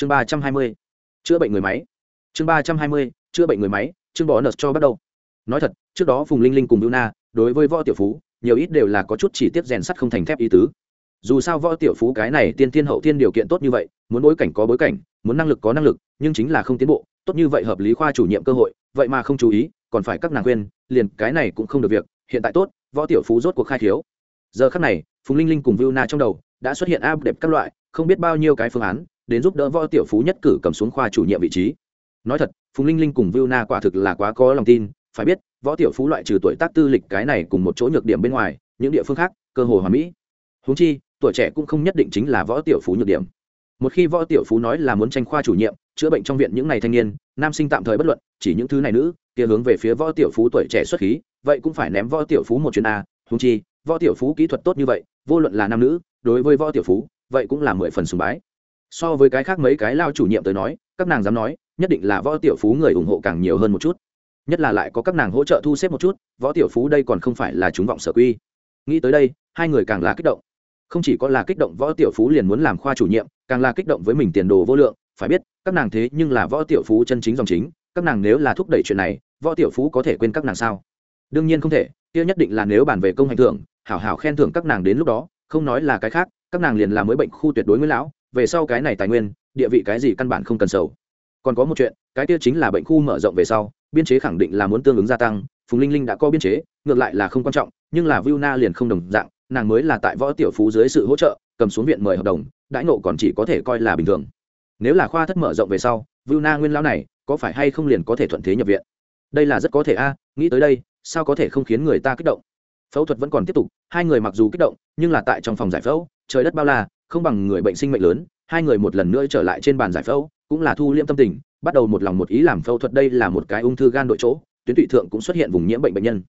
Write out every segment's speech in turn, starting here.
chương ba trăm hai mươi, chữa bệnh người máy. Chương ba trăm hai mươi, chữa bệnh người máy chương bỏ nợ cho bắt đầu. Nói thật, trước đó phùng linh linh cùng hữu na, đối với võ tiểu phú, nhiều ít đều là có chút chỉ tiết rèn sắt không thành thép ý tứ. Dù sao võ tiểu phú cái này tiên tiên hậu tiên điều kiện tốt như vậy, muốn bối cảnh có bối cảnh, muốn năng lực có năng lực, nhưng chính là không tiến bộ, tốt như vậy hợp lý khoa chủ nhiệm cơ hội, vậy mà không chú ý, còn phải các nàng khuyên, liền cái này cũng không được việc, hiện tại tốt, võ tiểu phú rốt cuộc khai thiếu. Giờ khắc này, phùng linh linh cùng viu na trong đầu, đã xuất hiện áp đẹp các loại, không biết bao nhiêu cái phương án đến giúp đỡ võ tiểu phú nhất cử cầm xuống khoa chủ nhiệm vị trí. Nói thật, phùng linh linh cùng viu na quả thực là quá có lòng tin, phải biết, võ tiểu phú loại trừ tuổi tác tư lịch cái này cùng một chỗ nhược điểm bên ngoài, những địa phương khác, cơ hội hòa mỹ. Húng chi, tuổi trẻ cũng không nhất định chính là võ tiểu phú nhược điểm. Một khi võ tiểu phú nói là muốn tranh khoa chủ nhiệm, chữa bệnh trong viện những ngày thanh niên, nam sinh tạm thời bất luận, chỉ những thứ này nữ, kia hướng về phía võ tiểu phú tuổi trẻ xuất khí, vậy cũng phải ném võ tiểu phú một chuyến a. Húng chi, võ tiểu phú kỹ thuật tốt như vậy, vô luận là nam nữ, đối với võ tiểu phú, vậy cũng là mười phần sùng bái so với cái khác mấy cái lao chủ nhiệm tới nói, các nàng dám nói, nhất định là võ tiểu phú người ủng hộ càng nhiều hơn một chút. Nhất là lại có các nàng hỗ trợ thu xếp một chút, võ tiểu phú đây còn không phải là chúng vọng sở quy. Nghĩ tới đây, hai người càng là kích động. Không chỉ có là kích động võ tiểu phú liền muốn làm khoa chủ nhiệm, càng là kích động với mình tiền đồ vô lượng. Phải biết, các nàng thế nhưng là võ tiểu phú chân chính dòng chính, các nàng nếu là thúc đẩy chuyện này, võ tiểu phú có thể quên các nàng sao? Đương nhiên không thể, kia nhất định là nếu bàn về công hành thưởng, hảo hảo khen thưởng các nàng đến lúc đó, không nói là cái khác, các nàng liền là mới bệnh khu tuyệt đối nguyên lão về sau cái này tài nguyên, địa vị cái gì căn bản không cần sầu. Còn có một chuyện, cái kia chính là bệnh khu mở rộng về sau, biên chế khẳng định là muốn tương ứng gia tăng, phùng linh linh đã có biên chế, ngược lại là không quan trọng, nhưng là viu na liền không đồng dạng, nàng mới là tại võ tiểu phú dưới sự hỗ trợ, cầm xuống viện mời hợp đồng, đãi nộ còn chỉ có thể coi là bình thường. Nếu là khoa thất mở rộng về sau, viu na nguyên lão này, có phải hay không liền có thể thuận thế nhập viện? Đây là rất có thể a, nghĩ tới đây, sao có thể không khiến người ta kích động? Phẫu thuật vẫn còn tiếp tục, hai người mặc dù kích động, nhưng là tại trong phòng giải phẫu, trời đất bao la không bằng người bệnh sinh mệnh lớn, hai người một lần nữa trở lại trên bàn giải phẫu, cũng là thu liêm tâm tình, bắt đầu một lòng một ý làm phẫu thuật đây là một cái ung thư gan đội chỗ, tuyến tụy thượng cũng xuất hiện vùng nhiễm bệnh bệnh nhân.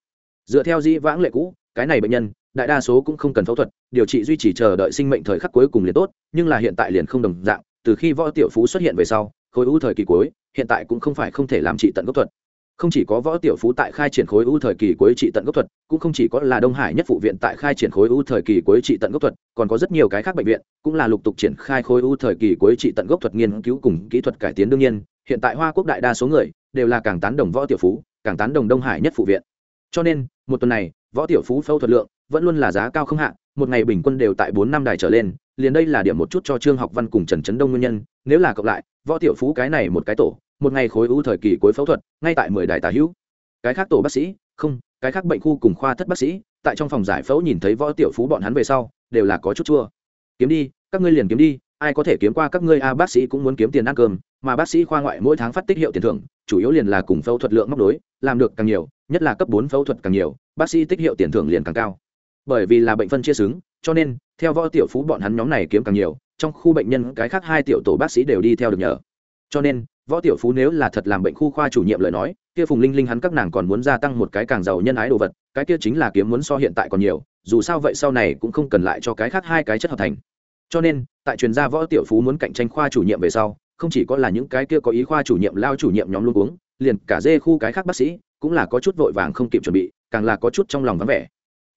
Dựa theo di vãng lệ cũ, cái này bệnh nhân, đại đa số cũng không cần phẫu thuật, điều trị duy trì chờ đợi sinh mệnh thời khắc cuối cùng liền tốt, nhưng là hiện tại liền không đồng dạng, từ khi võ tiểu phú xuất hiện về sau, khối u thời kỳ cuối, hiện tại cũng không phải không thể làm trị tận gốc thuật không chỉ có võ tiểu phú tại khai triển khối u thời kỳ cuối trị tận gốc thuật, cũng không chỉ có là đông hải nhất phụ viện tại khai triển khối u thời kỳ cuối trị tận gốc thuật, còn có rất nhiều cái khác bệnh viện, cũng là lục tục triển khai khối u thời kỳ cuối trị tận gốc thuật nghiên cứu cùng kỹ thuật cải tiến đương nhiên. Hiện tại hoa quốc đại đa số người đều là càng tán đồng võ tiểu phú, càng tán đồng đông hải nhất phụ viện. Cho nên, một tuần này, võ tiểu phú phẫu thuật lượng vẫn luôn là giá cao không hạ, một ngày bình quân đều tại bốn năm đài trở lên, liền đây là điểm một chút cho trương học văn cùng trần trấn đông nguyên nhân. Nếu là cộng lại, võ tiểu phú cái này một cái tổ một ngày khối u thời kỳ cuối phẫu thuật, ngay tại mười đài tà hữu. Cái khác tổ bác sĩ, không, cái khác bệnh khu cùng khoa thất bác sĩ, tại trong phòng giải phẫu nhìn thấy võ tiểu phú bọn hắn về sau, đều là có chút chua. Kiếm đi, các ngươi liền kiếm đi, ai có thể kiếm qua các ngươi, a, bác sĩ cũng muốn kiếm tiền ăn cơm, mà bác sĩ khoa ngoại mỗi tháng phát tích hiệu tiền thưởng, chủ yếu liền là cùng phẫu thuật lượng móc đối làm được càng nhiều, nhất là cấp bốn phẫu thuật càng nhiều, bác sĩ tích hiệu tiền thưởng liền càng cao. Bởi vì là bệnh phân chia xứng, cho nên, theo võ tiểu phú bọn hắn nhóm này kiếm càng nhiều, trong khu bệnh nhân cái khác hai tiểu tổ bác sĩ đều đi theo được nhờ. Cho nên võ tiểu phú nếu là thật làm bệnh khu khoa chủ nhiệm lời nói, kia phùng linh linh hắn các nàng còn muốn gia tăng một cái càng giàu nhân ái đồ vật, cái kia chính là kiếm muốn so hiện tại còn nhiều, dù sao vậy sau này cũng không cần lại cho cái khác hai cái chất hợp thành. Cho nên, tại truyền gia võ tiểu phú muốn cạnh tranh khoa chủ nhiệm về sau, không chỉ có là những cái kia có ý khoa chủ nhiệm lao chủ nhiệm nhóm luôn uống liền cả dê khu cái khác bác sĩ cũng là có chút vội vàng không kịp chuẩn bị, càng là có chút trong lòng vắng vẻ.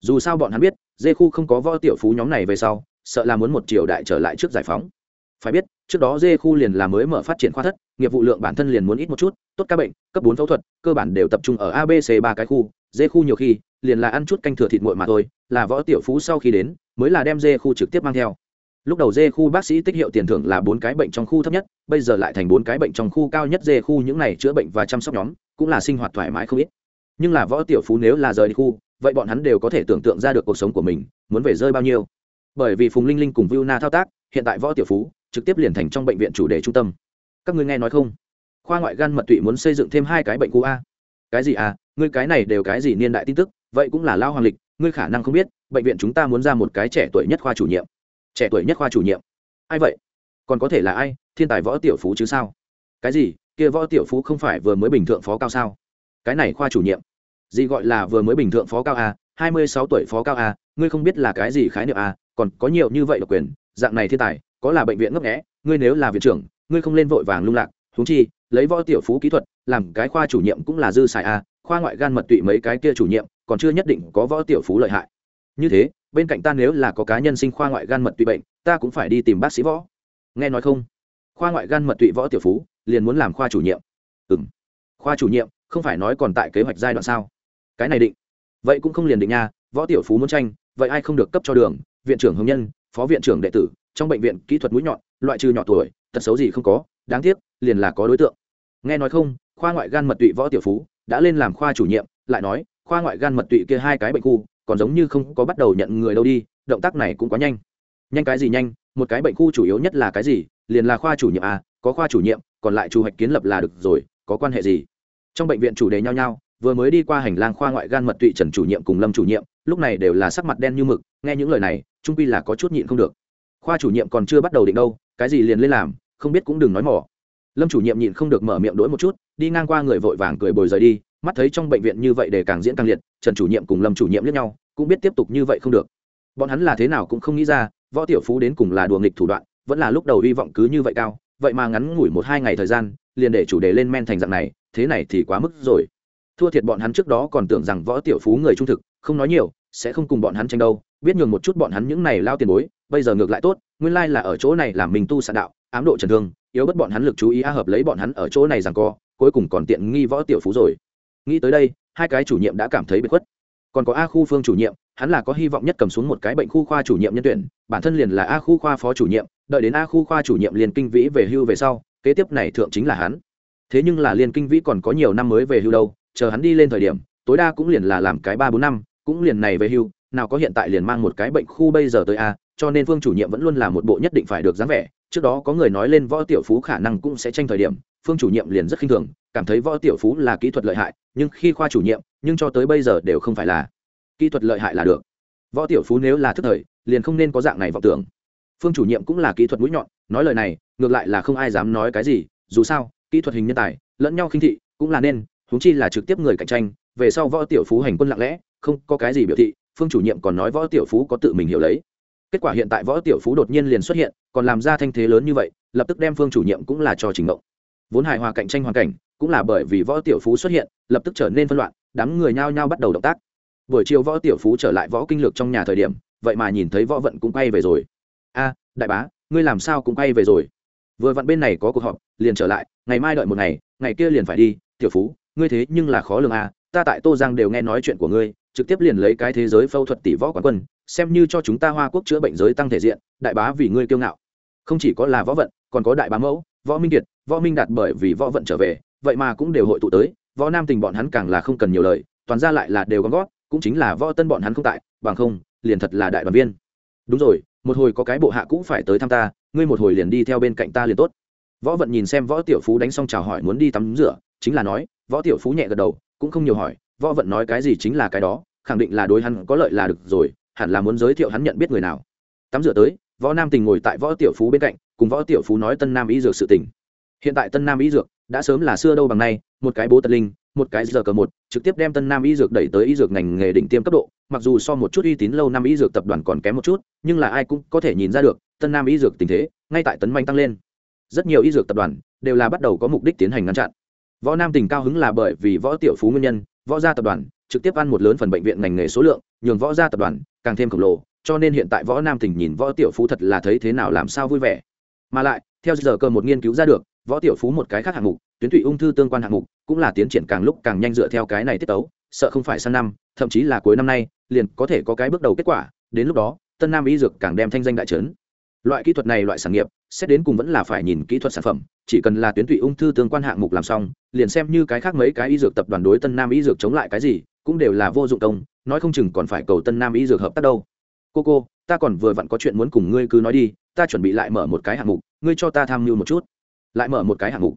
Dù sao bọn hắn biết, dê khu không có võ tiểu phú nhóm này về sau, sợ là muốn một triều đại trở lại trước giải phóng. Phải biết trước đó dê khu liền là mới mở phát triển khoa thất, nghiệp vụ lượng bản thân liền muốn ít một chút, tốt ca bệnh, cấp bốn phẫu thuật, cơ bản đều tập trung ở abc ba cái khu, dê khu nhiều khi, liền là ăn chút canh thừa thịt nguội mà thôi, là võ tiểu phú sau khi đến, mới là đem dê khu trực tiếp mang theo. Lúc đầu dê khu bác sĩ tích hiệu tiền thưởng là bốn cái bệnh trong khu thấp nhất, bây giờ lại thành bốn cái bệnh trong khu cao nhất dê khu những này chữa bệnh và chăm sóc nhóm, cũng là sinh hoạt thoải mái không ít. Nhưng là võ tiểu phú nếu là rời đi khu, vậy bọn hắn đều có thể tưởng tượng ra được cuộc sống của mình, muốn về rơi bao nhiêu. Bởi vì phùng linh linh cùng viu na thao tác, hiện tại võ tiểu phú trực tiếp liền thành trong bệnh viện chủ đề trung tâm. Các ngươi nghe nói không? Khoa ngoại gan mật tụy muốn xây dựng thêm hai cái bệnh khu a. Cái gì à ngươi cái này đều cái gì niên đại tin tức? Vậy cũng là lao hoàng lịch, ngươi khả năng không biết, bệnh viện chúng ta muốn ra một cái trẻ tuổi nhất khoa chủ nhiệm. Trẻ tuổi nhất khoa chủ nhiệm? Ai vậy? Còn có thể là ai? Thiên tài võ tiểu phú chứ sao? Cái gì? Kia võ tiểu phú không phải vừa mới bình thượng phó cao sao? Cái này khoa chủ nhiệm. Gì gọi là vừa mới bình thượng phó cao a? Hai mươi sáu tuổi phó cao a, ngươi không biết là cái gì khái niệm a, còn có nhiều như vậy độc quyền, dạng này thiên tài có là bệnh viện ngấp nghé, ngươi nếu là viện trưởng, ngươi không lên vội vàng lung lạc, huống chi, lấy võ tiểu phú kỹ thuật, làm cái khoa chủ nhiệm cũng là dư xài a khoa ngoại gan mật tụy mấy cái kia chủ nhiệm, còn chưa nhất định có võ tiểu phú lợi hại. Như thế, bên cạnh ta nếu là có cá nhân sinh khoa ngoại gan mật tụy bệnh, ta cũng phải đi tìm bác sĩ võ. Nghe nói không? Khoa ngoại gan mật tụy võ tiểu phú, liền muốn làm khoa chủ nhiệm. Ừ m khoa chủ nhiệm, không phải nói còn tại kế hoạch giai đoạn sao? Cái này định. Vậy cũng không liền định nha, võ tiểu phú muốn tranh, vậy ai không được cấp cho đường, viện trưởng hồng nhân, phó viện trưởng đệ tử trong bệnh viện kỹ thuật mũi nhọn, loại trừ nhỏ tuổi, tật xấu gì không có, đáng tiếc, liền là có đối tượng. Nghe nói không, khoa ngoại gan mật tụy võ tiểu phú đã lên làm khoa chủ nhiệm, lại nói, khoa ngoại gan mật tụy kia hai cái bệnh khu, còn giống như không có bắt đầu nhận người đâu đi, động tác này cũng quá nhanh. Nhanh cái gì nhanh, một cái bệnh khu chủ yếu nhất là cái gì, liền là khoa chủ nhiệm à có khoa chủ nhiệm, còn lại chủ hoạch kiến lập là được rồi, có quan hệ gì? Trong bệnh viện chủ đề nhau nhau, vừa mới đi qua hành lang khoa ngoại gan mật tụy trần chủ nhiệm cùng lâm chủ nhiệm, lúc này đều là sắc mặt đen như mực, nghe những lời này trung pi là có chút nhịn không được khoa chủ nhiệm còn chưa bắt đầu định đâu, cái gì liền lên làm, không biết cũng đừng nói mỏ. Lâm chủ nhiệm nhịn không được mở miệng đổi một chút, đi ngang qua người vội vàng cười bồi rời đi, mắt thấy trong bệnh viện như vậy để càng diễn càng liệt, trần chủ nhiệm cùng lâm chủ nhiệm lẫn nhau, cũng biết tiếp tục như vậy không được. Bọn hắn là thế nào cũng không nghĩ ra, võ tiểu phú đến cùng là đùa nghịch thủ đoạn, vẫn là lúc đầu hy vọng cứ như vậy cao, vậy mà ngắn ngủi một hai ngày thời gian, liền để chủ đề lên men thành dạng này, thế này thì quá mức rồi. Thua thiệt bọn hắn trước đó còn tưởng rằng võ tiểu phú người trung thực, không nói nhiều sẽ không cùng bọn hắn tranh đâu, biết nhường một chút bọn hắn những này lao tiền bối, bây giờ ngược lại tốt, nguyên lai là ở chỗ này làm mình tu sạn đạo, ám độ trần thương, yếu bất bọn hắn lực chú ý a hợp lấy bọn hắn ở chỗ này rằng co, cuối cùng còn tiện nghi võ tiểu phú rồi. Nghĩ tới đây, hai cái chủ nhiệm đã cảm thấy bị khuất. Còn có a khu phương chủ nhiệm, hắn là có hy vọng nhất cầm xuống một cái bệnh khu khoa chủ nhiệm nhân tuyển, bản thân liền là a khu khoa phó chủ nhiệm, đợi đến a khu khoa chủ nhiệm liền kinh vĩ về hưu về sau, kế tiếp này thượng chính là hắn. Thế nhưng là liên kinh vĩ còn có nhiều năm mới về hưu đâu, chờ hắn đi lên thời điểm, tối đa cũng liền là làm cái ba bốn năm cũng liền này về hưu, nào có hiện tại liền mang một cái bệnh khu bây giờ tới a, cho nên phương chủ nhiệm vẫn luôn là một bộ nhất định phải được dáng vẻ. Trước đó có người nói lên võ tiểu phú khả năng cũng sẽ tranh thời điểm, phương chủ nhiệm liền rất khinh thường, cảm thấy võ tiểu phú là kỹ thuật lợi hại, nhưng khi khoa chủ nhiệm, nhưng cho tới bây giờ đều không phải là kỹ thuật lợi hại là được. Võ tiểu phú nếu là thức thời, liền không nên có dạng này vọng tưởng. Phương chủ nhiệm cũng là kỹ thuật mũi nhọn, nói lời này, ngược lại là không ai dám nói cái gì, dù sao, kỹ thuật hình nhân tài, lẫn nhau khinh thị, cũng là nên huống chi là trực tiếp người cạnh tranh, về sau võ tiểu phú hành quân lặng lẽ, không có cái gì biểu thị, phương chủ nhiệm còn nói võ tiểu phú có tự mình hiểu lấy. Kết quả hiện tại võ tiểu phú đột nhiên liền xuất hiện, còn làm ra thanh thế lớn như vậy, lập tức đem phương chủ nhiệm cũng là cho trình động vốn hài hòa cạnh tranh hoàn cảnh, cũng là bởi vì võ tiểu phú xuất hiện, lập tức trở nên phân loạn, đám người nhao nhao bắt đầu động tác. Buổi chiều võ tiểu phú trở lại võ kinh lược trong nhà thời điểm, vậy mà nhìn thấy võ vận cũng quay về rồi. A, đại bá, ngươi làm sao cũng quay về rồi? Vừa vặn bên này có cuộc họp, liền trở lại, ngày mai đợi một ngày ngày kia liền phải đi, tiểu phú ngươi thế nhưng là khó lường à? ta tại tô giang đều nghe nói chuyện của ngươi, trực tiếp liền lấy cái thế giới phẫu thuật tỷ võ quán quân, xem như cho chúng ta hoa quốc chữa bệnh giới tăng thể diện, đại bá vì ngươi kiêu ngạo không chỉ có là võ vận, còn có đại bá mẫu, võ minh kiệt, võ minh đạt bởi vì võ vận trở về, vậy mà cũng đều hội tụ tới, võ nam tình bọn hắn càng là không cần nhiều lời, toàn ra lại là đều gom gót cũng chính là võ tân bọn hắn không tại, bằng không, liền thật là đại đoàn viên đúng rồi, một hồi có cái bộ hạ cũng phải tới thăm ta, ngươi một hồi liền đi theo bên cạnh ta liền tốt võ vận nhìn xem võ tiểu phú đánh xong chào hỏi muốn đi tắm rửa, chính là nói võ tiểu phú nhẹ gật đầu, cũng không nhiều hỏi, võ vận nói cái gì chính là cái đó, khẳng định là đối hắn có lợi là được rồi, hẳn là muốn giới thiệu hắn nhận biết người nào. Tắm rửa tới, võ nam tình ngồi tại võ tiểu phú bên cạnh, cùng võ tiểu phú nói tân nam y dược sự tình. Hiện tại tân nam y dược đã sớm là xưa đâu bằng nay, một cái bố tật linh, một cái giờ cờ một, trực tiếp đem tân nam y dược đẩy tới y dược ngành nghề đỉnh tiêm cấp độ, mặc dù so một chút uy tín lâu năm y dược tập đoàn còn kém một chút, nhưng là ai cũng có thể nhìn ra được, tân nam y dược tình thế, ngay tại tấn manh tăng lên. Rất nhiều y dược tập đoàn đều là bắt đầu có mục đích tiến hành ngăn chặn võ nam tình cao hứng là bởi vì võ tiểu phú nguyên nhân, võ gia tập đoàn trực tiếp ăn một lớn phần bệnh viện ngành nghề số lượng, nhường võ gia tập đoàn càng thêm khổng lồ, cho nên hiện tại võ nam tình nhìn võ tiểu phú thật là thấy thế nào làm sao vui vẻ. Mà lại, theo giờ cơ một nghiên cứu ra được, võ tiểu phú một cái khác hạng mục, tuyến tụy ung thư tương quan hạng mục cũng là tiến triển càng lúc càng nhanh dựa theo cái này tiết tấu, sợ không phải sang năm, thậm chí là cuối năm nay, liền có thể có cái bước đầu kết quả, đến lúc đó, tân nam y dược càng đem thanh danh đại trấn loại kỹ thuật này loại sản nghiệp, xét đến cùng vẫn là phải nhìn kỹ thuật sản phẩm, chỉ cần là tuyến tụy ung thư tương quan hạng mục làm xong, liền xem như cái khác mấy cái y dược tập đoàn đối tân nam y dược chống lại cái gì, cũng đều là vô dụng công, nói không chừng còn phải cầu tân nam y dược hợp tác đâu. Cô cô, ta còn vừa vặn có chuyện muốn cùng ngươi cứ nói đi, ta chuẩn bị lại mở một cái hạng mục, ngươi cho ta tham mưu một chút. Lại mở một cái hạng mục.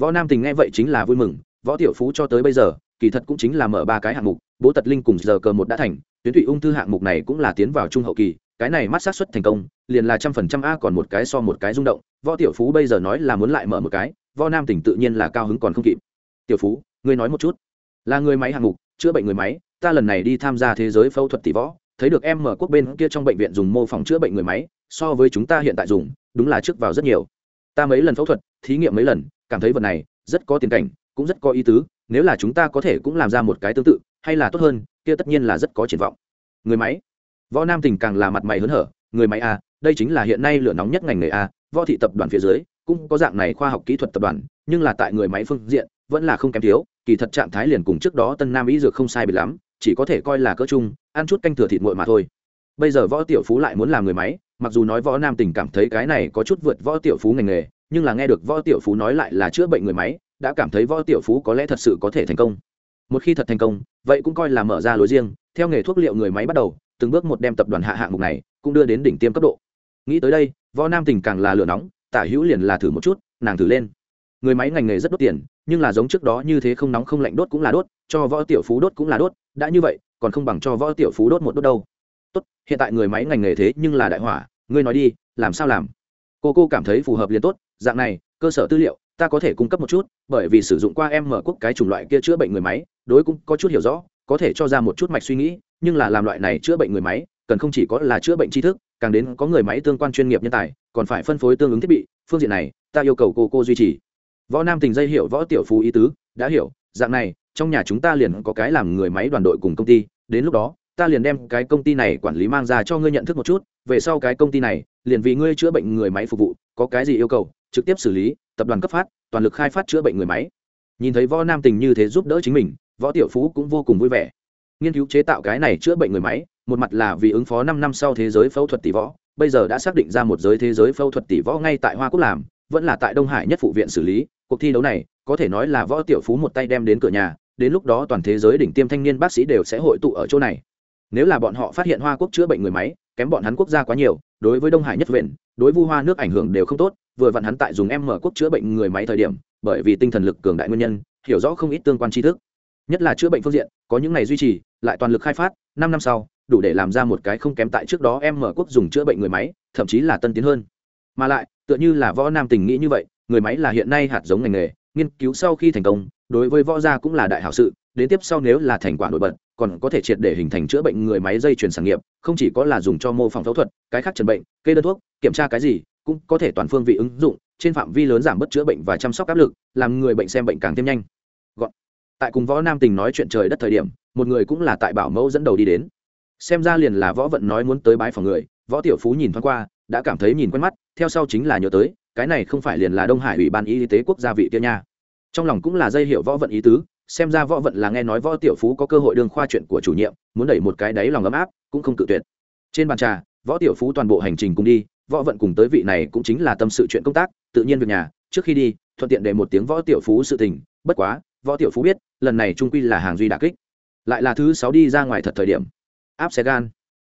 Võ nam tình nghe vậy chính là vui mừng, võ tiểu phú cho tới bây giờ, kỳ thật cũng chính là mở ba cái hạng mục, bố tật linh cùng giờ cờ một đã thành, tuyến thủy ung thư hạng mục này cũng là tiến vào trung hậu kỳ cái này mắt sát xuất thành công, liền là trăm phần trăm a còn một cái so một cái rung động, võ tiểu phú bây giờ nói là muốn lại mở một cái, võ nam tỉnh tự nhiên là cao hứng còn không kịp. Tiểu phú, ngươi nói một chút. Là người máy hạng mục, chữa bệnh người máy, ta lần này đi tham gia thế giới phẫu thuật tỷ võ, thấy được em mở quốc bên kia trong bệnh viện dùng mô phỏng chữa bệnh người máy, so với chúng ta hiện tại dùng, đúng là trước vào rất nhiều. Ta mấy lần phẫu thuật, thí nghiệm mấy lần, cảm thấy vật này, rất có tiền cảnh, cũng rất có ý tứ, nếu là chúng ta có thể cũng làm ra một cái tương tự, hay là tốt hơn, kia tất nhiên là rất có triển vọng. Người máy võ nam tình càng là mặt mày hớn hở, người máy a, đây chính là hiện nay lửa nóng nhất ngành nghề a, võ thị tập đoàn phía dưới, cũng có dạng này khoa học kỹ thuật tập đoàn, nhưng là tại người máy phương diện, vẫn là không kém thiếu, kỳ thật trạng thái liền cùng trước đó tân nam ý dược không sai biệt lắm, chỉ có thể coi là cỡ chung, ăn chút canh thừa thịt nguội mà thôi. Bây giờ võ tiểu phú lại muốn làm người máy, mặc dù nói võ nam tình cảm thấy cái này có chút vượt võ tiểu phú ngành nghề, nhưng là nghe được võ tiểu phú nói lại là chữa bệnh người máy, đã cảm thấy võ tiểu phú có lẽ thật sự có thể thành công. Một khi thật thành công, vậy cũng coi là mở ra lối riêng, theo nghề thuốc liệu người máy bắt đầu từng bước một đem tập đoàn hạ hạng mục này cũng đưa đến đỉnh tiêm cấp độ. Nghĩ tới đây, võ nam tình càng là lửa nóng, tả hữu liền là thử một chút, nàng thử lên. Người máy ngành nghề rất đốt tiền, nhưng là giống trước đó như thế không nóng không lạnh đốt cũng là đốt, cho võ tiểu phú đốt cũng là đốt, đã như vậy, còn không bằng cho võ tiểu phú đốt một đốt đâu. Tốt, hiện tại người máy ngành nghề thế nhưng là đại hỏa, ngươi nói đi, làm sao làm? Cô cô cảm thấy phù hợp liền tốt, dạng này, cơ sở tư liệu, ta có thể cung cấp một chút, bởi vì sử dụng qua em mở quốc cái chủng loại kia chữa bệnh người máy, đối cũng có chút hiểu rõ, có thể cho ra một chút mạch suy nghĩ nhưng là làm loại này chữa bệnh người máy, cần không chỉ có là chữa bệnh tri thức, càng đến có người máy tương quan chuyên nghiệp nhân tài, còn phải phân phối tương ứng thiết bị, phương diện này, ta yêu cầu cô cô duy trì. Võ nam tình dây hiểu võ tiểu phú ý tứ, đã hiểu, dạng này, trong nhà chúng ta liền có cái làm người máy đoàn đội cùng công ty, đến lúc đó, ta liền đem cái công ty này quản lý mang ra cho ngươi nhận thức một chút, về sau cái công ty này, liền vì ngươi chữa bệnh người máy phục vụ, có cái gì yêu cầu, trực tiếp xử lý, tập đoàn cấp phát, toàn lực khai phát chữa bệnh người máy. Nhìn thấy võ nam tình như thế giúp đỡ chính mình, võ tiểu phú cũng vô cùng vui vẻ nghiên cứu chế tạo cái này chữa bệnh người máy, một mặt là vì ứng phó năm năm sau thế giới phẫu thuật tỷ võ, bây giờ đã xác định ra một giới thế giới phẫu thuật tỷ võ ngay tại hoa quốc làm, vẫn là tại đông hải nhất phụ viện xử lý, cuộc thi đấu này, có thể nói là võ tiểu phú một tay đem đến cửa nhà, đến lúc đó toàn thế giới đỉnh tiêm thanh niên bác sĩ đều sẽ hội tụ ở chỗ này. Nếu là bọn họ phát hiện hoa quốc chữa bệnh người máy, kém bọn hắn quốc gia quá nhiều, đối với đông hải nhất viện, đối vu hoa nước ảnh hưởng đều không tốt, vừa vặn hắn tại dùng em mở quốc chữa bệnh người máy thời điểm, bởi vì tinh thần lực cường đại nguyên nhân, hiểu rõ không ít tương quan tri thức nhất là chữa bệnh phương diện, có những ngày duy trì, lại toàn lực khai phát, năm năm sau, đủ để làm ra một cái không kém tại trước đó em mở quốc dùng chữa bệnh người máy, thậm chí là tân tiến hơn. Mà lại, tựa như là võ nam tình nghĩ như vậy, người máy là hiện nay hạt giống ngành nghề, nghiên cứu sau khi thành công, đối với võ gia cũng là đại hảo sự, đến tiếp sau nếu là thành quả nổi bật, còn có thể triệt để hình thành chữa bệnh người máy dây chuyển sản nghiệp, không chỉ có là dùng cho mô phòng phẫu thuật, cái khác trần bệnh, kê đơn thuốc, kiểm tra cái gì, cũng có thể toàn phương vị ứng dụng, trên phạm vi lớn giảm bớt chữa bệnh và chăm sóc áp lực, làm người bệnh xem bệnh càng thêm nhanh tại cùng võ nam tình nói chuyện trời đất thời điểm, một người cũng là tại bảo mẫu dẫn đầu đi đến. Xem ra liền là võ vận nói muốn tới bái phòng người, võ tiểu phú nhìn thoáng qua, đã cảm thấy nhìn quen mắt, theo sau chính là nhớ tới, cái này không phải liền là đông hải ủy ban y tế quốc gia vị kia nha. Trong lòng cũng là dây hiệu võ vận ý tứ, xem ra võ vận là nghe nói võ tiểu phú có cơ hội đương khoa chuyện của chủ nhiệm, muốn đẩy một cái đáy lòng ấm áp, cũng không cự tuyệt. Trên bàn trà, võ tiểu phú toàn bộ hành trình cùng đi, võ vận cùng tới vị này cũng chính là tâm sự chuyện công tác, tự nhiên việc nhà, trước khi đi, thuận tiện để một tiếng võ tiểu phú sự tình, bất quá, võ tiểu phú biết lần này trung quy là hàng duy đà kích. Lại là thứ sáu đi ra ngoài thật thời điểm. Áp xe gan.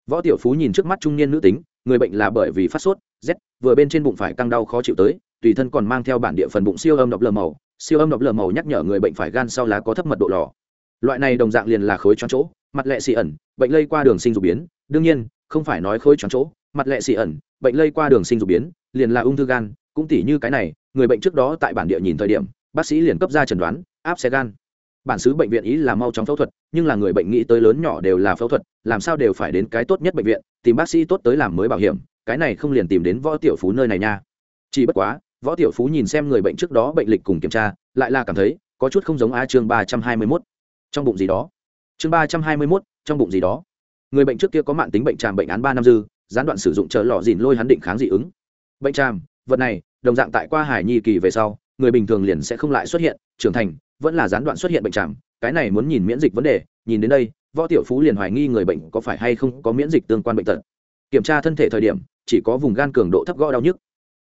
Võ tiểu phú nhìn trước mắt trung niên nữ tính, người bệnh là bởi vì phát sốt z vừa bên trên bụng phải căng đau khó chịu tới, tùy thân còn mang theo bản địa phần bụng siêu âm độc lờ màu, siêu âm độc lờ màu nhắc nhở người bệnh phải gan sau lá có thấp mật độ lò. Loại này đồng dạng liền là khối choáng chỗ, mặt lệ xị ẩn, bệnh lây qua đường sinh dục biến, đương nhiên, không phải nói khối choáng chỗ, mặt lệ xị ẩn, bệnh lây qua đường sinh dục biến, liền là ung thư gan, cũng tỉ như cái này, người bệnh trước đó tại bản địa nhìn thời điểm, bác sĩ liền cấp ra chẩn đoán, áp xe gan bản xứ bệnh viện ý là mau chóng phẫu thuật, nhưng là người bệnh nghĩ tới lớn nhỏ đều là phẫu thuật, làm sao đều phải đến cái tốt nhất bệnh viện, tìm bác sĩ tốt tới làm mới bảo hiểm, cái này không liền tìm đến võ tiểu phú nơi này nha. Chỉ bất quá, võ tiểu phú nhìn xem người bệnh trước đó bệnh lịch cùng kiểm tra, lại là cảm thấy, có chút không giống a chương ba trăm hai mươi mốt. Trong bụng gì đó. Chương ba trăm hai mươi mốt, trong bụng gì đó. Người bệnh trước kia có mạng tính bệnh tràm bệnh án ba năm dư, gián đoạn sử dụng chờ lọ dìn lôi hắn định kháng dị ứng. Bệnh tràm, vật này, đồng dạng tại qua hải nhi kỳ về sau người bình thường liền sẽ không lại xuất hiện, trưởng thành, vẫn là gián đoạn xuất hiện bệnh tràm cái này muốn nhìn miễn dịch vấn đề, nhìn đến đây, võ tiểu phú liền hoài nghi người bệnh có phải hay không có miễn dịch tương quan bệnh tật. Kiểm tra thân thể thời điểm, chỉ có vùng gan cường độ thấp gõ đau nhức.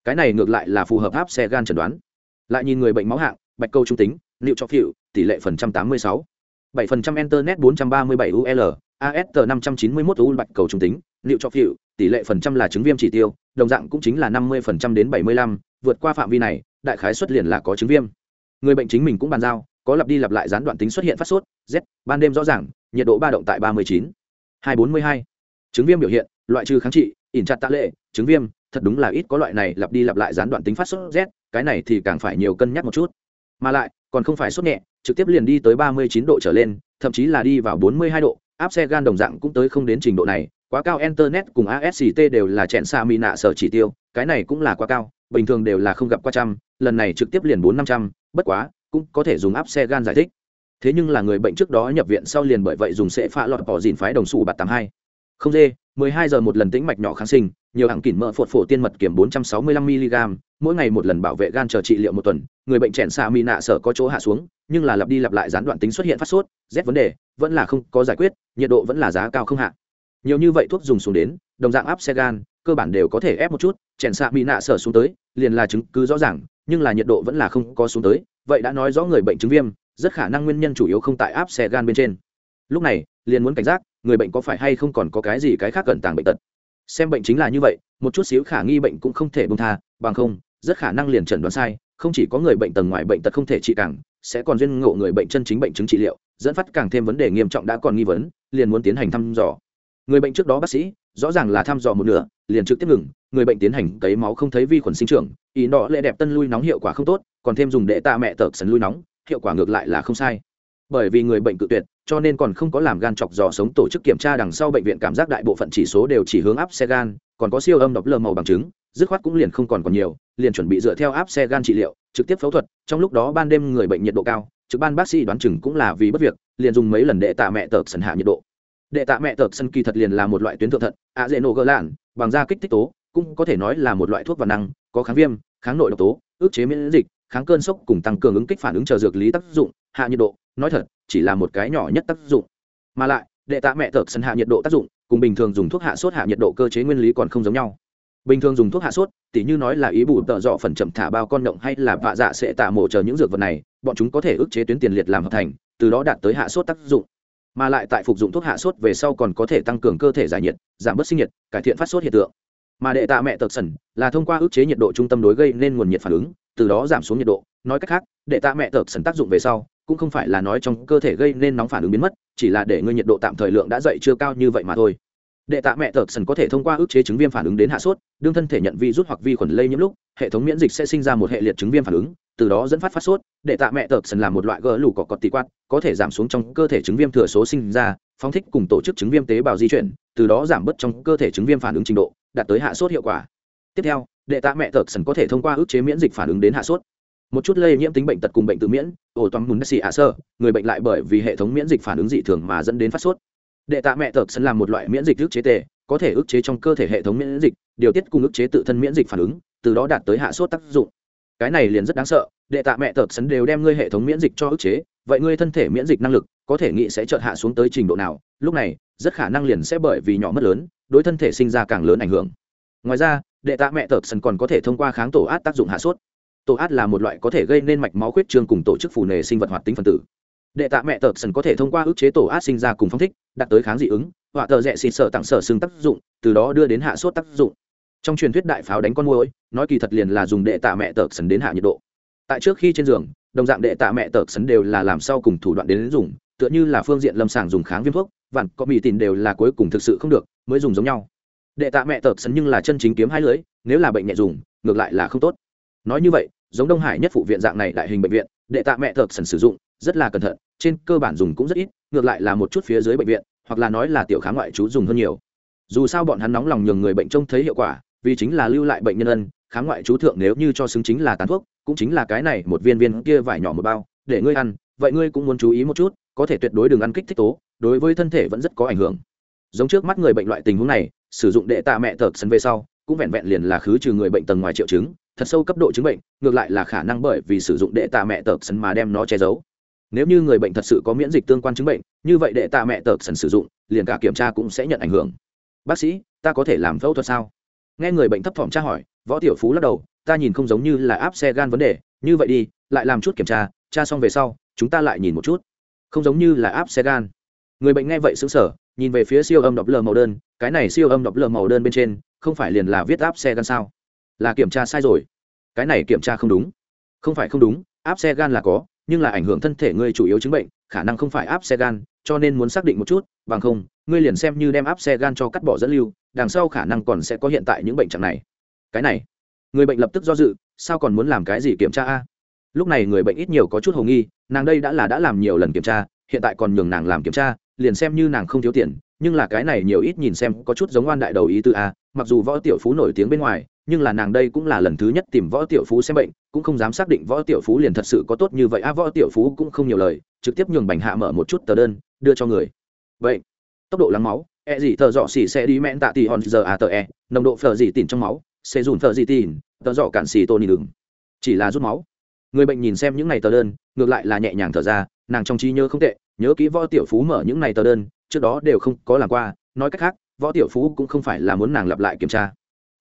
Cái này ngược lại là phù hợp áp xe gan chẩn đoán. Lại nhìn người bệnh máu hạng, bạch câu trung tính, liệu cho phiệu tỷ lệ phần trăm tám mươi sáu. Bảy phần trăm internet bốn trăm ba mươi bảy ul ast năm trăm chín mươi mốt u bạch cầu trung tính, liệu cho phiệu tỷ lệ phần trăm là chứng viêm chỉ tiêu, đồng dạng cũng chính là năm mươi phần trăm đến bảy mươi lăm, vượt qua phạm vi này đại khái xuất liền là có chứng viêm. Người bệnh chính mình cũng bàn giao, có lặp đi lặp lại gián đoạn tính xuất hiện phát sốt z ban đêm rõ ràng, nhiệt độ ba động tại ba mươi chín. hai bốn mươi hai. Chứng viêm biểu hiện, loại trừ kháng trị, ỉn chặt tạ lệ, chứng viêm, thật đúng là ít có loại này lặp đi lặp lại gián đoạn tính phát sốt z cái này thì càng phải nhiều cân nhắc một chút. Mà lại, còn không phải sốt nhẹ, trực tiếp liền đi tới ba mươi chín độ trở lên, thậm chí là đi vào bốn mươi hai độ, áp xe gan đồng dạng cũng tới không đến trình độ này, quá cao internet cùng asct đều là chẹn xa mi nạ sở chỉ tiêu, cái này cũng là quá cao, bình thường đều là không gặp qua trăm lần này trực tiếp liền bốn năm trăm, bất quá, cũng có thể dùng áp xe gan giải thích. Thế nhưng là người bệnh trước đó nhập viện sau liền bởi vậy dùng sẽ pha lọt bỏ dìn phái đồng sủ bạt tám hai. Không dê 12 giờ một lần tĩnh mạch nhỏ kháng sinh, nhiều hạng kỉn mỡ phột phổ tiên mật kiểm 465 mg mỗi ngày một lần bảo vệ gan chờ trị liệu một tuần, người bệnh chèn xạ mi nạ sợ có chỗ hạ xuống, nhưng là lặp đi lặp lại gián đoạn tính xuất hiện phát sốt, rét vấn đề, vẫn là không có giải quyết, nhiệt độ vẫn là giá cao không hạ. Nhiều như vậy thuốc dùng xuống đến, đồng dạng áp xe gan, cơ bản đều có thể ép một chút, chèn xạ mi nạ sợ xuống tới, liền là chứng cứ rõ ràng nhưng là nhiệt độ vẫn là không có xuống tới, vậy đã nói rõ người bệnh chứng viêm, rất khả năng nguyên nhân chủ yếu không tại áp xe gan bên trên. Lúc này, liền muốn cảnh giác, người bệnh có phải hay không còn có cái gì cái khác cần tàng bệnh tật. Xem bệnh chính là như vậy, một chút xíu khả nghi bệnh cũng không thể bông tha, bằng không, rất khả năng liền chẩn đoán sai, không chỉ có người bệnh tầng ngoài bệnh tật không thể trị càng, sẽ còn duyên ngộ người bệnh chân chính bệnh chứng trị liệu, dẫn phát càng thêm vấn đề nghiêm trọng đã còn nghi vấn, liền muốn tiến hành thăm dò người bệnh trước đó bác sĩ, rõ ràng là thăm dò một nửa, liền trực tiếp ngừng. Người bệnh tiến hành cấy máu không thấy vi khuẩn sinh trưởng. Ý đỏ lệ đẹp tân lui nóng hiệu quả không tốt, còn thêm dùng đệ tạ mẹ tợt sần lui nóng, hiệu quả ngược lại là không sai. Bởi vì người bệnh cự tuyệt, cho nên còn không có làm gan chọc dò sống tổ chức kiểm tra đằng sau bệnh viện cảm giác đại bộ phận chỉ số đều chỉ hướng áp xe gan, còn có siêu âm độc lờ màu bằng chứng, dứt khoát cũng liền không còn còn nhiều, liền chuẩn bị dựa theo áp xe gan trị liệu, trực tiếp phẫu thuật. Trong lúc đó ban đêm người bệnh nhiệt độ cao, trực ban bác sĩ đoán chừng cũng là vì bất việc, liền dùng mấy lần đệ tạ mẹ tợt sần hạ nhiệt độ đệ tạ mẹ tợt sân kỳ thật liền là một loại tuyến thượng thận, ạ dễ nổ gỡ lạn, bằng da kích thích tố, cũng có thể nói là một loại thuốc và năng, có kháng viêm, kháng nội độc tố, ức chế miễn dịch, kháng cơn sốc cùng tăng cường ứng kích phản ứng chờ dược lý tác dụng, hạ nhiệt độ, nói thật, chỉ là một cái nhỏ nhất tác dụng. Mà lại, đệ tạ mẹ tợt sân hạ nhiệt độ tác dụng, cùng bình thường dùng thuốc hạ sốt hạ nhiệt độ cơ chế nguyên lý còn không giống nhau. Bình thường dùng thuốc hạ sốt, tỉ như nói là ý bù tợ dọ phần chậm thả bao con động hay là vạ dạ sẽ tạ mổ chờ những dược vật này, bọn chúng có thể ức chế tuyến tiền liệt làm hợp thành, từ đó đạt tới hạ sốt tác dụng mà lại tại phục dụng thuốc hạ sốt về sau còn có thể tăng cường cơ thể giải nhiệt, giảm bớt sinh nhiệt, cải thiện phát sốt hiện tượng. Mà đệ tạ mẹ tật sần là thông qua ức chế nhiệt độ trung tâm đối gây nên nguồn nhiệt phản ứng, từ đó giảm xuống nhiệt độ. Nói cách khác, đệ tạ mẹ tật sần tác dụng về sau cũng không phải là nói trong cơ thể gây nên nóng phản ứng biến mất, chỉ là để ngươi nhiệt độ tạm thời lượng đã dậy chưa cao như vậy mà thôi đệ tạ mẹ tợt sần có thể thông qua ức chế chứng viêm phản ứng đến hạ sốt, đương thân thể nhận vi rút hoặc vi khuẩn lây nhiễm lúc, hệ thống miễn dịch sẽ sinh ra một hệ liệt chứng viêm phản ứng, từ đó dẫn phát phát sốt. Đệ tạ mẹ tợt sần là một loại gỡ lủ cỏ cọt tì quát có thể giảm xuống trong cơ thể chứng viêm thừa số sinh ra, phóng thích cùng tổ chức chứng viêm tế bào di chuyển, từ đó giảm bớt trong cơ thể chứng viêm phản ứng trình độ, đạt tới hạ sốt hiệu quả. Tiếp theo, đệ tạ mẹ tợt sần có thể thông qua ức chế miễn dịch phản ứng đến hạ sốt. Một chút lây nhiễm tính bệnh tật cùng bệnh tự miễn, ổ toàn mùn xì ạ sơ, người bệnh lại bởi vì hệ thống miễn dịch phản ứng dị thường mà dẫn đến phát sốt đệ tạ mẹ tợt sân làm một loại miễn dịch ức chế tệ có thể ức chế trong cơ thể hệ thống miễn dịch, điều tiết cùng ức chế tự thân miễn dịch phản ứng, từ đó đạt tới hạ sốt tác dụng. Cái này liền rất đáng sợ, đệ tạ mẹ tợt sân đều đem ngươi hệ thống miễn dịch cho ức chế, vậy ngươi thân thể miễn dịch năng lực, có thể nghĩ sẽ chợt hạ xuống tới trình độ nào, lúc này, rất khả năng liền sẽ bởi vì nhỏ mất lớn, đối thân thể sinh ra càng lớn ảnh hưởng. Ngoài ra, đệ tạ mẹ tợt sân còn có thể thông qua kháng tổ át tác dụng hạ sốt. Tổ át là một loại có thể gây nên mạch máu khuyết trương cùng tổ chức phù nề sinh vật hoạt tính phân tử đệ tạ mẹ tợt sần có thể thông qua ức chế tổ át sinh ra cùng phong thích, đạt tới kháng dị ứng, họa tờ rẽ xịt sợ tặng sở xương tác dụng, từ đó đưa đến hạ sốt tác dụng. Trong truyền thuyết đại pháo đánh con môi nói kỳ thật liền là dùng đệ tạ mẹ tợt sần đến hạ nhiệt độ. Tại trước khi trên giường, đồng dạng đệ tạ mẹ tợt sần đều là làm sau cùng thủ đoạn đến dùng, tựa như là phương diện lâm sàng dùng kháng viêm thuốc vặn có mỹ tìm đều là cuối cùng thực sự không được, mới dùng giống nhau. Đệ tạ mẹ tợt sần nhưng là chân chính kiếm hai lưới, nếu là bệnh nhẹ dùng, ngược lại là không tốt. Nói như vậy, giống đông hải nhất phụ viện dạng này đại hình bệnh viện, đệ tạ mẹ tợt sần sử dụng rất là cẩn thận, trên cơ bản dùng cũng rất ít, ngược lại là một chút phía dưới bệnh viện, hoặc là nói là tiểu kháng ngoại chú dùng hơn nhiều. Dù sao bọn hắn nóng lòng nhường người bệnh trông thấy hiệu quả, vì chính là lưu lại bệnh nhân ân kháng ngoại chú thượng nếu như cho xứng chính là tán thuốc, cũng chính là cái này một viên viên kia vải nhỏ một bao, để ngươi ăn, vậy ngươi cũng muốn chú ý một chút, có thể tuyệt đối đừng ăn kích thích tố, đối với thân thể vẫn rất có ảnh hưởng. Giống trước mắt người bệnh loại tình huống này, sử dụng đệ tạ mẹ tợt sân về sau, cũng vẹn vẹn liền là khứ trừ người bệnh tầng ngoài triệu chứng, thật sâu cấp độ chứng bệnh, ngược lại là khả năng bởi vì sử dụng đệ tạ mẹ tợt sân mà đem nó che giấu nếu như người bệnh thật sự có miễn dịch tương quan chứng bệnh, như vậy đệ tạ mẹ tợt sần sử dụng, liền cả kiểm tra cũng sẽ nhận ảnh hưởng. Bác sĩ, ta có thể làm phẫu thuật sao? Nghe người bệnh thấp thỏm tra hỏi, võ tiểu phú lắc đầu, ta nhìn không giống như là áp xe gan vấn đề, như vậy đi, lại làm chút kiểm tra tra xong về sau, chúng ta lại nhìn một chút. Không giống như là áp xe gan. Người bệnh nghe vậy xứng sở nhìn về phía siêu âm đọc lờ màu đơn, cái này siêu âm đọc lờ màu đơn bên trên, không phải liền là viết áp xe gan sao? Là kiểm tra sai rồi. Cái này kiểm tra không đúng. Không phải không đúng, áp xe gan là có nhưng là ảnh hưởng thân thể ngươi chủ yếu chứng bệnh, khả năng không phải áp xe gan, cho nên muốn xác định một chút, bằng không, ngươi liền xem như đem áp xe gan cho cắt bỏ dẫn lưu, đằng sau khả năng còn sẽ có hiện tại những bệnh trạng này. Cái này, người bệnh lập tức do dự, sao còn muốn làm cái gì kiểm tra a? Lúc này người bệnh ít nhiều có chút hồ nghi, nàng đây đã là đã làm nhiều lần kiểm tra, hiện tại còn nhường nàng làm kiểm tra, liền xem như nàng không thiếu tiền, nhưng là cái này nhiều ít nhìn xem có chút giống oan đại đầu ý tư a, mặc dù võ tiểu phú nổi tiếng bên ngoài nhưng là nàng đây cũng là lần thứ nhất tìm võ tiểu phú xem bệnh, cũng không dám xác định võ tiểu phú liền thật sự có tốt như vậy. A, võ tiểu phú cũng không nhiều lời, trực tiếp nhường bành hạ mở một chút tờ đơn, đưa cho người. Vậy, tốc độ lắng máu e gì thợ dọ xỉ sẽ đi mẹn tạ tỷ hòn giờ à tờ e nồng độ phờ gì tỉn trong máu sẽ dùn phờ gì tỉn, tờ dọ cản xì tôn đi đừng. Chỉ là rút máu. Người bệnh nhìn xem những này tờ đơn, ngược lại là nhẹ nhàng thở ra, nàng trong trí nhớ không tệ, nhớ kỹ võ tiểu phú mở những này tờ đơn, trước đó đều không có làm qua, nói cách khác, võ tiểu phú cũng không phải là muốn nàng lặp lại kiểm tra.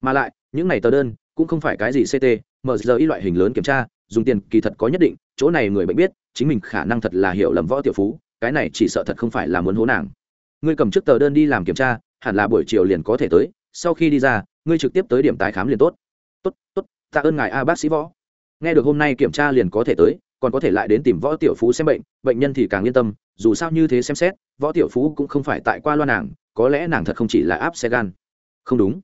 Mà lại những này tờ đơn cũng không phải cái gì ct mgi loại hình lớn kiểm tra, dùng tiền kỳ thật có nhất định, chỗ này người bệnh biết, chính mình khả năng thật là hiểu lầm võ tiểu phú, cái này chỉ sợ thật không phải là muốn hố nàng. Ngươi cầm trước tờ đơn đi làm kiểm tra, hẳn là buổi chiều liền có thể tới, sau khi đi ra, ngươi trực tiếp tới điểm tái khám liền tốt. Tốt tốt, tạ ơn ngài a bác sĩ võ. Nghe được hôm nay kiểm tra liền có thể tới, còn có thể lại đến tìm võ tiểu phú xem bệnh bệnh nhân thì càng yên tâm, dù sao như thế xem xét, võ tiểu phú cũng không phải tại qua loa nàng, có lẽ nàng thật không chỉ là áp xe gan. Không đúng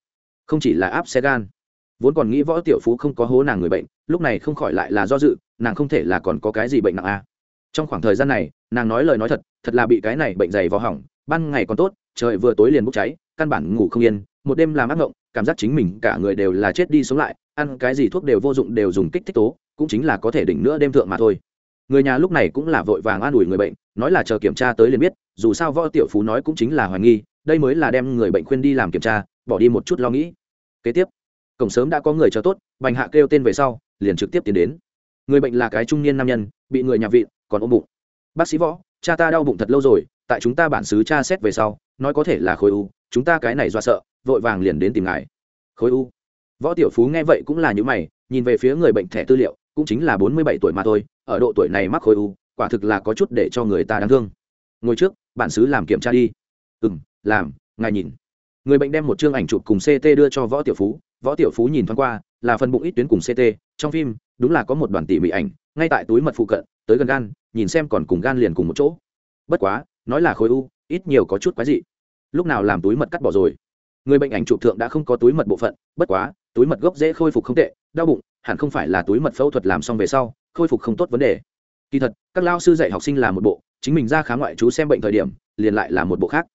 không chỉ là áp xe gan. Vốn còn nghĩ võ tiểu phú không có hố nàng người bệnh, lúc này không khỏi lại là do dự, nàng không thể là còn có cái gì bệnh nặng a trong khoảng thời gian này, nàng nói lời nói thật thật là bị cái này bệnh dày vào hỏng, ban ngày còn tốt, trời vừa tối liền bốc cháy, căn bản ngủ không yên, một đêm làm ác ngộng cảm giác chính mình cả người đều là chết đi sống lại, ăn cái gì thuốc đều vô dụng đều dùng kích thích tố, cũng chính là có thể đỉnh nữa đêm thượng mà thôi. Người nhà lúc này cũng là vội vàng an ủi người bệnh, nói là chờ kiểm tra tới liền biết, dù sao võ tiểu phú nói cũng chính là hoài nghi, đây mới là đem người bệnh khuyên đi làm kiểm tra bỏ đi một chút lo nghĩ. Kế tiếp, cổng sớm đã có người chờ tốt, bành hạ kêu tên về sau, liền trực tiếp tiến đến. Người bệnh là cái trung niên nam nhân, bị người nhà vị còn ôm bụng. Bác sĩ võ, cha ta đau bụng thật lâu rồi, tại chúng ta bản xứ cha xét về sau, nói có thể là khối u, chúng ta cái này do sợ, vội vàng liền đến tìm ngài. Khối u. Võ tiểu phú nghe vậy cũng là những mày, nhìn về phía người bệnh thẻ tư liệu, cũng chính là bốn mươi bảy tuổi mà thôi, ở độ tuổi này mắc khối u, quả thực là có chút để cho người ta đáng thương. Ngồi trước, bản xứ làm kiểm tra đi. Ừ m làm, ngài nhìn người bệnh đem một chương ảnh chụp cùng ct đưa cho võ tiểu phú. Võ tiểu phú nhìn thoáng qua, là phần bụng ít tuyến cùng ct trong phim, đúng là có một đoàn tỉ mỉ ảnh, ngay tại túi mật phụ cận, tới gần gan, nhìn xem còn cùng gan liền cùng một chỗ. Bất quá, nói là khối u, ít nhiều có chút quái dị. Lúc nào làm túi mật cắt bỏ rồi? Người bệnh ảnh chụp thượng đã không có túi mật bộ phận, bất quá, túi mật gốc dễ khôi phục không tệ, đau bụng, hẳn không phải là túi mật phẫu thuật làm xong về sau, khôi phục không tốt vấn đề. Kỳ thật, các lao sư dạy học sinh là một bộ, chính mình ra khá ngoại trú xem bệnh thời điểm, liền lại là một bộ khác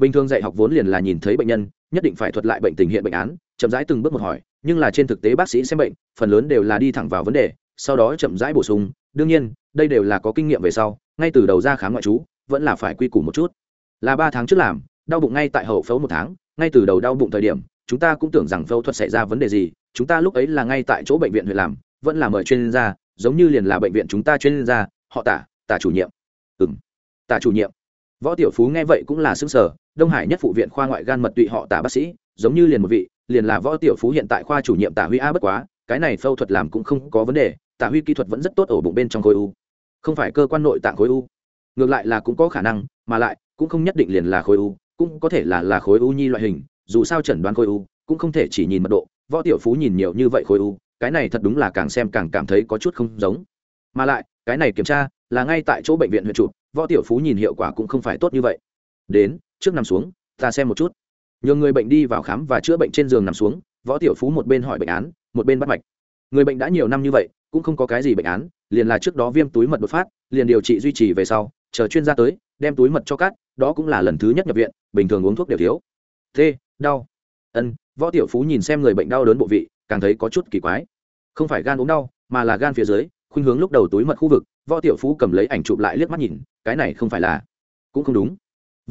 bình thường dạy học vốn liền là nhìn thấy bệnh nhân, nhất định phải thuật lại bệnh tình hiện bệnh án, chậm rãi từng bước một hỏi, nhưng là trên thực tế bác sĩ xem bệnh, phần lớn đều là đi thẳng vào vấn đề, sau đó chậm rãi bổ sung, đương nhiên, đây đều là có kinh nghiệm về sau, ngay từ đầu ra khám ngoại trú, vẫn là phải quy củ một chút. Là ba tháng trước làm, đau bụng ngay tại hậu phẫu một tháng, ngay từ đầu đau bụng thời điểm, chúng ta cũng tưởng rằng phẫu thuật xảy ra vấn đề gì, chúng ta lúc ấy là ngay tại chỗ bệnh viện huyện làm, vẫn là mời chuyên gia, giống như liền là bệnh viện chúng ta chuyên gia, họ tả tả chủ nhiệm. Ừ tả chủ nhiệm. Võ tiểu phú nghe vậy cũng là xứng sở đông hải nhất phụ viện khoa ngoại gan mật tụy họ tả bác sĩ, giống như liền một vị, liền là võ tiểu phú hiện tại khoa chủ nhiệm tả huy a bất quá, cái này phẫu thuật làm cũng không có vấn đề, tả huy kỹ thuật vẫn rất tốt ở bụng bên trong khối u. Không phải cơ quan nội tạng khối u. Ngược lại là cũng có khả năng, mà lại, cũng không nhất định liền là khối u, cũng có thể là là khối u nhi loại hình, dù sao chẩn đoán khối u, cũng không thể chỉ nhìn mật độ, võ tiểu phú nhìn nhiều như vậy khối u, cái này thật đúng là càng xem càng cảm thấy có chút không giống. Mà lại, cái này kiểm tra, là ngay tại chỗ bệnh viện huyện chụp võ tiểu phú nhìn hiệu quả cũng không phải tốt như vậy. Đến trước nằm xuống, ta xem một chút. Nhờ người bệnh đi vào khám và chữa bệnh trên giường nằm xuống, võ tiểu phú một bên hỏi bệnh án, một bên bắt mạch. Người bệnh đã nhiều năm như vậy, cũng không có cái gì bệnh án, liền là trước đó viêm túi mật đột phát, liền điều trị duy trì về sau, chờ chuyên gia tới, đem túi mật cho cát đó cũng là lần thứ nhất nhập viện, bình thường uống thuốc đều thiếu. T đau. Ân, võ tiểu phú nhìn xem người bệnh đau đớn bộ vị, càng thấy có chút kỳ quái. Không phải gan ốm đau, mà là gan phía dưới, khuynh hướng lúc đầu túi mật khu vực, võ tiểu phú cầm lấy ảnh chụp lại liếc mắt nhìn, cái này không phải là. Cũng không đúng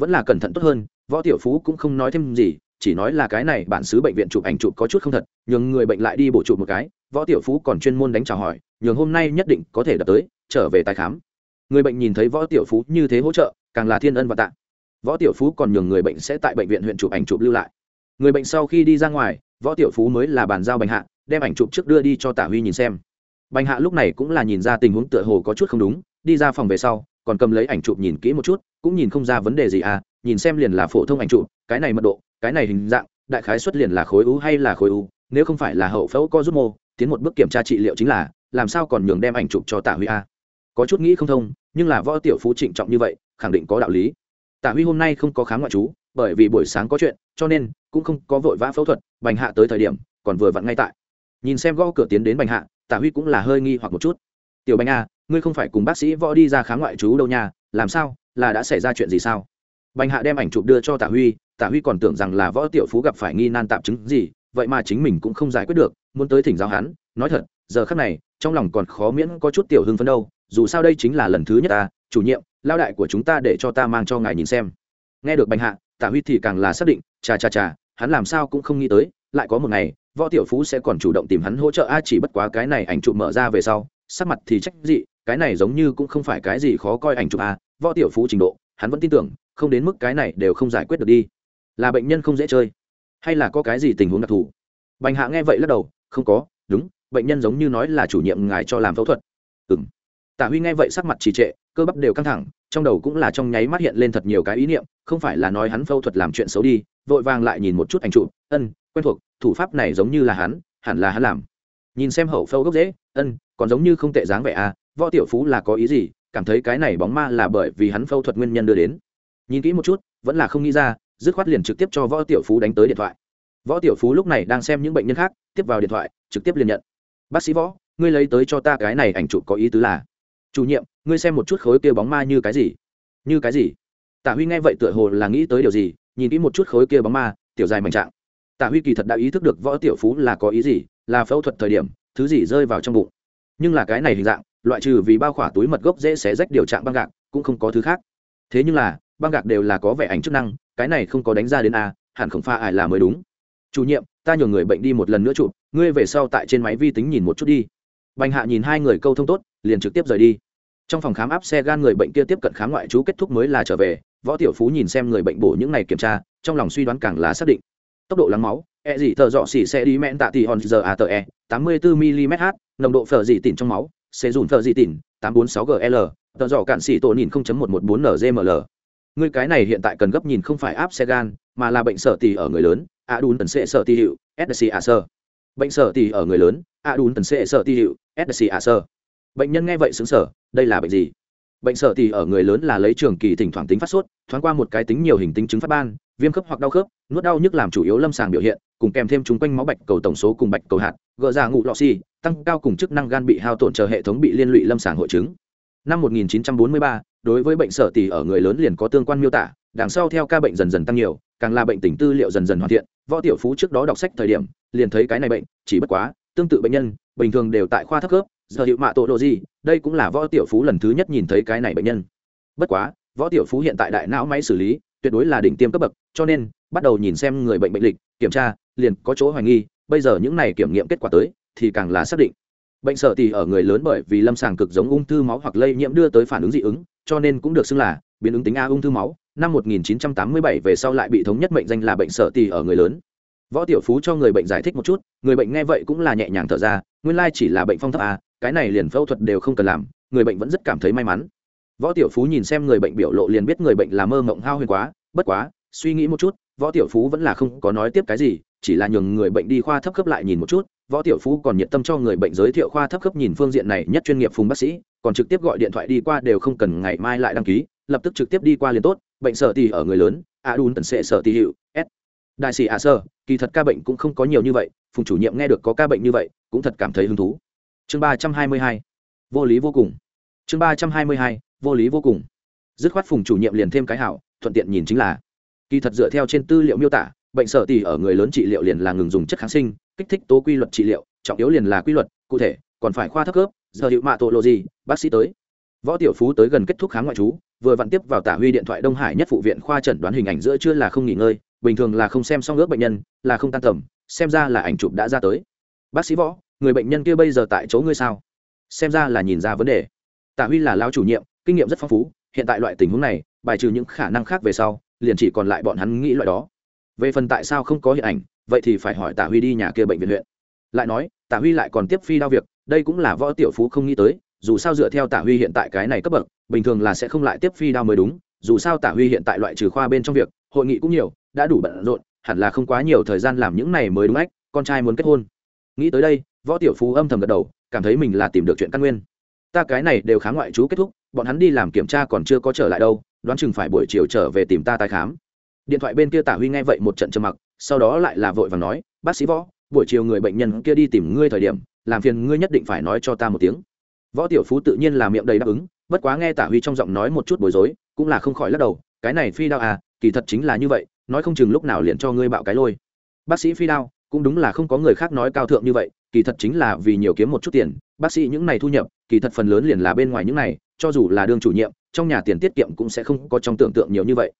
vẫn là cẩn thận tốt hơn, võ tiểu phú cũng không nói thêm gì, chỉ nói là cái này bản xứ bệnh viện chụp ảnh chụp có chút không thật, nhường người bệnh lại đi bổ chụp một cái, võ tiểu phú còn chuyên môn đánh trả hỏi, nhường hôm nay nhất định có thể đập tới, trở về tái khám. Người bệnh nhìn thấy võ tiểu phú như thế hỗ trợ, càng là thiên ân và tạ. Võ tiểu phú còn nhường người bệnh sẽ tại bệnh viện huyện chụp ảnh chụp lưu lại. Người bệnh sau khi đi ra ngoài, võ tiểu phú mới là bàn giao bệnh hạ, đem ảnh chụp trước đưa đi cho tả huy nhìn xem. Bành hạ lúc này cũng là nhìn ra tình huống tựa hồ có chút không đúng, đi ra phòng về sau còn cầm lấy ảnh chụp nhìn kỹ một chút, cũng nhìn không ra vấn đề gì à nhìn xem liền là phổ thông ảnh chụp, cái này mật độ, cái này hình dạng, đại khái xuất liền là khối u hay là khối u, nếu không phải là hậu phẫu co rút mô, tiến một bước kiểm tra trị liệu chính là, làm sao còn nhường đem ảnh chụp cho Tạ huy a. Có chút nghĩ không thông, nhưng là võ tiểu phú trịnh trọng như vậy, khẳng định có đạo lý. Tạ huy hôm nay không có khám ngoại trú, bởi vì buổi sáng có chuyện, cho nên cũng không có vội vã phẫu thuật, bành hạ tới thời điểm, còn vừa vặn ngay tại. Nhìn xem gõ cửa tiến đến bành hạ, Tạ huy cũng là hơi nghi hoặc một chút. Tiểu bành a ngươi không phải cùng bác sĩ võ đi ra khám ngoại trú đâu nha, làm sao, là đã xảy ra chuyện gì sao? Bành hạ đem ảnh chụp đưa cho tả huy tả huy còn tưởng rằng là võ tiểu phú gặp phải nghi nan tạm chứng gì, vậy mà chính mình cũng không giải quyết được, muốn tới thỉnh giáo hắn, nói thật, giờ khắc này, trong lòng còn khó miễn có chút tiểu hưng phấn đâu, dù sao đây chính là lần thứ nhất ta, chủ nhiệm, lao đại của chúng ta để cho ta mang cho ngài nhìn xem. Nghe được bành hạ tả huy thì càng là xác định, chà chà chà, hắn làm sao cũng không nghĩ tới, lại có một ngày, võ tiểu phú sẽ còn chủ động tìm hắn hỗ trợ, a, chỉ bất quá cái này ảnh chụp mở ra về sau, sắc mặt thì trách dị cái này giống như cũng không phải cái gì khó coi ảnh chụp a võ tiểu phú trình độ, hắn vẫn tin tưởng, không đến mức cái này đều không giải quyết được đi. Là bệnh nhân không dễ chơi, hay là có cái gì tình huống đặc thù? Bành hạ nghe vậy lắc đầu, không có, đúng, bệnh nhân giống như nói là chủ nhiệm ngài cho làm phẫu thuật. Ừ tả huy nghe vậy sắc mặt trì trệ, cơ bắp đều căng thẳng, trong đầu cũng là trong nháy mắt hiện lên thật nhiều cái ý niệm, không phải là nói hắn phẫu thuật làm chuyện xấu đi, vội vàng lại nhìn một chút ảnh trụ ân, quen thuộc, thủ pháp này giống như là hắn, hẳn là hắn làm. Nhìn xem hậu phẫu gốc dễ ân, còn giống như không tệ dáng vẻ à võ tiểu phú là có ý gì, cảm thấy cái này bóng ma là bởi vì hắn phẫu thuật nguyên nhân đưa đến. Nhìn kỹ một chút, vẫn là không nghĩ ra, dứt khoát liền trực tiếp cho võ tiểu phú đánh tới điện thoại. Võ tiểu phú lúc này đang xem những bệnh nhân khác, tiếp vào điện thoại, trực tiếp liền nhận. Bác sĩ võ, ngươi lấy tới cho ta cái này ảnh chụp có ý tứ là? Chủ nhiệm, ngươi xem một chút khối kia bóng ma như cái gì? Như cái gì? Tạ huy nghe vậy tựa hồ là nghĩ tới điều gì, nhìn kỹ một chút khối kia bóng ma, tiểu dài mạnh trạng. Tạ huy kỳ thật đã ý thức được võ tiểu phú là có ý gì, là phẫu thuật thời điểm, thứ gì rơi vào trong bụng. Nhưng là cái này hình dạng loại trừ vì bao khỏa túi mật gốc dễ xé rách điều trạng băng gạc, cũng không có thứ khác. Thế nhưng là, băng gạc đều là có vẻ ảnh chức năng, cái này không có đánh ra đến a, hẳn không pha ải là mới đúng. Chủ nhiệm, ta nhờ người bệnh đi một lần nữa chụp, ngươi về sau tại trên máy vi tính nhìn một chút đi. Bành hạ nhìn hai người câu thông tốt, liền trực tiếp rời đi. Trong phòng khám áp xe gan người bệnh kia tiếp cận khám ngoại trú kết thúc mới là trở về, võ tiểu phú nhìn xem người bệnh bổ những ngày kiểm tra, trong lòng suy đoán càng là xác định. Tốc độ lắng máu e dị thợ dọ xỉ xe đi mẹn tạ tỷ hòn giờ a tờ e tám mươi bốn mm h nồng độ phở dị tỉn trong máu xe dùn thợ dị tỉn, tám bốn sáu gl tờ dọ cạn xỉ tổ nhìn một một bốn nzml người cái này hiện tại cần gấp nhìn không phải áp xe gan, mà là bệnh sở tỉ ở người lớn a đun tần sệ sở tỉ hiệu sc a sơ. Bệnh sở tỉ ở người lớn a đun tần sệ sở tỉ hiệu sc a sơ. Bệnh nhân nghe vậy xứng sở đây là bệnh gì? Bệnh sở thì ở người lớn là lấy trường kỳ thỉnh thoảng tính phát sốt thoáng qua một cái tính nhiều hình tính chứng phát ban viêm khớp hoặc đau khớp nuốt đau nhức làm chủ yếu lâm sàng biểu hiện cùng kèm thêm chúng quanh máu bạch cầu tổng số cùng bạch cầu hạt gỡ ra ngụ lọ xi tăng cao cùng chức năng gan bị hao tổn chờ hệ thống bị liên lụy lâm sàng hội chứng. Năm 1943, đối với bệnh sở tỉ ở người lớn liền có tương quan miêu tả đằng sau theo ca bệnh dần dần tăng nhiều càng là bệnh tình tư liệu dần dần hoàn thiện võ tiểu phú trước đó đọc sách thời điểm liền thấy cái này bệnh chỉ bất quá tương tự bệnh nhân bình thường đều tại khoa thấp khớp giờ hiệu mạ tổ độ gì? Đây cũng là võ tiểu phú lần thứ nhất nhìn thấy cái này bệnh nhân. Bất quá, võ tiểu phú hiện tại đại não máy xử lý, tuyệt đối là đỉnh tiêm cấp bậc, cho nên, bắt đầu nhìn xem người bệnh bệnh lịch, kiểm tra, liền có chỗ hoài nghi, bây giờ những này kiểm nghiệm kết quả tới, thì càng là xác định. Bệnh sở tỳ ở người lớn bởi vì lâm sàng cực giống ung thư máu hoặc lây nhiễm đưa tới phản ứng dị ứng, cho nên cũng được xưng là biến ứng tính a ung thư máu. Năm 1987 về sau lại bị thống nhất mệnh danh là bệnh sở tỳ ở người lớn võ tiểu phú cho người bệnh giải thích một chút người bệnh nghe vậy cũng là nhẹ nhàng thở ra nguyên lai chỉ là bệnh phong thấp à, cái này liền phẫu thuật đều không cần làm người bệnh vẫn rất cảm thấy may mắn. Võ tiểu phú nhìn xem người bệnh biểu lộ liền biết người bệnh là mơ mộng hao huyền quá bất quá suy nghĩ một chút võ tiểu phú vẫn là không có nói tiếp cái gì chỉ là nhường người bệnh đi khoa thấp cấp lại nhìn một chút võ tiểu phú còn nhiệt tâm cho người bệnh giới thiệu khoa thấp cấp nhìn phương diện này nhất chuyên nghiệp phùng bác sĩ còn trực tiếp gọi điện thoại đi qua đều không cần ngày mai lại đăng ký lập tức trực tiếp đi qua liền tốt bệnh sở tì ở người lớn a đun tần sệ sở tì hiệu đại sĩ a sơ, kỳ thật ca bệnh cũng không có nhiều như vậy, phùng chủ nhiệm nghe được có ca bệnh như vậy, cũng thật cảm thấy hứng thú. Chương ba trăm hai mươi hai, vô lý vô cùng. Chương ba trăm hai mươi hai, vô lý vô cùng. Dứt khoát phùng chủ nhiệm liền thêm cái hảo, thuận tiện nhìn chính là. Kỳ thật dựa theo trên tư liệu miêu tả, bệnh sở tỉ ở người lớn trị liệu liền là ngừng dùng chất kháng sinh, kích thích tố quy luật trị liệu, trọng yếu liền là quy luật, cụ thể, còn phải khoa thấp khớp, giờ hiệu mạ tổ lộ gì, bác sĩ tới. Võ tiểu phú tới gần kết thúc khám ngoại trú, vừa vặn tiếp vào tả huy điện thoại đông hải nhất phụ viện khoa chẩn đoán hình ảnh giữa chưa là không nghỉ ngơi bình thường là không xem xong ước bệnh nhân, là không tan tầm, xem ra là ảnh chụp đã ra tới. Bác sĩ võ, người bệnh nhân kia bây giờ tại chỗ ngươi sao? Xem ra là nhìn ra vấn đề. Tạ huy là lao chủ nhiệm, kinh nghiệm rất phong phú, hiện tại loại tình huống này, bài trừ những khả năng khác về sau, liền chỉ còn lại bọn hắn nghĩ loại đó. Về phần tại sao không có hiện ảnh, vậy thì phải hỏi Tạ huy đi nhà kia bệnh viện huyện. Lại nói, Tạ huy lại còn tiếp phi đao việc, đây cũng là võ tiểu phú không nghĩ tới, dù sao dựa theo Tạ huy hiện tại cái này cấp bậc, bình thường là sẽ không lại tiếp phi đao mới đúng, dù sao Tạ huy hiện tại loại trừ khoa bên trong việc, hội nghị cũng nhiều đã đủ bận rộn, hẳn là không quá nhiều thời gian làm những này mới đúng ách, con trai muốn kết hôn. Nghĩ tới đây, võ tiểu phú âm thầm gật đầu, cảm thấy mình là tìm được chuyện căn nguyên. Ta cái này đều khá ngoại trú kết thúc, bọn hắn đi làm kiểm tra còn chưa có trở lại đâu, đoán chừng phải buổi chiều trở về tìm ta tái khám. Điện thoại bên kia tả huy nghe vậy một trận trầm mặc, sau đó lại là vội và nói, bác sĩ võ, buổi chiều người bệnh nhân kia đi tìm ngươi thời điểm, làm phiền ngươi nhất định phải nói cho ta một tiếng. Võ tiểu phú tự nhiên là miệng đầy đáp ứng, bất quá nghe tả huy trong giọng nói một chút bối rối, cũng là không khỏi lắc đầu, cái này phi đao à kỳ thật chính là như vậy nói không chừng lúc nào liền cho ngươi bạo cái lôi. Bác sĩ phi đao, cũng đúng là không có người khác nói cao thượng như vậy, kỳ thật chính là vì nhiều kiếm một chút tiền, bác sĩ những này thu nhập, kỳ thật phần lớn liền là bên ngoài những này, cho dù là đương chủ nhiệm, trong nhà tiền tiết kiệm cũng sẽ không có trong tưởng tượng nhiều như vậy.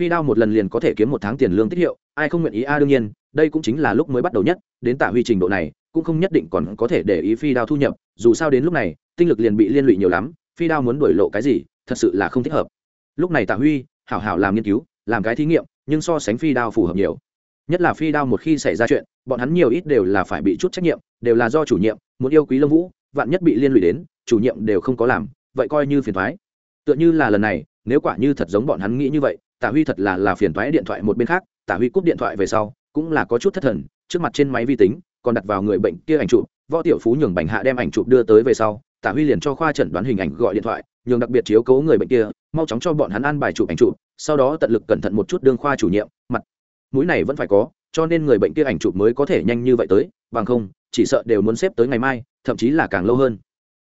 Phi đao một lần liền có thể kiếm một tháng tiền lương tiết hiệu, ai không nguyện ý a à đương nhiên, đây cũng chính là lúc mới bắt đầu nhất, đến tạ huy trình độ này, cũng không nhất định còn có thể để ý phi đao thu nhập, dù sao đến lúc này, tinh lực liền bị liên lụy nhiều lắm, phi đao muốn đổi lộ cái gì, thật sự là không thích hợp. Lúc này tạ huy, hảo hảo làm nghiên cứu, làm cái thí nghiệm nhưng so sánh phi đao phù hợp nhiều. Nhất là phi đao một khi xảy ra chuyện, bọn hắn nhiều ít đều là phải bị chút trách nhiệm, đều là do chủ nhiệm, muốn yêu quý lâm vũ, vạn nhất bị liên lụy đến, chủ nhiệm đều không có làm, vậy coi như phiền thoái tựa như là lần này, nếu quả như thật giống bọn hắn nghĩ như vậy tả huy thật là là phiền thoái điện thoại một bên khác tả huy cúp điện thoại về sau, cũng là có chút thất thần, trước mặt trên máy vi tính, còn đặt vào người bệnh kia ảnh chụp, võ tiểu phú nhường bành hạ đem ảnh chụp đưa tới về sau tả huy liền cho khoa chẩn đoán hình ảnh gọi điện thoại nhường đặc biệt chiếu cố người bệnh kia, mau chóng cho bọn hắn ăn bài chụp ảnh chụp, sau đó tận lực cẩn thận một chút đương khoa chủ nhiệm, mặt mũi này vẫn phải có, cho nên người bệnh kia ảnh chụp mới có thể nhanh như vậy tới, bằng không, chỉ sợ đều muốn xếp tới ngày mai, thậm chí là càng lâu hơn.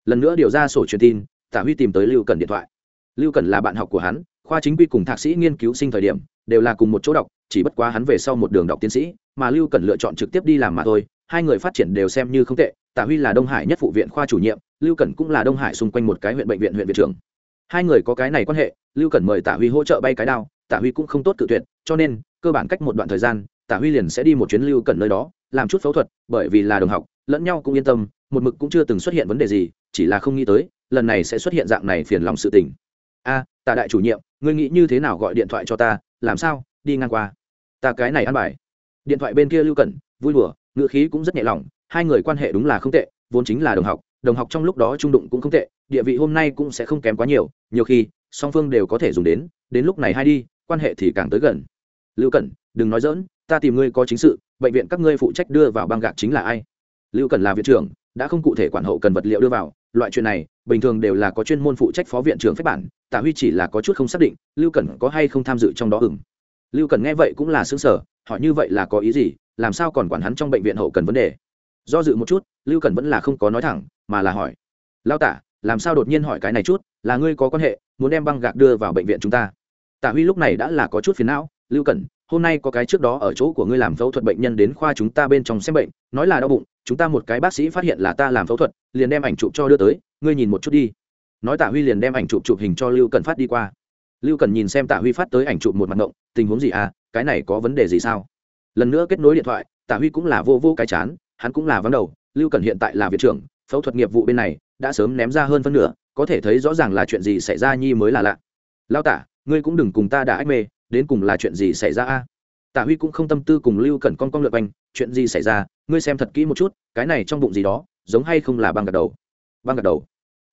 Lần nữa điều ra sổ truyền tin tả huy tìm tới lưu cần điện thoại. Lưu cần là bạn học của hắn, khoa chính quy cùng thạc sĩ nghiên cứu sinh thời điểm, đều là cùng một chỗ đọc, chỉ bất quá hắn về sau một đường đọc tiến sĩ, mà lưu cần lựa chọn trực tiếp đi làm mà thôi, hai người phát triển đều xem như không tệ tả huy là đông hải nhất phụ viện khoa chủ nhiệm lưu Cẩn cũng là đông hải xung quanh một cái huyện bệnh viện huyện viện trưởng. Hai người có cái này quan hệ lưu Cẩn mời tả huy hỗ trợ bay cái đao tả huy cũng không tốt cự tuyệt cho nên cơ bản cách một đoạn thời gian tả huy liền sẽ đi một chuyến lưu Cẩn nơi đó làm chút phẫu thuật bởi vì là đồng học lẫn nhau cũng yên tâm một mực cũng chưa từng xuất hiện vấn đề gì chỉ là không nghĩ tới lần này sẽ xuất hiện dạng này phiền lòng sự tình. A à, tạ đại chủ nhiệm ngươi nghĩ như thế nào gọi điện thoại cho ta làm sao đi ngang qua? Ta cái này ăn bài. Điện thoại bên kia lưu cẩn vui đùa ngựa khí cũng rất nhẹ lòng hai người quan hệ đúng là không tệ vốn chính là đồng học đồng học trong lúc đó trung đụng cũng không tệ, địa vị hôm nay cũng sẽ không kém quá nhiều nhiều khi, song phương đều có thể dùng đến đến lúc này hay đi, quan hệ thì càng tới gần. Lưu cẩn, đừng nói dỡn ta tìm ngươi có chính sự, bệnh viện các ngươi phụ trách đưa vào băng gạc chính là ai? Lưu cẩn là viện trưởng, đã không cụ thể quản hậu cần vật liệu đưa vào, loại chuyện này, bình thường đều là có chuyên môn phụ trách phó viện trưởng phép bản, tạ huy chỉ là có chút không xác định, lưu cẩn có hay không tham dự trong đó ừng lưu cẩn nghe vậy cũng là xứng sở hỏi như vậy là có ý gì, làm sao còn quản hắn trong bệnh viện hậu cần vấn đề? Do dự một chút, lưu cẩn vẫn là không có nói thẳng mà là hỏi lao tả, làm sao đột nhiên hỏi cái này chút, là ngươi có quan hệ, muốn đem băng gạc đưa vào bệnh viện chúng ta? Tạ huy lúc này đã là có chút phiền não, lưu cẩn, hôm nay có cái trước đó ở chỗ của ngươi làm phẫu thuật bệnh nhân đến khoa chúng ta bên trong xem bệnh, nói là đau bụng, chúng ta một cái bác sĩ phát hiện là ta làm phẫu thuật, liền đem ảnh chụp cho đưa tới, ngươi nhìn một chút đi. Nói tạ huy liền đem ảnh chụp chụp hình cho lưu cần phát đi qua. Lưu cần nhìn xem tạ huy phát tới ảnh chụp một mặt ngộng, tình huống gì à cái này có vấn đề gì sao? Lần nữa kết nối điện thoại tạ huy cũng là vô vô cái chán, hắn cũng là vắng đầu, lưu cần hiện tại là viện trưởng phẫu thuật nghiệp vụ bên này đã sớm ném ra hơn phân nửa, có thể thấy rõ ràng là chuyện gì xảy ra nhi mới là lạ. Lao tả, ngươi cũng đừng cùng ta đã ách mê, đến cùng là chuyện gì xảy ra a? Tạ huy cũng không tâm tư cùng lưu cẩn con con lượt quanh, chuyện gì xảy ra, ngươi xem thật kỹ một chút, cái này trong bụng gì đó, giống hay không là băng gật đầu? Băng gật đầu.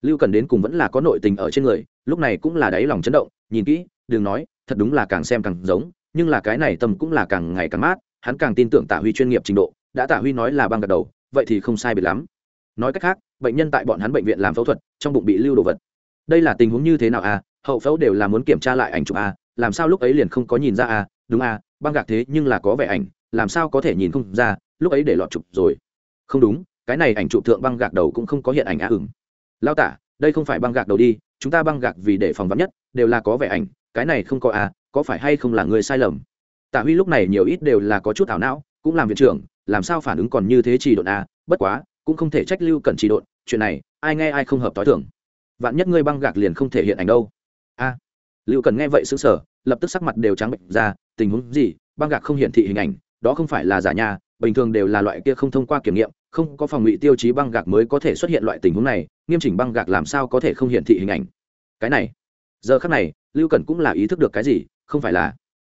Lưu cẩn đến cùng vẫn là có nội tình ở trên người, lúc này cũng là đáy lòng chấn động, nhìn kỹ, đừng nói, thật đúng là càng xem càng giống, nhưng là cái này tâm cũng là càng ngày càng mát, hắn càng tin tưởng tạ huy chuyên nghiệp trình độ, đã tạ huy nói là băng gật đầu, vậy thì không sai biệt lắm nói cách khác, bệnh nhân tại bọn hắn bệnh viện làm phẫu thuật, trong bụng bị lưu đồ vật. Đây là tình huống như thế nào à? Hậu phẫu đều là muốn kiểm tra lại ảnh chụp à? Làm sao lúc ấy liền không có nhìn ra à? Đúng à băng gạc thế nhưng là có vẻ ảnh, làm sao có thể nhìn không ra, lúc ấy để lọt chụp rồi. Không đúng, cái này ảnh chụp thượng băng gạc đầu cũng không có hiện ảnh á ửng lao tả, đây không phải băng gạc đầu đi, chúng ta băng gạc vì để phòng vắn nhất, đều là có vẻ ảnh, cái này không có à? Có phải hay không là người sai lầm? Tả huy lúc này nhiều ít đều là có chút ảo não, cũng làm viện trưởng, làm sao phản ứng còn như thế chỉ độn à? Bất quá cũng không thể trách lưu cần trì độn, chuyện này, ai nghe ai không hợp t h i thưởng vạn nhất ngươi băng gạc liền không thể hiện ảnh đâu. A. Lưu cần nghe vậy xứng sở lập tức sắc mặt đều trắng bệnh ra, tình huống gì, băng gạc không hiển thị hình ảnh, đó không phải là giả nhà, bình thường đều là loại kia không thông qua kiểm nghiệm, không có phòng ngụy tiêu chí băng gạc mới có thể xuất hiện loại tình huống này, nghiêm chỉnh băng gạc làm sao có thể không hiển thị hình ảnh. Cái này, giờ khác này, lưu cần cũng là ý thức được cái gì, không phải là,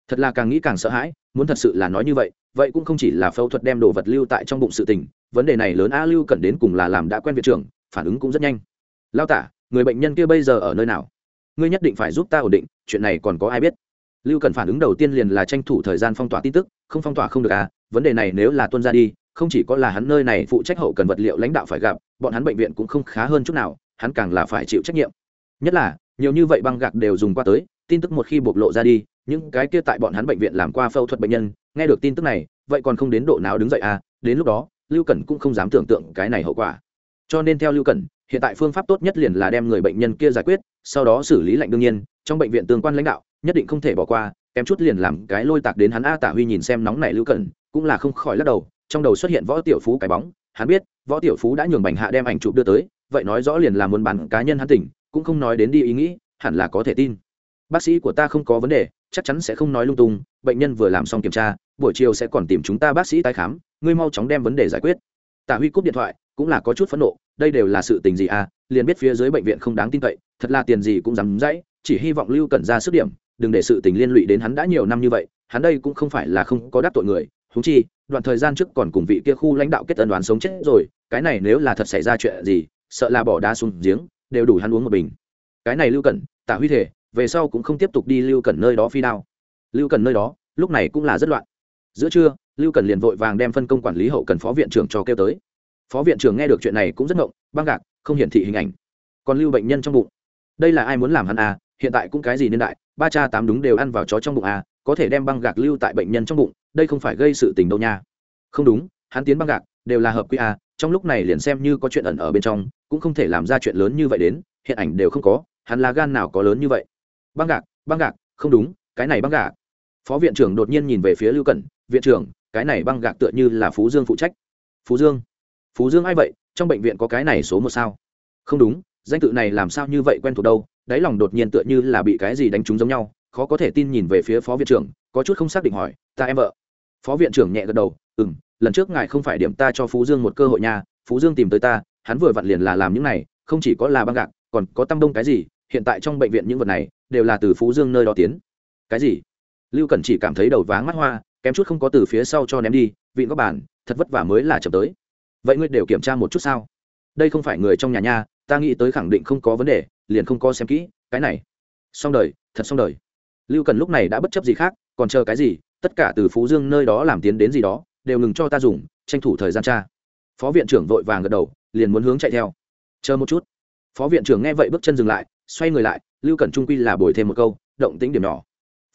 thật là càng nghĩ càng sợ hãi, muốn thật sự là nói như vậy vậy cũng không chỉ là phẫu thuật đem đồ vật lưu tại trong bụng sự tình vấn đề này lớn a lưu cần đến cùng là làm đã quen viện trưởng, phản ứng cũng rất nhanh. Lao tả, người bệnh nhân kia bây giờ ở nơi nào? Ngươi nhất định phải giúp ta ổn định, chuyện này còn có ai biết? Lưu cần phản ứng đầu tiên liền là tranh thủ thời gian phong tỏa tin tức, không phong tỏa không được à vấn đề này nếu là tuân ra đi, không chỉ có là hắn nơi này phụ trách hậu cần vật liệu lãnh đạo phải gặp, bọn hắn bệnh viện cũng không khá hơn chút nào, hắn càng là phải chịu trách nhiệm. Nhất là, nhiều như vậy băng gạc đều dùng qua tới, tin tức một khi bộc lộ ra đi, những cái kia tại bọn hắn bệnh viện làm qua phẫu thuật bệnh nhân, nghe được tin tức này, vậy còn không đến độ nào đứng dậy à đến lúc đó lưu cẩn cũng không dám tưởng tượng cái này hậu quả. Cho nên theo lưu cẩn, hiện tại phương pháp tốt nhất liền là đem người bệnh nhân kia giải quyết, sau đó xử lý lạnh đương nhiên, trong bệnh viện tương quan lãnh đạo nhất định không thể bỏ qua, kém chút liền làm cái lôi tạc đến hắn a tả huy nhìn xem nóng này lưu cẩn, cũng là không khỏi lắc đầu, trong đầu xuất hiện võ tiểu phú cái bóng, hắn biết, võ tiểu phú đã nhường bành hạ đem ảnh chụp đưa tới, vậy nói rõ liền là muốn bán cá nhân hắn tỉnh, cũng không nói đến đi ý nghĩ, hẳn là có thể tin. Bác sĩ của ta không có vấn đề, chắc chắn sẽ không nói lung tung, bệnh nhân vừa làm xong kiểm tra, buổi chiều sẽ còn tìm chúng ta bác sĩ tái khám ngươi mau chóng đem vấn đề giải quyết. Tạ huy cúp điện thoại, cũng là có chút phẫn nộ, đây đều là sự tình gì à liền biết phía dưới bệnh viện không đáng tin cậy, thật là tiền gì cũng dám dãy, chỉ hy vọng lưu cẩn ra sức điểm, đừng để sự tình liên lụy đến hắn đã nhiều năm như vậy, hắn đây cũng không phải là không có đắc tội người húng chi, đoạn thời gian trước còn cùng vị kia khu lãnh đạo kết tân đoán sống chết rồi, cái này nếu là thật xảy ra chuyện gì, sợ là bỏ đá xuống giếng, đều đủ hắn uống một bình. Cái này lưu cẩn, tả huy thể, về sau cũng không tiếp tục đi lưu cẩn nơi đó phi đao. Lưu cẩn nơi đó, lúc này cũng là rất loạn giữa trưa, lưu Cần liền vội vàng đem phân công quản lý hậu cần phó viện trưởng cho kêu tới. Phó viện trưởng nghe được chuyện này cũng rất ngộng, băng gạc, không hiển thị hình ảnh. Còn lưu bệnh nhân trong bụng. Đây là ai muốn làm hắn à? Hiện tại cũng cái gì nên đại? Ba cha tám đúng đều ăn vào chó trong bụng à? Có thể đem băng gạc lưu tại bệnh nhân trong bụng, đây không phải gây sự tình đâu nha. Không đúng, hắn tiến băng gạc, đều là hợp quy à? Trong lúc này liền xem như có chuyện ẩn ở bên trong, cũng không thể làm ra chuyện lớn như vậy đến, hiện ảnh đều không có, hắn là gan nào có lớn như vậy? Băng gạc băng gạc, không đúng, cái này băng gạc. Phó viện trưởng đột nhiên nhìn về phía lưu cẩn viện trưởng, cái này băng gạc tựa như là phú dương phụ trách. Phú dương? Phú dương ai vậy? Trong bệnh viện có cái này số một sao? Không đúng, danh tự này làm sao như vậy quen thuộc đâu, đáy lòng đột nhiên tựa như là bị cái gì đánh trúng giống nhau, khó có thể tin nhìn về phía phó viện trưởng, có chút không xác định hỏi, ta em vợ. Phó viện trưởng nhẹ gật đầu ừ m lần trước ngài không phải điểm ta cho phú dương một cơ hội nha, phú dương tìm tới ta, hắn vừa vặn liền là làm những này, không chỉ có là băng gạc, còn có tăm đông cái gì, hiện tại trong bệnh viện những vật này, đều là từ phú dương nơi đó tiến. Cái gì? Lưu cẩn chỉ cảm thấy đầu váng mắt hoa kém chút không có từ phía sau cho ném đi vịn góc bàn, thật vất vả mới là chậm tới. Vậy ngươi đều kiểm tra một chút sao? Đây không phải người trong nhà nha, ta nghĩ tới khẳng định không có vấn đề, liền không có xem kỹ, cái này. Xong đời, thật xong đời. Lưu cần lúc này đã bất chấp gì khác, còn chờ cái gì, tất cả từ phú dương nơi đó làm tiến đến gì đó, đều ngừng cho ta dùng, tranh thủ thời gian tra. Phó viện trưởng vội vàng gật đầu, liền muốn hướng chạy theo. Chờ một chút. Phó viện trưởng nghe vậy bước chân dừng lại, xoay người lại, lưu cần trung quy là bồi thêm một câu, động tính điểm nhỏ.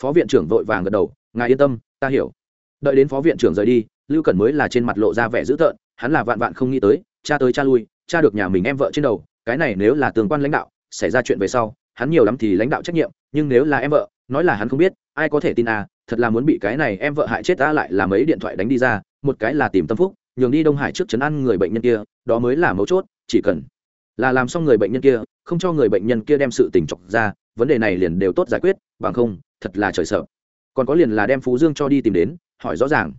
Phó viện trưởng vội vàng gật đầu, ngài yên tâm ta hiểu. Đợi đến phó viện trưởng rời đi, lưu Cẩn mới là trên mặt lộ ra vẻ dữ tợn, hắn là vạn vạn không nghĩ tới, cha tới cha lui, cha được nhà mình em vợ trên đầu, cái này nếu là tương quan lãnh đạo, xảy ra chuyện về sau, hắn nhiều lắm thì lãnh đạo trách nhiệm, nhưng nếu là em vợ, nói là hắn không biết, ai có thể tin à thật là muốn bị cái này em vợ hại chết ta lại là mấy điện thoại đánh đi ra, một cái là tìm tâm phúc, nhường đi đông hải trước chấn ăn người bệnh nhân kia, đó mới là mấu chốt, chỉ cần là làm xong người bệnh nhân kia, không cho người bệnh nhân kia đem sự tình chọc ra, vấn đề này liền đều tốt giải quyết, bằng không, thật là trời sợ còn có liền là đem phú dương cho đi tìm đến, hỏi rõ ràng.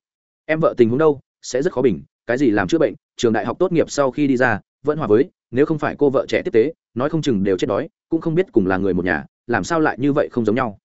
Em vợ tình huống đâu, sẽ rất khó bình, cái gì làm chữa bệnh, trường đại học tốt nghiệp sau khi đi ra, vẫn hòa với, nếu không phải cô vợ trẻ tiếp tế, nói không chừng đều chết đói, cũng không biết cùng là người một nhà, làm sao lại như vậy không giống nhau.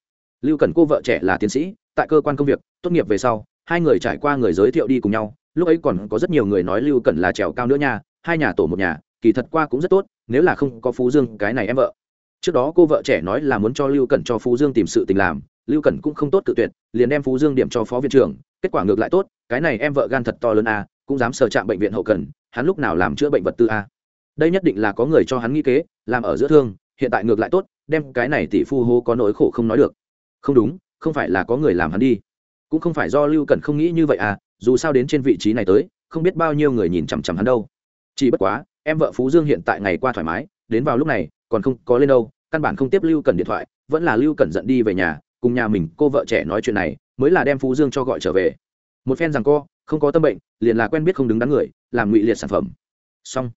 Lưu cần cô vợ trẻ là tiến sĩ, tại cơ quan công việc, tốt nghiệp về sau, hai người trải qua người giới thiệu đi cùng nhau, lúc ấy còn có rất nhiều người nói lưu cần là trèo cao nữa nha, hai nhà tổ một nhà, kỳ thật qua cũng rất tốt, nếu là không có phú dương, cái này em vợ. Trước đó cô vợ trẻ nói là muốn cho lưu cần cho phú dương tìm sự tình làm lưu Cẩn cũng không tốt tự tuyệt, liền đem phú dương điểm cho phó viện trưởng, kết quả ngược lại tốt, cái này em vợ gan thật to lớn a, cũng dám sờ chạm bệnh viện hậu cần, hắn lúc nào làm chữa bệnh vật tư a? Đây nhất định là có người cho hắn nghĩ kế, làm ở giữa thương, hiện tại ngược lại tốt, đem cái này tỷ phu hô có nỗi khổ không nói được. Không đúng, không phải là có người làm hắn đi. Cũng không phải do lưu Cẩn không nghĩ như vậy à dù sao đến trên vị trí này tới, không biết bao nhiêu người nhìn chằm chằm hắn đâu. Chỉ bất quá, em vợ phú dương hiện tại ngày qua thoải mái, đến vào lúc này, còn không có lên đâu, căn bản không tiếp lưu Cẩn điện thoại, vẫn là lưu Cẩn giận đi về nhà cùng nhà mình cô vợ trẻ nói chuyện này, mới là đem phú dương cho gọi trở về. Một phen rằng co, không có tâm bệnh, liền là quen biết không đứng đắn người, làm ngụy liệt sản phẩm. Xong.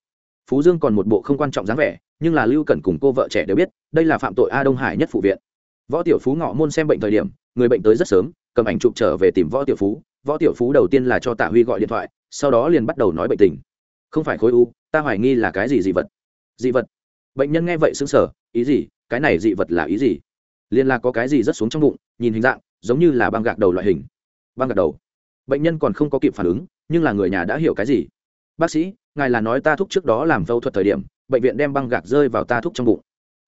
Phú dương còn một bộ không quan trọng dáng vẻ, nhưng là lưu cần cùng cô vợ trẻ đều biết, đây là phạm tội a đông hải nhất phụ viện. Võ tiểu phú ngọ môn xem bệnh thời điểm, người bệnh tới rất sớm, cầm ảnh chụp trở về tìm võ tiểu phú. Võ tiểu phú đầu tiên là cho tạ huy gọi điện thoại, sau đó liền bắt đầu nói bệnh tình. Không phải khối u, ta hoài nghi là cái gì dị vật? Dị vật? Bệnh nhân nghe vậy xứng sở ý gì? Cái này dị vật là ý gì? Liên là có cái gì rất xuống trong bụng, nhìn hình dạng, giống như là băng gạc đầu loại hình. Băng gạc đầu. Bệnh nhân còn không có kịp phản ứng, nhưng là người nhà đã hiểu cái gì. Bác sĩ, ngài là nói ta thúc trước đó làm phẫu thuật thời điểm, bệnh viện đem băng gạc rơi vào ta thúc trong bụng.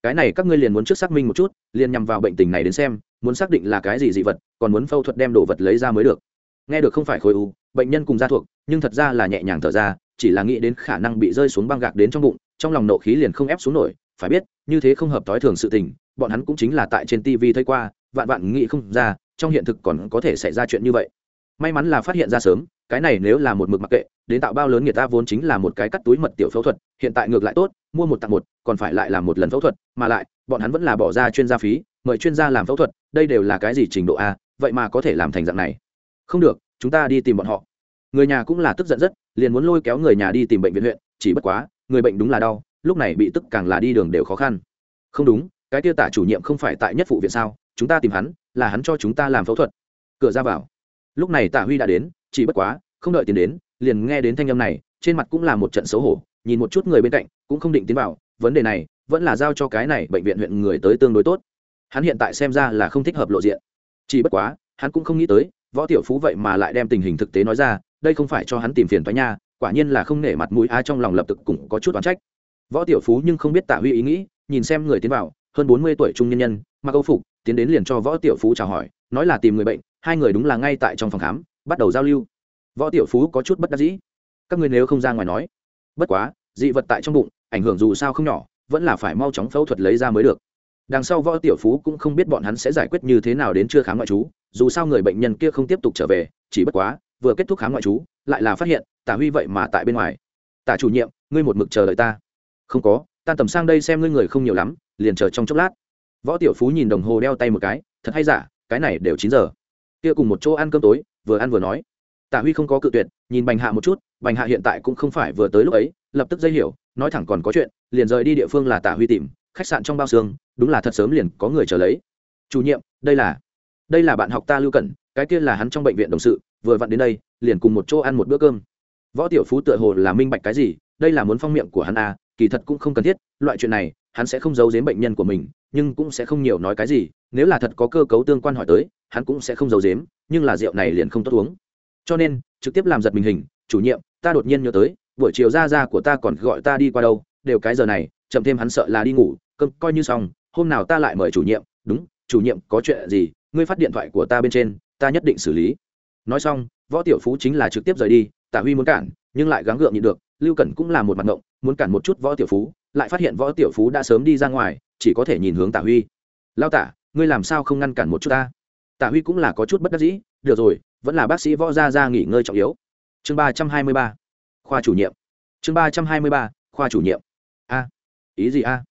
Cái này các ngươi liền muốn trước xác minh một chút, liền nhằm vào bệnh tình này đến xem, muốn xác định là cái gì dị vật, còn muốn phẫu thuật đem đồ vật lấy ra mới được. Nghe được không phải khối u, bệnh nhân cùng ra thuộc, nhưng thật ra là nhẹ nhàng thở ra, chỉ là nghĩ đến khả năng bị rơi xuống băng gạc đến trong bụng, trong lòng nộ khí liền không ép xuống nổi, phải biết, như thế không hợp thói thường sự tình bọn hắn cũng chính là tại trên tv thấy qua, vạn vạn nghĩ không ra, trong hiện thực còn có thể xảy ra chuyện như vậy. May mắn là phát hiện ra sớm, cái này nếu là một mực mặc kệ, đến tạo bao lớn người ta vốn chính là một cái cắt túi mật tiểu phẫu thuật, hiện tại ngược lại tốt, mua một tặng một, còn phải lại làm một lần phẫu thuật, mà lại, bọn hắn vẫn là bỏ ra chuyên gia phí, mời chuyên gia làm phẫu thuật, đây đều là cái gì trình độ a, vậy mà có thể làm thành dạng này. Không được, chúng ta đi tìm bọn họ. Người nhà cũng là tức giận rất, liền muốn lôi kéo người nhà đi tìm bệnh viện huyện, chỉ bất quá, người bệnh đúng là đau, lúc này bị tức càng là đi đường đều khó khăn. Không đúng cái tiêu tả chủ nhiệm không phải tại nhất phụ viện sao? Chúng ta tìm hắn, là hắn cho chúng ta làm phẫu thuật. Cửa ra vào. Lúc này tạ huy đã đến, chỉ bất quá, không đợi tiền đến, liền nghe đến thanh âm này, trên mặt cũng là một trận xấu hổ, nhìn một chút người bên cạnh, cũng không định tiến vào, vấn đề này, vẫn là giao cho cái này bệnh viện huyện người tới tương đối tốt. Hắn hiện tại xem ra là không thích hợp lộ diện. Chỉ bất quá, hắn cũng không nghĩ tới, võ tiểu phú vậy mà lại đem tình hình thực tế nói ra, đây không phải cho hắn tìm phiền thoái nha, quả nhiên là không nể mặt mũi ai trong lòng lập tức cũng có chút oán trách. Võ tiểu phú nhưng không biết tạ huy ý nghĩ, nhìn xem người tiến vào hơn bốn mươi tuổi trung nhân nhân, mặc âu phục, tiến đến liền cho võ tiểu phú chào hỏi, nói là tìm người bệnh, hai người đúng là ngay tại trong phòng khám, bắt đầu giao lưu. Võ tiểu phú có chút bất đắc dĩ. Các người nếu không ra ngoài nói. Bất quá, dị vật tại trong bụng, ảnh hưởng dù sao không nhỏ, vẫn là phải mau chóng phẫu thuật lấy ra mới được. Đằng sau võ tiểu phú cũng không biết bọn hắn sẽ giải quyết như thế nào đến chưa khám ngoại trú, dù sao người bệnh nhân kia không tiếp tục trở về, chỉ bất quá, vừa kết thúc khám ngoại trú, lại là phát hiện, tả huy vậy mà tại bên ngoài. Tả chủ nhiệm, ngươi một mực chờ đợi ta. Không có, ta tầm sang đây xem ngươi người không nhiều lắm liền chờ trong chốc lát. Võ tiểu phú nhìn đồng hồ đeo tay một cái, thật hay giả, cái này đều chín giờ. Kia cùng một chỗ ăn cơm tối, vừa ăn vừa nói. Tạ huy không có cự tuyệt, nhìn bành hạ một chút, bành hạ hiện tại cũng không phải vừa tới lúc ấy, lập tức dây hiểu, nói thẳng còn có chuyện, liền rời đi địa phương là tạ huy tìm, khách sạn trong bao xương, đúng là thật sớm liền có người chờ lấy. Chủ nhiệm, đây là đây là bạn học ta lưu cẩn, cái kia là hắn trong bệnh viện đồng sự, vừa vặn đến đây, liền cùng một chỗ ăn một bữa cơm. Võ tiểu phú tựa hồ là minh bạch cái gì, đây là muốn phong miệng của hắn à kỳ thật cũng không cần thiết, loại chuyện này, hắn sẽ không giấu giếm bệnh nhân của mình, nhưng cũng sẽ không nhiều nói cái gì, nếu là thật có cơ cấu tương quan hỏi tới, hắn cũng sẽ không giấu giếm, nhưng là rượu này liền không tốt uống. Cho nên, trực tiếp làm giật mình hình, chủ nhiệm, ta đột nhiên nhớ tới, buổi chiều ra ra của ta còn gọi ta đi qua đâu, đều cái giờ này, chậm thêm hắn sợ là đi ngủ, cơm coi như xong, hôm nào ta lại mời chủ nhiệm, đúng, chủ nhiệm, có chuyện gì, ngươi phát điện thoại của ta bên trên, ta nhất định xử lý. Nói xong, võ tiểu phú chính là trực tiếp rời đi tả huy muốn cản, nhưng lại gắng gượng nhịn được lưu cẩn cũng là một mặt ngộng, muốn cản một chút võ tiểu phú, lại phát hiện võ tiểu phú đã sớm đi ra ngoài, chỉ có thể nhìn hướng tả huy. Lao tả ngươi làm sao không ngăn cản một chút ta? Tả huy cũng là có chút bất đắc dĩ, được rồi, vẫn là bác sĩ võ gia ra nghỉ ngơi trọng yếu. Chương ba trăm hai mươi ba. Khoa chủ nhiệm. Chương ba trăm hai mươi ba, khoa chủ nhiệm. A, ý gì a?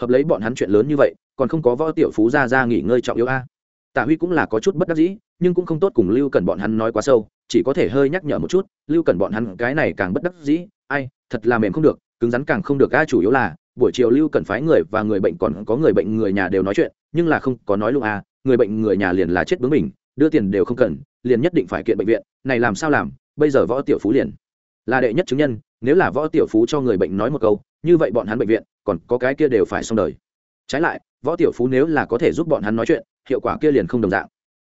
Hợp lấy bọn hắn chuyện lớn như vậy, còn không có võ tiểu phú ra ra nghỉ ngơi trọng yếu a? Tả huy cũng là có chút bất đắc dĩ, nhưng cũng không tốt cùng lưu cần bọn hắn nói quá sâu, chỉ có thể hơi nhắc nhở một chút, lưu cần bọn hắn cái này càng bất đắc dĩ ai, thật là mềm không được, cứng rắn càng không được, a, chủ yếu là, buổi chiều lưu cần phái người và người bệnh còn có người bệnh người nhà đều nói chuyện, nhưng là không có nói luôn à. người bệnh người nhà liền là chết bướng mình đưa tiền đều không cần, liền nhất định phải kiện bệnh viện, này làm sao làm, bây giờ võ tiểu phú liền là đệ nhất chứng nhân, nếu là võ tiểu phú cho người bệnh nói một câu, như vậy bọn hắn bệnh viện, còn có cái kia đều phải xong đời trái lại, võ tiểu phú nếu là có thể giúp bọn hắn nói chuyện, hiệu quả kia liền không đồng dạng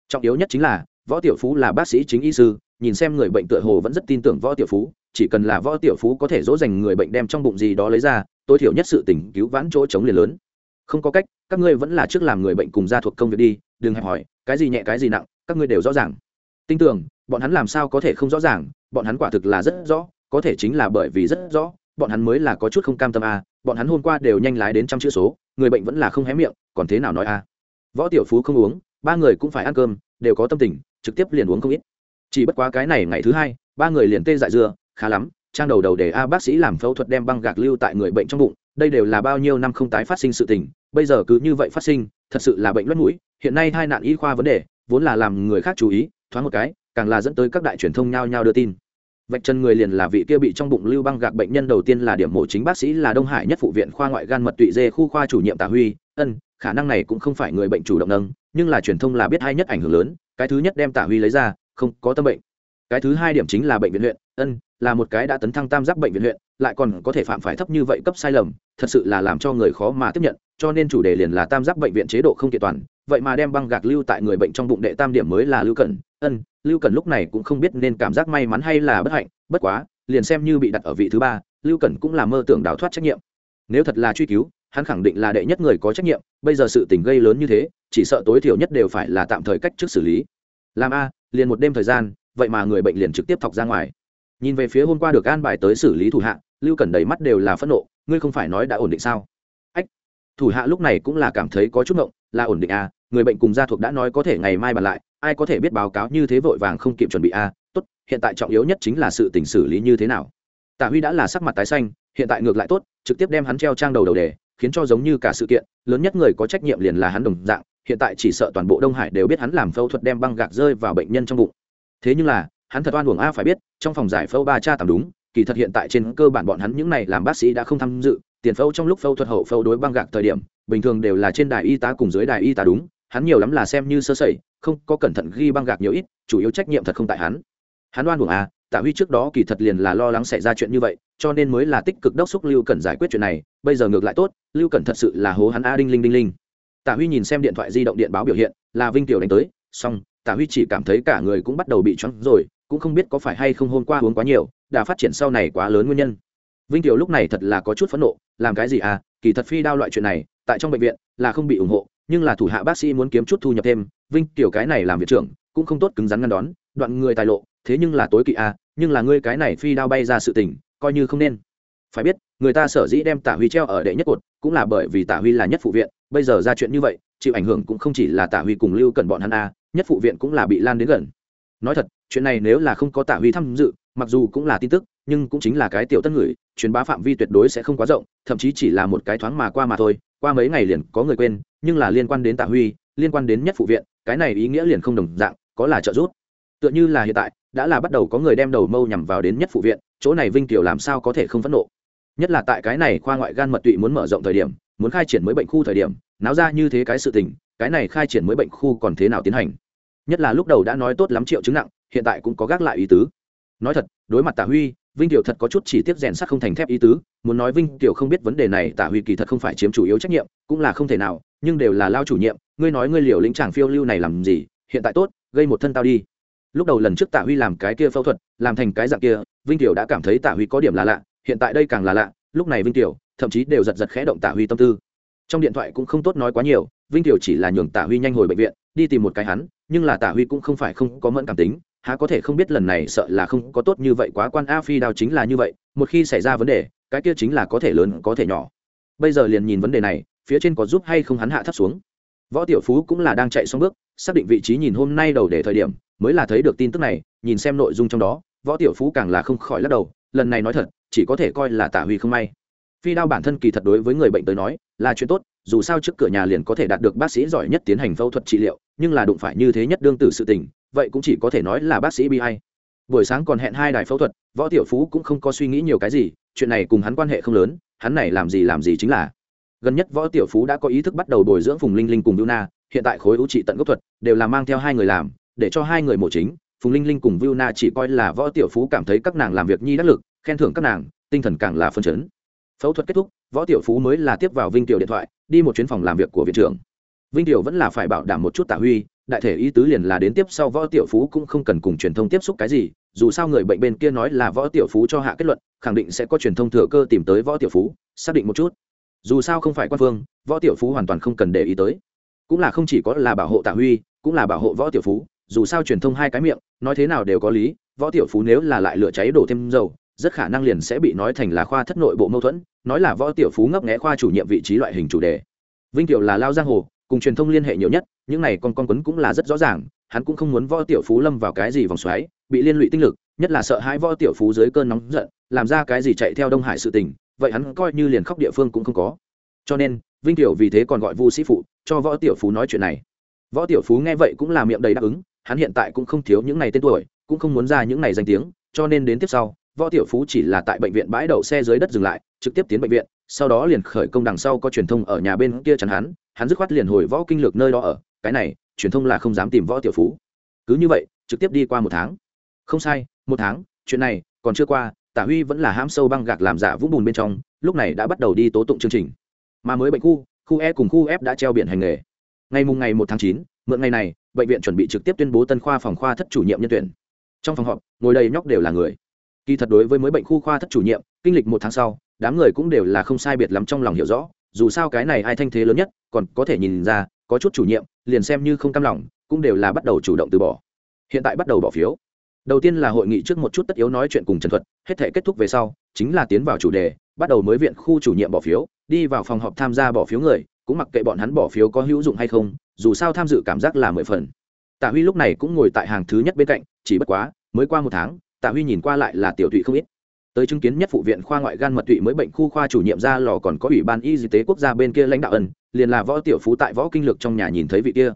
trọng yếu nhất chính là, võ tiểu phú là bác sĩ chính y sư nhìn xem người bệnh tựa hồ vẫn rất tin tưởng võ tiểu phú, chỉ cần là võ tiểu phú có thể dỗ dành người bệnh đem trong bụng gì đó lấy ra, tối thiểu nhất sự tỉnh cứu vãn chỗ chống liền lớn. Không có cách, các ngươi vẫn là trước làm người bệnh cùng ra thuộc công việc đi, đừng hẹp hỏi, cái gì nhẹ cái gì nặng, các ngươi đều rõ ràng. Tin tưởng, bọn hắn làm sao có thể không rõ ràng, bọn hắn quả thực là rất rõ, có thể chính là bởi vì rất rõ, bọn hắn mới là có chút không cam tâm à bọn hắn hôm qua đều nhanh lái đến trăm chữ số, người bệnh vẫn là không hé miệng, còn thế nào nói à võ tiểu phú không uống, ba người cũng phải ăn cơm, đều có tâm tình, trực tiếp liền uống không ít chỉ bất quá cái này ngày thứ hai, ba người liền tê dại dưa khá lắm, trang đầu đầu để a bác sĩ làm phẫu thuật đem băng gạc lưu tại người bệnh trong bụng, đây đều là bao nhiêu năm không tái phát sinh sự tình, bây giờ cứ như vậy phát sinh, thật sự là bệnh luất mũi, hiện nay hai nạn y khoa vấn đề, vốn là làm người khác chú ý, thoáng một cái, càng là dẫn tới các đại truyền thông nhao nhao đưa tin. Vạch chân người liền là vị kia bị trong bụng lưu băng gạc bệnh nhân đầu tiên là điểm mổ chính bác sĩ là đông hải nhất phụ viện khoa ngoại gan mật tụy dê khu khoa chủ nhiệm tà huy, ân, khả năng này cũng không phải người bệnh chủ động nâng, nhưng là truyền thông là biết hay nhất ảnh hưởng lớn, cái thứ nhất đem tả huy lấy ra không có tâm bệnh. Cái thứ hai điểm chính là bệnh viện huyện. Ân, là một cái đã tấn thăng tam giác bệnh viện huyện, lại còn có thể phạm phải thấp như vậy cấp sai lầm, thật sự là làm cho người khó mà tiếp nhận, cho nên chủ đề liền là tam giác bệnh viện chế độ không kiện toàn. Vậy mà đem băng gạc lưu tại người bệnh trong bụng đệ tam điểm mới là lưu cẩn. Ân, lưu cẩn lúc này cũng không biết nên cảm giác may mắn hay là bất hạnh, bất quá, liền xem như bị đặt ở vị thứ ba, lưu cẩn cũng là mơ tưởng đào thoát trách nhiệm. Nếu thật là truy cứu, hắn khẳng định là đệ nhất người có trách nhiệm, bây giờ sự tình gây lớn như thế, chỉ sợ tối thiểu nhất đều phải là tạm thời cách trước xử lý. Làm a liền một đêm thời gian, vậy mà người bệnh liền trực tiếp thọc ra ngoài nhìn về phía hôm qua được an bài tới xử lý thủ hạ, lưu cẩn đầy mắt đều là phẫn nộ, ngươi không phải nói đã ổn định sao ách, thủ hạ lúc này cũng là cảm thấy có chút ngộng, là ổn định à? người bệnh cùng gia thuộc đã nói có thể ngày mai bàn lại, ai có thể biết báo cáo như thế vội vàng không kịp chuẩn bị à? tốt, hiện tại trọng yếu nhất chính là sự tình xử lý như thế nào tạ huy đã là sắc mặt tái xanh, hiện tại ngược lại tốt, trực tiếp đem hắn treo trang đầu đầu đề, khiến cho giống như cả sự kiện, lớn nhất người có trách nhiệm liền là hắn đồng dạng hiện tại chỉ sợ toàn bộ đông hải đều biết hắn làm phẫu thuật đem băng gạc rơi vào bệnh nhân trong bụng. Thế nhưng là, hắn thật oan uổng a, phải biết, trong phòng giải phẫu ba cha tầm đúng, kỳ thật hiện tại trên cơ bản bọn hắn những này làm bác sĩ đã không tham dự, tiền phẫu trong lúc phẫu thuật hậu phẫu đối băng gạc thời điểm, bình thường đều là trên đài y tá cùng dưới đài y tá đúng, hắn nhiều lắm là xem như sơ sẩy, không có cẩn thận ghi băng gạc nhiều ít, chủ yếu trách nhiệm thật không tại hắn. Hắn oan uổng à tạ huy trước đó kỳ thật liền là lo lắng xảy ra chuyện như vậy, cho nên mới là tích cực đốc xúc lưu cần giải quyết chuyện này, bây giờ ngược lại tốt, lưu cần thật sự là hố hắn a đinh linh đinh linh tạ huy nhìn xem điện thoại di động điện báo biểu hiện, là vinh tiểu đánh tới, xong tạ huy chỉ cảm thấy cả người cũng bắt đầu bị choáng rồi, cũng không biết có phải hay không hôm qua uống quá nhiều, đã phát triển sau này quá lớn nguyên nhân. Vinh tiểu lúc này thật là có chút phẫn nộ, làm cái gì à kỳ thật phi đao loại chuyện này, tại trong bệnh viện, là không bị ủng hộ, nhưng là thủ hạ bác sĩ muốn kiếm chút thu nhập thêm, vinh tiểu cái này làm viện trưởng, cũng không tốt cứng rắn ngăn đón, đoạn người tài lộ, thế nhưng là tối kỵ à nhưng là ngươi cái này phi đao bay ra sự tình, coi như không nên phải biết, người ta sở dĩ đem tả huy treo ở đệ nhất cột cũng là bởi vì tả huy là nhất phụ viện, bây giờ ra chuyện như vậy, chịu ảnh hưởng cũng không chỉ là tả huy cùng lưu cần bọn hắn a, nhất phụ viện cũng là bị lan đến gần. Nói thật, chuyện này nếu là không có tả huy tham dự, mặc dù cũng là tin tức, nhưng cũng chính là cái tiểu tân người, truyền bá phạm vi tuyệt đối sẽ không quá rộng, thậm chí chỉ là một cái thoáng mà qua mà thôi, qua mấy ngày liền có người quên, nhưng là liên quan đến tả huy, liên quan đến nhất phụ viện, cái này ý nghĩa liền không đồng dạng, có là trợ giúp. Tựa như là hiện tại, đã là bắt đầu có người đem đầu mâu nhằm vào đến nhất phụ viện, chỗ này vinh tiểu làm sao có thể không phẫn nộ nhất là tại cái này khoa ngoại gan mật tụy muốn mở rộng thời điểm, muốn khai triển mới bệnh khu thời điểm, náo ra như thế cái sự tình, cái này khai triển mới bệnh khu còn thế nào tiến hành? Nhất là lúc đầu đã nói tốt lắm triệu chứng nặng, hiện tại cũng có gác lại ý tứ. Nói thật, đối mặt tả huy, vinh tiểu thật có chút chỉ tiếp rèn sắt không thành thép ý tứ, muốn nói vinh tiểu không biết vấn đề này, tả huy kỳ thật không phải chiếm chủ yếu trách nhiệm, cũng là không thể nào, nhưng đều là lao chủ nhiệm, ngươi nói ngươi liều lĩnh chàng phiêu lưu này làm gì, hiện tại tốt, gây một thân tao đi. Lúc đầu lần trước tả huy làm cái kia phẫu thuật, làm thành cái dạng kia, vinh tiểu đã cảm thấy tả huy có điểm là lạ hiện tại đây càng là lạ, lúc này vinh tiểu, thậm chí đều giật giật khẽ động tả huy tâm tư. Trong điện thoại cũng không tốt nói quá nhiều, vinh tiểu chỉ là nhường tả huy nhanh hồi bệnh viện, đi tìm một cái hắn, nhưng là tả huy cũng không phải không có mẫn cảm tính, há có thể không biết lần này sợ là không có tốt như vậy, quá quan a phi đao chính là như vậy, một khi xảy ra vấn đề, cái kia chính là có thể lớn, có thể nhỏ. Bây giờ liền nhìn vấn đề này, phía trên có giúp hay không hắn hạ thấp xuống. Võ tiểu phú cũng là đang chạy xong bước, xác định vị trí nhìn hôm nay đầu để thời điểm, mới là thấy được tin tức này, nhìn xem nội dung trong đó, võ tiểu phú càng là không khỏi lắc đầu, lần này nói thật chỉ có thể coi là tả huy không may. Phi đao bản thân kỳ thật đối với người bệnh tới nói là chuyện tốt dù sao trước cửa nhà liền có thể đạt được bác sĩ giỏi nhất tiến hành phẫu thuật trị liệu nhưng là đụng phải như thế nhất đương tử sự tình vậy cũng chỉ có thể nói là bác sĩ bi hay buổi sáng còn hẹn hai đài phẫu thuật võ tiểu phú cũng không có suy nghĩ nhiều cái gì chuyện này cùng hắn quan hệ không lớn hắn này làm gì làm gì chính là. Gần nhất võ tiểu phú đã có ý thức bắt đầu bồi dưỡng phùng linh linh cùng Yuna, hiện tại khối ưu trị tận gốc thuật đều là mang theo hai người làm để cho hai người mổ chính phùng linh linh cùng Yuna chỉ coi là võ tiểu phú cảm thấy các nàng làm việc nhi đắc lực khen thưởng các nàng, tinh thần càng là phân chấn. Phẫu thuật kết thúc, võ tiểu phú mới là tiếp vào vinh tiểu điện thoại, đi một chuyến phòng làm việc của viện trưởng. Vinh tiểu vẫn là phải bảo đảm một chút tả huy, đại thể ý tứ liền là đến tiếp sau võ tiểu phú cũng không cần cùng truyền thông tiếp xúc cái gì, dù sao người bệnh bên kia nói là võ tiểu phú cho hạ kết luận, khẳng định sẽ có truyền thông thừa cơ tìm tới võ tiểu phú, xác định một chút. Dù sao không phải quan phương võ tiểu phú hoàn toàn không cần để ý tới. Cũng là không chỉ có là bảo hộ tạ huy, cũng là bảo hộ võ tiểu phú, dù sao truyền thông hai cái miệng, nói thế nào đều có lý, võ tiểu phú nếu là lại lửa cháy đổ thêm dầu rất khả năng liền sẽ bị nói thành là khoa thất nội bộ mâu thuẫn, nói là võ tiểu phú ngấp nghẽ khoa chủ nhiệm vị trí loại hình chủ đề. Vinh tiểu là lao giang hồ, cùng truyền thông liên hệ nhiều nhất, những này con con quấn cũng là rất rõ ràng, hắn cũng không muốn võ tiểu phú lâm vào cái gì vòng xoáy, bị liên lụy tinh lực, nhất là sợ hãi võ tiểu phú dưới cơn nóng giận, làm ra cái gì chạy theo đông hải sự tình, vậy hắn coi như liền khóc địa phương cũng không có. Cho nên, vinh tiểu vì thế còn gọi vu sĩ phụ, cho võ tiểu phú nói chuyện này. Võ tiểu phú nghe vậy cũng là miệng đầy đáp ứng, hắn hiện tại cũng không thiếu những này tên tuổi, cũng không muốn ra những này danh tiếng, cho nên đến tiếp sau võ tiểu phú chỉ là tại bệnh viện bãi đậu xe dưới đất dừng lại, trực tiếp tiến bệnh viện, sau đó liền khởi công đằng sau có truyền thông ở nhà bên kia chắn hắn hắn dứt khoát liền hồi võ kinh lược nơi đó ở, cái này, truyền thông là không dám tìm võ tiểu phú. Cứ như vậy, trực tiếp đi qua một tháng. Không sai, một tháng, chuyện này, còn chưa qua, tả huy vẫn là hãm sâu băng gạc làm giả vũng bùn bên trong, lúc này đã bắt đầu đi tố tụng chương trình. Mà mới bệnh khu khu e cùng khu f đã treo biển hành nghề. Ngày mùng ngày một tháng chín, mượn ngày này, bệnh viện chuẩn bị trực tiếp tuyên bố tân khoa phòng khoa thất chủ nhiệm nhân tuyển. Trong phòng họp, ngồi đầy nhóc đều là người kỳ thật đối với mới bệnh khu khoa thất chủ nhiệm, kinh lịch một tháng sau, đám người cũng đều là không sai biệt lắm trong lòng hiểu rõ, dù sao cái này ai thanh thế lớn nhất, còn có thể nhìn ra, có chút chủ nhiệm, liền xem như không cam lòng, cũng đều là bắt đầu chủ động từ bỏ. Hiện tại bắt đầu bỏ phiếu. Đầu tiên là hội nghị trước một chút tất yếu nói chuyện cùng trần thuật, hết thể kết thúc về sau, chính là tiến vào chủ đề, bắt đầu mới viện khu chủ nhiệm bỏ phiếu, đi vào phòng họp tham gia bỏ phiếu người, cũng mặc kệ bọn hắn bỏ phiếu có hữu dụng hay không, dù sao tham dự cảm giác là mười phần. Tạ huy lúc này cũng ngồi tại hàng thứ nhất bên cạnh, chỉ bất quá, mới qua một tháng tạ huy nhìn qua lại là tiểu thụy không ít. Tới chứng kiến nhất phụ viện khoa ngoại gan mật tụy mới bệnh khu khoa chủ nhiệm ra lò còn có ủy ban y tế quốc gia bên kia lãnh đạo ân, liền là võ tiểu phú tại võ kinh lược trong nhà nhìn thấy vị kia.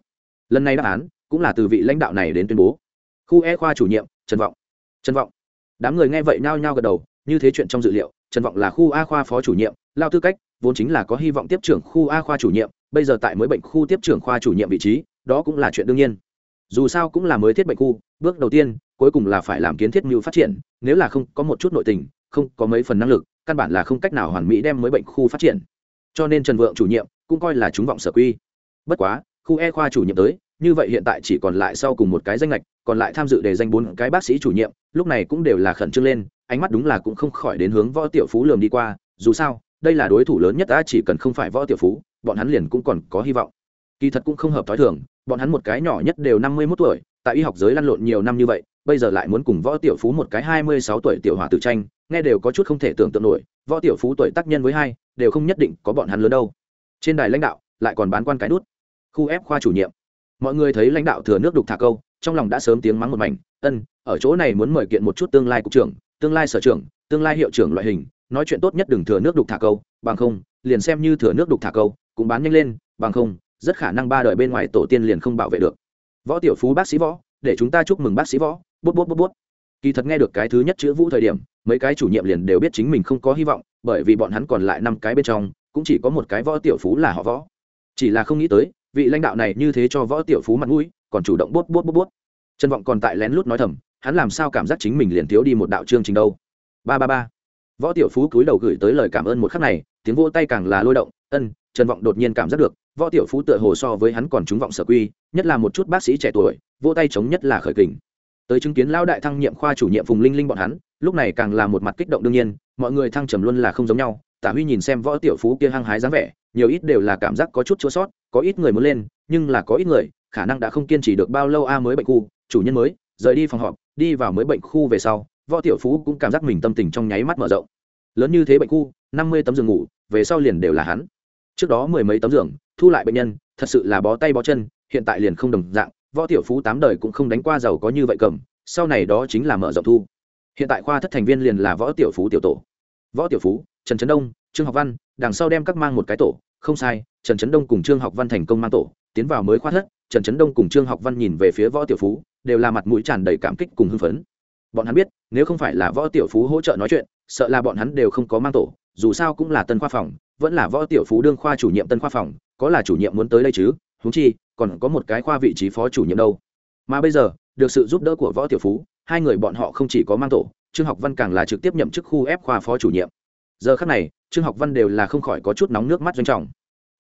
Lần này đáp án cũng là từ vị lãnh đạo này đến tuyên bố. Khu e khoa chủ nhiệm, trần vọng. Trần vọng. Đám người nghe vậy nhao nhao gật đầu, như thế chuyện trong dự liệu, trần vọng là khu a khoa phó chủ nhiệm, lao tư cách vốn chính là có hy vọng tiếp trưởng khu a khoa chủ nhiệm, bây giờ tại mới bệnh khu tiếp trưởng khoa chủ nhiệm vị trí, đó cũng là chuyện đương nhiên. Dù sao cũng là mới thiết bệnh khu, bước đầu tiên cuối cùng là phải làm kiến thiết mưu phát triển, nếu là không có một chút nội tình, không có mấy phần năng lực, căn bản là không cách nào hoàn mỹ đem mới bệnh khu phát triển. Cho nên trần vượng chủ nhiệm cũng coi là chúng vọng sở quy. Bất quá, khu e khoa chủ nhiệm tới, như vậy hiện tại chỉ còn lại sau cùng một cái danh lệch còn lại tham dự để danh bốn cái bác sĩ chủ nhiệm, lúc này cũng đều là khẩn trương lên, ánh mắt đúng là cũng không khỏi đến hướng võ tiểu phú lườm đi qua, dù sao, đây là đối thủ lớn nhất ta chỉ cần không phải võ tiểu phú, bọn hắn liền cũng còn có hy vọng. Kỳ thật cũng không hợp t h ó i thường, bọn hắn một cái nhỏ nhất đều năm mươi mốt tuổi, tại y học giới lăn lộn nhiều năm như vậy bây giờ lại muốn cùng võ tiểu phú một cái hai mươi sáu tuổi tiểu hòa tử tranh, nghe đều có chút không thể tưởng tượng nổi, võ tiểu phú tuổi tác nhân với hai, đều không nhất định có bọn hắn lớn đâu. Trên đài lãnh đạo lại còn bán quan cái nút khu ép khoa chủ nhiệm. Mọi người thấy lãnh đạo thừa nước đục thả câu, trong lòng đã sớm tiếng mắng một mảnh, ân, ở chỗ này muốn mời kiện một chút tương lai cục trưởng, tương lai sở trưởng, tương lai hiệu trưởng loại hình, nói chuyện tốt nhất đừng thừa nước đục thả câu, bằng không, liền xem như thừa nước đục thả câu, cũng bán nhanh lên, bằng không, rất khả năng ba đời bên ngoài tổ tiên liền không bảo vệ được. Võ tiểu phú bác sĩ võ để chúng ta chúc mừng bác sĩ võ. Bút bút bút bút. Kỳ thật nghe được cái thứ nhất chữ vũ thời điểm, mấy cái chủ nhiệm liền đều biết chính mình không có hy vọng, bởi vì bọn hắn còn lại năm cái bên trong, cũng chỉ có một cái võ tiểu phú là họ võ. Chỉ là không nghĩ tới, vị lãnh đạo này như thế cho võ tiểu phú mặt mũi, còn chủ động bút bút bút bút. Trần vọng còn tại lén lút nói thầm, hắn làm sao cảm giác chính mình liền thiếu đi một đạo chương trình đâu? Ba ba ba. Võ tiểu phú cúi đầu gửi tới lời cảm ơn một khắc này, tiếng vô tay càng là lôi động, ân, trần vọng đột nhiên cảm giác được võ tiểu phú tựa hồ so với hắn còn trúng vọng sở quy, nhất là một chút bác sĩ trẻ tuổi vô tay chống nhất là khởi kình. Tới chứng kiến lão đại thăng nhiệm khoa chủ nhiệm phùng linh linh bọn hắn, lúc này càng là một mặt kích động đương nhiên, mọi người thăng trầm luôn là không giống nhau, tả huy nhìn xem võ tiểu phú kia hăng hái dáng vẻ, nhiều ít đều là cảm giác có chút chua sót, có ít người muốn lên, nhưng là có ít người, khả năng đã không kiên trì được bao lâu a à mới bệnh khu, chủ nhân mới, rời đi phòng họp, đi vào mới bệnh khu về sau, võ tiểu phú cũng cảm giác mình tâm tình trong nháy mắt mở rộng. Lớn như thế bệnh khu, năm mươi tấm giường ngủ, về sau liền đều là hắn trước đó mười mấy tấm giường, thu lại bệnh nhân, thật sự là bó tay bó chân, hiện tại liền không đồng dạng, võ tiểu phú tám đời cũng không đánh qua giàu có như vậy cầm, sau này đó chính là mở rộng thu. Hiện tại khoa thất thành viên liền là võ tiểu phú tiểu tổ. Võ tiểu phú, trần trấn đông, trương học văn, đằng sau đem các mang một cái tổ, không sai, trần trấn đông cùng trương học văn thành công mang tổ, tiến vào mới khoa thất, trần trấn đông cùng trương học văn nhìn về phía võ tiểu phú, đều là mặt mũi tràn đầy cảm kích cùng hưng phấn bọn hắn biết, nếu không phải là võ tiểu phú hỗ trợ nói chuyện, sợ là bọn hắn đều không có mang tổ, dù sao cũng là tân khoa phòng, vẫn là võ tiểu phú đương khoa chủ nhiệm tân khoa phòng, có là chủ nhiệm muốn tới đây chứ? Húng chi, còn có một cái khoa vị trí phó chủ nhiệm đâu. Mà bây giờ, được sự giúp đỡ của võ tiểu phú, hai người bọn họ không chỉ có mang tổ, trương học văn càng là trực tiếp nhậm chức khu ép khoa phó chủ nhiệm. Giờ khác này, trương học văn đều là không khỏi có chút nóng nước mắt doanh trọng.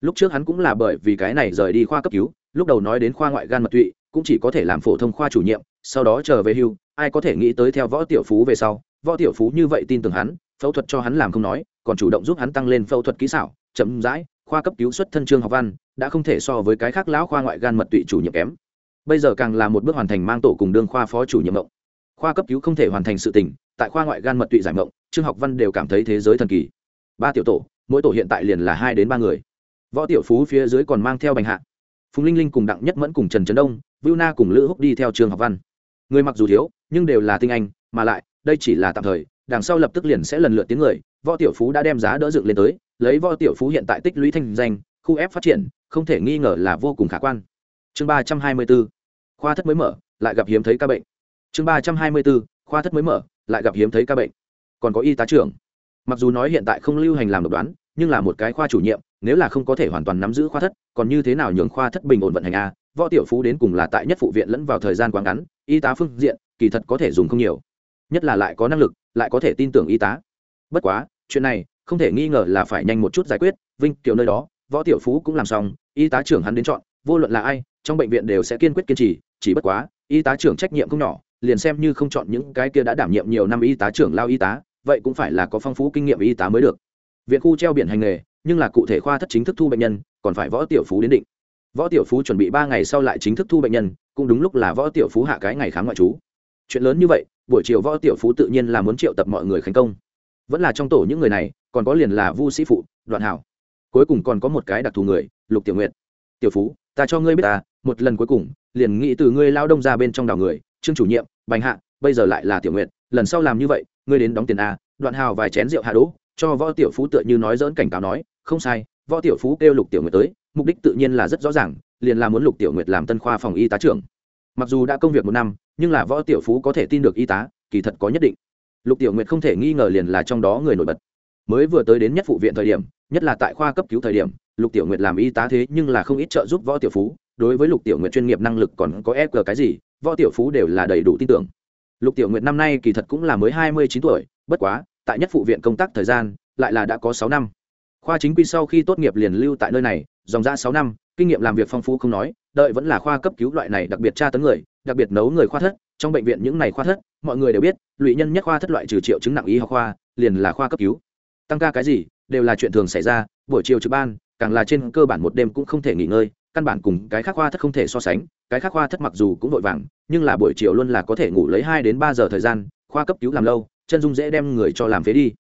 Lúc trước hắn cũng là bởi vì cái này rời đi khoa cấp cứu, lúc đầu nói đến khoa ngoại gan mật tụy, cũng chỉ có thể làm phổ thông khoa chủ nhiệm sau đó trở về hưu, ai có thể nghĩ tới theo võ tiểu phú về sau, võ tiểu phú như vậy tin tưởng hắn, phẫu thuật cho hắn làm không nói, còn chủ động giúp hắn tăng lên phẫu thuật kỹ xảo, chậm rãi, khoa cấp cứu xuất thân trương học văn, đã không thể so với cái khác lão khoa ngoại gan mật tụy chủ nhiệm kém. Bây giờ càng là một bước hoàn thành mang tổ cùng đương khoa phó chủ nhiệm mộng. Khoa cấp cứu không thể hoàn thành sự tình, tại khoa ngoại gan mật tụy giải mộng, trương học văn đều cảm thấy thế giới thần kỳ. Ba tiểu tổ, mỗi tổ hiện tại liền là hai đến ba người. Võ tiểu phú phía dưới còn mang theo bành hạ. Phùng linh linh cùng đặng nhất mẫn cùng trần trấn đông, vưu na cùng lữ húc đi theo trường học văn người mặc dù thiếu, nhưng đều là tinh anh, mà lại, đây chỉ là tạm thời, đằng sau lập tức liền sẽ lần lượt tiếng người. Võ tiểu phú đã đem giá đỡ dựng lên tới, lấy võ tiểu phú hiện tại tích lũy thanh danh, khu ép phát triển, không thể nghi ngờ là vô cùng khả quan. Chương ba trăm hai mươi b ố khoa thất mới mở, lại gặp hiếm thấy ca bệnh. Chương ba trăm hai mươi b ố khoa thất mới mở, lại gặp hiếm thấy ca bệnh. Còn có y tá trưởng. Mặc dù nói hiện tại không lưu hành làm độc đoán, nhưng là một cái khoa chủ nhiệm, nếu là không có thể hoàn toàn nắm giữ khoa thất, còn như thế nào nhường khoa thất bình ổn vận hành a? Võ tiểu phú đến cùng là tại nhất phụ viện lẫn vào thời gian quá ngắn y tá phương diện, kỳ thật có thể dùng không nhiều. Nhất là lại có năng lực, lại có thể tin tưởng y tá. Bất quá, chuyện này không thể nghi ngờ là phải nhanh một chút giải quyết, vinh kiểu nơi đó, võ tiểu phú cũng làm xong, y tá trưởng hắn đến chọn, vô luận là ai, trong bệnh viện đều sẽ kiên quyết kiên trì, chỉ bất quá, y tá trưởng trách nhiệm không nhỏ, liền xem như không chọn những cái kia đã đảm nhiệm nhiều năm y tá trưởng lao y tá, vậy cũng phải là có phong phú kinh nghiệm y tá mới được. Viện khu treo biển hành nghề, nhưng là cụ thể khoa thất chính thức thu bệnh nhân, còn phải võ tiểu phú đến định võ tiểu phú chuẩn bị ba ngày sau lại chính thức thu bệnh nhân, cũng đúng lúc là võ tiểu phú hạ cái ngày khám ngoại trú. Chuyện lớn như vậy, buổi chiều võ tiểu phú tự nhiên là muốn triệu tập mọi người khánh công. Vẫn là trong tổ những người này, còn có liền là vu sĩ phụ, đoạn hảo. Cuối cùng còn có một cái đặc thù người, lục tiểu nguyệt. Tiểu phú, ta cho ngươi biết ta, một lần cuối cùng, liền nghĩ từ ngươi lao đông ra bên trong đảo người, trương chủ nhiệm, bành hạ, bây giờ lại là tiểu nguyệt, lần sau làm như vậy, ngươi đến đóng tiền a, đoạn hào vài chén rượu hạ đỗ, cho võ tiểu phú tựa như nói dỡn cảnh cáo nói, không sai võ tiểu phú kêu lục tiểu nguyệt tới, mục đích tự nhiên là rất rõ ràng, liền là muốn lục tiểu nguyệt làm tân khoa phòng y tá trưởng. Mặc dù đã công việc một năm, nhưng là võ tiểu phú có thể tin được y tá, kỳ thật có nhất định. Lục tiểu nguyệt không thể nghi ngờ liền là trong đó người nổi bật. Mới vừa tới đến nhất phụ viện thời điểm, nhất là tại khoa cấp cứu thời điểm, lục tiểu nguyệt làm y tá thế nhưng là không ít trợ giúp võ tiểu phú, đối với lục tiểu nguyệt chuyên nghiệp năng lực còn có e cái gì, võ tiểu phú đều là đầy đủ tin tưởng. Lục tiểu nguyệt năm nay kỳ thật cũng là mới hai mươi chín tuổi, bất quá, tại nhất phụ viện công tác thời gian, lại là đã có sáu năm khoa chính quy sau khi tốt nghiệp liền lưu tại nơi này, dòng ra sáu năm, kinh nghiệm làm việc phong phú không nói, đợi vẫn là khoa cấp cứu loại này đặc biệt tra tấn người, đặc biệt nấu người khoa thất, trong bệnh viện những này khoa thất, mọi người đều biết, lụy nhân nhất khoa thất loại trừ triệu chứng nặng y học khoa, liền là khoa cấp cứu. Tăng ca cái gì, đều là chuyện thường xảy ra, buổi chiều trực ban, càng là trên cơ bản một đêm cũng không thể nghỉ ngơi, căn bản cùng cái khác khoa thất không thể so sánh, cái khác khoa thất mặc dù cũng vội vàng, nhưng là buổi chiều luôn là có thể ngủ lấy hai đến ba giờ thời gian, khoa cấp cứu làm lâu, chân dung dễ đem người cho làm phế đi.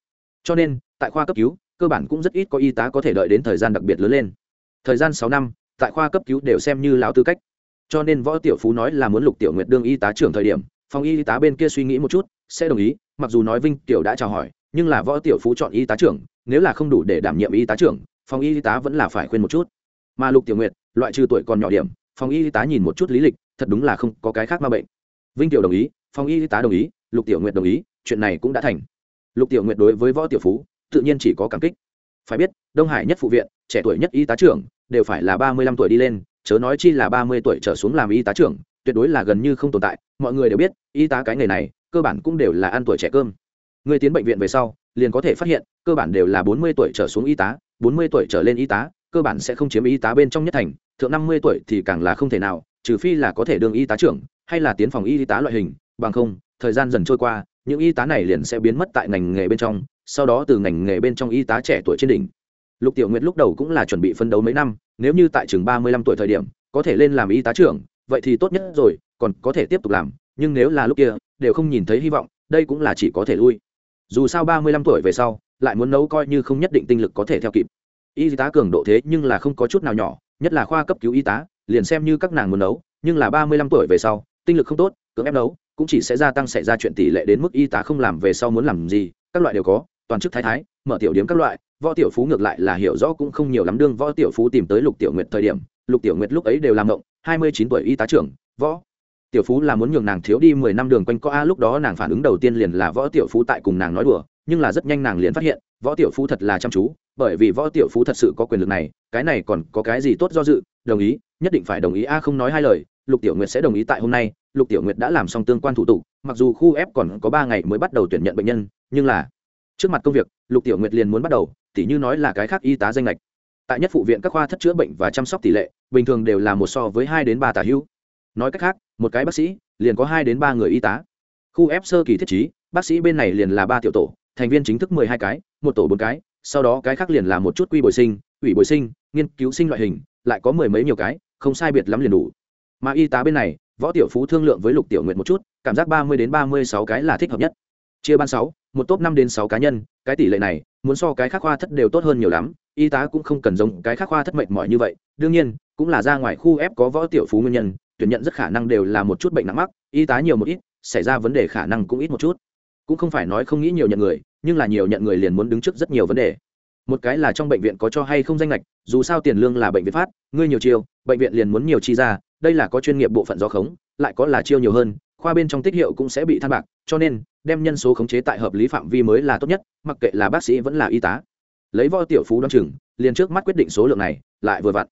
Cho nên, tại khoa cấp cứu cơ bản cũng rất ít có y tá có thể đợi đến thời gian đặc biệt lớn lên. Thời gian sáu năm, tại khoa cấp cứu đều xem như lão tư cách. Cho nên võ tiểu phú nói là muốn lục tiểu nguyệt đương y tá trưởng thời điểm, phòng y tá bên kia suy nghĩ một chút, sẽ đồng ý, mặc dù nói vinh tiểu đã chào hỏi, nhưng là võ tiểu phú chọn y tá trưởng, nếu là không đủ để đảm nhiệm y tá trưởng, phòng y tá vẫn là phải khuyên một chút. Mà lục tiểu nguyệt, loại trừ tuổi còn nhỏ điểm, phòng y tá nhìn một chút lý lịch, thật đúng là không có cái khác ma bệnh. Vinh tiểu đồng ý, phòng y tá đồng ý, lục tiểu nguyệt đồng ý, chuyện này cũng đã thành. Lục tiểu nguyệt đối với võ tiểu phú tự nhiên chỉ có cảm kích. Phải biết, đông hải nhất phụ viện, trẻ tuổi nhất y tá trưởng, đều phải là ba mươi lăm tuổi đi lên, chớ nói chi là ba mươi tuổi trở xuống làm y tá trưởng, tuyệt đối là gần như không tồn tại, mọi người đều biết, y tá cái nghề này, cơ bản cũng đều là ăn tuổi trẻ cơm. Người tiến bệnh viện về sau, liền có thể phát hiện, cơ bản đều là bốn mươi tuổi trở xuống y tá, bốn mươi tuổi trở lên y tá, cơ bản sẽ không chiếm y tá bên trong nhất thành, thượng năm mươi tuổi thì càng là không thể nào, trừ phi là có thể đương y tá trưởng, hay là tiến phòng y tá loại hình, bằng không, thời gian dần trôi qua, những y tá này liền sẽ biến mất tại ngành nghề bên trong sau đó từ ngành nghề bên trong y tá trẻ tuổi trên đỉnh. Lục tiểu nguyệt lúc đầu cũng là chuẩn bị phân đấu mấy năm, nếu như tại chừng ba mươi lăm tuổi thời điểm, có thể lên làm y tá trưởng, vậy thì tốt nhất rồi, còn có thể tiếp tục làm, nhưng nếu là lúc kia, đều không nhìn thấy hy vọng, đây cũng là chỉ có thể lui. Dù sao ba mươi lăm tuổi về sau, lại muốn nấu coi như không nhất định tinh lực có thể theo kịp. Y tá cường độ thế nhưng là không có chút nào nhỏ, nhất là khoa cấp cứu y tá, liền xem như các nàng muốn nấu, nhưng là ba mươi lăm tuổi về sau, tinh lực không tốt, cưỡng ép nấu, cũng chỉ sẽ gia tăng xảy ra chuyện tỷ lệ đến mức y tá không làm về sau muốn làm gì, các loại đều có toàn chức thái thái, mở tiểu điếm các loại, võ tiểu phú ngược lại là hiểu rõ cũng không nhiều lắm đương võ tiểu phú tìm tới lục tiểu nguyệt thời điểm, lục tiểu nguyệt lúc ấy đều làm động hai mươi chín tuổi y tá trưởng, võ tiểu phú là muốn nhường nàng thiếu đi mười năm đường quanh co a, lúc đó nàng phản ứng đầu tiên liền là võ tiểu phú tại cùng nàng nói đùa, nhưng là rất nhanh nàng liền phát hiện, võ tiểu phú thật là chăm chú, bởi vì võ tiểu phú thật sự có quyền lực này, cái này còn có cái gì tốt do dự, đồng ý, nhất định phải đồng ý a, không nói hai lời, lục tiểu nguyệt sẽ đồng ý tại hôm nay, lục tiểu nguyệt đã làm xong tương quan thủ tục, mặc dù khu ép còn có ba ngày mới bắt đầu tuyển nhận bệnh nhân, nhưng là trước mặt công việc, lục tiểu nguyệt liền muốn bắt đầu, tỉ như nói là cái khác y tá danh lệch tại nhất phụ viện các khoa thất chữa bệnh và chăm sóc tỷ lệ, bình thường đều là một so với hai đến ba tả hữu. Nói cách khác, một cái bác sĩ, liền có hai đến ba người y tá. Khu ép sơ kỳ thiết trí, bác sĩ bên này liền là ba tiểu tổ, thành viên chính thức mười hai cái, một tổ bốn cái, sau đó cái khác liền là một chút quy bồi sinh, ủy bồi sinh, nghiên cứu sinh loại hình, lại có mười mấy nhiều cái, không sai biệt lắm liền đủ. Mà y tá bên này, võ tiểu phú thương lượng với lục tiểu nguyện một chút, cảm giác ba mươi đến ba mươi sáu cái là thích hợp nhất. Chia ban sáu một top năm đến sáu cá nhân, cái tỷ lệ này, muốn so cái khác khoa thất đều tốt hơn nhiều lắm, y tá cũng không cần giống cái khác khoa thất mệnh mỏi như vậy, đương nhiên, cũng là ra ngoài khu ép có võ tiểu phú nguyên nhân, tuyển nhận rất khả năng đều là một chút bệnh nặng mắc, y tá nhiều một ít, xảy ra vấn đề khả năng cũng ít một chút. Cũng không phải nói không nghĩ nhiều nhận người, nhưng là nhiều nhận người liền muốn đứng trước rất nhiều vấn đề. Một cái là trong bệnh viện có cho hay không danh lệch dù sao tiền lương là bệnh viện phát, ngươi nhiều chiêu, bệnh viện liền muốn nhiều chi ra, đây là có chuyên nghiệp bộ phận do khống, lại có là chiêu nhiều hơn, khoa bên trong tích hiệu cũng sẽ bị than bạc, cho nên đem nhân số khống chế tại hợp lý phạm vi mới là tốt nhất, mặc kệ là bác sĩ vẫn là y tá. Lấy võ tiểu phú đ o á n chừng, liền trước mắt quyết định số lượng này, lại vừa vặn.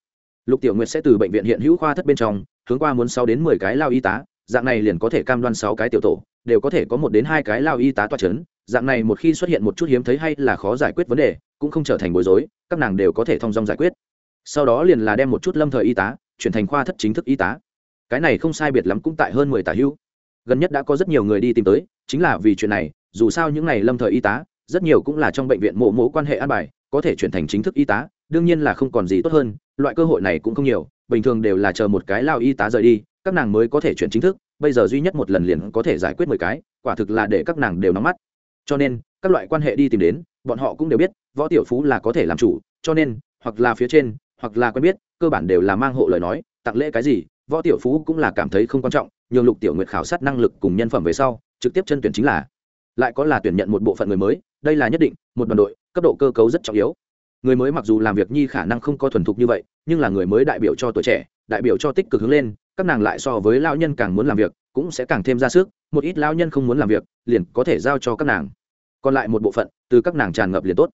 Lục tiểu nguyệt sẽ từ bệnh viện hiện hữu khoa thất bên trong, hướng qua muốn sáu đến mười cái lao y tá, dạng này liền có thể cam đoan sáu cái tiểu tổ, đều có thể có một đến hai cái lao y tá toa c h ấ n dạng này một khi xuất hiện một chút hiếm thấy hay là khó giải quyết vấn đề, cũng không trở thành bối rối, các nàng đều có thể thong dong giải quyết. Sau đó liền là đem một chút lâm thời y tá, chuyển thành khoa thất chính thức y tá. Cái này không sai biệt lắm cũng tại hơn mười tả hữu gần nhất đã có rất nhiều người đi tìm tới, chính là vì chuyện này, dù sao những ngày lâm thời y tá, rất nhiều cũng là trong bệnh viện mộ mộ quan hệ an bài, có thể chuyển thành chính thức y tá, đương nhiên là không còn gì tốt hơn, loại cơ hội này cũng không nhiều, bình thường đều là chờ một cái lao y tá rời đi, các nàng mới có thể chuyển chính thức, bây giờ duy nhất một lần liền có thể giải quyết mười cái, quả thực là để các nàng đều nắm mắt. Cho nên, các loại quan hệ đi tìm đến, bọn họ cũng đều biết, võ tiểu phú là có thể làm chủ, cho nên, hoặc là phía trên, hoặc là quen biết, cơ bản đều là mang hộ lời nói, tặng lễ cái gì, võ tiểu phú cũng là cảm thấy không quan trọng nhường lục tiểu nguyệt khảo sát năng lực cùng nhân phẩm về sau, trực tiếp chân tuyển chính là, lại có là tuyển nhận một bộ phận người mới, đây là nhất định, một đoàn đội, cấp độ cơ cấu rất trọng yếu. Người mới mặc dù làm việc nhi khả năng không có thuần thục như vậy, nhưng là người mới đại biểu cho tuổi trẻ, đại biểu cho tích cực hướng lên, các nàng lại so với lao nhân càng muốn làm việc, cũng sẽ càng thêm ra sức, một ít lao nhân không muốn làm việc, liền có thể giao cho các nàng. Còn lại một bộ phận, từ các nàng tràn ngập liền tốt.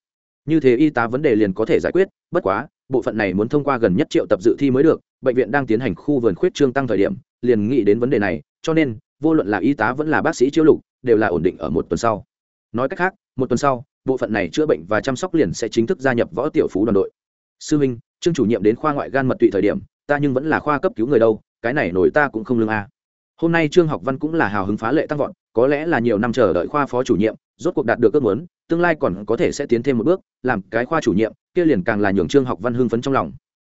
Như thế y tá vấn đề liền có thể giải quyết, bất quá, bộ phận này muốn thông qua gần nhất triệu tập dự thi mới được, bệnh viện đang tiến hành khu vườn khuyết trương tăng thời điểm liền nghĩ đến vấn đề này, cho nên, vô luận là y tá vẫn là bác sĩ chiếu lục, đều là ổn định ở một tuần sau. Nói cách khác, một tuần sau, bộ phận này chữa bệnh và chăm sóc liền sẽ chính thức gia nhập võ tiểu phú đoàn đội. Sư minh, trương chủ nhiệm đến khoa ngoại gan mật tụy thời điểm, ta nhưng vẫn là khoa cấp cứu người đâu, cái này nổi ta cũng không lương a. Hôm nay trương học văn cũng là hào hứng phá lệ tăng vọt, có lẽ là nhiều năm chờ đợi khoa phó chủ nhiệm, rốt cuộc đạt được ước muốn, tương lai còn có thể sẽ tiến thêm một bước, làm cái khoa chủ nhiệm, kia liền càng là nhường trương học văn hưng phấn trong lòng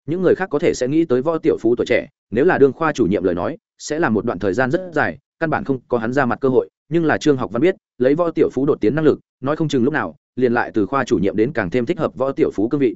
những người khác có thể sẽ nghĩ tới võ tiểu phú tuổi trẻ, nếu là đương khoa chủ nhiệm lời nói, sẽ là một đoạn thời gian rất dài, căn bản không có hắn ra mặt cơ hội, nhưng là trương học văn biết, lấy võ tiểu phú đột tiến năng lực, nói không chừng lúc nào, liền lại từ khoa chủ nhiệm đến càng thêm thích hợp võ tiểu phú cương vị.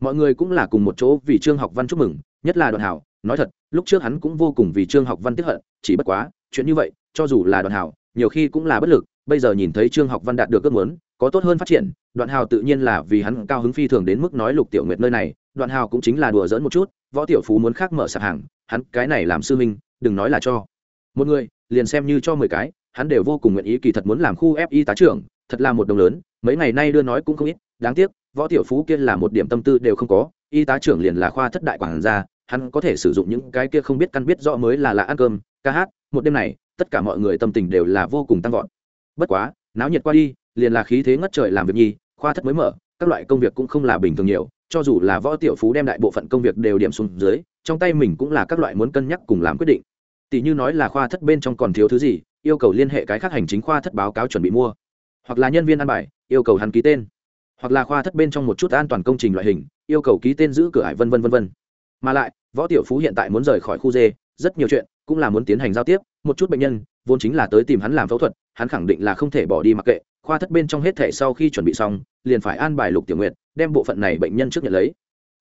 Mọi người cũng là cùng một chỗ vì trương học văn chúc mừng, nhất là đoàn hảo, nói thật, lúc trước hắn cũng vô cùng vì trương học văn tiếp hận, chỉ bất quá, chuyện như vậy, cho dù là đoàn hảo, nhiều khi cũng là bất lực bây giờ nhìn thấy trương học văn đạt được ước muốn, có tốt hơn phát triển, đoạn hào tự nhiên là vì hắn cao hứng phi thường đến mức nói lục tiểu nguyệt nơi này, đoạn hào cũng chính là đùa dỡn một chút, võ tiểu phú muốn khác mở sạp hàng, hắn cái này làm sư minh đừng nói là cho. Một người, liền xem như cho mười cái, hắn đều vô cùng nguyện ý kỳ thật muốn làm khu fi tá trưởng, thật là một đồng lớn, mấy ngày nay đưa nói cũng không ít, đáng tiếc, võ tiểu phú kia là một điểm tâm tư đều không có, y tá trưởng liền là khoa thất đại quản gia, hắn có thể sử dụng những cái kia không biết căn biết rõ mới là là ăn cơm, ca hát, một đêm này, tất cả mọi người tâm tình đều là vô cùng tăng vọt bất quá, náo nhiệt qua đi, liền là khí thế ngất trời làm việc nhi, khoa thất mới mở, các loại công việc cũng không là bình thường nhiều, cho dù là võ tiểu phú đem đại bộ phận công việc đều điểm xuống dưới, trong tay mình cũng là các loại muốn cân nhắc cùng làm quyết định. Tỷ như nói là khoa thất bên trong còn thiếu thứ gì, yêu cầu liên hệ cái khác hành chính khoa thất báo cáo chuẩn bị mua. Hoặc là nhân viên ăn bài, yêu cầu hắn ký tên. Hoặc là khoa thất bên trong một chút an toàn công trình loại hình, yêu cầu ký tên giữ cửa ải vân vân vân vân. Mà lại, võ tiểu phú hiện tại muốn rời khỏi khu dê, rất nhiều chuyện cũng là muốn tiến hành giao tiếp, một chút bệnh nhân vốn chính là tới tìm hắn làm phẫu thuật, hắn khẳng định là không thể bỏ đi mặc kệ, khoa thất bên trong hết thể sau khi chuẩn bị xong, liền phải an bài lục tiểu nguyện đem bộ phận này bệnh nhân trước nhận lấy.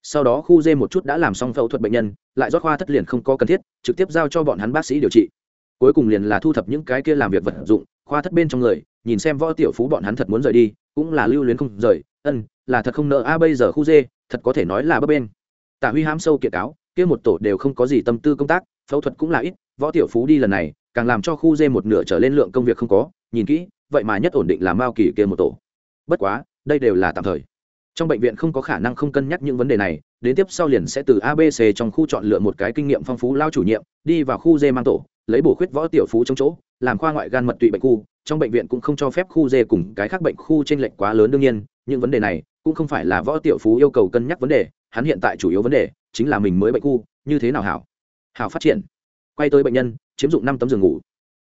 Sau đó khu dê một chút đã làm xong phẫu thuật bệnh nhân, lại rót khoa thất liền không có cần thiết, trực tiếp giao cho bọn hắn bác sĩ điều trị. Cuối cùng liền là thu thập những cái kia làm việc vật dụng, khoa thất bên trong người, nhìn xem võ tiểu phú bọn hắn thật muốn rời đi, cũng là lưu luyến không rời. Ân, là thật không nợ. A, bây giờ khu dê, thật có thể nói là bấp bên tạ huy hám sâu kiệt cáo, kia một tổ đều không có gì tâm tư công tác, phẫu thuật cũng là ít, võ tiểu phú đi lần này càng làm cho khu dê một nửa trở lên lượng công việc không có, nhìn kỹ, vậy mà nhất ổn định là mao kỳ kia một tổ. Bất quá, đây đều là tạm thời. Trong bệnh viện không có khả năng không cân nhắc những vấn đề này, đến tiếp sau liền sẽ từ abc trong khu chọn lựa một cái kinh nghiệm phong phú lao chủ nhiệm, đi vào khu dê mang tổ, lấy bổ khuyết võ tiểu phú trong chỗ, làm khoa ngoại gan mật tụy bệnh khu, trong bệnh viện cũng không cho phép khu dê cùng cái khác bệnh khu trên lệnh quá lớn, đương nhiên, những vấn đề này cũng không phải là võ tiểu phú yêu cầu cân nhắc vấn đề, hắn hiện tại chủ yếu vấn đề chính là mình mới bệnh khu, như thế nào hảo? Hảo phát triển. Quay tới bệnh nhân chiếm dụng năm tấm giường ngủ.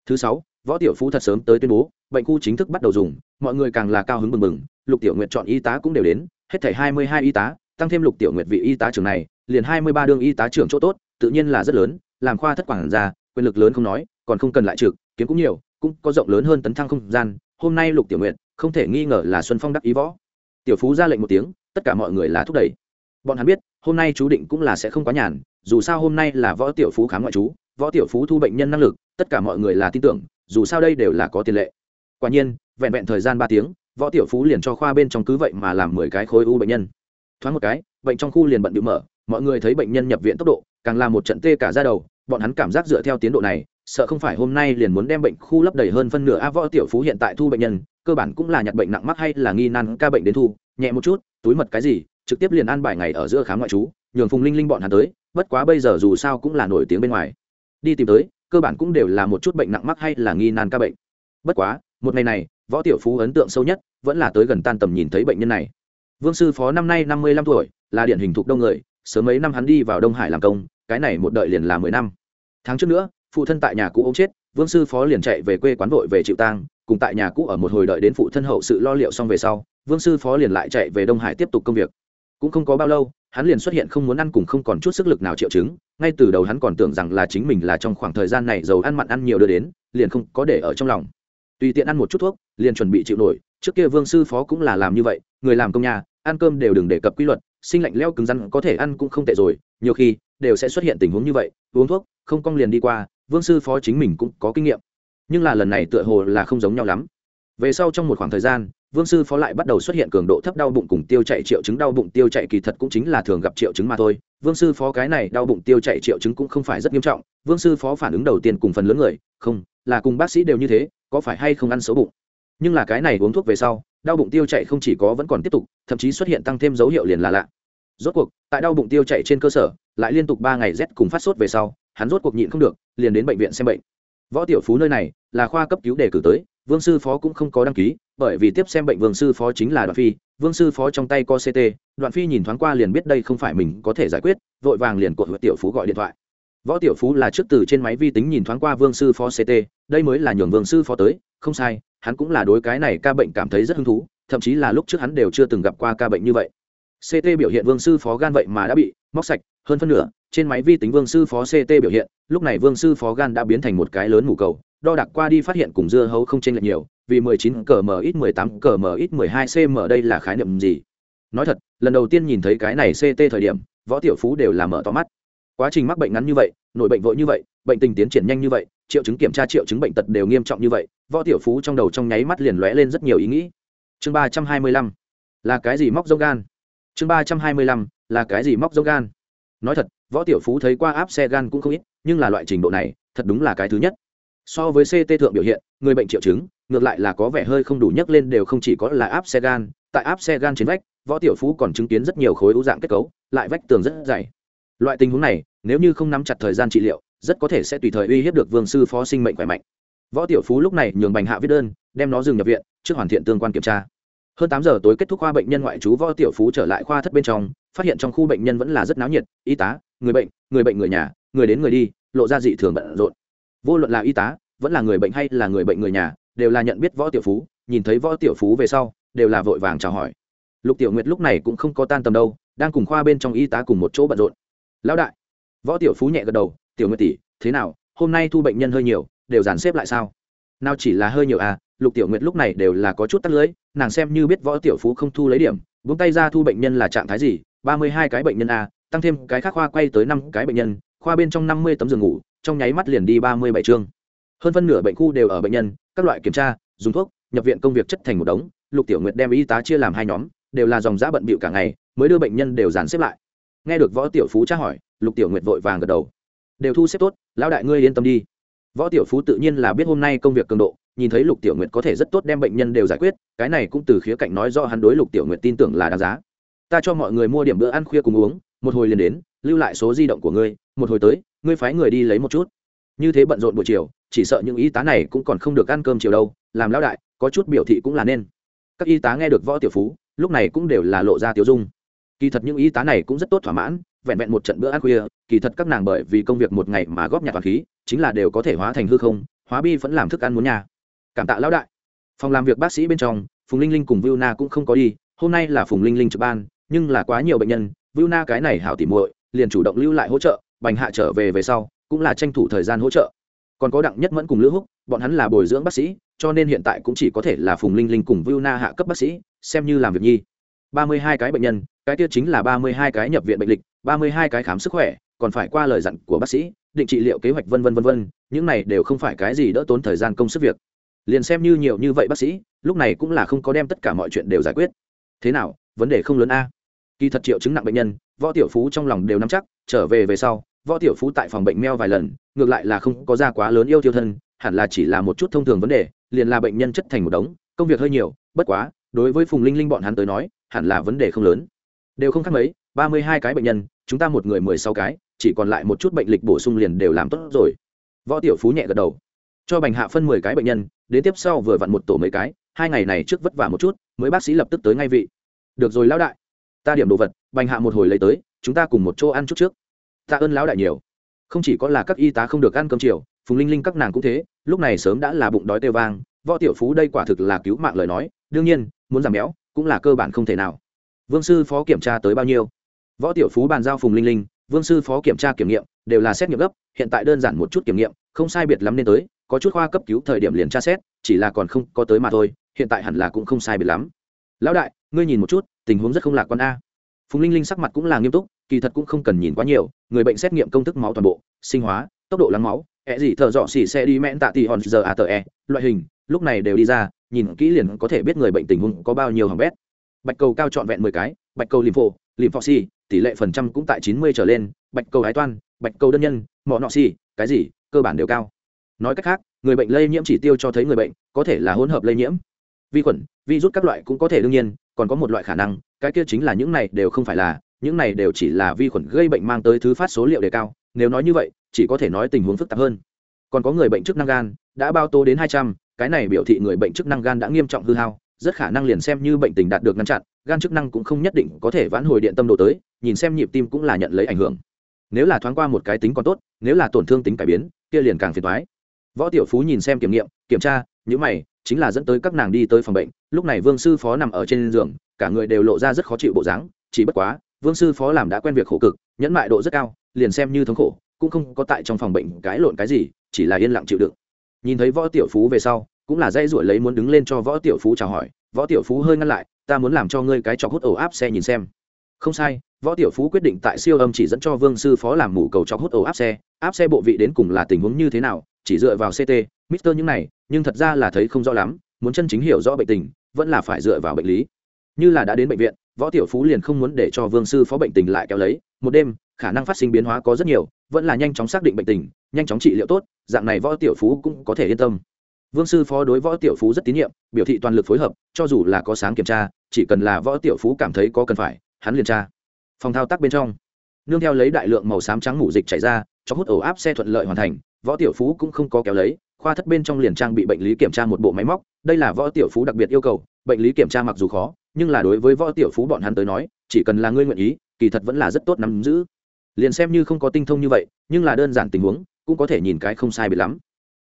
Thứ sáu, võ tiểu phú thật sớm tới tuyên bố, bệnh khu chính thức bắt đầu dùng, mọi người càng là cao hứng mừng mừng lục tiểu nguyệt chọn y tá cũng đều đến, hết thảy hai mươi hai y tá, tăng thêm lục tiểu nguyệt vị y tá trưởng này, liền hai mươi ba đương y tá trưởng chỗ tốt, tự nhiên là rất lớn, làm khoa thất quản ra, quyền lực lớn không nói, còn không cần lại trực, kiếm cũng nhiều, cũng có rộng lớn hơn tấn thăng không gian, hôm nay lục tiểu nguyệt, không thể nghi ngờ là xuân phong đắc ý võ. Tiểu phú ra lệnh một tiếng, tất cả mọi người là thúc đẩy. Bọn hắn biết, hôm nay chú định cũng là sẽ không quá nhàn, dù sao hôm nay là võ tiểu phú khám ngoại chú võ tiểu phú thu bệnh nhân năng lực, tất cả mọi người là tin tưởng, dù sao đây đều là có tiền lệ. Quả nhiên, vẹn vẹn thời gian ba tiếng, võ tiểu phú liền cho khoa bên trong cứ vậy mà làm mười cái khối u bệnh nhân. Thoáng một cái, bệnh trong khu liền bận bị mở, mọi người thấy bệnh nhân nhập viện tốc độ, càng là một trận tê cả ra đầu, bọn hắn cảm giác dựa theo tiến độ này, sợ không phải hôm nay liền muốn đem bệnh khu lấp đầy hơn phân nửa. A, võ tiểu phú hiện tại thu bệnh nhân, cơ bản cũng là nhặt bệnh nặng mắc hay là nghi nan ca bệnh đến thu, nhẹ một chút, túi mật cái gì, trực tiếp liền ăn bài ngày ở giữa khám ngoại trú, nhường phùng linh linh bọn hắn tới, bất quá bây giờ dù sao cũng là nổi tiếng bên ngoài đi tìm tới, cơ bản cũng đều là một chút bệnh nặng mắc hay là nghi nan ca bệnh. Bất quá, một ngày này, võ tiểu phú ấn tượng sâu nhất vẫn là tới gần tan tầm nhìn thấy bệnh nhân này. Vương sư phó năm nay năm mươi lăm tuổi, là điển hình thuộc đông người, sớm mấy năm hắn đi vào đông hải làm công, cái này một đợi liền là mười năm. Tháng trước nữa, phụ thân tại nhà cũ ông chết, vương sư phó liền chạy về quê quán vội về chịu tang, cùng tại nhà cũ ở một hồi đợi đến phụ thân hậu sự lo liệu xong về sau, vương sư phó liền lại chạy về đông hải tiếp tục công việc. Cũng không có bao lâu hắn liền xuất hiện không muốn ăn cùng không còn chút sức lực nào triệu chứng, ngay từ đầu hắn còn tưởng rằng là chính mình là trong khoảng thời gian này dầu ăn mặn ăn nhiều đưa đến, liền không có để ở trong lòng. Tùy tiện ăn một chút thuốc, liền chuẩn bị chịu nổi, trước kia vương sư phó cũng là làm như vậy, người làm công nhà, ăn cơm đều đừng đề cập quy luật, sinh lạnh leo cứng rắn có thể ăn cũng không tệ rồi, nhiều khi, đều sẽ xuất hiện tình huống như vậy, uống thuốc, không cong liền đi qua, vương sư phó chính mình cũng có kinh nghiệm. Nhưng là lần này tựa hồ là không giống nhau lắm. Về sau trong một khoảng thời gian vương sư phó lại bắt đầu xuất hiện cường độ thấp đau bụng cùng tiêu chảy triệu chứng. Đau bụng tiêu chảy kỳ thật cũng chính là thường gặp triệu chứng mà thôi. Vương sư phó cái này đau bụng tiêu chảy triệu chứng cũng không phải rất nghiêm trọng. Vương sư phó phản ứng đầu tiên cùng phần lớn người, không, là cùng bác sĩ đều như thế, có phải hay không ăn xấu bụng? Nhưng là cái này uống thuốc về sau, đau bụng tiêu chảy không chỉ có vẫn còn tiếp tục, thậm chí xuất hiện tăng thêm dấu hiệu liền là lạ. Rốt cuộc, tại đau bụng tiêu chảy trên cơ sở, lại liên tục ba ngày rét cùng phát sốt về sau, hắn rốt cuộc nhịn không được, liền đến bệnh viện xem bệnh. Võ tiểu phú nơi này là khoa cấp cứu đề cử tới, vương sư phó cũng không có đăng ký bởi vì tiếp xem bệnh vương sư phó chính là đoạn phi, vương sư phó trong tay có ct đoạn phi nhìn thoáng qua liền biết đây không phải mình có thể giải quyết, vội vàng liền cột tiểu phú gọi điện thoại. Võ tiểu phú là trước từ trên máy vi tính nhìn thoáng qua vương sư phó ct đây mới là nhường vương sư phó tới, không sai, hắn cũng là đối cái này ca bệnh cảm thấy rất hứng thú, thậm chí là lúc trước hắn đều chưa từng gặp qua ca bệnh như vậy. Ct biểu hiện vương sư phó gan vậy mà đã bị móc sạch, hơn phân nửa, trên máy vi tính vương sư phó ct biểu hiện, lúc này vương sư phó gan đã biến thành một cái lớn mù cầu, đo đạc qua đi phát hiện cùng dưa hấu không chênh lệch nhiều vì 19 cm ít 18 cm ít 12 cm đây là khái niệm gì? Nói thật, lần đầu tiên nhìn thấy cái này ct thời điểm, võ tiểu phú đều là mở to mắt. Quá trình mắc bệnh ngắn như vậy nổi bệnh vội như vậy, bệnh tình tiến triển nhanh như vậy, triệu chứng kiểm tra triệu chứng bệnh tật đều nghiêm trọng như vậy, võ tiểu phú trong đầu trong nháy mắt liền lóe lên rất nhiều ý nghĩ. Chương ba trăm hai mươi lăm, là cái gì móc dông gan? Chương ba trăm hai mươi lăm, là cái gì móc dông gan? Nói thật, võ tiểu phú thấy qua áp xe gan cũng không ít, nhưng là loại trình độ này, thật đúng là cái thứ nhất. So với ct thượng biểu hiện, người bệnh triệu chứng ngược lại là có vẻ hơi không đủ nhấc lên đều không chỉ có là áp xe gan, tại áp xe gan trên vách, võ tiểu phú còn chứng kiến rất nhiều khối u dạng kết cấu, lại vách tường rất dày. Loại tình huống này, nếu như không nắm chặt thời gian trị liệu, rất có thể sẽ tùy thời uy hiếp được vương sư phó sinh mệnh khỏe mạnh. Võ tiểu phú lúc này nhường bành hạ viết đơn, đem nó dừng nhập viện, trước hoàn thiện tương quan kiểm tra. Hơn tám giờ tối kết thúc khoa bệnh nhân ngoại trú, võ tiểu phú trở lại khoa thất bên trong, phát hiện trong khu bệnh nhân vẫn là rất náo nhiệt, y tá, người bệnh người bệnh người nhà, người đến người đi, lộ ra dị thường bận rộn. Vô luận là y tá, vẫn là người bệnh hay là người bệnh người nhà đều là nhận biết võ tiểu phú, nhìn thấy võ tiểu phú về sau, đều là vội vàng chào hỏi. Lục tiểu nguyệt lúc này cũng không có tan tầm đâu, đang cùng khoa bên trong y tá cùng một chỗ bận rộn. Lão đại. Võ tiểu phú nhẹ gật đầu, tiểu nguyệt tỷ, thế nào? Hôm nay thu bệnh nhân hơi nhiều, đều dàn xếp lại sao? Nào chỉ là hơi nhiều à lục tiểu nguyệt lúc này đều là có chút tắt lưới, nàng xem như biết võ tiểu phú không thu lấy điểm vung tay ra thu bệnh nhân là trạng thái gì, ba mươi hai cái bệnh nhân a tăng thêm cái khác khoa quay tới năm cái bệnh nhân, khoa bên trong năm mươi tấm giường ngủ, trong nháy mắt liền đi ba mươi bảy chương. Hơn phân nửa bệnh khu đều ở bệnh nhân các loại kiểm tra, dùng thuốc, nhập viện công việc chất thành một đống, lục tiểu nguyệt đem y tá chia làm hai nhóm, đều là dòng giã bận bịu cả ngày, mới đưa bệnh nhân đều dàn xếp lại. Nghe được võ tiểu phú tra hỏi, lục tiểu nguyệt vội vàng gật đầu. Đều thu xếp tốt, lão đại ngươi yên tâm đi. Võ tiểu phú tự nhiên là biết hôm nay công việc cường độ, nhìn thấy lục tiểu nguyệt có thể rất tốt đem bệnh nhân đều giải quyết, cái này cũng từ khía cạnh nói do hắn đối lục tiểu nguyệt tin tưởng là đáng giá. Ta cho mọi người mua điểm bữa ăn khuya cùng uống, một hồi liền đến, lưu lại số di động của ngươi, một hồi tới, ngươi phái người đi lấy một chút như thế bận rộn buổi chiều, chỉ sợ những y tá này cũng còn không được ăn cơm chiều đâu, làm lão đại, có chút biểu thị cũng là nên. Các y tá nghe được võ tiểu phú, lúc này cũng đều là lộ ra tiểu dung. Kỳ thật những y tá này cũng rất tốt thỏa mãn, vẹn vẹn một trận bữa ăn khuya, kỳ thật các nàng bởi vì công việc một ngày mà góp nhặt toàn khí, chính là đều có thể hóa thành hư không, hóa bi vẫn làm thức ăn muốn nhà. Cảm tạ lão đại. Phòng làm việc bác sĩ bên trong, phùng linh linh cùng viu na cũng không có đi, hôm nay là phùng linh linh trực ban, nhưng là quá nhiều bệnh nhân, viu na cái này hảo tỉ muội, liền chủ động lưu lại hỗ trợ, bành hạ trở về về sau cũng là tranh thủ thời gian hỗ trợ. Còn có đặng nhất mẫn cùng lữ húc, bọn hắn là bồi dưỡng bác sĩ, cho nên hiện tại cũng chỉ có thể là phùng linh linh cùng viu na hạ cấp bác sĩ, xem như làm việc nhi. Ba mươi hai cái bệnh nhân, cái kia chính là ba mươi hai cái nhập viện bệnh lịch, ba mươi hai cái khám sức khỏe, còn phải qua lời dặn của bác sĩ, định trị liệu kế hoạch vân vân vân vân, những này đều không phải cái gì đỡ tốn thời gian công sức việc. Liền xem như nhiều như vậy bác sĩ, lúc này cũng là không có đem tất cả mọi chuyện đều giải quyết. Thế nào, vấn đề không lớn a? Kỳ thật triệu chứng nặng bệnh nhân, võ tiểu phú trong lòng đều nắm chắc, trở về về sau võ tiểu phú tại phòng bệnh meo vài lần, ngược lại là không có ra quá lớn yêu tiêu thân, hẳn là chỉ là một chút thông thường vấn đề, liền là bệnh nhân chất thành một đống, công việc hơi nhiều, bất quá, đối với phùng linh linh bọn hắn tới nói, hẳn là vấn đề không lớn. Đều không khác mấy, ba mươi hai cái bệnh nhân, chúng ta một người mười sáu cái, chỉ còn lại một chút bệnh lịch bổ sung liền đều làm tốt rồi. Võ tiểu phú nhẹ gật đầu. Cho bành hạ phân mười cái bệnh nhân, đến tiếp sau vừa vặn một tổ mấy cái, hai ngày này trước vất vả một chút, mới bác sĩ lập tức tới ngay vị. Được rồi lão đại, ta điểm đồ vật, bành hạ một hồi lấy tới, chúng ta cùng một chỗ ăn chút trước ta ơn lão đại nhiều. Không chỉ có là các y tá không được ăn cơm chiều, phùng linh linh các nàng cũng thế, lúc này sớm đã là bụng đói têu vang, võ tiểu phú đây quả thực là cứu mạng lời nói, đương nhiên, muốn giảm béo, cũng là cơ bản không thể nào. Vương sư phó kiểm tra tới bao nhiêu? Võ tiểu phú bàn giao phùng linh linh, vương sư phó kiểm tra kiểm nghiệm, đều là xét nghiệm gấp, hiện tại đơn giản một chút kiểm nghiệm, không sai biệt lắm nên tới, có chút khoa cấp cứu thời điểm liền tra xét, chỉ là còn không có tới mà thôi, hiện tại hẳn là cũng không sai biệt lắm. Lão đại, ngươi nhìn một chút, tình huống rất không lạc quan a. Phùng linh linh sắc mặt cũng là nghiêm túc kỳ thật cũng không cần nhìn quá nhiều, người bệnh xét nghiệm công thức máu toàn bộ, sinh hóa, tốc độ lắng máu ẹ gì thợ dọ xỉ xe đi mẹn tạ tỷ hòn giờ a tờ e loại hình, lúc này đều đi ra, nhìn kỹ liền có thể biết người bệnh tình huống có bao nhiêu hỏng bét. Bạch cầu cao trọn vẹn mười cái, bạch cầu lympho lymphoxy tỷ lệ phần trăm cũng tại chín mươi trở lên, bạch cầu ái toan, bạch cầu đơn nhân mỏ nọ xi cái gì, cơ bản đều cao. Nói cách khác, người bệnh lây nhiễm chỉ tiêu cho thấy người bệnh có thể là hỗn hợp lây nhiễm. Vi khuẩn virus các loại cũng có thể đương nhiên, còn có một loại khả năng, cái kia chính là những này đều không phải là những này đều chỉ là vi khuẩn gây bệnh mang tới thứ phát số liệu đề cao, nếu nói như vậy, chỉ có thể nói tình huống phức tạp hơn. Còn có người bệnh chức năng gan, đã bao tố đến hai trăm, cái này biểu thị người bệnh chức năng gan đã nghiêm trọng hư hao, rất khả năng liền xem như bệnh tình đạt được ngăn chặn, gan chức năng cũng không nhất định có thể vãn hồi điện tâm độ tới, nhìn xem nhịp tim cũng là nhận lấy ảnh hưởng. Nếu là thoáng qua một cái tính còn tốt, nếu là tổn thương tính cải biến, kia liền càng phiền thoái võ tiểu phú nhìn xem kiểm nghiệm, kiểm tra những mày, chính là dẫn tới các nàng đi tới phòng bệnh, lúc này vương sư phó nằm ở trên giường, cả người đều lộ ra rất khó chịu bộ dáng, chỉ bất quá vương sư phó làm đã quen việc khổ cực, nhẫn mại độ rất cao, liền xem như thống khổ, cũng không có tại trong phòng bệnh cãi lộn cái gì, chỉ là yên lặng chịu đựng. Nhìn thấy võ tiểu phú về sau, cũng là dây ruổi lấy muốn đứng lên cho võ tiểu phú chào hỏi, võ tiểu phú hơi ngăn lại, ta muốn làm cho ngươi cái chọc hút ổ áp xe nhìn xem. Không sai, võ tiểu phú quyết định tại siêu âm chỉ dẫn cho vương sư phó làm mủ cầu chọc hút ổ áp xe áp xe bộ vị đến cùng là tình huống như thế nào, chỉ dựa vào ct mister những này, nhưng thật ra là thấy không rõ lắm, muốn chân chính hiểu rõ bệnh tình, vẫn là phải dựa vào bệnh lý. Như là đã đến bệnh viện võ tiểu phú liền không muốn để cho vương sư phó bệnh tình lại kéo lấy, một đêm, khả năng phát sinh biến hóa có rất nhiều, vẫn là nhanh chóng xác định bệnh tình, nhanh chóng trị liệu tốt, dạng này võ tiểu phú cũng có thể yên tâm. Vương sư phó đối võ tiểu phú rất tín nhiệm, biểu thị toàn lực phối hợp, cho dù là có sáng kiểm tra, chỉ cần là võ tiểu phú cảm thấy có cần phải, hắn liền tra. Phòng thao tác bên trong, nương theo lấy đại lượng màu xám trắng ngủ dịch chảy ra, cho hút ổ áp xe thuận lợi hoàn thành, võ tiểu phú cũng không có kéo lấy, khoa thất bên trong liền trang bị bệnh lý kiểm tra một bộ máy móc, đây là võ tiểu phú đặc biệt yêu cầu bệnh lý kiểm tra mặc dù khó, nhưng là đối với võ tiểu phú bọn hắn tới nói, chỉ cần là ngươi nguyện ý, kỳ thật vẫn là rất tốt nắm giữ. Liền xem như không có tinh thông như vậy, nhưng là đơn giản tình huống, cũng có thể nhìn cái không sai bị lắm.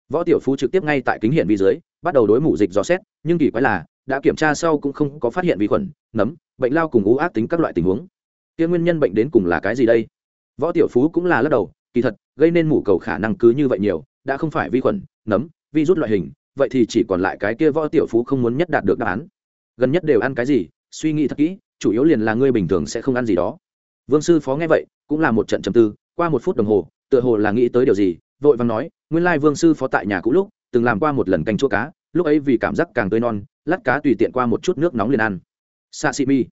Võ tiểu phú trực tiếp ngay tại kính hiển vi dưới, bắt đầu đối mủ dịch dò xét, nhưng kỳ quái là, đã kiểm tra sau cũng không có phát hiện vi khuẩn, nấm, bệnh lao cùng ú ác tính các loại tình huống. Kia nguyên nhân bệnh đến cùng là cái gì đây? Võ tiểu phú cũng là lắc đầu, kỳ thật, gây nên mủ cầu khả năng cứ như vậy nhiều, đã không phải vi khuẩn, nấm vi rút loại hình vậy thì chỉ còn lại cái kia võ tiểu phú không muốn nhất đạt được đáp án. Gần nhất đều ăn cái gì, suy nghĩ thật kỹ, chủ yếu liền là ngươi bình thường sẽ không ăn gì đó. Vương sư phó nghe vậy, cũng là một trận trầm tư, qua một phút đồng hồ, tựa hồ là nghĩ tới điều gì, vội vàng nói, nguyên lai vương sư phó tại nhà cũ lúc, từng làm qua một lần canh chua cá, lúc ấy vì cảm giác càng tươi non, lát cá tùy tiện qua một chút nước nóng liền ăn. Xạ sĩ mi.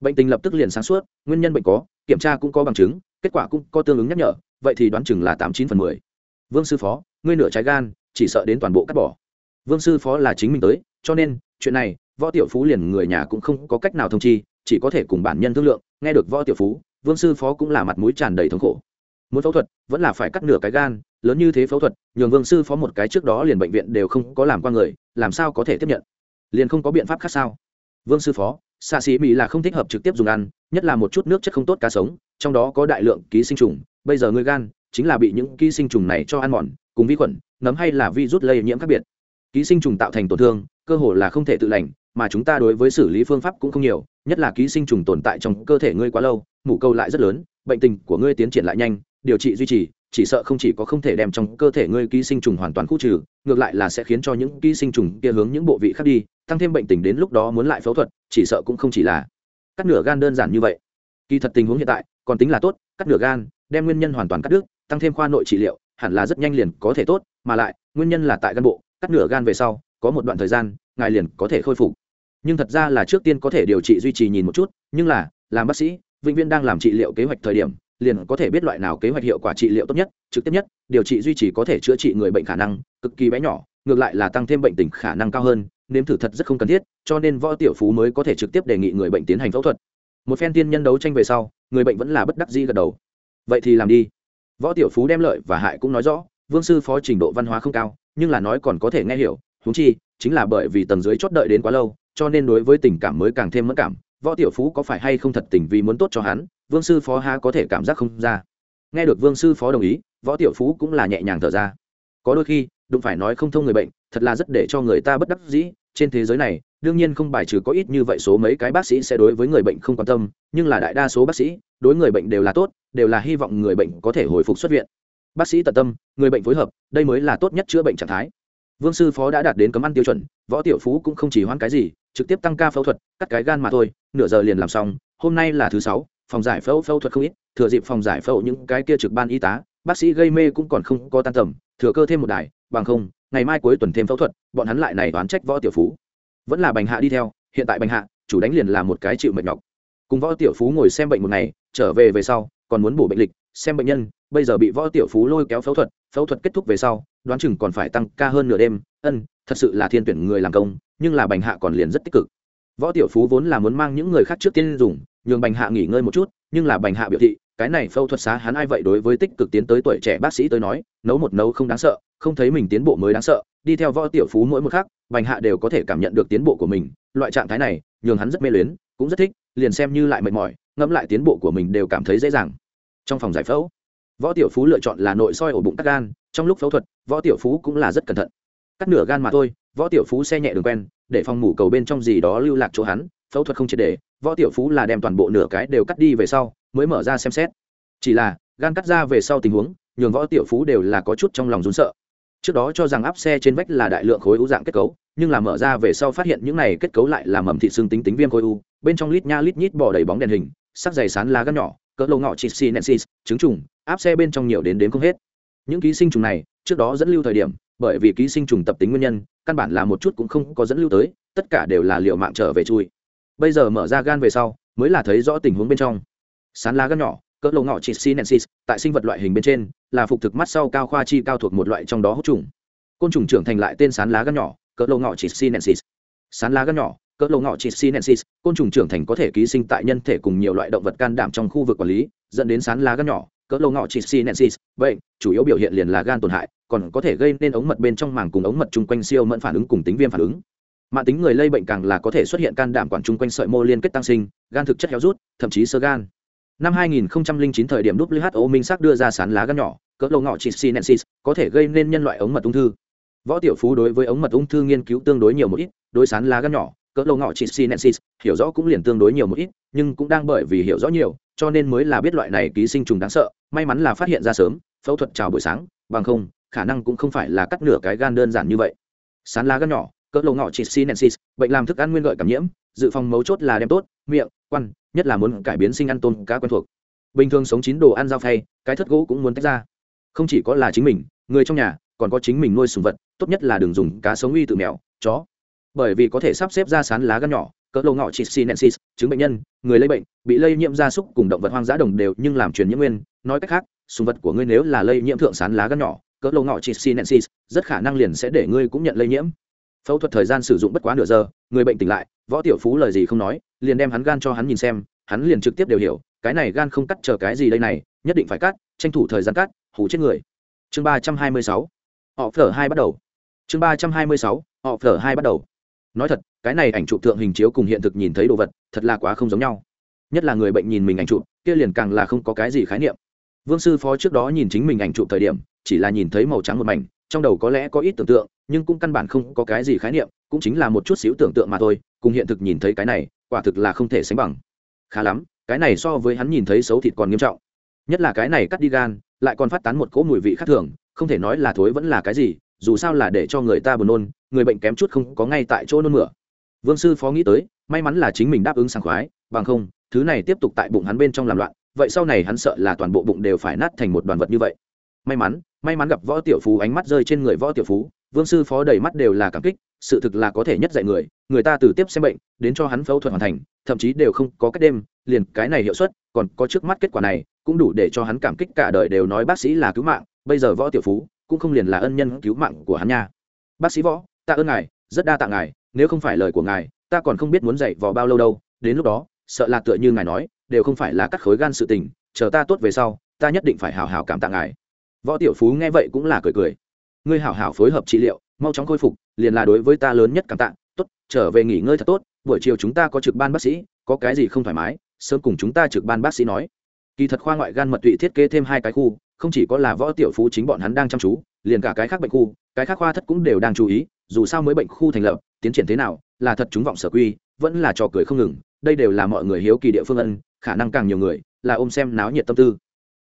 Bệnh tình lập tức liền sáng suốt, nguyên nhân bệnh có, kiểm tra cũng có bằng chứng, kết quả cũng có tương ứng nhắc nhở, vậy thì đoán chừng là tám chín phần mười. Vương sư phó, ngươi nửa trái gan, chỉ sợ đến toàn bộ cắt bỏ vương sư phó là chính mình tới, cho nên, chuyện này, võ tiểu phú liền người nhà cũng không có cách nào thông chi, chỉ có thể cùng bản nhân thương lượng. Nghe được võ tiểu phú, vương sư phó cũng là mặt mũi tràn đầy thống khổ. Muốn phẫu thuật, vẫn là phải cắt nửa cái gan, lớn như thế phẫu thuật, nhường vương sư phó một cái trước đó liền bệnh viện đều không có làm qua người, làm sao có thể tiếp nhận? Liền không có biện pháp khác sao? Vương sư phó, xạ xỉ mỹ là không thích hợp trực tiếp dùng ăn, nhất là một chút nước chất không tốt cá sống, trong đó có đại lượng ký sinh trùng. Bây giờ người gan chính là bị những ký sinh trùng này cho ăn mòn, cùng vi khuẩn nấm hay là vi rút lây nhiễm khác biệt ký sinh trùng tạo thành tổn thương, cơ hồ là không thể tự lành, mà chúng ta đối với xử lý phương pháp cũng không nhiều, nhất là ký sinh trùng tồn tại trong cơ thể ngươi quá lâu, mủ câu lại rất lớn, bệnh tình của ngươi tiến triển lại nhanh, điều trị duy trì, chỉ sợ không chỉ có không thể đem trong cơ thể ngươi ký sinh trùng hoàn toàn khu trừ, ngược lại là sẽ khiến cho những ký sinh trùng kia hướng những bộ vị khác đi, tăng thêm bệnh tình đến lúc đó muốn lại phẫu thuật, chỉ sợ cũng không chỉ là cắt nửa gan đơn giản như vậy. Kỳ thật tình huống hiện tại, còn tính là tốt, cắt nửa gan, đem nguyên nhân hoàn toàn cắt đứt, tăng thêm khoa nội trị liệu, hẳn là rất nhanh liền có thể tốt, mà lại, nguyên nhân là tại gan bộ cắt nửa gan về sau, có một đoạn thời gian, ngài liền có thể khôi phục. Nhưng thật ra là trước tiên có thể điều trị duy trì nhìn một chút, nhưng là, làm bác sĩ, vĩnh viên đang làm trị liệu kế hoạch thời điểm, liền có thể biết loại nào kế hoạch hiệu quả trị liệu tốt nhất, trực tiếp nhất, điều trị duy trì có thể chữa trị người bệnh khả năng, cực kỳ bé nhỏ, ngược lại là tăng thêm bệnh tình khả năng cao hơn, nếm thử thật rất không cần thiết, cho nên võ tiểu phú mới có thể trực tiếp đề nghị người bệnh tiến hành phẫu thuật. Một phen tiên nhân đấu tranh về sau, người bệnh vẫn là bất đắc dĩ gật đầu. Vậy thì làm đi. Võ tiểu phú đem lợi và hại cũng nói rõ, vương sư phó trình độ văn hóa không cao nhưng là nói còn có thể nghe hiểu húng chi, chính là bởi vì tầng dưới chót đợi đến quá lâu, cho nên đối với tình cảm mới càng thêm mất cảm. Võ tiểu phú có phải hay không thật tình vì muốn tốt cho hắn, vương sư phó ha có thể cảm giác không ra. Nghe được vương sư phó đồng ý, võ tiểu phú cũng là nhẹ nhàng thở ra. Có đôi khi, đụng phải nói không thông người bệnh, thật là rất để cho người ta bất đắc dĩ. Trên thế giới này, đương nhiên không bài trừ có ít như vậy số mấy cái bác sĩ sẽ đối với người bệnh không quan tâm, nhưng là đại đa số bác sĩ, đối người bệnh đều là tốt, đều là hy vọng người bệnh có thể hồi phục xuất viện bác sĩ tận tâm, người bệnh phối hợp, đây mới là tốt nhất chữa bệnh trạng thái. Vương sư phó đã đạt đến cấm ăn tiêu chuẩn, võ tiểu phú cũng không chỉ hoãn cái gì, trực tiếp tăng ca phẫu thuật, cắt cái gan mà thôi, nửa giờ liền làm xong, hôm nay là thứ sáu, phòng giải phẫu phẫu thuật không ít, thừa dịp phòng giải phẫu những cái kia trực ban y tá, bác sĩ gây mê cũng còn không có tan tầm, thừa cơ thêm một đài, bằng không, ngày mai cuối tuần thêm phẫu thuật, bọn hắn lại này đoán trách võ tiểu phú. Vẫn là bành hạ đi theo, hiện tại bành hạ, chủ đánh liền là một cái chịu mệt nhọc. Cùng võ tiểu phú ngồi xem bệnh một ngày, trở về về sau, còn muốn bổ bệnh lịch xem bệnh nhân, bây giờ bị võ tiểu phú lôi kéo phẫu thuật phẫu thuật kết thúc về sau, đoán chừng còn phải tăng ca hơn nửa đêm. Ân, thật sự là thiên tuyển người làm công, nhưng là bành hạ còn liền rất tích cực. Võ tiểu phú vốn là muốn mang những người khác trước tiên dùng, nhường bành hạ nghỉ ngơi một chút, nhưng là bành hạ biểu thị, cái này phẫu thuật xá hắn ai vậy đối với tích cực tiến tới tuổi trẻ bác sĩ tới nói, nấu một nấu không đáng sợ, không thấy mình tiến bộ mới đáng sợ. Đi theo võ tiểu phú mỗi một khắc, bành hạ đều có thể cảm nhận được tiến bộ của mình. Loại trạng thái này, nhường hắn rất mê luyến, cũng rất thích, liền xem như lại mệt mỏi, ngẫm lại tiến bộ của mình đều cảm thấy dễ dàng trong phòng giải phẫu. Võ tiểu phú lựa chọn là nội soi ổ bụng cắt gan, trong lúc phẫu thuật, võ tiểu phú cũng là rất cẩn thận. Cắt nửa gan mà thôi, võ tiểu phú xe nhẹ đường quen, để phòng mủ cầu bên trong gì đó lưu lạc chỗ hắn, phẫu thuật không triệt để, võ tiểu phú là đem toàn bộ nửa cái đều cắt đi về sau, mới mở ra xem xét. Chỉ là, gan cắt ra về sau tình huống, nhường võ tiểu phú đều là có chút trong lòng rún sợ. Trước đó cho rằng áp xe trên vách là đại lượng khối u dạng kết cấu, nhưng là mở ra về sau phát hiện những này kết cấu lại là mầm thị xương tính tính viêm khối u, bên trong lít nha lít nhít bỏ đầy bóng đèn hình, sắc dày sán lá gan nhỏ cỡ lô ngọ chít sinensis trứng trùng, áp xe bên trong nhiều đến đến không hết. Những ký sinh trùng này, trước đó dẫn lưu thời điểm, bởi vì ký sinh trùng tập tính nguyên nhân, căn bản là một chút cũng không có dẫn lưu tới, tất cả đều là liệu mạng trở về chui. Bây giờ mở ra gan về sau, mới là thấy rõ tình huống bên trong. Sán lá gan nhỏ, cỡ lô ngọ chít sinensis tại sinh vật loại hình bên trên, là phục thực mắt sau cao khoa chi cao thuộc một loại trong đó hút trùng. Côn trùng trưởng thành lại tên sán lá gan nhỏ, cỡ lô ngọ chít sinensis sán lá gan nhỏ cỡ lỗ ngọ chít sinensis, côn trùng trưởng thành có thể ký sinh tại nhân thể cùng nhiều loại động vật can đảm trong khu vực quản lý, dẫn đến sán lá gan nhỏ. Cỡ lỗ ngọ chít sinensis, bệnh, chủ yếu biểu hiện liền là gan tổn hại, còn có thể gây nên ống mật bên trong màng cùng ống mật chung quanh siêu mẫn phản ứng cùng tính viêm phản ứng. Mạng tính người lây bệnh càng là có thể xuất hiện can đảm quản chung quanh sợi mô liên kết tăng sinh, gan thực chất héo rút, thậm chí sơ gan. Năm 2009 thời điểm WHO minh xác đưa ra sán lá gan nhỏ, cỡ lỗ ngọ chít sinensis, có thể gây nên nhân loại ống mật ung thư. Võ tiểu phú đối với ống mật ung thư nghiên cứu tương đối nhiều một ít, đối sán lá gan nhỏ cỡ lâu ngọ chị sinensis hiểu rõ cũng liền tương đối nhiều một ít, nhưng cũng đang bởi vì hiểu rõ nhiều, cho nên mới là biết loại này ký sinh trùng đáng sợ, may mắn là phát hiện ra sớm, phẫu thuật chào buổi sáng, bằng không, khả năng cũng không phải là cắt nửa cái gan đơn giản như vậy. Sán lá gan nhỏ, cỡ lâu ngọ chị sinensis bệnh làm thức ăn nguyên gợi cảm nhiễm, dự phòng mấu chốt là đem tốt, miệng quan nhất là muốn cải biến sinh ăn tôm cá quen thuộc. Bình thường sống chín đồ ăn dao phay, cái thất gỗ cũng muốn tách ra. Không chỉ có là chính mình, người trong nhà, còn có chính mình nuôi sùng vật, tốt nhất là đừng dùng cá sống uy tự mèo, chó bởi vì có thể sắp xếp ra sán lá gan nhỏ, cỡ lô ngọ chỉ sinensis chứng bệnh nhân, người lây bệnh, bị lây nhiễm gia súc cùng động vật hoang dã đồng đều nhưng làm truyền nhiễm nguyên. Nói cách khác, sùng vật của ngươi nếu là lây nhiễm thượng sán lá gan nhỏ, cỡ lô ngọ chỉ sinensis rất khả năng liền sẽ để ngươi cũng nhận lây nhiễm. Phẫu thuật thời gian sử dụng bất quá nửa giờ, người bệnh tỉnh lại, võ tiểu phú lời gì không nói, liền đem hắn gan cho hắn nhìn xem, hắn liền trực tiếp đều hiểu, cái này gan không cắt chờ cái gì đây này, nhất định phải cắt, tranh thủ thời gian cắt hủ chết người. Chương ba trăm hai mươi sáu, họ phở hai bắt đầu. Chương ba trăm hai mươi sáu, họ phở hai bắt đầu nói thật, cái này ảnh chụp thượng hình chiếu cùng hiện thực nhìn thấy đồ vật, thật là quá không giống nhau. Nhất là người bệnh nhìn mình ảnh chụp, kia liền càng là không có cái gì khái niệm. Vương sư phó trước đó nhìn chính mình ảnh chụp thời điểm, chỉ là nhìn thấy màu trắng một mảnh, trong đầu có lẽ có ít tưởng tượng, nhưng cũng căn bản không có cái gì khái niệm, cũng chính là một chút xíu tưởng tượng mà thôi, cùng hiện thực nhìn thấy cái này, quả thực là không thể sánh bằng. Khá lắm, cái này so với hắn nhìn thấy xấu thịt còn nghiêm trọng. Nhất là cái này cắt đi gan, lại còn phát tán một cỗ mùi vị khác thường, không thể nói là thối vẫn là cái gì, dù sao là để cho người ta buồn nôn người bệnh kém chút không có ngay tại chỗ nôn mửa. Vương sư phó nghĩ tới, may mắn là chính mình đáp ứng sảng khoái, bằng không, thứ này tiếp tục tại bụng hắn bên trong làm loạn, vậy sau này hắn sợ là toàn bộ bụng đều phải nát thành một đoàn vật như vậy. May mắn may mắn gặp võ tiểu phú, ánh mắt rơi trên người võ tiểu phú, vương sư phó đầy mắt đều là cảm kích, sự thực là có thể nhất dạy người người ta từ tiếp xem bệnh, đến cho hắn phẫu thuật hoàn thành, thậm chí đều không có cách đêm, liền cái này hiệu suất, còn có trước mắt kết quả này, cũng đủ để cho hắn cảm kích cả đời đều nói bác sĩ là cứu mạng, bây giờ võ tiểu phú, cũng không liền là ân nhân cứu mạng của hắn nha. Bác sĩ võ ta ơn ngài, rất đa tạ ngài, nếu không phải lời của ngài, ta còn không biết muốn dạy vò bao lâu đâu. Đến lúc đó, sợ là tựa như ngài nói, đều không phải là cắt khối gan sự tình, chờ ta tốt về sau, ta nhất định phải hào hào cảm tạ ngài. Võ tiểu phú nghe vậy cũng là cười cười. Ngươi hảo hảo phối hợp trị liệu, mau chóng khôi phục, liền là đối với ta lớn nhất cảm tạ. Tốt, trở về nghỉ ngơi thật tốt, buổi chiều chúng ta có trực ban bác sĩ, có cái gì không thoải mái, sớm cùng chúng ta trực ban bác sĩ nói. Kỳ thật khoa ngoại gan mật tụy thiết kế thêm hai cái khu, không chỉ có là võ tiểu phú chính bọn hắn đang chăm chú liền cả cái khác bệnh khu, cái khác khoa thất cũng đều đang chú ý, dù sao mới bệnh khu thành lập, tiến triển thế nào, là thật chúng vọng sở quy, vẫn là trò cười không ngừng, đây đều là mọi người hiếu kỳ địa phương ân, khả năng càng nhiều người, là ôm xem náo nhiệt tâm tư.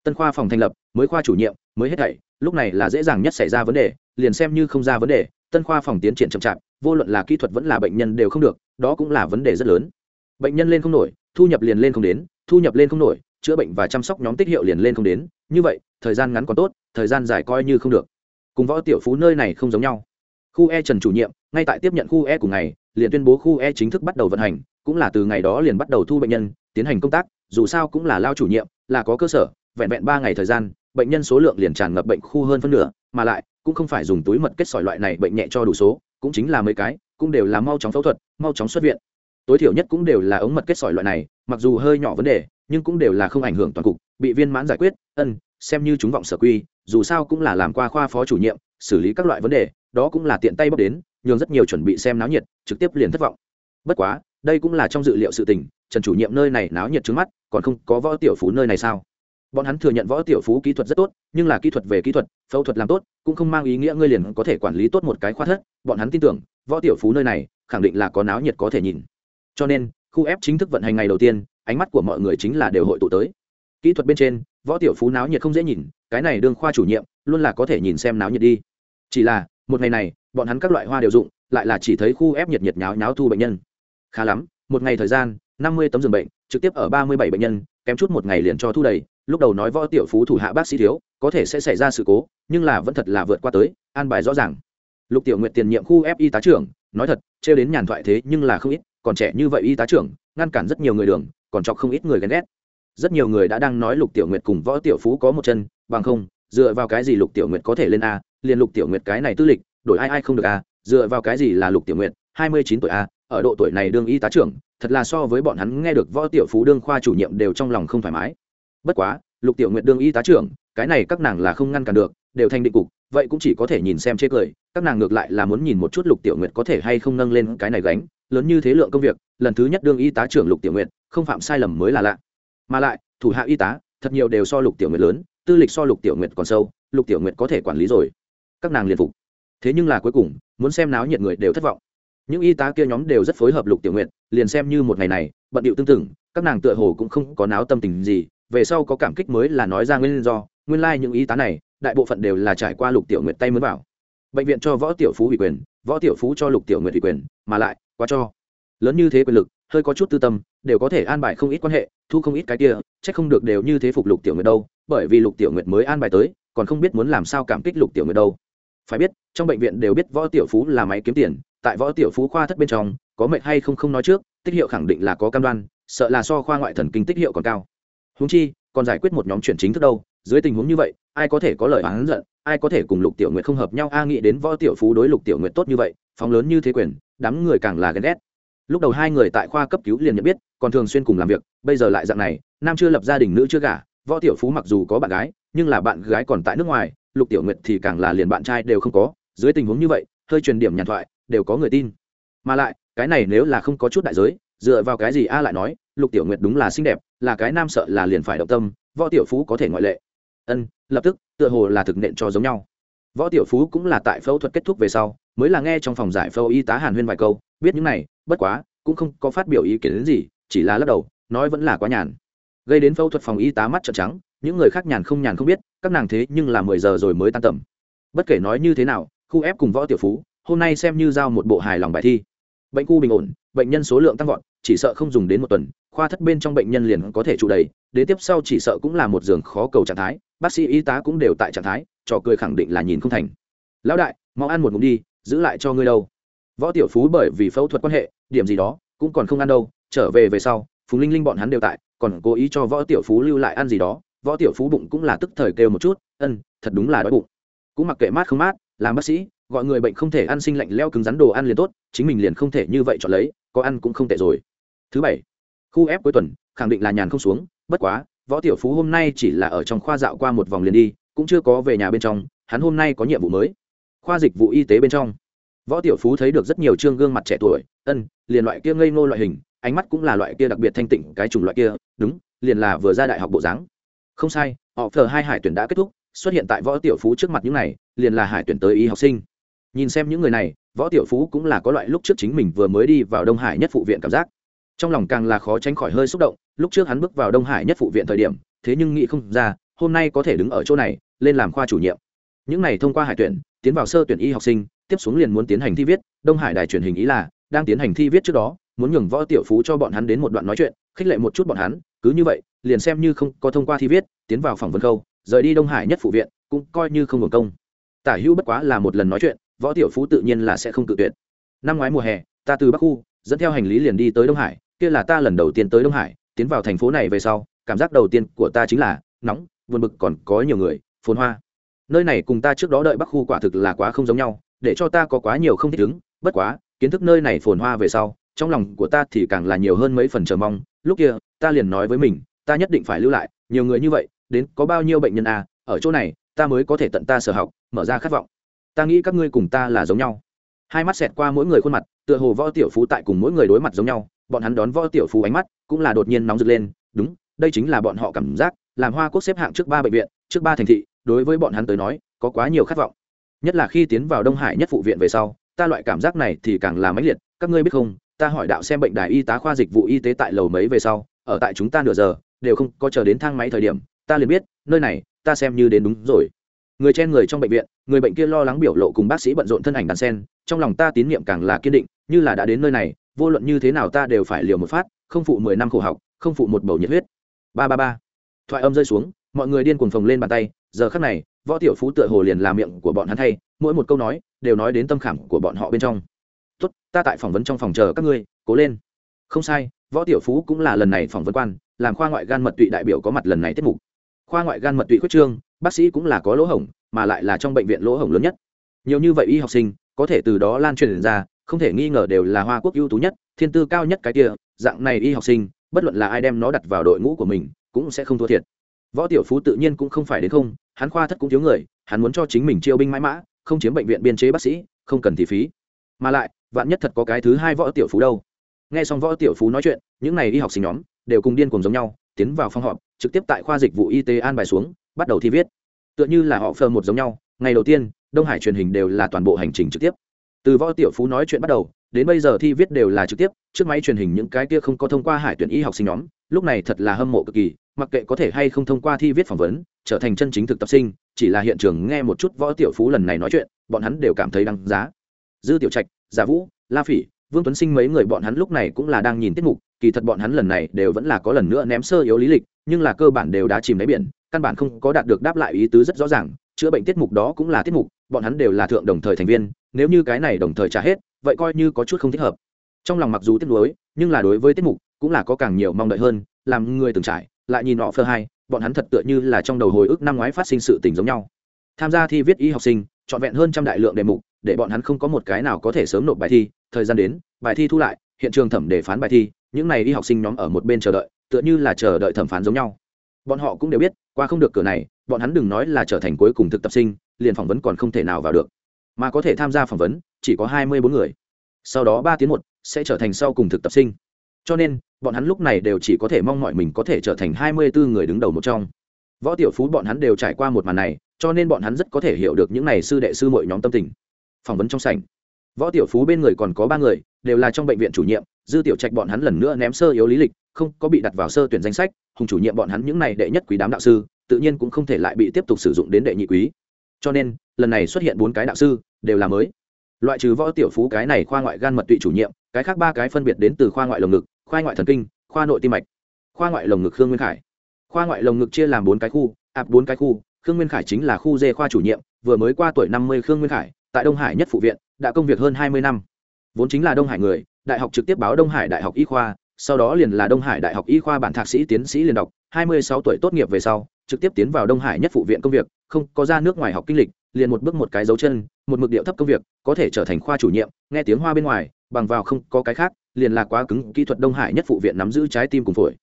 Tân khoa phòng thành lập, mới khoa chủ nhiệm, mới hết thảy, lúc này là dễ dàng nhất xảy ra vấn đề, liền xem như không ra vấn đề, tân khoa phòng tiến triển chậm chạp, vô luận là kỹ thuật vẫn là bệnh nhân đều không được, đó cũng là vấn đề rất lớn. Bệnh nhân lên không nổi, thu nhập liền lên không đến, thu nhập lên không nổi, chữa bệnh và chăm sóc nhóm tích hiệu liền lên không đến, như vậy, thời gian ngắn còn tốt, thời gian dài coi như không được cùng võ tiểu phú nơi này không giống nhau. Khu e trần chủ nhiệm, ngay tại tiếp nhận khu e cùng ngày, liền tuyên bố khu e chính thức bắt đầu vận hành, cũng là từ ngày đó liền bắt đầu thu bệnh nhân, tiến hành công tác, dù sao cũng là lao chủ nhiệm, là có cơ sở, vẹn vẹn ba ngày thời gian, bệnh nhân số lượng liền tràn ngập bệnh khu hơn phân nửa, mà lại, cũng không phải dùng túi mật kết sỏi loại này bệnh nhẹ cho đủ số, cũng chính là mấy cái, cũng đều là mau chóng phẫu thuật, mau chóng xuất viện. Tối thiểu nhất cũng đều là ống mật kết sỏi loại này, mặc dù hơi nhỏ vấn đề, nhưng cũng đều là không ảnh hưởng toàn cục, bị viên mãn giải quyết, ân xem như chúng vọng sở quy, dù sao cũng là làm qua khoa phó chủ nhiệm, xử lý các loại vấn đề, đó cũng là tiện tay bóc đến, nhường rất nhiều chuẩn bị xem náo nhiệt, trực tiếp liền thất vọng. Bất quá, đây cũng là trong dự liệu sự tình, trần chủ nhiệm nơi này náo nhiệt trước mắt, còn không có võ tiểu phú nơi này sao? Bọn hắn thừa nhận võ tiểu phú kỹ thuật rất tốt, nhưng là kỹ thuật về kỹ thuật, phẫu thuật làm tốt, cũng không mang ý nghĩa ngươi liền có thể quản lý tốt một cái khoa thất, bọn hắn tin tưởng, võ tiểu phú nơi này, khẳng định là có náo nhiệt có thể nhìn. Cho nên, khu ép chính thức vận hành ngày đầu tiên, ánh mắt của mọi người chính là đều hội tụ tới kỹ thuật bên trên, võ tiểu phú náo nhiệt không dễ nhìn, cái này đương khoa chủ nhiệm, luôn là có thể nhìn xem náo nhiệt đi. Chỉ là, một ngày này, bọn hắn các loại hoa đều dụng, lại là chỉ thấy khu ép nhiệt nhiệt nháo nháo thu bệnh nhân. Khá lắm, một ngày thời gian, năm mươi tấm giường bệnh, trực tiếp ở ba mươi bảy bệnh nhân, kém chút một ngày liền cho thu đầy. Lúc đầu nói võ tiểu phú thủ hạ bác sĩ thiếu, có thể sẽ xảy ra sự cố, nhưng là vẫn thật là vượt qua tới, an bài rõ ràng. Lục tiểu nguyện tiền nhiệm khu f y tá trưởng, nói thật, trêu đến nhàn thoại thế nhưng là không ít, còn trẻ như vậy y tá trưởng, ngăn cản rất nhiều người đường, còn cho không ít người ghen ghét rất nhiều người đã đang nói lục tiểu nguyệt cùng võ tiểu phú có một chân, bằng không, dựa vào cái gì lục tiểu nguyệt có thể lên a, liền lục tiểu nguyệt cái này tư lịch, đổi ai ai không được a, dựa vào cái gì là lục tiểu nguyệt, hai mươi chín tuổi a, ở độ tuổi này đương y tá trưởng, thật là so với bọn hắn nghe được võ tiểu phú đương khoa chủ nhiệm đều trong lòng không thoải mái. Bất quá, lục tiểu nguyệt đương y tá trưởng, cái này các nàng là không ngăn cản được, đều thành định cục, vậy cũng chỉ có thể nhìn xem chê cười, các nàng ngược lại là muốn nhìn một chút lục tiểu nguyệt có thể hay không nâng lên cái này gánh, lớn như thế lượng công việc, lần thứ nhất đương y tá trưởng lục tiểu nguyệt, không phạm sai lầm mới là lạ mà lại, thủ hạ y tá, thật nhiều đều so lục tiểu nguyệt lớn, tư lịch so lục tiểu nguyệt còn sâu, lục tiểu nguyệt có thể quản lý rồi. Các nàng liền phục. Thế nhưng là cuối cùng, muốn xem náo nhiệt người đều thất vọng. Những y tá kia nhóm đều rất phối hợp lục tiểu nguyệt, liền xem như một ngày này, bận điệu tương tự, các nàng tựa hồ cũng không có náo tâm tình gì, về sau có cảm kích mới là nói ra nguyên do. Nguyên lai、like、những y tá này, đại bộ phận đều là trải qua lục tiểu nguyệt tay mới vào. Bệnh viện cho võ tiểu phú ủy quyền, võ tiểu phú cho lục tiểu nguyệt ủy quyền, mà lại, quá cho. Lớn như thế quyền lực hơi có chút tư tâm, đều có thể an bài không ít quan hệ, thu không ít cái kia c h ắ c không được đều như thế phục lục tiểu nguyệt đâu, bởi vì lục tiểu nguyệt mới an bài tới, còn không biết muốn làm sao cảm kích lục tiểu nguyệt đâu. Phải biết, trong bệnh viện đều biết võ tiểu phú là máy kiếm tiền, tại võ tiểu phú khoa thất bên trong, có mệnh hay không không nói trước, tích hiệu khẳng định là có cam đoan, sợ là so khoa ngoại thần kinh tích hiệu còn cao. Húng chi, còn giải quyết một nhóm chuyện chính thức đâu, dưới tình huống như vậy, ai có thể có lời oán giận, ai có thể cùng lục tiểu nguyệt không hợp nhau, a nghĩ đến võ tiểu phú đối lục tiểu nguyệt tốt như vậy, phóng lớn như thế quyền, đám người càng là ghen ghét lúc đầu hai người tại khoa cấp cứu liền nhận biết, còn thường xuyên cùng làm việc, bây giờ lại dạng này, nam chưa lập gia đình, nữ chưa gả, võ tiểu phú mặc dù có bạn gái, nhưng là bạn gái còn tại nước ngoài, lục tiểu nguyệt thì càng là liền bạn trai đều không có, dưới tình huống như vậy, hơi truyền điểm nhàn thoại, đều có người tin. Mà lại, cái này nếu là không có chút đại giới, dựa vào cái gì a lại nói, lục tiểu nguyệt đúng là xinh đẹp, là cái nam sợ là liền phải động tâm, võ tiểu phú có thể ngoại lệ. Ân, lập tức, tựa hồ là thực nện cho giống nhau. Võ tiểu phú cũng là tại phẫu thuật kết thúc về sau, mới là nghe trong phòng giải phẫu y tá hàn huyên vài câu biết những này, bất quá, cũng không có phát biểu ý kiến đến gì, chỉ là lắc đầu, nói vẫn là quá nhàn. Gây đến phẫu thuật phòng y tá mắt trợn trắng, những người khác nhàn không nhàn không biết, các nàng thế nhưng là mười giờ rồi mới tan tầm. Bất kể nói như thế nào, khu ép cùng võ tiểu phú, hôm nay xem như giao một bộ hài lòng bài thi. Bệnh khu bình ổn, bệnh nhân số lượng tăng vọt, chỉ sợ không dùng đến một tuần, khoa thất bên trong bệnh nhân liền có thể trụ đầy, đến tiếp sau chỉ sợ cũng là một giường khó cầu trạng thái, bác sĩ y tá cũng đều tại trạng thái, trò cười khẳng định là nhìn không thành. Lão đại, mau ăn một ngụm đi, giữ lại cho ngươi đâu võ tiểu phú bởi vì phẫu thuật quan hệ, điểm gì đó cũng còn không ăn đâu, trở về về sau, phùng linh linh bọn hắn đều tại, còn cố ý cho võ tiểu phú lưu lại ăn gì đó, võ tiểu phú bụng cũng là tức thời kêu một chút, ân, thật đúng là đói bụng. Cũng mặc kệ mát không mát, làm bác sĩ, gọi người bệnh không thể ăn sinh lạnh leo cứng rắn đồ ăn liền tốt, chính mình liền không thể như vậy chọn lấy, có ăn cũng không tệ rồi. Thứ bảy, khu ép cuối tuần, khẳng định là nhàn không xuống, bất quá, võ tiểu phú hôm nay chỉ là ở trong khoa dạo qua một vòng liền đi, cũng chưa có về nhà bên trong, hắn hôm nay có nhiệm vụ mới. Khoa dịch vụ y tế bên trong võ tiểu phú thấy được rất nhiều trương gương mặt trẻ tuổi, ân, liền loại kia ngây ngô loại hình, ánh mắt cũng là loại kia đặc biệt thanh tịnh, cái chủng loại kia, đúng, liền là vừa ra đại học bộ dáng. Không sai, họ phờ hai hải tuyển đã kết thúc, xuất hiện tại võ tiểu phú trước mặt những này, liền là hải tuyển tới y học sinh. Nhìn xem những người này, võ tiểu phú cũng là có loại lúc trước chính mình vừa mới đi vào đông hải nhất phụ viện cảm giác. Trong lòng càng là khó tránh khỏi hơi xúc động, lúc trước hắn bước vào đông hải nhất phụ viện thời điểm, thế nhưng nghĩ không ra, hôm nay có thể đứng ở chỗ này, lên làm khoa chủ nhiệm. Những này thông qua hải tuyển, tiến vào sơ tuyển y học sinh tiếp xuống liền muốn tiến hành thi viết, đông hải đài truyền hình ý là, đang tiến hành thi viết trước đó, muốn nhường võ tiểu phú cho bọn hắn đến một đoạn nói chuyện, khích lệ một chút bọn hắn, cứ như vậy, liền xem như không có thông qua thi viết, tiến vào phỏng vấn khâu, rời đi đông hải nhất phụ viện, cũng coi như không hưởng công. Tả hữu bất quá là một lần nói chuyện, võ tiểu phú tự nhiên là sẽ không cự tuyệt. Năm ngoái mùa hè, ta từ bắc khu, dẫn theo hành lý liền đi tới đông hải, kia là ta lần đầu tiên tới đông hải, tiến vào thành phố này về sau, cảm giác đầu tiên của ta chính là, nóng vượt bực còn có nhiều người, phồn hoa. Nơi này cùng ta trước đó đợi bắc khu quả thực là quá không giống nhau để cho ta có quá nhiều không thích ứng, bất quá, kiến thức nơi này phồn hoa về sau, trong lòng của ta thì càng là nhiều hơn mấy phần chờ mong. Lúc kia, ta liền nói với mình, ta nhất định phải lưu lại, nhiều người như vậy, đến có bao nhiêu bệnh nhân à ở chỗ này, ta mới có thể tận ta sở học, mở ra khát vọng. Ta nghĩ các ngươi cùng ta là giống nhau. Hai mắt xẹt qua mỗi người khuôn mặt, tựa hồ võ tiểu phú tại cùng mỗi người đối mặt giống nhau, bọn hắn đón võ tiểu phú ánh mắt cũng là đột nhiên nóng rực lên, đúng, đây chính là bọn họ cảm giác, làm hoa quốc xếp hạng trước ba bệnh viện, trước ba thành thị, đối với bọn hắn tới nói, có quá nhiều khát vọng nhất là khi tiến vào đông hải nhất phụ viện về sau, ta loại cảm giác này thì càng là mãnh liệt. Các ngươi biết không, ta hỏi đạo xem bệnh đài y tá khoa dịch vụ y tế tại lầu mấy về sau, ở tại chúng ta nửa giờ, đều không có chờ đến thang máy thời điểm, ta liền biết, nơi này, ta xem như đến đúng rồi. Người trên người trong bệnh viện, người bệnh kia lo lắng biểu lộ cùng bác sĩ bận rộn thân ảnh đàn sen, trong lòng ta tín nhiệm càng là kiên định, như là đã đến nơi này, vô luận như thế nào ta đều phải liều một phát, không phụ mười năm khổ học, không phụ một bầu nhiệt huyết. Ba ba ba. Thoại âm rơi xuống, mọi người điên cuồng phồng lên bàn tay giờ khắc này, võ tiểu phú tựa hồ liền làm miệng của bọn hắn thay, mỗi một câu nói đều nói đến tâm khảm của bọn họ bên trong. Tốt, ta tại phỏng vấn trong phòng chờ các ngươi, cố lên. Không sai, võ tiểu phú cũng là lần này phỏng vấn quan, làm khoa ngoại gan mật tụy đại biểu có mặt lần này tiết mục. Khoa ngoại gan mật tụy khuyết trương, bác sĩ cũng là có lỗ hổng, mà lại là trong bệnh viện lỗ hổng lớn nhất. Nhiều như vậy y học sinh, có thể từ đó lan truyền ra, không thể nghi ngờ đều là hoa quốc ưu tú nhất, thiên tư cao nhất cái kia, dạng này y học sinh, bất luận là ai đem nó đặt vào đội ngũ của mình, cũng sẽ không thua thiệt võ tiểu phú tự nhiên cũng không phải đến không, hắn khoa thất cũng thiếu người, hắn muốn cho chính mình chiêu binh mãi mã, không chiếm bệnh viện biên chế bác sĩ, không cần thì phí. Mà lại, vạn nhất thật có cái thứ hai võ tiểu phú đâu. Nghe xong võ tiểu phú nói chuyện, những n à y y học sinh nhóm đều cùng điên cùng giống nhau, tiến vào phòng họp, trực tiếp tại khoa dịch vụ y tế an bài xuống, bắt đầu thi viết. Tựa như là họ phờ một giống nhau, ngày đầu tiên, đông hải truyền hình đều là toàn bộ hành trình trực tiếp. Từ võ tiểu phú nói chuyện bắt đầu đến bây giờ thi viết đều là trực tiếp, trước máy truyền hình những cái kia không có thông qua hải tuyển y học sinh nhóm, lúc này thật là hâm mộ cực kỳ, mặc kệ có thể hay không thông qua thi viết phỏng vấn, trở thành chân chính thực tập sinh, chỉ là hiện trường nghe một chút võ tiểu phú lần này nói chuyện, bọn hắn đều cảm thấy đăng giá. Dư tiểu trạch, giả vũ, la phỉ, vương tuấn sinh mấy người bọn hắn lúc này cũng là đang nhìn tiết mục, kỳ thật bọn hắn lần này đều vẫn là có lần nữa ném sơ yếu lý lịch, nhưng là cơ bản đều đã chìm đáy biển, căn bản không có đạt được đáp lại ý tứ rất rõ ràng, chữa bệnh tiết mục đó cũng là tiết mục, bọn hắn đều là thượng đồng thời thành viên, nếu như cái này đồng thời trả hết vậy coi như có chút không thích hợp. Trong lòng mặc dù tiếc nuối, nhưng là đối với tiết mục cũng là có càng nhiều mong đợi hơn, làm người từng trải, lại nhìn họ phơ hai, bọn hắn thật tựa như là trong đầu hồi ức năm ngoái phát sinh sự tình giống nhau. Tham gia thi viết y học sinh, trọn vẹn hơn trăm đại lượng đề mục, để bọn hắn không có một cái nào có thể sớm nộp bài thi, thời gian đến, bài thi thu lại, hiện trường thẩm để phán bài thi, những này y học sinh nhóm ở một bên chờ đợi, tựa như là chờ đợi thẩm phán giống nhau. Bọn họ cũng đều biết, qua không được cửa này, bọn hắn đừng nói là trở thành cuối cùng thực tập sinh, liền phỏng vấn còn không thể nào vào được. Mà có thể tham gia phỏng vấn chỉ có hai mươi bốn người. Sau đó ba tiếng một sẽ trở thành sau cùng thực tập sinh. Cho nên, bọn hắn lúc này đều chỉ có thể mong mọi mình có thể trở thành hai mươi bốn người đứng đầu một trong. Võ tiểu phú bọn hắn đều trải qua một màn này, cho nên bọn hắn rất có thể hiểu được những này sư đệ sư mọi nhóm tâm tình. Phỏng vấn trong sảnh, võ tiểu phú bên người còn có ba người, đều là trong bệnh viện chủ nhiệm, dư tiểu trạch bọn hắn lần nữa ném sơ yếu lý lịch, không có bị đặt vào sơ tuyển danh sách, hùng chủ nhiệm bọn hắn những này đệ nhất quý đám đạo sư, tự nhiên cũng không thể lại bị tiếp tục sử dụng đến đệ nhị quý. Cho nên, lần này xuất hiện bốn cái đạo sư, đều là mới loại trừ võ tiểu phú cái này khoa ngoại gan mật tụy chủ nhiệm, cái khác ba cái phân biệt đến từ khoa ngoại lồng ngực, khoa ngoại thần kinh, khoa nội tim mạch. Khoa ngoại lồng ngực khương nguyên khải. Khoa ngoại lồng ngực chia làm bốn cái khu áp bốn cái khu. Khương nguyên khải chính là khu d khoa chủ nhiệm, vừa mới qua tuổi năm mươi khương nguyên khải, tại đông hải nhất phụ viện, đã công việc hơn hai mươi năm. Vốn chính là đông hải người, đại học trực tiếp báo đông hải đại học y khoa, sau đó liền là đông hải đại học y khoa bản thạc sĩ tiến sĩ liền đọc. Hai mươi sáu tuổi tốt nghiệp về sau trực tiếp tiến vào đông hải nhất phụ viện công việc, không có ra nước ngoài học kinh lịch, liền một bước một cái dấu chân, một mực điệu thấp công việc, có thể trở thành khoa chủ nhiệm, nghe tiếng hoa bên ngoài, bằng vào không có cái khác, liền là quá cứng, kỹ thuật đông hải nhất phụ viện nắm giữ trái tim cùng phổi.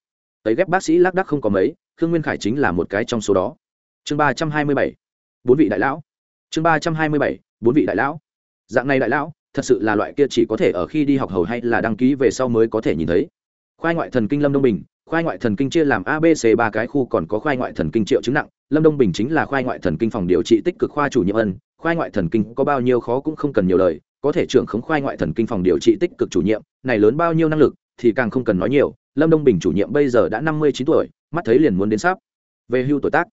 Tấy ghép bác sĩ lác đắc không có mấy, khương nguyên khải chính là một cái trong số đó. Chương ba trăm hai mươi bảy, bốn vị đại lão. Chương ba trăm hai mươi bảy, bốn vị đại lão. Dạng này đại lão, thật sự là loại kia chỉ có thể ở khi đi học hầu hay là đăng ký về sau mới có thể nhìn thấy. Khoai ngoại thần kinh lâm đông bình khoai ngoại thần kinh chia làm abc ba cái khu còn có khoai ngoại thần kinh triệu chứng nặng, lâm đông bình chính là khoai ngoại thần kinh phòng điều trị tích cực khoa chủ nhiệm ân, khoai ngoại thần kinh có bao nhiêu khó cũng không cần nhiều lời, có thể trưởng khống khoai ngoại thần kinh phòng điều trị tích cực chủ nhiệm, này lớn bao nhiêu năng lực thì càng không cần nói nhiều, lâm đông bình chủ nhiệm bây giờ đã năm mươi chín tuổi, mắt thấy liền muốn đến sắp. Về hưu tuổi tác,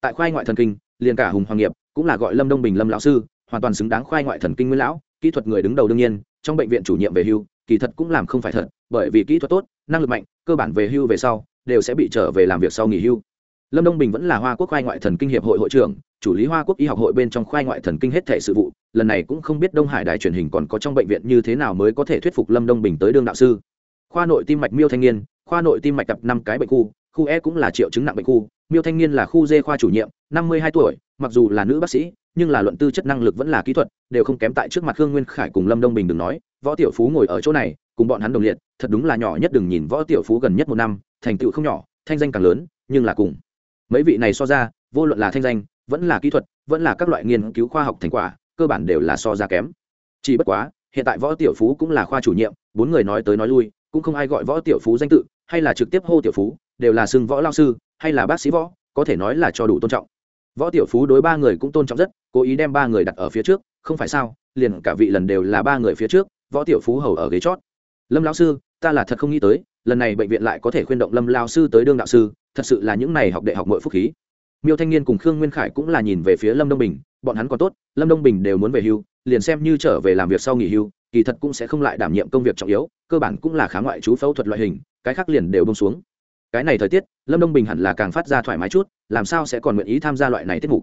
tại khoai ngoại thần kinh, liền cả hùng hoàng nghiệp cũng là gọi lâm đông bình lâm lão sư, hoàn toàn xứng đáng khoai ngoại thần kinh nguyên lão, kỹ thuật người đứng đầu đương nhiên, trong bệnh viện chủ nhiệm về hưu kỳ thật cũng làm không phải thật, bởi vì kỹ thuật tốt, năng lực mạnh, cơ bản về hưu về sau, đều sẽ bị trở về làm việc sau nghỉ hưu. Lâm đông bình vẫn là hoa quốc khoai ngoại thần kinh hiệp hội hội trưởng, chủ lý hoa quốc y học hội bên trong khoai ngoại thần kinh hết thể sự vụ, lần này cũng không biết đông hải đài truyền hình còn có trong bệnh viện như thế nào mới có thể thuyết phục lâm đông bình tới đương đạo sư. Khoa nội tim mạch miêu thanh niên, khoa nội tim mạch gặp năm cái bệnh khu khu e cũng là triệu chứng nặng bệnh khu, miêu thanh niên là khu d khoa chủ nhiệm, năm mươi hai tuổi, mặc dù là nữ bác sĩ, nhưng là luận tư chất năng lực vẫn là kỹ thuật, đều không kém tại trước mặt khương nguyên khải cùng lâm đông bình đừng nói võ tiểu phú ngồi ở chỗ này, cùng bọn hắn đồng liệt, thật đúng là nhỏ nhất đừng nhìn võ tiểu phú gần nhất một năm, thành tựu không nhỏ, thanh danh càng lớn, nhưng là cùng. Mấy vị này so ra, vô luận là thanh danh, vẫn là kỹ thuật, vẫn là các loại nghiên cứu khoa học thành quả, cơ bản đều là so ra kém. Chỉ bất quá, hiện tại võ tiểu phú cũng là khoa chủ nhiệm, bốn người nói tới nói lui, cũng không ai gọi võ tiểu phú danh tự, hay là trực tiếp hô tiểu phú, đều là xưng võ lao sư, hay là bác sĩ võ, có thể nói là cho đủ tôn trọng. Võ tiểu phú đối ba người cũng tôn trọng rất, cố ý đem ba người đặt ở phía trước, không phải sao, liền cả vị lần đều là ba người phía trước võ tiểu phú hầu ở ghế chót. Lâm lão sư, ta là thật không nghĩ tới, lần này bệnh viện lại có thể khuyên động lâm lao sư tới đương đạo sư, thật sự là những này học đại học mọi phúc khí. Miêu thanh niên cùng khương nguyên khải cũng là nhìn về phía lâm đông bình, bọn hắn còn tốt, lâm đông bình đều muốn về hưu, liền xem như trở về làm việc sau nghỉ hưu, kỳ thật cũng sẽ không lại đảm nhiệm công việc trọng yếu, cơ bản cũng là khá ngoại chú phẫu thuật loại hình, cái khác liền đều bông xuống. Cái này thời tiết, lâm đông bình hẳn là càng phát ra thoải mái chút, làm sao sẽ còn nguyện ý tham gia loại này tiết mục?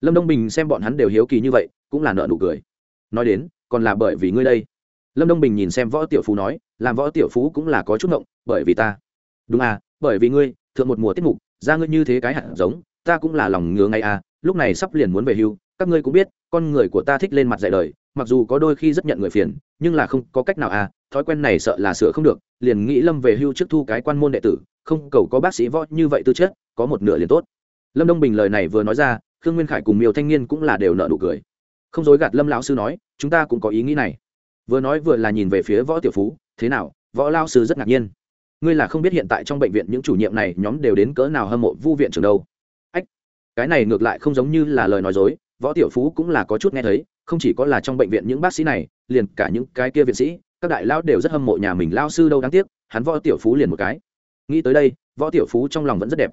Lâm đông bình xem bọn hắn đều hiếu kỳ như vậy, cũng là nợ nụ cười. Nói đến, còn là bởi vì ngươi đây lâm đông bình nhìn xem võ tiểu phú nói, làm võ tiểu phú cũng là có chút ngộng, bởi vì ta. Đúng à bởi vì ngươi, thượng một mùa tiết mục, ra ngươi như thế cái hạt giống, ta cũng là lòng ngứa ngay à lúc này sắp liền muốn về hưu, các ngươi cũng biết, con người của ta thích lên mặt dạy đời, mặc dù có đôi khi rất nhận người phiền, nhưng là không có cách nào à thói quen này sợ là sửa không được, liền nghĩ lâm về hưu trước thu cái quan môn đệ tử, không cầu có bác sĩ võ như vậy tư chất, có một nửa liền tốt. Lâm đông bình lời này vừa nói ra, khương nguyên khải cùng miêu thanh niên cũng là đều nợ nụ cười. Không dối gạt lâm lão sư nói, chúng ta cũng có ý nghĩ này vừa nói vừa là nhìn về phía võ tiểu phú, thế nào, võ lao sư rất ngạc nhiên. Ngươi là không biết hiện tại trong bệnh viện những chủ nhiệm này nhóm đều đến cỡ nào hâm mộ vu viện trưởng đâu. Ách, cái này ngược lại không giống như là lời nói dối, võ tiểu phú cũng là có chút nghe thấy, không chỉ có là trong bệnh viện những bác sĩ này, liền cả những cái kia viện sĩ, các đại lao đều rất hâm mộ nhà mình lao sư đâu đáng tiếc, hắn võ tiểu phú liền một cái. Nghĩ tới đây, võ tiểu phú trong lòng vẫn rất đẹp.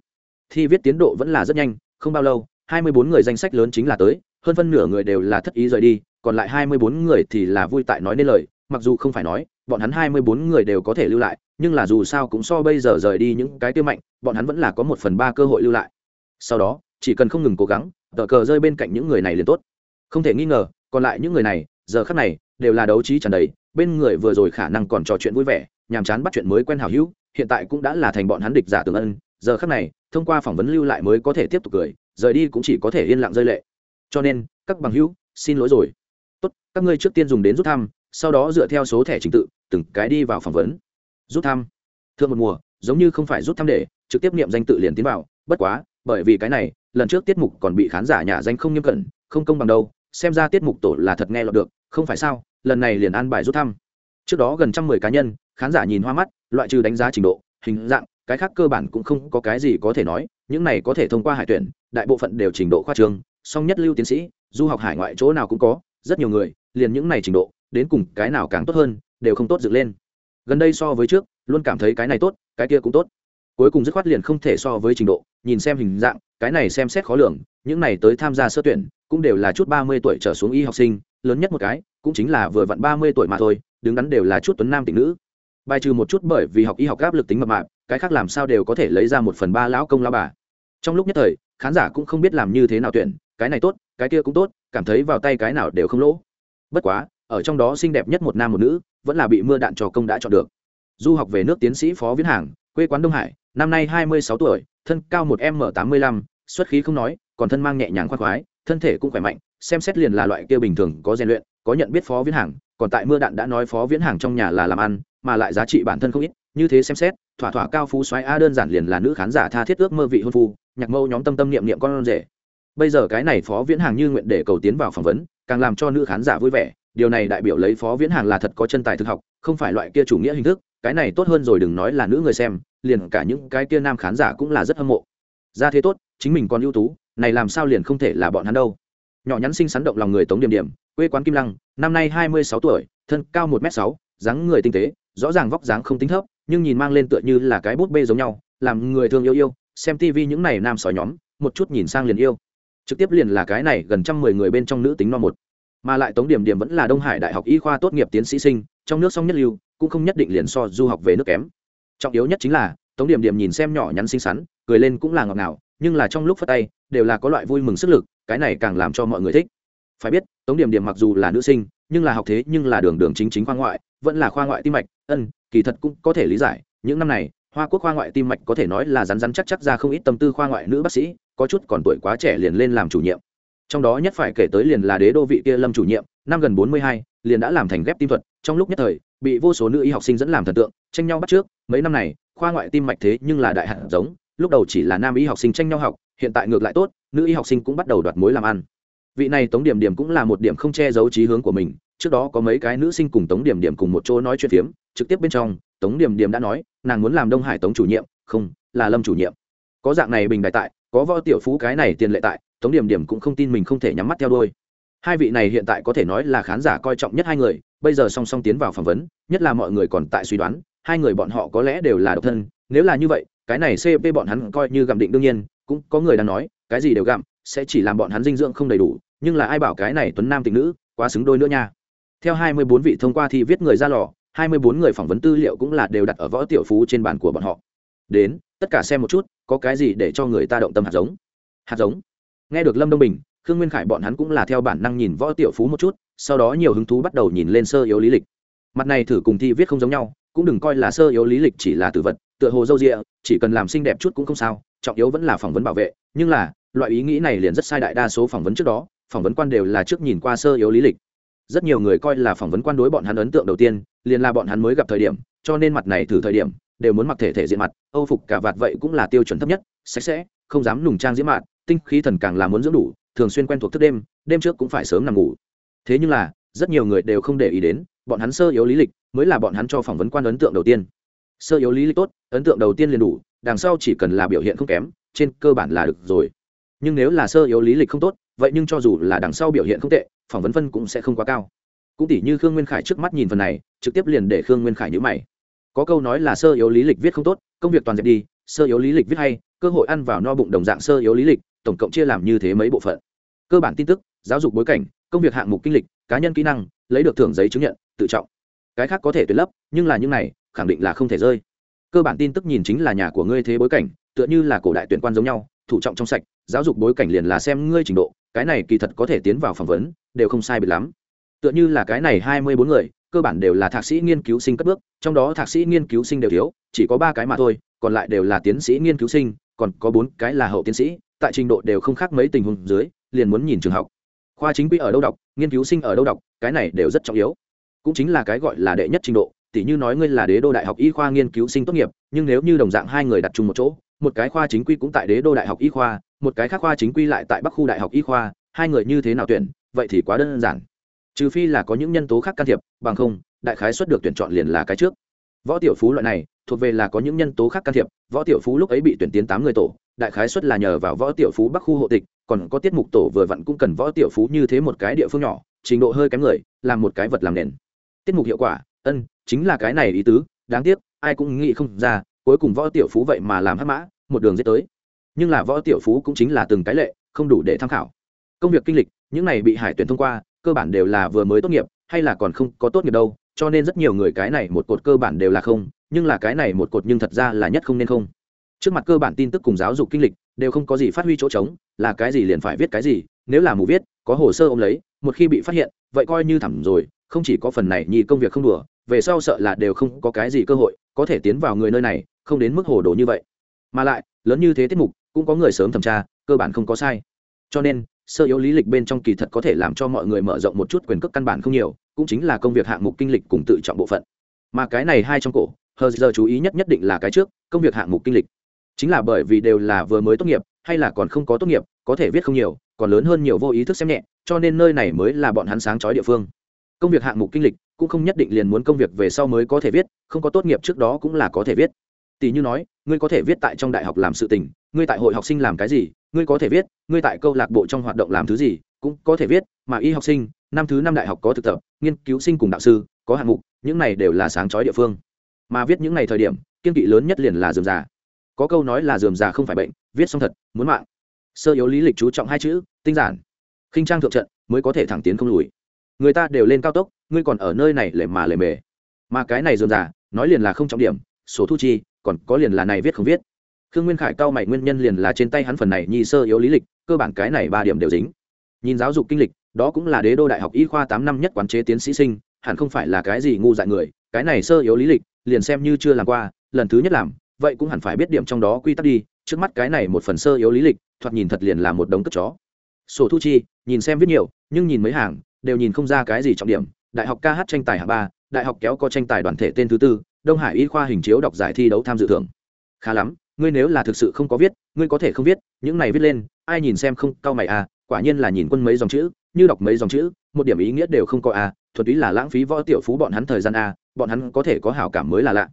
Thi viết tiến độ vẫn là rất nhanh, không bao lâu, hai mươi bốn người danh sách lớn chính là tới, hơn phân nửa người đều là thất ý rời đi còn lại hai mươi bốn người thì là vui tại nói nên lời, mặc dù không phải nói, bọn hắn hai mươi bốn người đều có thể lưu lại, nhưng là dù sao cũng so bây giờ rời đi những cái tiêu mạnh, bọn hắn vẫn là có một phần ba cơ hội lưu lại. Sau đó, chỉ cần không ngừng cố gắng, tờ cờ rơi bên cạnh những người này liền tốt. Không thể nghi ngờ, còn lại những người này, giờ khắc này, đều là đấu trí tràn đầy, bên người vừa rồi khả năng còn trò chuyện vui vẻ, nhàm chán bắt chuyện mới quen hảo hữu, hiện tại cũng đã là thành bọn hắn địch giả tường ân, giờ khắc này, thông qua phỏng vấn lưu lại mới có thể tiếp tục cười, rời đi cũng chỉ có thể yên lặng rơi lệ. Cho nên, các bằng hữu, xin lỗi rồi tốt, các ngươi trước tiên dùng đến rút thăm, sau đó dựa theo số thẻ trình tự, từng cái đi vào phỏng vấn. Rút thăm. Thượng một mùa, giống như không phải rút thăm để, trực tiếp niệm danh tự liền tiến vào. Bất quá, bởi vì cái này, lần trước tiết mục còn bị khán giả nhà danh không nghiêm cẩn, không công bằng đâu, xem ra tiết mục tổ là thật nghe lọt được, không phải sao? Lần này liền an bài rút thăm. Trước đó gần trăm mười cá nhân, khán giả nhìn hoa mắt, loại trừ đánh giá trình độ, hình dạng, cái khác cơ bản cũng không có cái gì có thể nói, những này có thể thông qua hải tuyển, đại bộ phận đều trình độ khoa trường, song nhất lưu tiến sĩ, du học hải ngoại chỗ nào cũng có rất nhiều người, liền những này trình độ, đến cùng cái nào càng tốt hơn, đều không tốt dựng lên. Gần đây so với trước, luôn cảm thấy cái này tốt, cái kia cũng tốt. Cuối cùng dứt khoát liền không thể so với trình độ, nhìn xem hình dạng, cái này xem xét khó lường, những này tới tham gia sơ tuyển, cũng đều là chút ba mươi tuổi trở xuống y học sinh, lớn nhất một cái, cũng chính là vừa vặn ba mươi tuổi mà thôi, đứng đắn đều là chút tuấn nam tỉnh nữ. Bài trừ một chút bởi vì học y học áp lực tính mập mạp, cái khác làm sao đều có thể lấy ra một phần ba lão công lao bà. Trong lúc nhất thời, khán giả cũng không biết làm như thế nào tuyển, cái này tốt, cái kia cũng tốt cảm thấy vào tay cái nào đều không lỗ. Bất quá, ở trong đó xinh đẹp nhất một nam một nữ, vẫn là bị mưa đạn trò công đã chọn được. Du học về nước tiến sĩ phó viễn hàng, quê quán đông hải, năm nay hai mươi sáu tuổi, thân cao một m tám mươi lăm, xuất khí không nói, còn thân mang nhẹ nhàng khoác khoái, thân thể cũng khỏe mạnh, xem xét liền là loại kia bình thường, có rèn luyện, có nhận biết phó viễn hàng, còn tại mưa đạn đã nói phó viễn hàng trong nhà là làm ăn, mà lại giá trị bản thân không ít, như thế xem xét, thỏa thỏa cao phú xoáy a đơn giản liền là nữ khán giả tha thiết ước mơ vị hôn phu, nhạc mâu nhóm tâm tâm niệm niệm con rể bây giờ cái này phó viễn hàng như nguyện để cầu tiến vào phỏng vấn, càng làm cho nữ khán giả vui vẻ. Điều này đại biểu lấy phó viễn hàng là thật có chân tài thực học, không phải loại kia chủ nghĩa hình thức. Cái này tốt hơn rồi đừng nói là nữ người xem, liền cả những cái kia nam khán giả cũng là rất hâm mộ. Ra thế tốt, chính mình còn ưu tú, này làm sao liền không thể là bọn hắn đâu. Nhỏ nhắn xinh xắn động lòng người tống điểm điểm, quê quán kim lăng, năm nay hai mươi sáu tuổi, thân cao một m sáu, dáng người tinh tế, rõ ràng vóc dáng không tính thấp, nhưng nhìn mang lên tựa như là cái bút bê giống nhau, làm người thương yêu yêu, xem tivi những này nam sỏi nhóm, một chút nhìn sang liền yêu trực tiếp liền là cái này gần trăm mười người bên trong nữ tính no một. Mà lại tống điểm điểm vẫn là đông hải đại học y khoa tốt nghiệp tiến sĩ sinh, trong nước song nhất lưu, cũng không nhất định liền so du học về nước kém. Trọng yếu nhất chính là, tống điểm điểm nhìn xem nhỏ nhắn xinh xắn, cười lên cũng là ngọt ngào, nhưng là trong lúc phát tay, đều là có loại vui mừng sức lực, cái này càng làm cho mọi người thích. Phải biết, tống điểm điểm mặc dù là nữ sinh, nhưng là học thế, nhưng là đường đường chính chính khoa ngoại, vẫn là khoa ngoại tim mạch, ân, kỳ thật cũng có thể lý giải, những năm này, hoa quốc khoa ngoại tim mạch có thể nói là rắn rắn chắc chắc ra không ít tâm tư khoa ngoại nữ bác sĩ có chút còn tuổi quá trẻ liền lên làm chủ nhiệm. Trong đó nhất phải kể tới liền là đế đô vị kia lâm chủ nhiệm, năm gần bốn mươi hai, liền đã làm thành ghép tim thuật. Trong lúc nhất thời, bị vô số nữ y học sinh dẫn làm thần tượng, tranh nhau bắt trước. Mấy năm này, khoa ngoại tim mạch thế nhưng là đại hạt giống, lúc đầu chỉ là nam y học sinh tranh nhau học, hiện tại ngược lại tốt, nữ y học sinh cũng bắt đầu đoạt mối làm ăn. Vị này tống điểm điểm cũng là một điểm không che giấu trí hướng của mình, trước đó có mấy cái nữ sinh cùng tống điểm điểm cùng một chỗ nói chuyện phiếm, trực tiếp bên trong, tống điểm điểm đã nói, nàng muốn làm đông hải tống chủ nhiệm, không, là lâm chủ nhiệm. Có dạng này bình đại tại có võ tiểu phú cái này tiền lệ tại, tống điểm điểm cũng không tin mình không thể nhắm mắt theo đôi hai vị này hiện tại có thể nói là khán giả coi trọng nhất hai người, bây giờ song song tiến vào phỏng vấn, nhất là mọi người còn tại suy đoán, hai người bọn họ có lẽ đều là độc thân, nếu là như vậy, cái này cp bọn hắn coi như gặm định đương nhiên, cũng có người đang nói, cái gì đều gặm, sẽ chỉ làm bọn hắn dinh dưỡng không đầy đủ, nhưng là ai bảo cái này tuấn nam tình nữ, quá xứng đôi nữa nha. Theo hai mươi bốn vị thông qua thi viết người ra lò, hai mươi bốn người phỏng vấn tư liệu cũng là đều đặt ở võ tiểu phú trên bàn của bọn họ. Đến, tất cả xem một chút có cái gì để cho người ta động tâm hạt giống? Hạt giống? Nghe được lâm đông bình, khương nguyên khải bọn hắn cũng là theo bản năng nhìn võ tiểu phú một chút, sau đó nhiều hứng thú bắt đầu nhìn lên sơ yếu lý lịch. Mặt này thử cùng thi viết không giống nhau, cũng đừng coi là sơ yếu lý lịch chỉ là tử vật, tựa hồ dâu rịa chỉ cần làm xinh đẹp chút cũng không sao, trọng yếu vẫn là phỏng vấn bảo vệ. Nhưng là, loại ý nghĩ này liền rất sai đại đa số phỏng vấn trước đó, phỏng vấn quan đều là trước nhìn qua sơ yếu lý lịch. Rất nhiều người coi là phỏng vấn quan đối bọn hắn ấn tượng đầu tiên, liền là bọn hắn mới gặp thời điểm, cho nên mặt này thử thời điểm đều muốn mặc thể thể diện mặt, âu phục cả vạt vậy cũng là tiêu chuẩn thấp nhất, sạch sẽ, không dám nùng trang diễm mạn tinh khí thần càng là muốn dưỡng đủ, thường xuyên quen thuộc thức đêm đêm trước cũng phải sớm nằm ngủ. Thế nhưng là, rất nhiều người đều không để ý đến, bọn hắn sơ yếu lý lịch mới là bọn hắn cho phỏng vấn quan ấn tượng đầu tiên. Sơ yếu lý lịch tốt, ấn tượng đầu tiên liền đủ, đằng sau chỉ cần là biểu hiện không kém, trên cơ bản là được rồi. Nhưng nếu là sơ yếu lý lịch không tốt, vậy nhưng cho dù là đằng sau biểu hiện không tệ, phỏng vấn phân cũng sẽ không quá cao. Cũng tỷ như khương nguyên khải trước mắt nhìn phần này, trực tiếp liền để khương nguyên khải nhữ mày có câu nói là sơ yếu lý lịch viết không tốt, công việc toàn dẹp đi, sơ yếu lý lịch viết hay, cơ hội ăn vào no bụng đồng dạng sơ yếu lý lịch, tổng cộng chia làm như thế mấy bộ phận. Cơ bản tin tức, giáo dục bối cảnh, công việc hạng mục kinh lịch, cá nhân kỹ năng, lấy được thưởng giấy chứng nhận, tự trọng. Cái khác có thể tuyệt lấp, nhưng là những này, khẳng định là không thể rơi. Cơ bản tin tức nhìn chính là nhà của ngươi thế bối cảnh, tựa như là cổ đại tuyển quan giống nhau, thủ trọng trong sạch, giáo dục bối cảnh liền là xem ngươi trình độ, cái này kỳ thật có thể tiến vào phỏng vấn, đều không sai biệt lắm tựa như là cái này hai mươi bốn người, cơ bản đều là thạc sĩ nghiên cứu sinh cất bước, trong đó thạc sĩ nghiên cứu sinh đều thiếu, chỉ có ba cái mà thôi, còn lại đều là tiến sĩ nghiên cứu sinh, còn có bốn cái là hậu tiến sĩ, tại trình độ đều không khác mấy tình huống dưới, liền muốn nhìn trường học. Khoa chính quy ở đâu đọc, nghiên cứu sinh ở đâu đọc, cái này đều rất trọng yếu. Cũng chính là cái gọi là đệ nhất trình độ, tỉ như nói ngươi là đế đô đại học y khoa nghiên cứu sinh tốt nghiệp, nhưng nếu như đồng dạng hai người đặt chung một chỗ, một cái khoa chính quy cũng tại đế đô đại học y khoa, một cái khác khoa chính quy lại tại bắc khu đại học y khoa, hai người như thế nào tuyển, vậy thì quá đơn giản trừ phi là có những nhân tố khác can thiệp, bằng không, đại khái xuất được tuyển chọn liền là cái trước. Võ tiểu phú loại này, thuộc về là có những nhân tố khác can thiệp, võ tiểu phú lúc ấy bị tuyển tiến tám người tổ, đại khái xuất là nhờ vào võ tiểu phú bắc khu hộ tịch, còn có tiết mục tổ vừa vặn cũng cần võ tiểu phú như thế một cái địa phương nhỏ, trình độ hơi kém người, làm một cái vật làm nền. Tiết mục hiệu quả, ân, chính là cái này ý tứ, đáng tiếc, ai cũng nghĩ không ra, cuối cùng võ tiểu phú vậy mà làm hắc mã, một đường dết tới. Nhưng là võ tiểu phú cũng chính là từng cái lệ, không đủ để tham khảo. Công việc kinh lịch, những này bị hải tuyển thông qua cơ bản đều là vừa mới tốt nghiệp, hay là còn không có tốt nghiệp đâu, cho nên rất nhiều người cái này một cột cơ bản đều là không, nhưng là cái này một cột nhưng thật ra là nhất không nên không. Trước mặt cơ bản tin tức cùng giáo dục kinh lịch, đều không có gì phát huy chỗ trống, là cái gì liền phải viết cái gì, nếu là mù viết, có hồ sơ ông lấy, một khi bị phát hiện, vậy coi như thẳm rồi, không chỉ có phần này nhì công việc không đùa, về sau sợ là đều không có cái gì cơ hội, có thể tiến vào người nơi này, không đến mức hồ đồ như vậy. Mà lại, lớn như thế tiết mục, cũng có người sớm thẩm tra, cơ bản không có sai. Cho nên sơ yếu lý lịch bên trong kỳ thật có thể làm cho mọi người mở rộng một chút quyền cước căn bản không nhiều, cũng chính là công việc hạng mục kinh lịch cùng tự chọn bộ phận. Mà cái này hai trong cổ, hờ giờ chú ý nhất nhất định là cái trước, công việc hạng mục kinh lịch. Chính là bởi vì đều là vừa mới tốt nghiệp, hay là còn không có tốt nghiệp, có thể viết không nhiều, còn lớn hơn nhiều vô ý thức xem nhẹ, cho nên nơi này mới là bọn hắn sáng chói địa phương. Công việc hạng mục kinh lịch cũng không nhất định liền muốn công việc về sau mới có thể viết, không có tốt nghiệp trước đó cũng là có thể viết. Tỷ như nói, ngươi có thể viết tại trong đại học làm sự tình, ngươi tại hội học sinh làm cái gì ngươi có thể viết, ngươi tại câu lạc bộ trong hoạt động làm thứ gì, cũng có thể viết, mà y học sinh, năm thứ năm đại học có thực tập, nghiên cứu sinh cùng đạo sư, có hạng mục, những này đều là sáng chói địa phương. Mà viết những ngày thời điểm, kiên kỵ lớn nhất liền là dườm già. Có câu nói là dườm già không phải bệnh, viết xong thật, muốn mạng. Sơ yếu lý lịch chú trọng hai chữ, tinh giản. Khinh trang thượng trận, mới có thể thẳng tiến không lùi. Người ta đều lên cao tốc, ngươi còn ở nơi này lề mà lề mề. Mà cái này dườm già, nói liền là không trọng điểm số thu chi, còn có liền là này viết không viết khương nguyên khải cao mày nguyên nhân liền là trên tay hắn phần này nhi sơ yếu lý lịch, cơ bản cái này ba điểm đều dính. Nhìn giáo dục kinh lịch, đó cũng là đế đô đại học y khoa tám năm nhất quán chế tiến sĩ sinh, hẳn không phải là cái gì ngu dại người, cái này sơ yếu lý lịch, liền xem như chưa làm qua, lần thứ nhất làm, vậy cũng hẳn phải biết điểm trong đó quy tắc đi, trước mắt cái này một phần sơ yếu lý lịch, thoạt nhìn thật liền là một đống cất chó. Sổ thu chi, nhìn xem viết nhiều, nhưng nhìn mấy hàng, đều nhìn không ra cái gì trọng điểm, đại học ca hát tranh tài hạng ba, đại học kéo có tranh tài đoàn thể tên thứ tư, đông hải y khoa hình chiếu đọc giải thi đấu tham dự thưởng. Khá lắm ngươi nếu là thực sự không có viết, ngươi có thể không viết, những này viết lên, ai nhìn xem không, cao mày à quả nhiên là nhìn quân mấy dòng chữ, như đọc mấy dòng chữ, một điểm ý nghĩa đều không có à thuần túy là lãng phí võ tiểu phú bọn hắn thời gian à bọn hắn có thể có hảo cảm mới là lạ.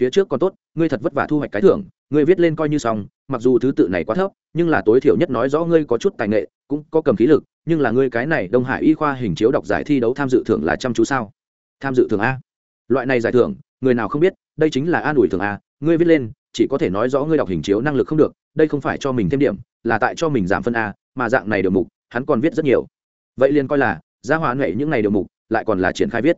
Phía trước còn tốt, ngươi thật vất vả thu hoạch cái thưởng, ngươi viết lên coi như xong, mặc dù thứ tự này quá thấp, nhưng là tối thiểu nhất nói rõ ngươi có chút tài nghệ, cũng có cầm khí lực, nhưng là ngươi cái này đông hải y khoa hình chiếu đọc giải thi đấu tham dự thưởng là chăm chú sao? Tham dự thưởng a. Loại này giải thưởng, người nào không biết, đây chính là an ủi thưởng a, ngươi viết lên chỉ có thể nói rõ ngươi đọc hình chiếu năng lực không được, đây không phải cho mình thêm điểm, là tại cho mình giảm phân a, mà dạng này được mục, hắn còn viết rất nhiều. Vậy liền coi là, gia hỏa nghệ những này được mục, lại còn là triển khai viết.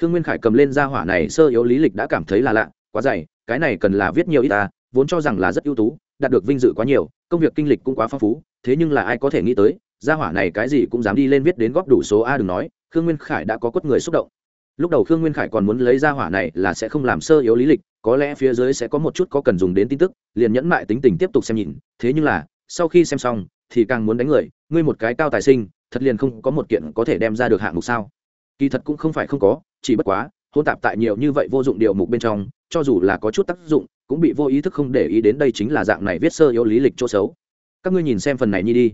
Khương nguyên khải cầm lên gia hỏa này sơ yếu lý lịch đã cảm thấy là lạ, quá dày, cái này cần là viết nhiều ít ta vốn cho rằng là rất ưu tú, đạt được vinh dự quá nhiều, công việc kinh lịch cũng quá phong phú, thế nhưng là ai có thể nghĩ tới, gia hỏa này cái gì cũng dám đi lên viết đến góp đủ số a đừng nói, khương nguyên khải đã có quất người xúc động lúc đầu khương nguyên khải còn muốn lấy ra hỏa này là sẽ không làm sơ yếu lý lịch, có lẽ phía dưới sẽ có một chút có cần dùng đến tin tức, liền nhẫn mại tính tình tiếp tục xem nhìn, thế nhưng là, sau khi xem xong, thì càng muốn đánh người, ngươi một cái cao tài sinh, thật liền không có một kiện có thể đem ra được hạng mục sao? Kỳ thật cũng không phải không có, chỉ bất quá, hôn tạp tại nhiều như vậy vô dụng điều mục bên trong, cho dù là có chút tác dụng, cũng bị vô ý thức không để ý đến đây chính là dạng này viết sơ yếu lý lịch chỗ xấu. Các ngươi nhìn xem phần này nhi đi.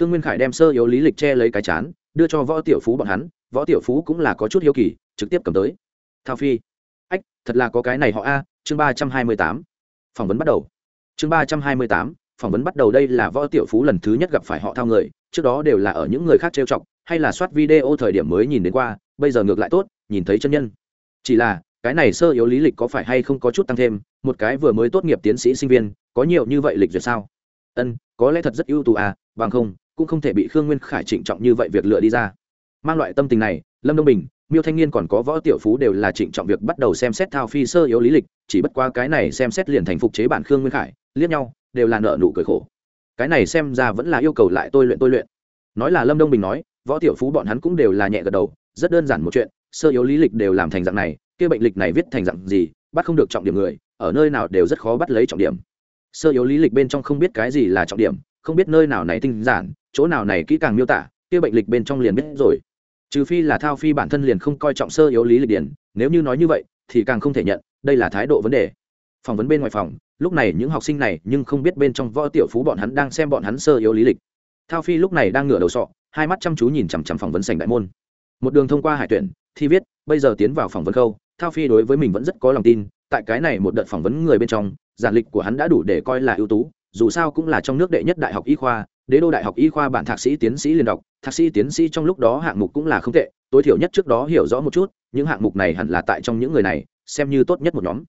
Khương nguyên khải đem sơ yếu lý lịch che lấy cái chán, đưa cho võ tiểu phú bọn hắn, võ tiểu phú cũng là có chút hiếu kỳ trực tiếp cầm tới. Thao phi. Ách, thật là có cái này họ a, chương ba trăm hai mươi tám. Phỏng vấn bắt đầu. Chương ba trăm hai mươi tám, phỏng vấn bắt đầu đây là võ tiểu phú lần thứ nhất gặp phải họ thao người, trước đó đều là ở những người khác trêu chọc, hay là soát video thời điểm mới nhìn đến qua, bây giờ ngược lại tốt, nhìn thấy chân nhân. Chỉ là, cái này sơ yếu lý lịch có phải hay không có chút tăng thêm, một cái vừa mới tốt nghiệp tiến sĩ sinh viên, có nhiều như vậy lịch duyệt sao? Ân, có lẽ thật rất ưu tú à bằng không, cũng không thể bị khương nguyên khải trịnh trọng như vậy việc lựa đi ra. Mang loại tâm tình này, lâm đông bình miêu thanh niên còn có võ tiểu phú đều là trịnh trọng việc bắt đầu xem xét thao phi sơ yếu lý lịch, chỉ bất qua cái này xem xét liền thành phục chế bản khương nguyên khải, liếc nhau, đều là nợ nụ cười khổ. Cái này xem ra vẫn là yêu cầu lại tôi luyện tôi luyện. Nói là lâm đông bình nói, võ tiểu phú bọn hắn cũng đều là nhẹ gật đầu, rất đơn giản một chuyện, sơ yếu lý lịch đều làm thành dạng này, kia bệnh lịch này viết thành dạng gì, bắt không được trọng điểm người, ở nơi nào đều rất khó bắt lấy trọng điểm. Sơ yếu lý lịch bên trong không biết cái gì là trọng điểm, không biết nơi nào này tinh giản, chỗ nào này kỹ càng miêu tả, kia bệnh lịch bên trong liền biết rồi trừ phi là thao phi bản thân liền không coi trọng sơ yếu lý lịch điển, nếu như nói như vậy, thì càng không thể nhận, đây là thái độ vấn đề. Phỏng vấn bên ngoài phòng, lúc này những học sinh này nhưng không biết bên trong võ tiểu phú bọn hắn đang xem bọn hắn sơ yếu lý lịch. Thao phi lúc này đang ngửa đầu sọ, hai mắt chăm chú nhìn chằm chằm phỏng vấn sành đại môn. Một đường thông qua hải tuyển, thi viết, bây giờ tiến vào phỏng vấn khâu, thao phi đối với mình vẫn rất có lòng tin, tại cái này một đợt phỏng vấn người bên trong, giản lịch của hắn đã đủ để coi là ưu tú, dù sao cũng là trong nước đệ nhất đại học y khoa đế đô đại học y khoa bản thạc sĩ tiến sĩ liên đọc, thạc sĩ tiến sĩ trong lúc đó hạng mục cũng là không tệ, tối thiểu nhất trước đó hiểu rõ một chút, những hạng mục này hẳn là tại trong những người này, xem như tốt nhất một nhóm.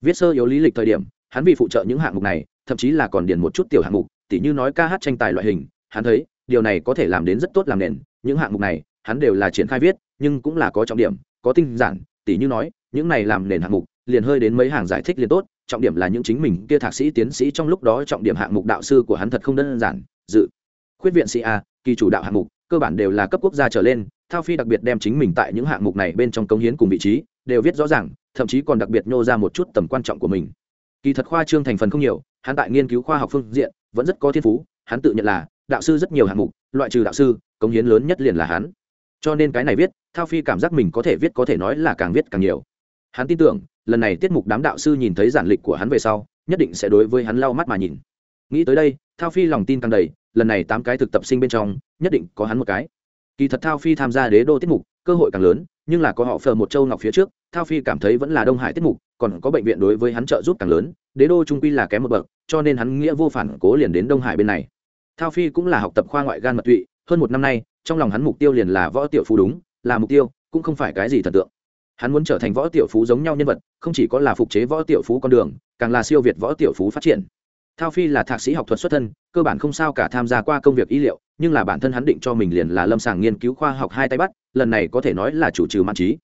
Viết sơ yếu lý lịch thời điểm, hắn vì phụ trợ những hạng mục này, thậm chí là còn điền một chút tiểu hạng mục, tỉ như nói ca hát tranh tài loại hình, hắn thấy, điều này có thể làm đến rất tốt làm nền, những hạng mục này, hắn đều là triển khai viết, nhưng cũng là có trọng điểm, có tinh giản, tỉ như nói, những này làm nền hạng mục, liền hơi đến mấy hàng giải thích liền tốt, trọng điểm là những chính mình, kia thạc sĩ tiến sĩ trong lúc đó trọng điểm hạng mục đạo sư của hắn thật không đơn giản dự. Khuyết viện sĩ a, kỳ chủ đạo hạng mục, cơ bản đều là cấp quốc gia trở lên, thao phi đặc biệt đem chính mình tại những hạng mục này bên trong công hiến cùng vị trí, đều viết rõ ràng, thậm chí còn đặc biệt nhô ra một chút tầm quan trọng của mình. Kỳ thật khoa trương thành phần không nhiều, hắn tại nghiên cứu khoa học phương diện, vẫn rất có thiên phú, hắn tự nhận là, đạo sư rất nhiều hạng mục, loại trừ đạo sư công hiến lớn nhất liền là hắn. Cho nên cái này viết, thao phi cảm giác mình có thể viết có thể nói là càng viết càng nhiều. Hắn tin tưởng, lần này tiết mục đám đạo sư nhìn thấy giản lịch của hắn về sau, nhất định sẽ đối với hắn lau mắt mà nhìn. Nghĩ tới đây, thao phi lòng tin càng đầy lần này tám cái thực tập sinh bên trong, nhất định có hắn một cái. Kỳ thật thao phi tham gia đế đô tiết mục, cơ hội càng lớn, nhưng là có họ phờ một châu ngọc phía trước, thao phi cảm thấy vẫn là đông hải tiết mục, còn có bệnh viện đối với hắn trợ giúp càng lớn, đế đô trung quy là kém một bậc, cho nên hắn nghĩa vô phản cố liền đến đông hải bên này. Thao phi cũng là học tập khoa ngoại gan mật tụy, hơn một năm nay, trong lòng hắn mục tiêu liền là võ tiểu phú đúng, là mục tiêu, cũng không phải cái gì thần tượng. Hắn muốn trở thành võ tiểu phú giống nhau nhân vật, không chỉ có là phục chế võ tiểu phú con đường, càng là siêu việt võ tiểu phú phát triển thao phi là thạc sĩ học thuật xuất thân, cơ bản không sao cả tham gia qua công việc y liệu, nhưng là bản thân hắn định cho mình liền là lâm sàng nghiên cứu khoa học hai tay bắt, lần này có thể nói là chủ trừ mãn trí.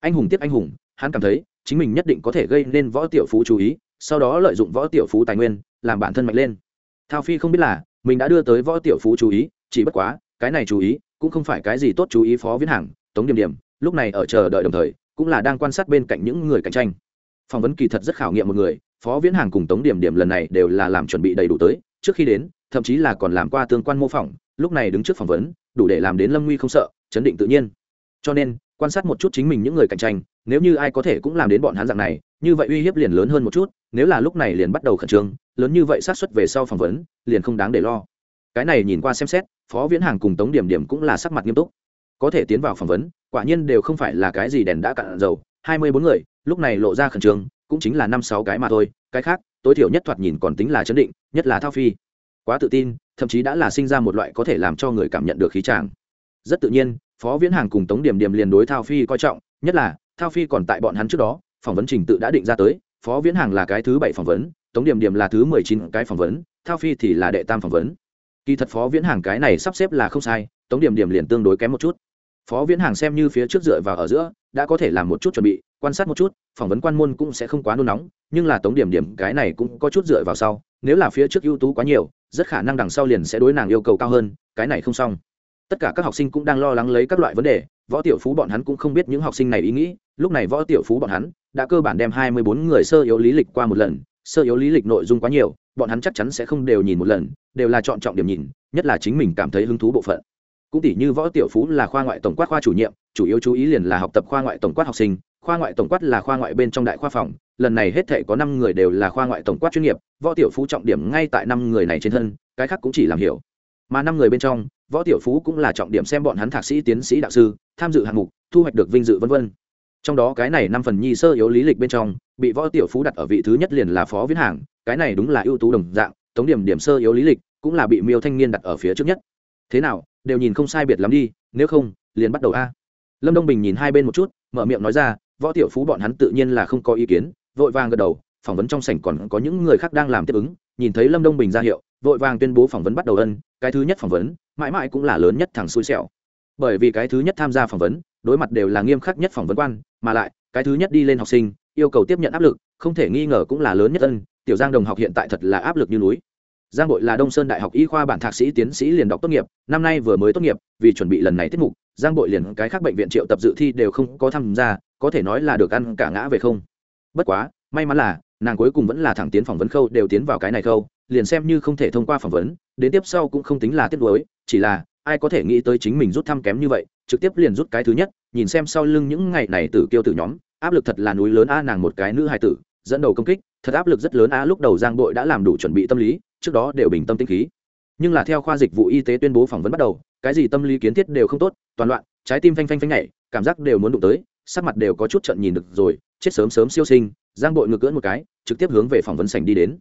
Anh hùng tiếp anh hùng, hắn cảm thấy chính mình nhất định có thể gây nên võ tiểu phú chú ý, sau đó lợi dụng võ tiểu phú tài nguyên, làm bản thân mạnh lên. Thao phi không biết là mình đã đưa tới võ tiểu phú chú ý, chỉ bất quá, cái này chú ý cũng không phải cái gì tốt chú ý phó viễn hàng tống điểm điểm, lúc này ở chờ đợi đồng thời, cũng là đang quan sát bên cạnh những người cạnh tranh. Phỏng vấn kỳ thật rất khảo nghiệm một người phó viễn hàng cùng tống điểm điểm lần này đều là làm chuẩn bị đầy đủ tới, trước khi đến, thậm chí là còn làm qua tương quan mô phỏng, lúc này đứng trước phỏng vấn, đủ để làm đến lâm nguy không sợ, chấn định tự nhiên. Cho nên, quan sát một chút chính mình những người cạnh tranh, nếu như ai có thể cũng làm đến bọn hắn dạng này, như vậy uy hiếp liền lớn hơn một chút, nếu là lúc này liền bắt đầu khẩn trương, lớn như vậy sát xuất về sau phỏng vấn, liền không đáng để lo. Cái này nhìn qua xem xét, phó viễn hàng cùng tống điểm điểm cũng là sắc mặt nghiêm túc. Có thể tiến vào phỏng vấn, quả nhiên đều không phải là cái gì đèn đã cạn dầu, hai mươi bốn người, lúc này lộ ra khẩn trương cũng chính là năm sáu cái mà thôi, cái khác, tối thiểu nhất thoạt nhìn còn tính là chấn định, nhất là thao phi. Quá tự tin, thậm chí đã là sinh ra một loại có thể làm cho người cảm nhận được khí tràng rất tự nhiên, phó viễn hàng cùng tống điểm điểm liền đối thao phi coi trọng, nhất là, thao phi còn tại bọn hắn trước đó, phỏng vấn trình tự đã định ra tới, phó viễn hàng là cái thứ bảy phỏng vấn, tống điểm điểm là thứ mười chín cái phỏng vấn, thao phi thì là đệ tam phỏng vấn. Kỳ thật phó viễn hàng cái này sắp xếp là không sai, tống điểm điểm liền tương đối kém một chút. Phó viễn hàng xem như phía trước dựa vào ở giữa, đã có thể làm một chút chuẩn bị quan sát một chút, phỏng vấn quan môn cũng sẽ không quá nôn nóng, nhưng là tống điểm điểm cái này cũng có chút dựa vào sau, nếu là phía trước ưu tú quá nhiều, rất khả năng đằng sau liền sẽ đối nàng yêu cầu cao hơn, cái này không xong. Tất cả các học sinh cũng đang lo lắng lấy các loại vấn đề, võ tiểu phú bọn hắn cũng không biết những học sinh này ý nghĩ, lúc này võ tiểu phú bọn hắn đã cơ bản đem hai mươi bốn người sơ yếu lý lịch qua một lần, sơ yếu lý lịch nội dung quá nhiều, bọn hắn chắc chắn sẽ không đều nhìn một lần, đều là chọn trọng điểm nhìn, nhất là chính mình cảm thấy hứng thú bộ phận. Cũng tỷ như võ tiểu phú là khoa ngoại tổng quát khoa chủ nhiệm, chủ yếu chú ý liền là học tập khoa ngoại tổng quát học sinh khoa ngoại tổng quát là khoa ngoại bên trong đại khoa phòng, lần này hết thể có năm người đều là khoa ngoại tổng quát chuyên nghiệp, võ tiểu phú trọng điểm ngay tại năm người này trên thân, cái khác cũng chỉ làm hiểu. Mà năm người bên trong, võ tiểu phú cũng là trọng điểm xem bọn hắn thạc sĩ, tiến sĩ, đạo sư, tham dự hạng mục, thu hoạch được vinh dự vân vân. Trong đó cái này năm phần nhi sơ yếu lý lịch bên trong, bị võ tiểu phú đặt ở vị thứ nhất liền là phó viễn hàng, cái này đúng là ưu tú đồng dạng, tống điểm điểm sơ yếu lý lịch, cũng là bị miêu thanh niên đặt ở phía trước nhất. Thế nào, đều nhìn không sai biệt lắm đi, nếu không, liền bắt đầu a. Lâm đông bình nhìn hai bên một chút, mở miệng nói ra võ tiểu phú bọn hắn tự nhiên là không có ý kiến, vội vàng gật đầu, phỏng vấn trong sảnh còn có những người khác đang làm tiếp ứng, nhìn thấy lâm đông bình ra hiệu, vội vàng tuyên bố phỏng vấn bắt đầu ân, cái thứ nhất phỏng vấn, mãi mãi cũng là lớn nhất thằng xui xẻo. Bởi vì cái thứ nhất tham gia phỏng vấn, đối mặt đều là nghiêm khắc nhất phỏng vấn quan, mà lại, cái thứ nhất đi lên học sinh, yêu cầu tiếp nhận áp lực, không thể nghi ngờ cũng là lớn nhất ân, tiểu giang đồng học hiện tại thật là áp lực như núi. Giang bội là đông sơn đại học y khoa bản thạc sĩ tiến sĩ liền đọc tốt nghiệp, năm nay vừa mới tốt nghiệp, vì chuẩn bị lần này tiết mục giang bội liền cái khác bệnh viện triệu tập dự thi đều không có tham gia, có thể nói là được ăn cả ngã về không. Bất quá, may mắn là, nàng cuối cùng vẫn là thẳng tiến phỏng vấn khâu đều tiến vào cái này khâu, liền xem như không thể thông qua phỏng vấn, đến tiếp sau cũng không tính là tiếp nối chỉ là, ai có thể nghĩ tới chính mình rút thăm kém như vậy, trực tiếp liền rút cái thứ nhất, nhìn xem sau lưng những ngày này tử kiêu tử nhóm, áp lực thật là núi lớn a nàng một cái nữ hài tử, dẫn đầu công kích, thật áp lực rất lớn a, lúc đầu giang bội đã làm đủ chuẩn bị tâm lý, trước đó đều bình tâm tĩnh khí. Nhưng là theo khoa dịch vụ y tế tuyên bố phỏng vấn bắt đầu cái gì tâm lý kiến thiết đều không tốt, toàn loạn, trái tim phanh phanh phanh nhảy, cảm giác đều muốn đụng tới, sắc mặt đều có chút trận nhìn được rồi, chết sớm sớm siêu sinh, giang bội ngược cưỡn một cái, trực tiếp hướng về phỏng vấn sảnh đi đến.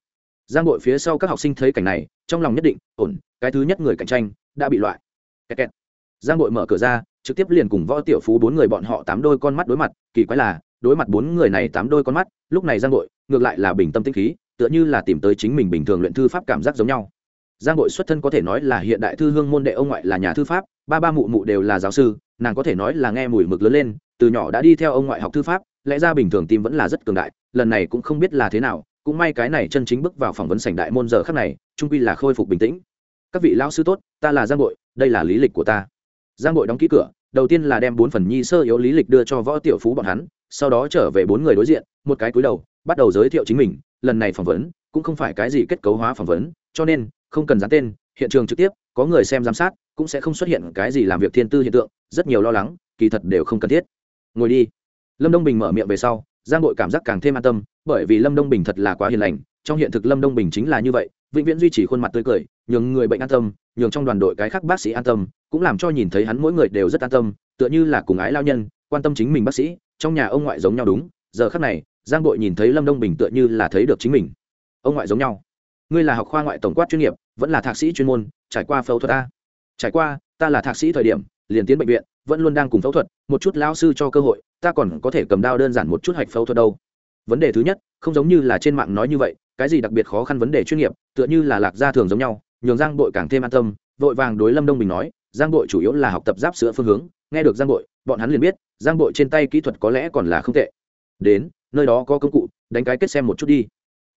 Giang bội phía sau các học sinh thấy cảnh này, trong lòng nhất định, ổn, cái thứ nhất người cạnh tranh, đã bị loại. Kẹt kẹt. giang bội mở cửa ra, trực tiếp liền cùng võ tiểu phú bốn người bọn họ tám đôi con mắt đối mặt, kỳ quái là, đối mặt bốn người này tám đôi con mắt, lúc này giang bội, ngược lại là bình tâm tĩnh khí, tựa như là tìm tới chính mình bình thường luyện thư pháp cảm giác giống nhau giang bội xuất thân có thể nói là hiện đại thư hương môn đệ ông ngoại là nhà thư pháp, ba ba mụ mụ đều là giáo sư, nàng có thể nói là nghe mùi mực lớn lên, từ nhỏ đã đi theo ông ngoại học thư pháp, lẽ ra bình thường tim vẫn là rất cường đại, lần này cũng không biết là thế nào, cũng may cái này chân chính bước vào phỏng vấn sảnh đại môn giờ khắc này, trung quy là khôi phục bình tĩnh. Các vị lão sư tốt, ta là giang bội, đây là lý lịch của ta. Giang bội đóng ký cửa, đầu tiên là đem bốn phần nhi sơ yếu lý lịch đưa cho võ tiểu phú bọn hắn, sau đó trở về bốn người đối diện, một cái cúi đầu, bắt đầu giới thiệu chính mình, lần này phỏng vấn, cũng không phải cái gì kết cấu hóa phỏng vấn, cho nên không cần dán tên, hiện trường trực tiếp, có người xem giám sát, cũng sẽ không xuất hiện cái gì làm việc thiên tư hiện tượng, rất nhiều lo lắng, kỳ thật đều không cần thiết. Ngồi đi. Lâm đông bình mở miệng về sau, giang đội cảm giác càng thêm an tâm, bởi vì lâm đông bình thật là quá hiền lành, trong hiện thực lâm đông bình chính là như vậy, vĩnh viễn duy trì khuôn mặt tươi cười, nhường người bệnh an tâm, nhường trong đoàn đội cái khác bác sĩ an tâm, cũng làm cho nhìn thấy hắn mỗi người đều rất an tâm, tựa như là cùng ái lao nhân, quan tâm chính mình bác sĩ, trong nhà ông ngoại giống nhau đúng, giờ khác này, giang đội nhìn thấy lâm đông bình tựa như là thấy được chính mình. Ông ngoại giống nhau. Ngươi là học khoa ngoại tổng quát chuyên nghiệp vẫn là thạc sĩ chuyên môn trải qua phẫu thuật ta. Trải qua ta là thạc sĩ thời điểm liền tiến bệnh viện vẫn luôn đang cùng phẫu thuật một chút lao sư cho cơ hội ta còn có thể cầm đao đơn giản một chút hạch phẫu thuật đâu. Vấn đề thứ nhất không giống như là trên mạng nói như vậy cái gì đặc biệt khó khăn vấn đề chuyên nghiệp tựa như là lạc gia thường giống nhau nhường giang đội càng thêm an tâm vội vàng đối lâm đông bình nói giang đội chủ yếu là học tập giáp sữa phương hướng nghe được giang đội, bọn hắn liền biết giang đội trên tay kỹ thuật có lẽ còn là không tệ. Đến nơi đó có công cụ đánh cái kết xem một chút đi.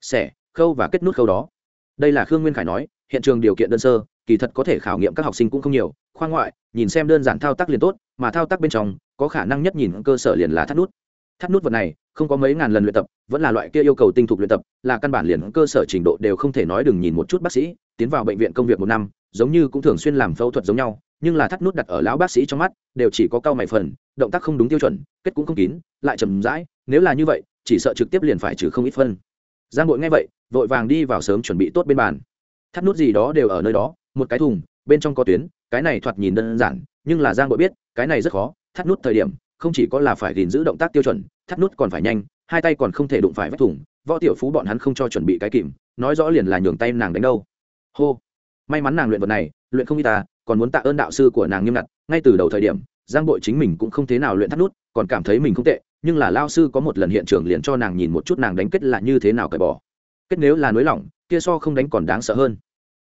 Xẻ khâu và kết nút khâu đó. Đây là khương nguyên khải nói hiện trường điều kiện đơn sơ, kỳ thật có thể khảo nghiệm các học sinh cũng không nhiều, khoa ngoại, nhìn xem đơn giản thao tác liền tốt, mà thao tác bên trong, có khả năng nhất nhìn cơ sở liền là thắt nút. Thắt nút vật này, không có mấy ngàn lần luyện tập, vẫn là loại kia yêu cầu tinh thục luyện tập, là căn bản liền cơ sở trình độ đều không thể nói đừng nhìn một chút bác sĩ, tiến vào bệnh viện công việc một năm, giống như cũng thường xuyên làm phẫu thuật giống nhau, nhưng là thắt nút đặt ở lão bác sĩ trong mắt, đều chỉ có cao mày phần, động tác không đúng tiêu chuẩn, kết cũng không kín, lại chầm rãi, nếu là như vậy, chỉ sợ trực tiếp liền phải trừ không ít phân. Giang bội nghe vậy, vội vàng đi vào sớm chuẩn bị tốt bên bàn thắt nút gì đó đều ở nơi đó, một cái thùng, bên trong có tuyến, cái này thoạt nhìn đơn giản, nhưng là giang bội biết, cái này rất khó, thắt nút thời điểm, không chỉ có là phải gìn giữ động tác tiêu chuẩn, thắt nút còn phải nhanh, hai tay còn không thể đụng phải vách thùng, võ tiểu phú bọn hắn không cho chuẩn bị cái kìm, nói rõ liền là nhường tay nàng đánh đâu. Hô. May mắn nàng luyện vật này, luyện không y ta, còn muốn tạ ơn đạo sư của nàng nghiêm ngặt, ngay từ đầu thời điểm, giang bội chính mình cũng không thế nào luyện thắt nút, còn cảm thấy mình không tệ, nhưng là lao sư có một lần hiện trường liền cho nàng nhìn một chút nàng đánh kết là như thế nào cởi bỏ. Kết nếu là nới lỏng, kia so không đánh còn đáng sợ hơn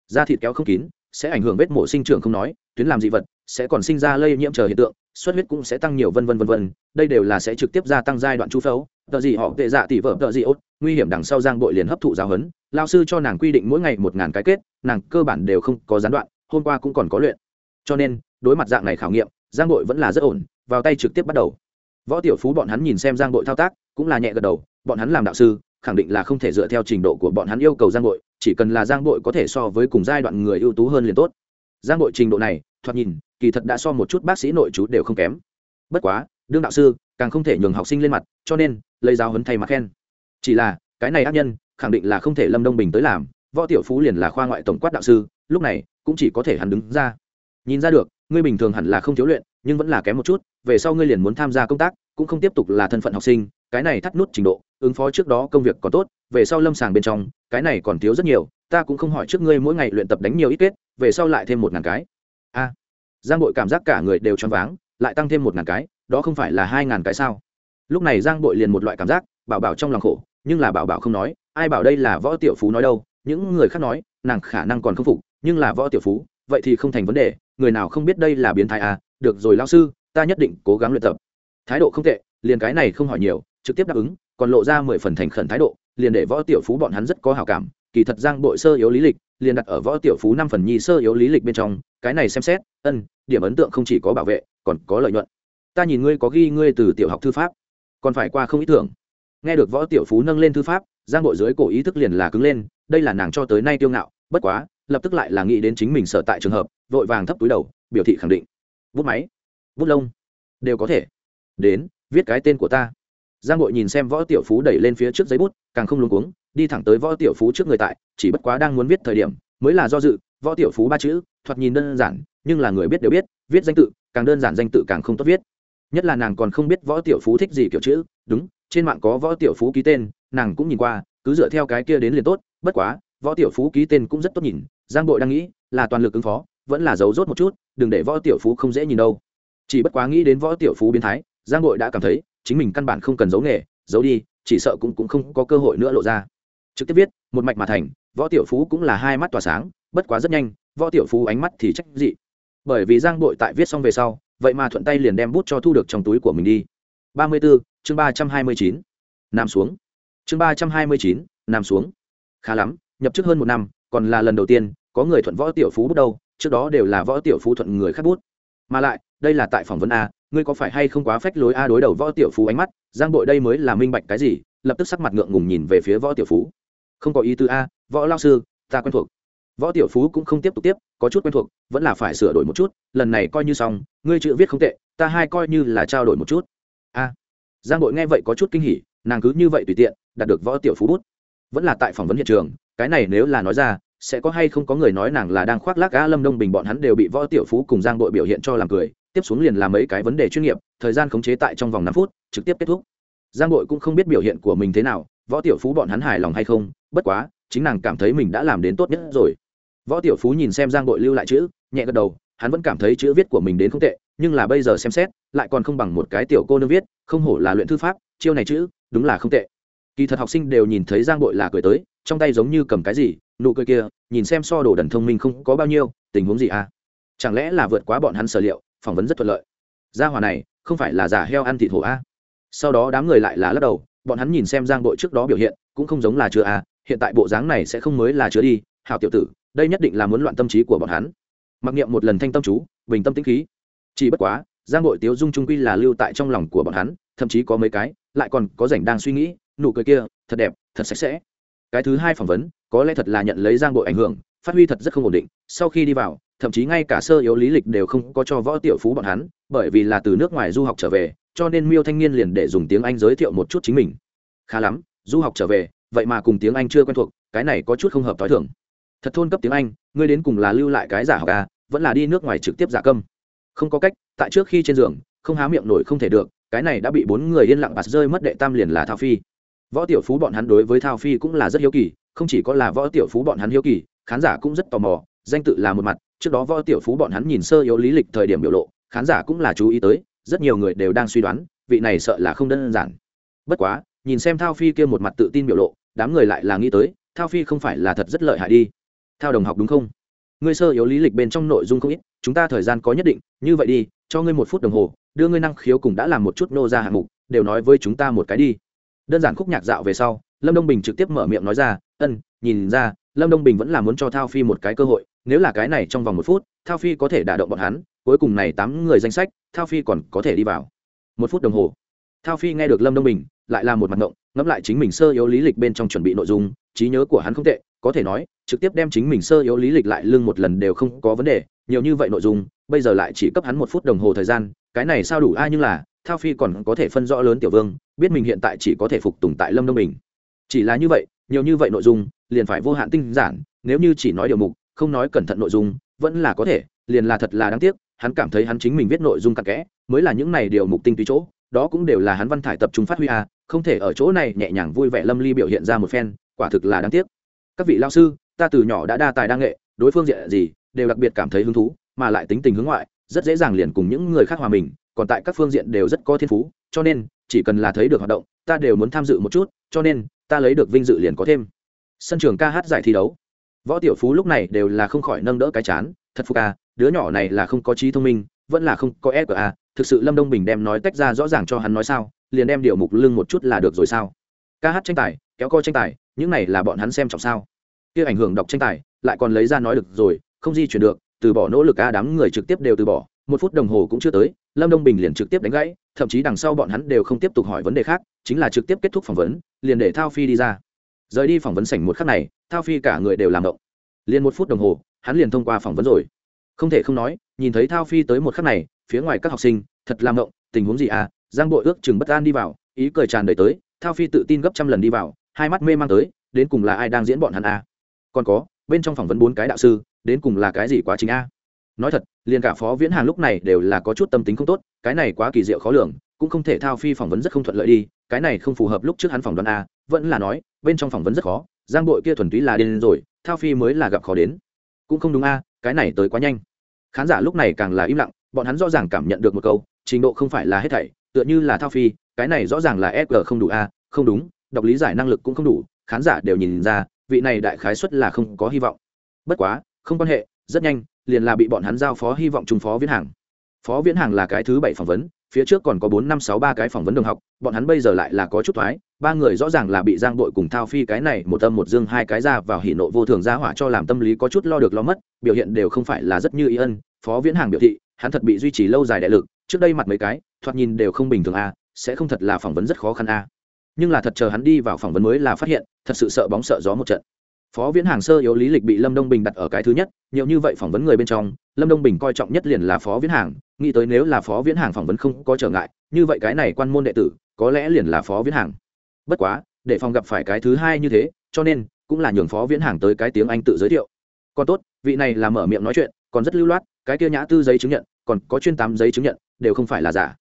da thịt kéo không kín, sẽ ảnh hưởng vết mổ sinh trưởng không nói, tuyến làm dị vật sẽ còn sinh ra lây nhiễm chờ hiện tượng xuất huyết cũng sẽ tăng nhiều, vân vân vân vân. Đây đều là sẽ trực tiếp gia tăng giai đoạn chu phẫu tờ gì họ tệ dạ tỷ vợ tờ gì ốt, nguy hiểm đằng sau giang bội liền hấp thụ giáo huấn. Lao sư cho nàng quy định mỗi ngày một ngàn cái kết, nàng cơ bản đều không có gián đoạn, hôm qua cũng còn có luyện. Cho nên, đối mặt dạng này khảo nghiệm, giang bội vẫn là rất ổn, vào tay trực tiếp bắt đầu. Võ tiểu phú bọn hắn nhìn xem giang bội thao tác, cũng là nhẹ gật đầu, bọn hắn làm đạo sư, khẳng định là không thể dựa theo trình độ của bọn hắn yêu cầu giang bội chỉ cần là giang bội có thể so với cùng giai đoạn người ưu tú hơn liền tốt. Giang bội trình độ này, thoạt nhìn, kỳ thật đã so một chút bác sĩ nội chú đều không kém. Bất quá, đương đạo sư, càng không thể nhường học sinh lên mặt, cho nên, lấy giáo huấn thay mặt khen. Chỉ là, cái này ác nhân, khẳng định là không thể lâm đông bình tới làm, võ tiểu phú liền là khoa ngoại tổng quát đạo sư, lúc này, cũng chỉ có thể hắn đứng ra. Nhìn ra được, ngươi bình thường hẳn là không thiếu luyện, nhưng vẫn là kém một chút, về sau ngươi liền muốn tham gia công tác, cũng không tiếp tục là thân phận học sinh, cái này thắt nút trình độ, ứng phó trước đó công việc có tốt về sau lâm sàng bên trong, cái này còn thiếu rất nhiều, ta cũng không hỏi trước ngươi mỗi ngày luyện tập đánh nhiều ít kết, về sau lại thêm một ngàn cái. A. Giang bội cảm giác cả người đều choáng váng, lại tăng thêm một ngàn cái, đó không phải là hai ngàn cái sao? Lúc này giang bội liền một loại cảm giác, bảo bảo trong lòng khổ, nhưng là bảo bảo không nói, ai bảo đây là võ tiểu phú nói đâu, những người khác nói, nàng khả năng còn không phục, nhưng là võ tiểu phú, vậy thì không thành vấn đề, người nào không biết đây là biến thái à? Được rồi lao sư, ta nhất định cố gắng luyện tập. Thái độ không tệ, liền cái này không hỏi nhiều, trực tiếp đáp ứng, còn lộ ra mười phần thành khẩn thái độ liền để võ tiểu phú bọn hắn rất có hào cảm, kỳ thật giang bội sơ yếu lý lịch, liền đặt ở võ tiểu phú năm phần nhi sơ yếu lý lịch bên trong, cái này xem xét, ân, điểm ấn tượng không chỉ có bảo vệ, còn có lợi nhuận. Ta nhìn ngươi có ghi ngươi từ tiểu học thư pháp, còn phải qua không ý tưởng. Nghe được võ tiểu phú nâng lên thư pháp, giang bội dưới cổ ý thức liền là cứng lên, đây là nàng cho tới nay tiêu ngạo, bất quá, lập tức lại là nghĩ đến chính mình sở tại trường hợp, vội vàng thấp túi đầu, biểu thị khẳng định. Bút máy, bút lông, đều có thể. Đến, viết cái tên của ta giang bội nhìn xem võ tiểu phú đẩy lên phía trước giấy bút, càng không luống cuống, đi thẳng tới võ tiểu phú trước người tại, chỉ bất quá đang muốn viết thời điểm, mới là do dự, võ tiểu phú ba chữ, thoạt nhìn đơn giản, nhưng là người biết đều biết, viết danh tự, càng đơn giản danh tự càng không tốt viết. Nhất là nàng còn không biết võ tiểu phú thích gì kiểu chữ, đúng, trên mạng có võ tiểu phú ký tên, nàng cũng nhìn qua, cứ dựa theo cái kia đến liền tốt, bất quá, võ tiểu phú ký tên cũng rất tốt nhìn, giang bội đang nghĩ, là toàn lực ứng phó, vẫn là giấu rốt một chút, đừng để võ tiểu phú không dễ nhìn đâu. Chỉ bất quá nghĩ đến võ tiểu phú biến thái, giang bội đã cảm thấy chính mình căn bản không cần giấu nghề giấu đi chỉ sợ cũng cũng không có cơ hội nữa lộ ra. Trực tiếp viết một mạch mà thành võ tiểu phú cũng là hai mắt tỏa sáng bất quá rất nhanh võ tiểu phú ánh mắt thì trách dị. Bởi vì giang bội tại viết xong về sau vậy mà thuận tay liền đem bút cho thu được trong túi của mình đi. Ba mươi 34, chương ba trăm hai mươi chín. Nằm xuống. Chương ba trăm hai mươi chín nằm xuống. Khá lắm nhập chức hơn một năm còn là lần đầu tiên có người thuận võ tiểu phú bút đâu trước đó đều là võ tiểu phú thuận người khác bút. Mà lại đây là tại phỏng vấn a ngươi có phải hay không quá phách lối a đối đầu võ tiểu phú ánh mắt, giang bội đây mới là minh bạch cái gì, lập tức sắc mặt ngượng ngùng nhìn về phía võ tiểu phú. Không có ý tư a, võ lao sư, ta quen thuộc. Võ tiểu phú cũng không tiếp tục tiếp, có chút quen thuộc, vẫn là phải sửa đổi một chút, lần này coi như xong, ngươi chữ viết không tệ, ta hai coi như là trao đổi một chút. A. Giang bội nghe vậy có chút kinh hỉ, nàng cứ như vậy tùy tiện, đạt được võ tiểu phú bút. Vẫn là tại phỏng vấn hiện trường, cái này nếu là nói ra, sẽ có hay không có người nói nàng là đang khoác lác gã lâm đông bình bọn hắn đều bị võ tiểu phú cùng giang đội biểu hiện cho làm cười tiếp xuống liền làm mấy cái vấn đề chuyên nghiệp, thời gian khống chế tại trong vòng năm phút, trực tiếp kết thúc. Giang đội cũng không biết biểu hiện của mình thế nào, võ tiểu phú bọn hắn hài lòng hay không, bất quá, chính nàng cảm thấy mình đã làm đến tốt nhất rồi. Võ tiểu phú nhìn xem giang đội lưu lại chữ, nhẹ gật đầu, hắn vẫn cảm thấy chữ viết của mình đến không tệ, nhưng là bây giờ xem xét, lại còn không bằng một cái tiểu cô nương viết, không hổ là luyện thư pháp, chiêu này chữ, đúng là không tệ. Kỳ thật học sinh đều nhìn thấy giang bội là cười tới, trong tay giống như cầm cái gì, nụ cười kia, nhìn xem so đồ đần thông minh không có bao nhiêu, tình huống gì à? Chẳng lẽ là vượt quá bọn hắn sở liệu phỏng vấn rất thuận lợi. Gia hòa này không phải là giả heo ăn thịt hổ a. À? sau đó đám người lại là lắc đầu bọn hắn nhìn xem giang bội trước đó biểu hiện cũng không giống là chứa a à, hiện tại bộ dáng này sẽ không mới là chứa đi hảo tiểu tử đây nhất định là muốn loạn tâm trí của bọn hắn. Mặc niệm một lần thanh tâm chú bình tâm tĩnh khí. Chỉ bất quá giang bội tiếu dung trung quy là lưu tại trong lòng của bọn hắn thậm chí có mấy cái lại còn có rảnh đang suy nghĩ nụ cười kia thật đẹp thật sạch sẽ. Cái thứ hai phỏng vấn có lẽ thật là nhận lấy giang bội ảnh hưởng phát huy thật rất không ổn định sau khi đi vào thậm chí ngay cả sơ yếu lý lịch đều không có cho võ tiểu phú bọn hắn, bởi vì là từ nước ngoài du học trở về, cho nên miêu thanh niên liền để dùng tiếng anh giới thiệu một chút chính mình. Khá lắm, du học trở về, vậy mà cùng tiếng anh chưa quen thuộc, cái này có chút không hợp t h o i thưởng thật thôn cấp tiếng anh, ngươi đến cùng là lưu lại cái giả học à vẫn là đi nước ngoài trực tiếp giả câm. Không có cách, tại trước khi trên giường, không há miệng nổi không thể được, cái này đã bị bốn người yên lặng bạt rơi mất đệ tam liền là thao phi. Võ tiểu phú bọn hắn đối với thao phi cũng là rất hiếu kỳ, không chỉ có là võ tiểu phú bọn hắn hiếu kỳ, khán giả cũng rất tò mò, danh tự là một mặt trước đó võ tiểu phú bọn hắn nhìn sơ yếu lý lịch thời điểm biểu lộ, khán giả cũng là chú ý tới, rất nhiều người đều đang suy đoán, vị này sợ là không đơn giản. Bất quá, nhìn xem thao phi kia một mặt tự tin biểu lộ, đám người lại là nghĩ tới, thao phi không phải là thật rất lợi hại đi. Thao đồng học đúng không? Ngươi sơ yếu lý lịch bên trong nội dung không ít, chúng ta thời gian có nhất định, như vậy đi, cho ngươi một phút đồng hồ, đưa ngươi năng khiếu cùng đã làm một chút nô ra hạng mục, đều nói với chúng ta một cái đi. Đơn giản khúc nhạc dạo về sau, lâm đông bình trực tiếp mở miệng nói ra, ân, nhìn ra, lâm đông bình vẫn là muốn cho thao phi một cái cơ hội nếu là cái này trong vòng một phút, thao phi có thể đả động bọn hắn, cuối cùng này tám người danh sách, thao phi còn có thể đi vào. Một phút đồng hồ. Thao phi nghe được lâm đông bình, lại là một mặt ngộng, ngẫm lại chính mình sơ yếu lý lịch bên trong chuẩn bị nội dung, trí nhớ của hắn không tệ, có thể nói, trực tiếp đem chính mình sơ yếu lý lịch lại lưng một lần đều không có vấn đề, nhiều như vậy nội dung, bây giờ lại chỉ cấp hắn một phút đồng hồ thời gian, cái này sao đủ ai nhưng là, thao phi còn có thể phân rõ lớn tiểu vương, biết mình hiện tại chỉ có thể phục tùng tại lâm đông bình. Chỉ là như vậy, nhiều như vậy nội dung, liền phải vô hạn tinh giản, nếu như chỉ nói điều mục không nói cẩn thận nội dung, vẫn là có thể, liền là thật là đáng tiếc, hắn cảm thấy hắn chính mình viết nội dung cặn kẽ, mới là những này điều mục tinh tùy chỗ, đó cũng đều là hắn văn thải tập trung phát huy a không thể ở chỗ này nhẹ nhàng vui vẻ lâm ly biểu hiện ra một phen, quả thực là đáng tiếc. Các vị lao sư, ta từ nhỏ đã đa tài đa nghệ, đối phương diện gì, đều đặc biệt cảm thấy hứng thú, mà lại tính tình hướng ngoại, rất dễ dàng liền cùng những người khác hòa mình, còn tại các phương diện đều rất có thiên phú, cho nên, chỉ cần là thấy được hoạt động, ta đều muốn tham dự một chút, cho nên, ta lấy được vinh dự liền có thêm. Sân trường ca hát giải thi đấu võ tiểu phú lúc này đều là không khỏi nâng đỡ cái chán, thật phục ca đứa nhỏ này là không có trí thông minh, vẫn là không có e à thực sự lâm đông bình đem nói tách ra rõ ràng cho hắn nói sao, liền đem điều mục lưng một chút là được rồi sao? Ca hát tranh tài, kéo co tranh tài, những này là bọn hắn xem trọng sao? Kia ảnh hưởng đọc tranh tài, lại còn lấy ra nói được rồi, không di chuyển được, từ bỏ nỗ lực a đám người trực tiếp đều từ bỏ, một phút đồng hồ cũng chưa tới, lâm đông bình liền trực tiếp đánh gãy, thậm chí đằng sau bọn hắn đều không tiếp tục hỏi vấn đề khác, chính là trực tiếp kết thúc phỏng vấn, liền để thao phi đi ra rời đi phỏng vấn sảnh một khắc này, thao phi cả người đều làm động liền một phút đồng hồ, hắn liền thông qua phỏng vấn rồi không thể không nói, nhìn thấy thao phi tới một khắc này, phía ngoài các học sinh, thật làm động, tình huống gì à giang bội ước chừng bất an đi vào, ý cười tràn đầy tới, thao phi tự tin gấp trăm lần đi vào, hai mắt mê mang tới, đến cùng là ai đang diễn bọn hắn à. còn có, bên trong phỏng vấn bốn cái đạo sư, đến cùng là cái gì quá trình a à? nói thật, liền cả phó viễn hàng lúc này đều là có chút tâm tính không tốt, cái này quá kỳ diệu khó lường, cũng không thể thao phi phỏng vấn rất không thuận lợi đi, cái này không phù hợp lúc trước hắn phỏng đoán a vẫn là nói, bên trong phỏng vấn rất khó, giang bội kia thuần túy là điên rồi, thao phi mới là gặp khó đến. Cũng không đúng a, cái này tới quá nhanh. Khán giả lúc này càng là im lặng, bọn hắn rõ ràng cảm nhận được một câu, trình độ không phải là hết thảy, tựa như là thao phi, cái này rõ ràng là fg không đủ a, không đúng, đọc lý giải năng lực cũng không đủ, khán giả đều nhìn ra, vị này đại khái xuất là không có hy vọng. Bất quá, không quan hệ, rất nhanh, liền là bị bọn hắn giao phó hy vọng trùng phó viễn hàng. Phó viễn hàng là cái thứ bảy phỏng vấn phía trước còn có bốn năm sáu ba cái phỏng vấn đồng học, bọn hắn bây giờ lại là có chút thoái, ba người rõ ràng là bị giang đội cùng thao phi cái này một tâm một dương hai cái ra vào hỉ nộ vô thường ra hỏa cho làm tâm lý có chút lo được lo mất, biểu hiện đều không phải là rất như ý ân, phó viễn hàng biểu thị, hắn thật bị duy trì lâu dài đại lực, trước đây mặt mấy cái, thoạt nhìn đều không bình thường a, sẽ không thật là phỏng vấn rất khó khăn a. Nhưng là thật chờ hắn đi vào phỏng vấn mới là phát hiện, thật sự sợ bóng sợ gió một trận phó viễn hàng sơ yếu lý lịch bị lâm đông bình đặt ở cái thứ nhất, nhiều như vậy phỏng vấn người bên trong, lâm đông bình coi trọng nhất liền là phó viễn hàng, nghĩ tới nếu là phó viễn hàng phỏng vấn không có trở ngại, như vậy cái này quan môn đệ tử, có lẽ liền là phó viễn hàng. Bất quá, để phòng gặp phải cái thứ hai như thế, cho nên, cũng là nhường phó viễn hàng tới cái tiếng anh tự giới thiệu. Còn tốt, vị này là mở miệng nói chuyện, còn rất lưu loát, cái kia nhã tư giấy chứng nhận, còn có chuyên tám giấy chứng nhận, đều không phải là giả.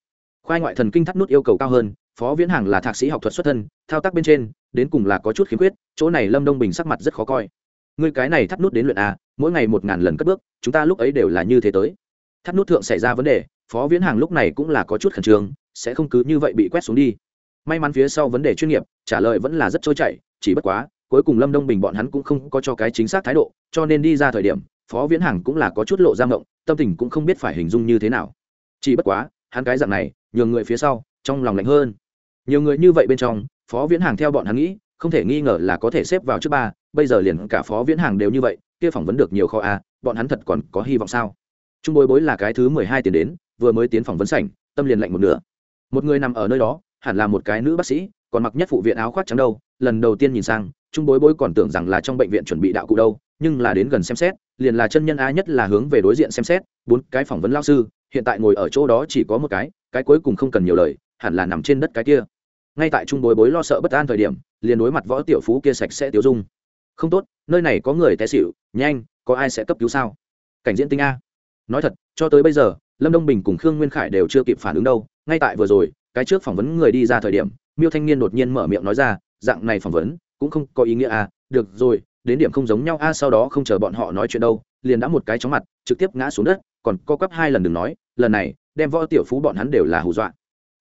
Khoai ngoại thần kinh thắt nút yêu cầu cao hơn phó viễn hàng là thạc sĩ học thuật xuất thân, thao tác bên trên, đến cùng là có chút khiếm khuyết, chỗ này lâm đông bình sắc mặt rất khó coi. Người cái này thắt nút đến luyện a, mỗi ngày một ngàn lần cất bước, chúng ta lúc ấy đều là như thế tới. Thắt nút thượng xảy ra vấn đề, phó viễn hàng lúc này cũng là có chút khẩn trương, sẽ không cứ như vậy bị quét xuống đi. May mắn phía sau vấn đề chuyên nghiệp, trả lời vẫn là rất trôi chảy, chỉ bất quá, cuối cùng lâm đông bình bọn hắn cũng không có cho cái chính xác thái độ, cho nên đi ra thời điểm, phó viễn hàng cũng là có chút lộ ra động tâm tình cũng không biết phải hình dung như thế nào. Chỉ bất quá, hắn cái dạng này, nhường người phía sau, trong lòng lạnh hơn nhiều người như vậy bên trong, phó viễn hàng theo bọn hắn nghĩ, không thể nghi ngờ là có thể xếp vào trước ba, bây giờ liền cả phó viễn hàng đều như vậy, kia phỏng vấn được nhiều kho a, bọn hắn thật còn có hy vọng sao? Trung bối bối là cái thứ mười hai tiền đến, vừa mới tiến phỏng vấn sảnh, tâm liền lạnh một nửa. Một người nằm ở nơi đó, hẳn là một cái nữ bác sĩ, còn mặc nhất phụ viện áo khoác trắng đâu, lần đầu tiên nhìn sang, trung bối bối còn tưởng rằng là trong bệnh viện chuẩn bị đạo cụ đâu, nhưng là đến gần xem xét, liền là chân nhân a nhất là hướng về đối diện xem xét, bốn cái phỏng vấn lao sư, hiện tại ngồi ở chỗ đó chỉ có một cái cái cuối cùng không cần nhiều lời, hẳn là nằm trên đất cái kia ngay tại trung bối bối lo sợ bất an thời điểm, liền đối mặt võ tiểu phú kia sạch sẽ tiêu dung. Không tốt, nơi này có người té xịu nhanh, có ai sẽ cấp cứu sao? Cảnh diễn tinh a. Nói thật, cho tới bây giờ, lâm đông bình cùng khương nguyên khải đều chưa kịp phản ứng đâu, ngay tại vừa rồi, cái trước phỏng vấn người đi ra thời điểm, miêu thanh niên đột nhiên mở miệng nói ra, dạng này phỏng vấn cũng không có ý nghĩa à được rồi, đến điểm không giống nhau a, sau đó không chờ bọn họ nói chuyện đâu, liền đã một cái chóng mặt, trực tiếp ngã xuống đất, còn co quắp hai lần đừng nói, lần này, đem võ tiểu phú bọn hắn đều là hù dọa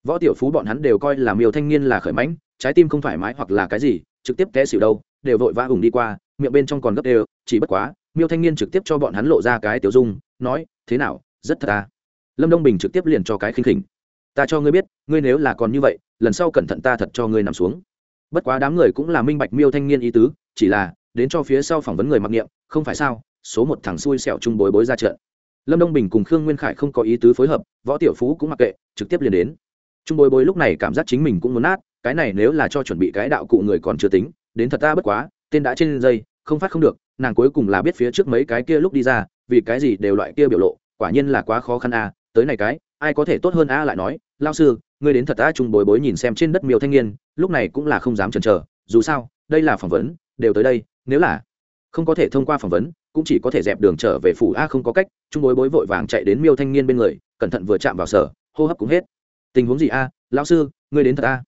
võ tiểu phú bọn hắn đều coi là miêu thanh niên là khởi mãnh, trái tim không thoải mái hoặc là cái gì, trực tiếp té xỉu đâu, đều vội vã hùng đi qua, miệng bên trong còn gấp đều, chỉ bất quá, miêu thanh niên trực tiếp cho bọn hắn lộ ra cái tiểu dung, nói, thế nào, rất thật à? Lâm đông bình trực tiếp liền cho cái khinh khỉnh. Ta cho ngươi biết, ngươi nếu là còn như vậy, lần sau cẩn thận ta thật cho ngươi nằm xuống. Bất quá đám người cũng là minh bạch miêu thanh niên ý tứ, chỉ là, đến cho phía sau phỏng vấn người mặc niệm, không phải sao, số một thằng xui xẻo chung bối bối ra trận. Lâm đông bình cùng khương nguyên khải không có ý tứ phối hợp, võ tiểu phú cũng mặc kệ, trực tiếp liền đến trung bối bối lúc này cảm giác chính mình cũng muốn nát, cái này nếu là cho chuẩn bị cái đạo cụ người còn chưa tính, đến thật ta bất quá, tên đã trên dây, không phát không được, nàng cuối cùng là biết phía trước mấy cái kia lúc đi ra, vì cái gì đều loại kia biểu lộ, quả nhiên là quá khó khăn a tới này cái, ai có thể tốt hơn a lại nói lao sư, ngươi đến thật ta trung bối bối nhìn xem trên đất miêu thanh niên, lúc này cũng là không dám chần chờ, dù sao, đây là phỏng vấn, đều tới đây, nếu là không có thể thông qua phỏng vấn, cũng chỉ có thể dẹp đường trở về phủ a không có cách. Trung bối bối vội vàng chạy đến miêu thanh niên bên người, cẩn thận vừa chạm vào sở, hô hấp cũng hết tình huống gì a, lão sư, ngươi đến thật a.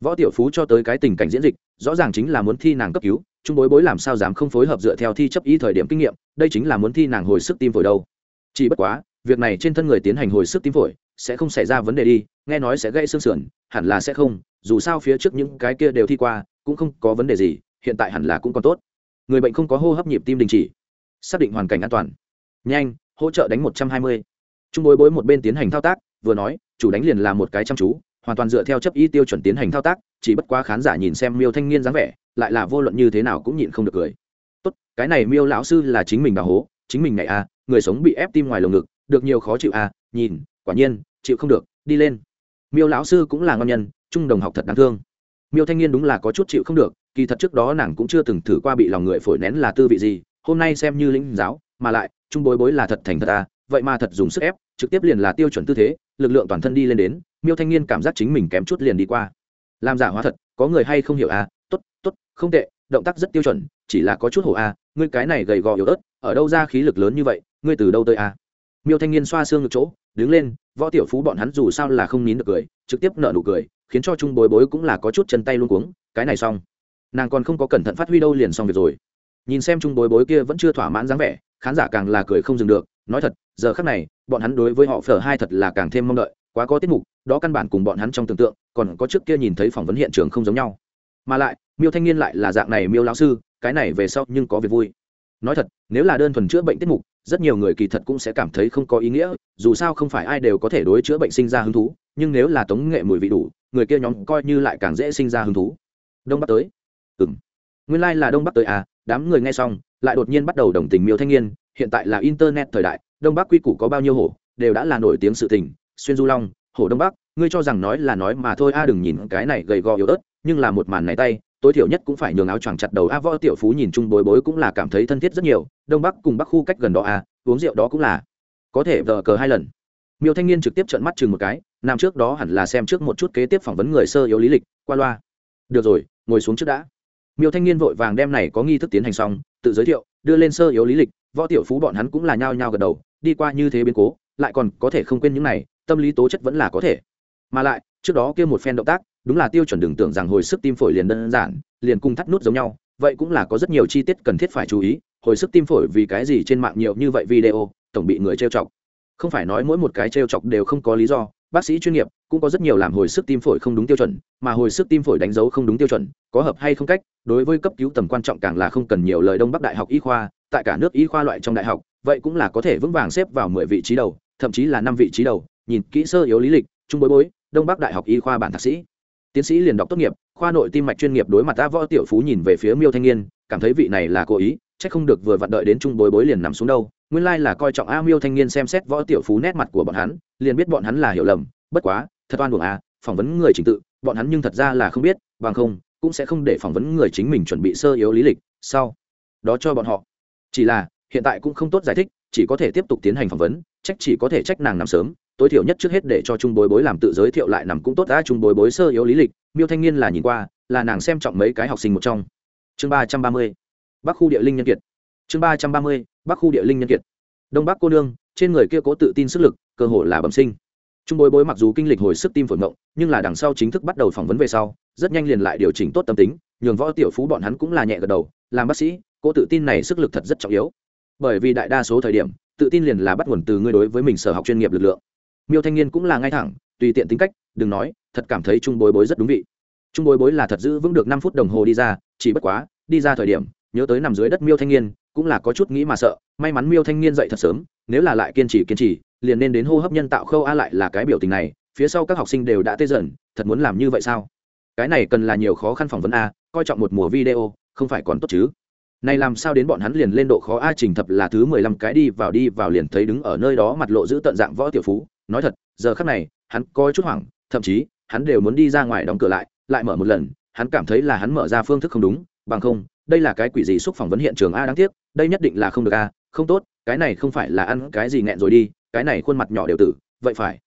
Võ tiểu phú cho tới cái tình cảnh diễn dịch, rõ ràng chính là muốn thi nàng cấp cứu, trung bối bối làm sao dám không phối hợp dựa theo thi chấp ý thời điểm kinh nghiệm, đây chính là muốn thi nàng hồi sức tim phổi đâu. Chỉ bất quá, việc này trên thân người tiến hành hồi sức tim phổi, sẽ không xảy ra vấn đề đi, nghe nói sẽ gây xương sườn, hẳn là sẽ không, dù sao phía trước những cái kia đều thi qua, cũng không có vấn đề gì, hiện tại hẳn là cũng còn tốt. Người bệnh không có hô hấp nhịp tim đình chỉ. Xác định hoàn cảnh an toàn. Nhanh, hỗ trợ đánh một trăm hai mươi. Trung bối bối một bên tiến hành thao tác, vừa nói chủ đánh liền là một cái chăm chú, hoàn toàn dựa theo chấp y tiêu chuẩn tiến hành thao tác, chỉ bất quá khán giả nhìn xem miêu thanh niên dáng vẻ, lại là vô luận như thế nào cũng nhịn không được cười. Tốt, cái này miêu lão sư là chính mình bà hố, chính mình này à người sống bị ép tim ngoài lồng ngực, được nhiều khó chịu à nhìn, quả nhiên, chịu không được, đi lên. Miêu lão sư cũng là ngon nhân, trung đồng học thật đáng thương. Miêu thanh niên đúng là có chút chịu không được, kỳ thật trước đó nàng cũng chưa từng thử qua bị lòng người phổi nén là tư vị gì, hôm nay xem như lĩnh giáo, mà lại, trung bối bối là thật thành thật à vậy mà thật dùng sức ép, trực tiếp liền là tiêu chuẩn tư thế, lực lượng toàn thân đi lên đến, miêu thanh niên cảm giác chính mình kém chút liền đi qua. Làm giả hóa thật, có người hay không hiểu à? T ố t t ố t không tệ, động tác rất tiêu chuẩn, chỉ là có chút hổ à ngươi cái này gầy gò yếu ớt, ở đâu ra khí lực lớn như vậy, ngươi từ đâu tới à? Miêu thanh niên xoa xương ngực chỗ, đứng lên, võ tiểu phú bọn hắn dù sao là không nín được cười, trực tiếp nợ nụ cười, khiến cho trung bối bối cũng là có chút chân tay luôn cuống, cái này xong. Nàng còn không có cẩn thận phát huy đâu liền xong việc rồi. Nhìn xem trung bối bối kia vẫn chưa thỏa mãn dáng vẻ, khán giả càng là cười không dừng được nói thật, giờ khắc này, bọn hắn đối với họ phở hai thật là càng thêm mong đợi, quá có tiết mục, đó căn bản cùng bọn hắn trong tưởng tượng, còn có trước kia nhìn thấy phỏng vấn hiện trường không giống nhau. Mà lại, miêu thanh niên lại là dạng này miêu lão sư, cái này về sau nhưng có việc vui. Nói thật, nếu là đơn thuần chữa bệnh tiết mục, rất nhiều người kỳ thật cũng sẽ cảm thấy không có ý nghĩa, dù sao không phải ai đều có thể đối chữa bệnh sinh ra hứng thú, nhưng nếu là tống nghệ mùi vị đủ, người kia nhóm coi như lại càng dễ sinh ra hứng thú. Đông bắc tới. Ừ m nguyên lai、like、là đông bắc tới à đám người nghe xong, lại đột nhiên bắt đầu đồng tình miêu thanh niên hiện tại là internet thời đại, đông bắc quy củ có bao nhiêu hổ, đều đã là nổi tiếng sự tình. Xuyên du long, hổ đông bắc, ngươi cho rằng nói là nói mà thôi, a, đừng nhìn cái này gầy gò yếu ớt, nhưng là một màn này tay, tối thiểu nhất cũng phải nhường áo choàng chặt đầu, a, võ tiểu phú nhìn chung bối bối cũng là cảm thấy thân thiết rất nhiều. Đông bắc cùng bắc khu cách gần đó, a, uống rượu đó cũng là có thể vờ cờ hai lần. Miêu thanh niên trực tiếp trợn mắt chừng một cái, nam trước đó hẳn là xem trước một chút kế tiếp phỏng vấn người sơ yếu lý lịch, qua loa. Được rồi, ngồi xuống trước đã. Miêu thanh niên vội vàng đem này có nghi thức tiến hành xong, tự giới thiệu, đưa lên sơ yếu lý lịch võ tiểu phú bọn hắn cũng là nhao nhao gật đầu, đi qua như thế biến cố, lại còn có thể không quên những này, tâm lý tố chất vẫn là có thể. Mà lại, trước đó kia một phen động tác, đúng là tiêu chuẩn đừng tưởng rằng hồi sức tim phổi liền đơn giản, liền cung thắt nút giống nhau, vậy cũng là có rất nhiều chi tiết cần thiết phải chú ý, hồi sức tim phổi vì cái gì trên mạng nhiều như vậy video, tổng bị người trêu chọc. Không phải nói mỗi một cái trêu chọc đều không có lý do, bác sĩ chuyên nghiệp cũng có rất nhiều làm hồi sức tim phổi không đúng tiêu chuẩn, mà hồi sức tim phổi đánh dấu không đúng tiêu chuẩn, có hợp hay không cách, đối với cấp cứu tầm quan trọng càng là không cần nhiều lời đông bắc đại học y khoa tại cả nước y khoa loại trong đại học, vậy cũng là có thể vững vàng xếp vào mười vị trí đầu, thậm chí là năm vị trí đầu. Nhìn kỹ sơ yếu lý lịch, trung bối bối, đông bắc đại học y khoa bản thạc sĩ. Tiến sĩ liền đọc tốt nghiệp, khoa nội tim mạch chuyên nghiệp đối mặt ta võ tiểu phú nhìn về phía miêu thanh niên, cảm thấy vị này là cố ý c h ắ c không được vừa vặn đợi đến trung bối bối liền nằm xuống đâu. Nguyên lai là coi trọng a miêu thanh niên xem xét võ tiểu phú nét mặt của bọn hắn, liền biết bọn hắn là hiểu lầm. Bất quá, thật oan buồng a à, phỏng vấn người trình tự, bọn hắn nhưng thật ra là không biết, bằng không, cũng sẽ không để phỏng vấn người chính mình chuẩn bị sơ yếu lý lịch. Sau, đó cho bọn họ chỉ là, hiện tại cũng không tốt giải thích, chỉ có thể tiếp tục tiến hành phỏng vấn, trách chỉ có thể trách nàng nằm sớm, tối thiểu nhất trước hết để cho trung bối bối làm tự giới thiệu lại nằm cũng tốt đã, trung bối bối sơ yếu lý lịch, miêu thanh niên là nhìn qua, là nàng xem trọng mấy cái học sinh một trong. Chương ba trăm ba mươi, bắc khu địa linh nhân kiệt. Chương ba trăm ba mươi, bắc khu địa linh nhân kiệt. Đông bắc cô nương, trên người kia cố tự tin sức lực, cơ hội là bẩm sinh. Trung bối bối mặc dù kinh lịch hồi sức tim phổi mộng, nhưng là đằng sau chính thức bắt đầu phỏng vấn về sau, rất nhanh liền lại điều chỉnh tốt tâm tính, nhường võ tiểu phú bọn hắn cũng là nhẹ gật đầu, làm bác sĩ cô tự tin này sức lực thật rất trọng yếu. Bởi vì đại đa số thời điểm, tự tin liền là bắt nguồn từ ngươi đối với mình sở học chuyên nghiệp lực lượng. Miêu thanh niên cũng là ngay thẳng, tùy tiện tính cách, đừng nói, thật cảm thấy trung bối bối rất đúng vị. Trung bối bối là thật giữ vững được năm phút đồng hồ đi ra, chỉ bất quá, đi ra thời điểm, nhớ tới nằm dưới đất miêu thanh niên, cũng là có chút nghĩ mà sợ, may mắn miêu thanh niên dậy thật sớm, nếu là lại kiên trì kiên trì, liền nên đến hô hấp nhân tạo khâu a lại là cái biểu tình này, phía sau các học sinh đều đã tê dần, thật muốn làm như vậy sao? Cái này cần là nhiều khó khăn phỏng vấn a, coi trọng một mùa video, không phải còn tốt chứ? Này làm sao đến bọn hắn liền lên độ khó a trình thập là thứ mười lăm cái đi vào đi vào liền thấy đứng ở nơi đó mặt lộ giữ tận dạng võ tiểu phú. Nói thật, giờ khắc này, hắn có chút hoảng, thậm chí, hắn đều muốn đi ra ngoài đóng cửa lại lại mở một lần, hắn cảm thấy là hắn mở ra phương thức không đúng, bằng không, đây là cái quỷ gì xúc phỏng vấn hiện trường a đáng tiếc, đây nhất định là không được a, không tốt, cái này không phải là ăn cái gì nghẹn rồi đi, cái này khuôn mặt nhỏ đều tử, vậy phải.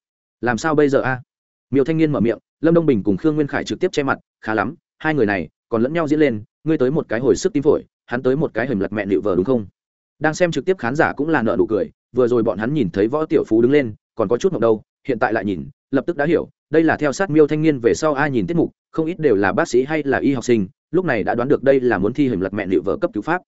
Làm sao bây giờ a? Miêu thanh niên mở miệng, lâm đông bình cùng khương nguyên khải trực tiếp che mặt, khá lắm, hai người này còn lẫn nhau diễn lên, ngươi tới một cái hồi sức tim phổi hắn tới một cái hình lật mẹ nịu vờ đúng không? Đang xem trực tiếp khán giả cũng là nợ nụ cười, vừa rồi bọn hắn nhìn thấy võ tiểu phú đứng lên, còn có chút mộng đâu, hiện tại lại nhìn, lập tức đã hiểu, đây là theo sát miêu thanh niên về sau ai nhìn tiết mục, không ít đều là bác sĩ hay là y học sinh, lúc này đã đoán được đây là muốn thi hình lật mẹ nịu vợ cấp cứu pháp.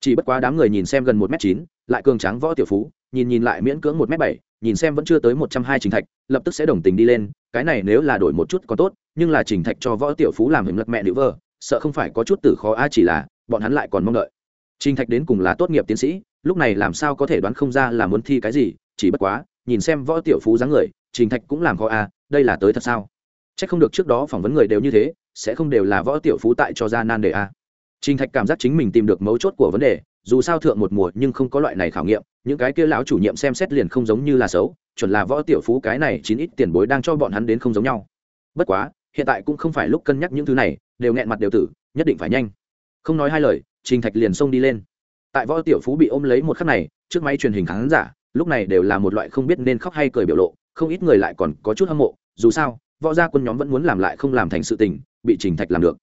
Chỉ bất quá đám người nhìn xem gần một m chín, lại cường tráng võ tiểu phú, nhìn nhìn lại miễn cưỡng một m bảy, nhìn xem vẫn chưa tới một trăm hai trình thạch, lập tức sẽ đồng tình đi lên, cái này nếu là đổi một chút có tốt, nhưng là trình thạch cho võ tiểu phú làm hình lật mẹ nữ vợ sợ không phải có chút tử khó, a chỉ là bọn hắn lại còn mong đợi. Trình thạch đến cùng là tốt nghiệp tiến sĩ, lúc này làm sao có thể đoán không ra là muốn thi cái gì, chỉ bất quá, nhìn xem võ tiểu phú dáng người, trình thạch cũng làm khó a đây là tới thật sao? C h ắ c không được trước đó phỏng vấn người đều như thế, sẽ không đều là võ tiểu phú tại cho ra nan đề a trình thạch cảm giác chính mình tìm được mấu chốt của vấn đề, dù sao thượng một mùa nhưng không có loại này khảo nghiệm, những cái kia lão chủ nhiệm xem xét liền không giống như là xấu, chuẩn là võ tiểu phú cái này chín ít tiền bối đang cho bọn hắn đến không giống nhau. Bất quá, hiện tại cũng không phải lúc cân nhắc những thứ này, đều nghẹn mặt đều tử, nhất định phải nhanh không nói hai lời, trình thạch liền xông đi lên. Tại võ tiểu phú bị ôm lấy một khắc này, trước máy truyền hình khán giả, lúc này đều là một loại không biết nên khóc hay cười biểu lộ, không ít người lại còn có chút hâm mộ, dù sao, võ gia quân nhóm vẫn muốn làm lại không làm thành sự tình, bị trình thạch làm được.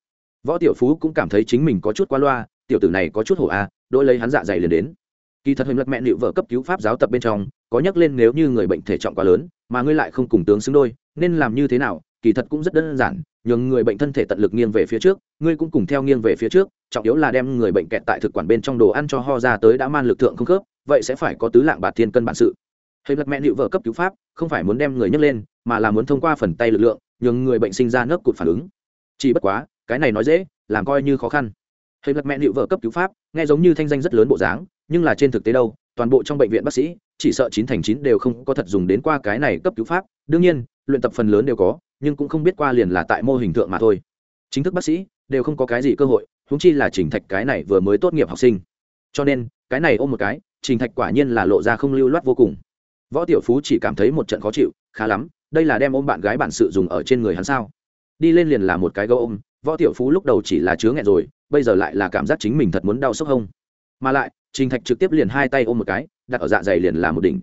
Võ tiểu phú cũng cảm thấy chính mình có chút qua loa, tiểu tử này có chút hổ a, đôi lấy hắn dạ dày liền đến. Kỳ thật hình lật mẹ nịu vợ cấp cứu pháp giáo tập bên trong, có nhắc lên nếu như người bệnh thể trọng quá lớn, mà ngươi lại không cùng tướng xứng đôi, nên làm như thế nào kỳ thật cũng rất đơn giản, nhường người bệnh thân thể tận lực nghiêng về phía trước, ngươi cũng cùng theo nghiêng về phía trước, trọng yếu là đem người bệnh kẹt tại thực quản bên trong đồ ăn cho ho ra tới đã man lực thượng không khớp, vậy sẽ phải có tứ lạng bạt thiên cân bản sự. Hay lật mẹ nịu vợ cấp cứu pháp, không phải muốn đem người nhấc lên, mà là muốn thông qua phần tay lực lượng, nhường người bệnh sinh ra nớp cụt phản ứng. Chỉ bất quá, cái này nói dễ, làm coi như khó khăn. Hay lật mẹ nịu vợ cấp cứu pháp, nghe giống như thanh danh rất lớn bộ dáng, nhưng là trên thực tế đâu, toàn bộ trong bệnh viện bác sĩ, chỉ sợ chín thành chín đều không có thật dùng đến qua cái này cấp cứu pháp. Đương nhiên, luyện tập phần lớn đều có nhưng cũng không biết qua liền là tại mô hình thượng mà thôi. Chính thức bác sĩ đều không có cái gì cơ hội húng chi là trình thạch cái này vừa mới tốt nghiệp học sinh. Cho nên, cái này ôm một cái, trình thạch quả nhiên là lộ ra không lưu loát vô cùng. Võ tiểu phú chỉ cảm thấy một trận khó chịu, khá lắm, đây là đem ôm bạn gái bản sự dùng ở trên người hắn sao? Đi lên liền là một cái gấu ôm, võ tiểu phú lúc đầu chỉ là chứa nghẹn rồi, bây giờ lại là cảm giác chính mình thật muốn đau sốc hông. Mà lại, trình thạch trực tiếp liền hai tay ôm một cái, đặt ở dạ dày liền là một đỉnh.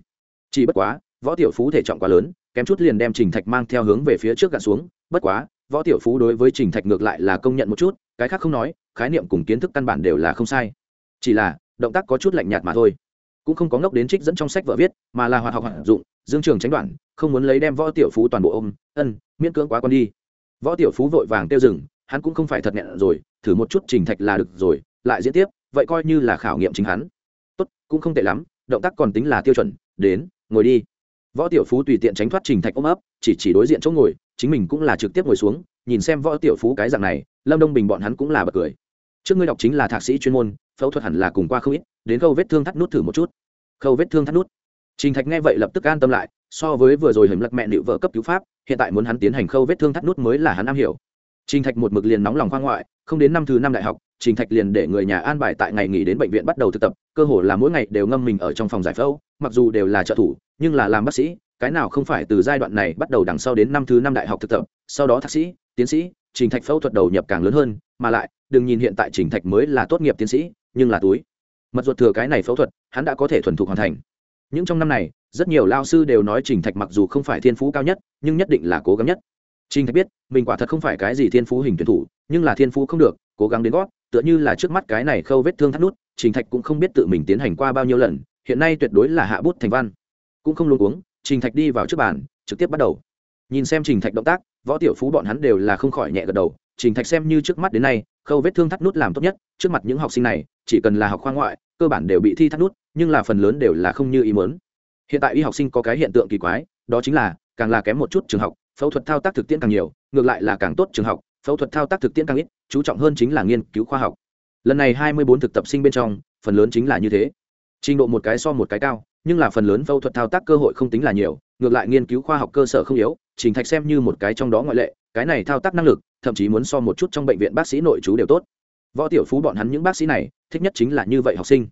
Chỉ bất quá, võ tiểu phú thể trọng quá lớn kém chút liền đem trình thạch mang theo hướng về phía trước gạt xuống, bất quá, võ tiểu phú đối với trình thạch ngược lại là công nhận một chút, cái khác không nói, khái niệm cùng kiến thức căn bản đều là không sai. Chỉ là, động tác có chút lạnh nhạt mà thôi. Cũng không có ngốc đến trích dẫn trong sách vợ viết, mà là hoạt học hoạt dụng, dương trường tránh đoạn, không muốn lấy đem võ tiểu phú toàn bộ ôm, ân, miễn cưỡng quá con đi. Võ tiểu phú vội vàng tiêu rừng hắn cũng không phải thật nhẹ rồi, thử một chút trình thạch là được rồi, lại diễn tiếp, vậy coi như là khảo nghiệm chính hắn. Tốt, cũng không tệ lắm, động tác còn tính là tiêu chuẩn, đến, ngồi đi võ tiểu phú tùy tiện tránh thoát trình thạch ôm ấp, chỉ chỉ đối diện chỗ ngồi, chính mình cũng là trực tiếp ngồi xuống, nhìn xem võ tiểu phú cái dạng này, lâm đông bình bọn hắn cũng là bật cười. Trước ngươi đọc chính là thạc sĩ chuyên môn, phẫu thuật hẳn là cùng qua không ít, đến khâu vết thương thắt nút thử một chút. Khâu vết thương thắt nút. Trình thạch nghe vậy lập tức an tâm lại, so với vừa rồi hình lật mẹ liệu vợ cấp cứu pháp, hiện tại muốn hắn tiến hành khâu vết thương thắt nút mới là hắn am hiểu. Trình thạch một mực liền nóng lòng khoa ngoại, không đến năm thứ năm đại học, trình thạch liền để người nhà an bài tại ngày nghỉ đến bệnh viện bắt đầu thực tập, cơ hồ là mỗi ngày đều ngâm mình ở trong phòng giải phẫu, mặc dù đều là trợ thủ nhưng là làm bác sĩ, cái nào không phải từ giai đoạn này bắt đầu đằng sau đến năm thứ năm đại học thực tập, sau đó thạc sĩ, tiến sĩ, trình thạch phẫu thuật đầu nhập càng lớn hơn, mà lại, đừng nhìn hiện tại trình thạch mới là tốt nghiệp tiến sĩ, nhưng là túi. Mật ruột thừa cái này phẫu thuật, hắn đã có thể thuần thục hoàn thành. Những trong năm này, rất nhiều lao sư đều nói trình thạch mặc dù không phải thiên phú cao nhất, nhưng nhất định là cố gắng nhất. Trình thạch biết, mình quả thật không phải cái gì thiên phú hình tuyển thủ, nhưng là thiên phú không được, cố gắng đến gót, tựa như là trước mắt cái này khâu vết thương thắt nút, trình thạch cũng không biết tự mình tiến hành qua bao nhiêu lần, hiện nay tuyệt đối là hạ bút thành văn cũng không luôn uống trình thạch đi vào trước bàn, trực tiếp bắt đầu. Nhìn xem trình thạch động tác, võ tiểu phú bọn hắn đều là không khỏi nhẹ gật đầu. Trình thạch xem như trước mắt đến nay, khâu vết thương thắt nút làm tốt nhất, trước mặt những học sinh này, chỉ cần là học khoa ngoại, cơ bản đều bị thi thắt nút, nhưng là phần lớn đều là không như ý muốn. Hiện tại y học sinh có cái hiện tượng kỳ quái, đó chính là, càng là kém một chút trường học, phẫu thuật thao tác thực tiễn càng nhiều, ngược lại là càng tốt trường học, phẫu thuật thao tác thực tiễn càng ít, chú trọng hơn chính là nghiên cứu khoa học. Lần này hai mươi bốn thực tập sinh bên trong, phần lớn chính là như thế. Trình độ một cái so một cái cao nhưng là phần lớn phẫu thuật thao tác cơ hội không tính là nhiều, ngược lại nghiên cứu khoa học cơ sở không yếu, trình thạch xem như một cái trong đó ngoại lệ, cái này thao tác năng lực, thậm chí muốn so một chút trong bệnh viện bác sĩ nội chú đều tốt. Võ tiểu phú bọn hắn những bác sĩ này, thích nhất chính là như vậy học sinh.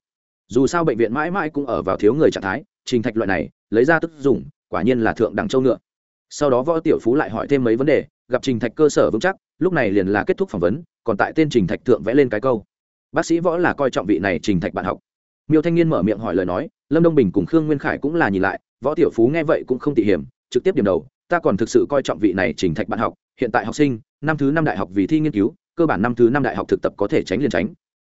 Dù sao bệnh viện mãi mãi cũng ở vào thiếu người trạng thái, trình thạch loại này, lấy ra tức dùng, quả nhiên là thượng đẳng châu ngựa. Sau đó võ tiểu phú lại hỏi thêm mấy vấn đề, gặp trình thạch cơ sở vững chắc, lúc này liền là kết thúc phỏng vấn, còn tại tên trình thạch thượng vẽ lên cái câu. Bác sĩ võ là coi trọng vị này trình thạch bạn học. Miêu thanh niên mở miệng hỏi lời nói lâm đông bình cùng khương nguyên khải cũng là nhìn lại, võ tiểu phú nghe vậy cũng không tỉ hiểm, trực tiếp điểm đầu, ta còn thực sự coi trọng vị này trình thạch bạn học, hiện tại học sinh, năm thứ năm đại học vì thi nghiên cứu, cơ bản năm thứ năm đại học thực tập có thể tránh liền tránh.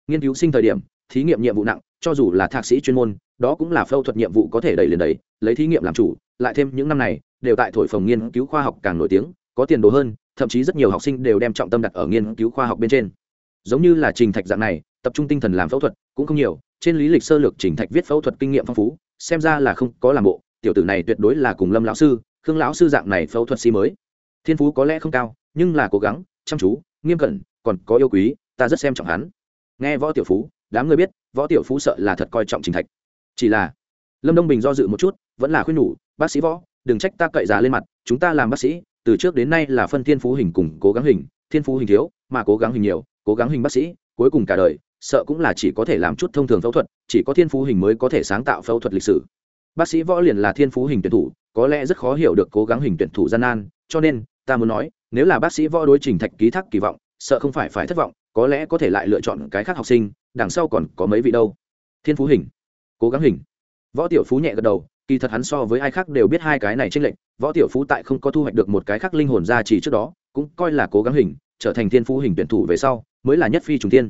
Nghiên cứu sinh thời điểm, thí nghiệm nhiệm vụ nặng, cho dù là thạc sĩ chuyên môn, đó cũng là phẫu thuật nhiệm vụ có thể đẩy liền đẩy, lấy thí nghiệm làm chủ, lại thêm những năm này, đều tại thổi phồng nghiên cứu khoa học càng nổi tiếng, có tiền đồ hơn, thậm chí rất nhiều học sinh đều đem trọng tâm đặt ở nghiên cứu khoa học bên trên. Giống như là trình thạch dạng này tập trung tinh thần làm phẫu thuật cũng không nhiều, trên lý lịch sơ lược trình thạch viết phẫu thuật kinh nghiệm phong phú, xem ra là không có làm bộ, tiểu tử này tuyệt đối là cùng lâm lão sư, khương lão sư dạng này phẫu thuật sĩ mới. Thiên phú có lẽ không cao, nhưng là cố gắng, chăm chú, nghiêm cẩn, còn có yêu quý, ta rất xem trọng hắn. Nghe võ tiểu phú, đám người biết, võ tiểu phú sợ là thật coi trọng trình thạch. Chỉ là, lâm đông bình do dự một chút, vẫn là khuyên nhủ, bác sĩ võ, đừng trách ta cậy giá lên mặt, chúng ta làm bác sĩ, từ trước đến nay là phân thiên phú hình cùng cố gắng hình, thiên phú hình thiếu, mà cố gắng hình nhiều, cố gắng hình bác sĩ, cuối cùng cả đời sợ cũng là chỉ có thể làm chút thông thường phẫu thuật, chỉ có thiên phú hình mới có thể sáng tạo phẫu thuật lịch sử. Bác sĩ võ liền là thiên phú hình tuyển thủ, có lẽ rất khó hiểu được cố gắng hình tuyển thủ gian nan, cho nên, ta muốn nói, nếu là bác sĩ võ đối trình thạch ký thác kỳ vọng, sợ không phải phải thất vọng, có lẽ có thể lại lựa chọn cái khác học sinh, đằng sau còn có mấy vị đâu. Thiên phú hình, cố gắng hình. Võ tiểu phú nhẹ gật đầu, kỳ thật hắn so với ai khác đều biết hai cái này tranh lệch, võ tiểu phú tại không có thu hoạch được một cái khác linh hồn ra chỉ trước đó, cũng coi là cố gắng hình, trở thành thiên phú hình tuyển thủ về sau, mới là nhất phi trùng tiên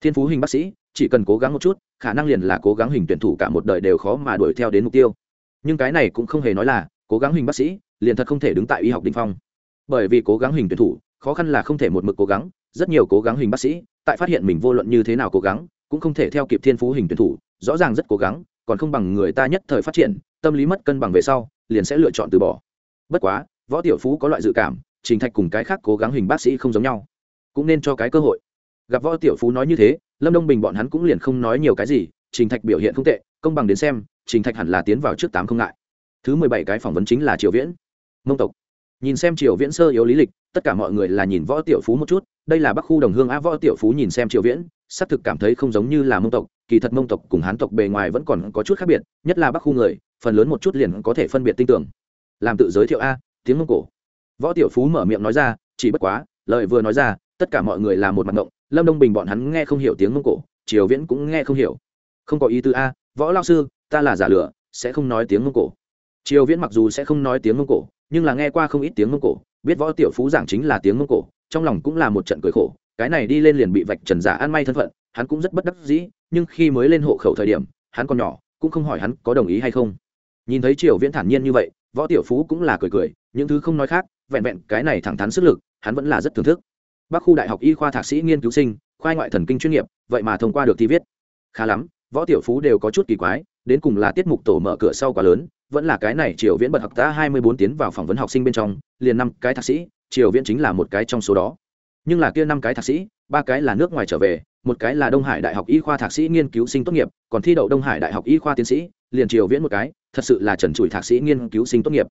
thiên phú hình bác sĩ, chỉ cần cố gắng một chút, khả năng liền là cố gắng hình tuyển thủ cả một đời đều khó mà đuổi theo đến mục tiêu. Nhưng cái này cũng không hề nói là, cố gắng hình bác sĩ, liền thật không thể đứng tại y học đ phong. Bởi vì cố gắng hình tuyển thủ, khó khăn là không thể một mực cố gắng, rất nhiều cố gắng hình bác sĩ, tại phát hiện mình vô luận như thế nào cố gắng, cũng không thể theo kịp thiên phú hình tuyển thủ, rõ ràng rất cố gắng, còn không bằng người ta nhất thời phát triển, tâm lý mất cân bằng về sau, liền sẽ lựa chọn từ bỏ. Bất quá, võ tiểu phú có loại dự cảm, trình thạch cùng cái khác cố gắng hình bác sĩ không giống nhau. Cũng nên cho cái cơ hội gặp võ tiểu phú nói như thế, lâm đông bình bọn hắn cũng liền không nói nhiều cái gì, trình thạch biểu hiện không tệ, công bằng đến xem, trình thạch hẳn là tiến vào trước tám không ngại. Thứ mười bảy cái phỏng vấn chính là triều viễn. Mông tộc. Nhìn xem triều viễn sơ yếu lý lịch, tất cả mọi người là nhìn võ tiểu phú một chút, đây là bắc khu đồng hương á, võ tiểu phú nhìn xem triều viễn, xác thực cảm thấy không giống như là mông tộc, kỳ thật mông tộc cùng hán tộc bề ngoài vẫn còn có chút khác biệt, nhất là bắc khu người, phần lớn một chút liền có thể phân biệt tin tưởng. Làm tự giới thiệu a, tiếng mông cổ. Võ tiểu phú mở miệng nói ra, chỉ bất quá, lời vừa nói ra, tất cả mọi người là một mặt ngộng lâm đông bình bọn hắn nghe không hiểu tiếng mông cổ, triều viễn cũng nghe không hiểu. Không có ý tư a, võ lao sư, ta là giả lửa, sẽ không nói tiếng mông cổ. Triều viễn mặc dù sẽ không nói tiếng mông cổ, nhưng là nghe qua không ít tiếng mông cổ, biết võ tiểu phú giảng chính là tiếng mông cổ, trong lòng cũng là một trận cười khổ. Cái này đi lên liền bị vạch trần giả ăn may thân phận, hắn cũng rất bất đắc dĩ, nhưng khi mới lên hộ khẩu thời điểm, hắn còn nhỏ, cũng không hỏi hắn có đồng ý hay không. Nhìn thấy triều viễn thản nhiên như vậy, võ tiểu phú cũng là cười cười, những thứ không nói khác, vẹn vẹn cái này thẳng thắn sức lực, hắn vẫn là rất thưởng thức bắc khu đại học y khoa thạc sĩ nghiên cứu sinh khoai ngoại thần kinh chuyên nghiệp, vậy mà thông qua được thi viết. Khá lắm, võ tiểu phú đều có chút kỳ quái, đến cùng là tiết mục tổ mở cửa sau quá lớn, vẫn là cái này triều viễn bật học ta hai mươi bốn tiến vào phỏng vấn học sinh bên trong, liền năm cái thạc sĩ, triều viễn chính là một cái trong số đó. Nhưng là kia năm cái thạc sĩ, ba cái là nước ngoài trở về, một cái là đông hải đại học y khoa thạc sĩ nghiên cứu sinh tốt nghiệp, còn thi đậu đông hải đại học y khoa tiến sĩ, liền triều viễn một cái, thật sự là trần trụi thạc sĩ nghiên cứu sinh tốt nghiệp.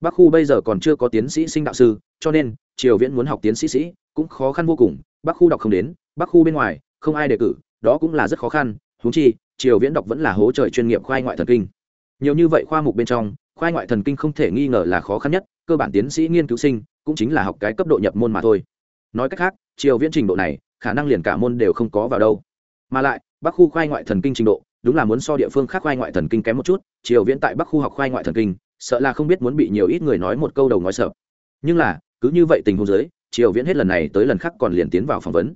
Bắc khu bây giờ còn chưa có tiến sĩ sinh đạo sư, cho nên, triều viễn muốn học tiến sĩ sĩ cũng khó khăn vô cùng, bắc khu đọc không đến, bắc khu bên ngoài, không ai đề cử, đó cũng là rất khó khăn húng chi, triều viễn đọc vẫn là hố trời chuyên nghiệp khoai ngoại thần kinh. Nhiều như vậy khoa mục bên trong, khoai ngoại thần kinh không thể nghi ngờ là khó khăn nhất, cơ bản tiến sĩ nghiên cứu sinh, cũng chính là học cái cấp độ nhập môn mà thôi. Nói cách khác, triều viễn trình độ này, khả năng liền cả môn đều không có vào đâu. Mà lại, bắc khu khoai ngoại thần kinh trình độ, đúng là muốn so địa phương khác khoai ngoại thần kinh kém một chút, triều viễn tại bắc khu học khoai ngoại thần kinh, sợ là không biết muốn bị nhiều ít người nói một câu đầu nói sợ. Nhưng là, cứ như vậy tình huống giới triều viễn hết lần này tới lần khác còn liền tiến vào phỏng vấn.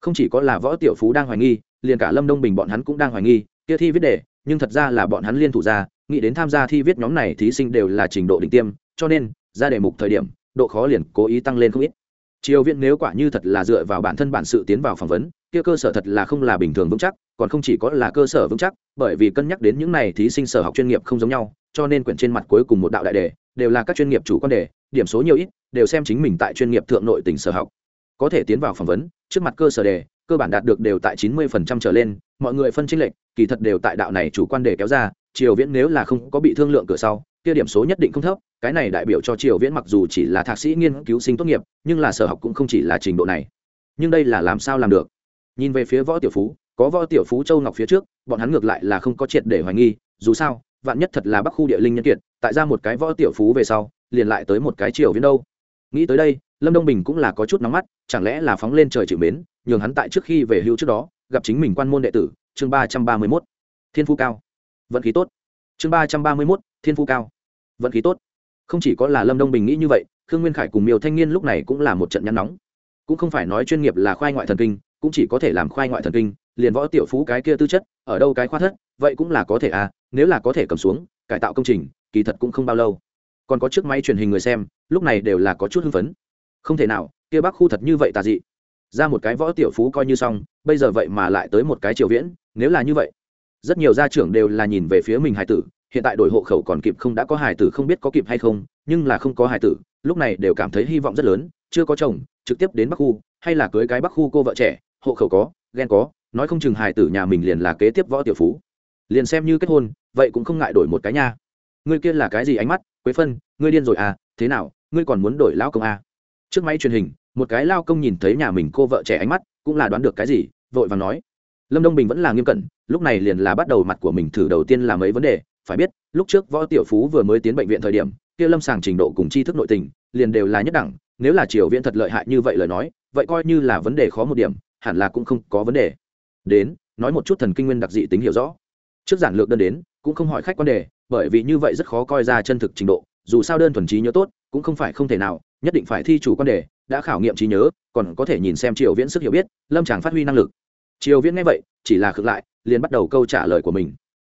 Không chỉ có là võ tiểu phú đang hoài nghi, liền cả lâm đông bình bọn hắn cũng đang hoài nghi, kia thi viết đề, nhưng thật ra là bọn hắn liên thủ ra, nghĩ đến tham gia thi viết nhóm này thí sinh đều là trình độ đỉnh tiêm, cho nên, ra đề mục thời điểm, độ khó liền cố ý tăng lên không ít. Triều viễn nếu quả như thật là dựa vào bản thân bản sự tiến vào phỏng vấn, kia cơ sở thật là không là bình thường vững chắc, còn không chỉ có là cơ sở vững chắc, bởi vì cân nhắc đến những này thí sinh sở học chuyên nghiệp không giống nhau, cho nên quyển trên mặt cuối cùng một đạo đại đề, đều là các chuyên nghiệp chủ quan đề điểm số nhiều ít, đều xem chính mình tại chuyên nghiệp thượng nội tỉnh sở học. Có thể tiến vào phỏng vấn, trước mặt cơ sở đề, cơ bản đạt được đều tại chín mươi phần trăm trở lên, mọi người phân tranh lệch, kỳ thật đều tại đạo này chủ quan đề kéo ra, triều viễn nếu là không có bị thương lượng cửa sau, kia điểm số nhất định không thấp, cái này đại biểu cho triều viễn mặc dù chỉ là thạc sĩ nghiên cứu sinh tốt nghiệp, nhưng là sở học cũng không chỉ là trình độ này. Nhưng đây là làm sao làm được? Nhìn về phía võ tiểu phú, có võ tiểu phú châu ngọc phía trước, bọn hắn ngược lại là không có triệt để hoài nghi, dù sao, vạn nhất thật là bắc khu địa linh nhân kiệt, tại ra một cái võ tiểu phú về sau liền lại tới một cái triều viễn đâu. Nghĩ tới đây, lâm đông bình cũng là có chút nóng mắt, chẳng lẽ là phóng lên trời chịu mến, nhường hắn tại trước khi về hưu trước đó, gặp chính mình quan môn đệ tử, chương ba trăm ba mươi mốt. Thiên phú cao. Vận khí tốt. Chương ba trăm ba mươi mốt, thiên phú cao. Vận khí tốt. Không chỉ có là lâm đông bình nghĩ như vậy, khương nguyên khải cùng miều thanh niên lúc này cũng là một trận nhăn nóng. Cũng không phải nói chuyên nghiệp là khoai ngoại thần kinh, cũng chỉ có thể làm khoai ngoại thần kinh, liền võ tiểu phú cái kia tư chất, ở đâu cái khoa thất, vậy cũng là có thể à nếu là có thể cầm xuống, cải tạo công trình, kỳ thật cũng không bao lâu còn có chiếc máy truyền hình người xem, lúc này đều là có chút hưng phấn. Không thể nào, kia bắc khu thật như vậy tà dị. Ra một cái võ tiểu phú coi như xong, bây giờ vậy mà lại tới một cái triều viễn, nếu là như vậy, rất nhiều gia trưởng đều là nhìn về phía mình hải tử, hiện tại đổi hộ khẩu còn kịp không đã có hải tử không biết có kịp hay không, nhưng là không có hải tử, lúc này đều cảm thấy hy vọng rất lớn, chưa có chồng, trực tiếp đến bắc khu, hay là cưới cái bắc khu cô vợ trẻ, hộ khẩu có, ghen có, nói không chừng hải tử nhà mình liền là kế tiếp võ tiểu phú. Liền xem như kết hôn, vậy cũng không ngại đổi một cái nha. Người kia là cái gì ánh mắt? Quế phân, ngươi điên rồi à thế nào, ngươi còn muốn đổi lao công à? trước máy truyền hình, một cái lao công nhìn thấy nhà mình cô vợ trẻ ánh mắt, cũng là đoán được cái gì, vội vàng nói. Lâm đông bình vẫn là nghiêm cẩn, lúc này liền là bắt đầu mặt của mình thử đầu tiên là mấy vấn đề. Phải biết, lúc trước võ tiểu phú vừa mới tiến bệnh viện thời điểm, kia lâm sàng trình độ cùng tri thức nội tình, liền đều là nhất đẳng, nếu là triều viện thật lợi hại như vậy lời nói, vậy coi như là vấn đề khó một điểm, hẳn là cũng không có vấn đề. Đến, nói một chút thần kinh nguyên đặc dị tính hiểu rõ. Trước giản lược đơn đến, cũng không hỏi khách quan đề bởi vì như vậy rất khó coi ra chân thực trình độ, dù sao đơn thuần trí nhớ tốt, cũng không phải không thể nào, nhất định phải thi chủ quan đề, đã khảo nghiệm trí nhớ, còn có thể nhìn xem triều viễn sức hiểu biết, lâm chàng phát huy năng lực. Triều viễn nghe vậy, chỉ là khựng lại, liền bắt đầu câu trả lời của mình.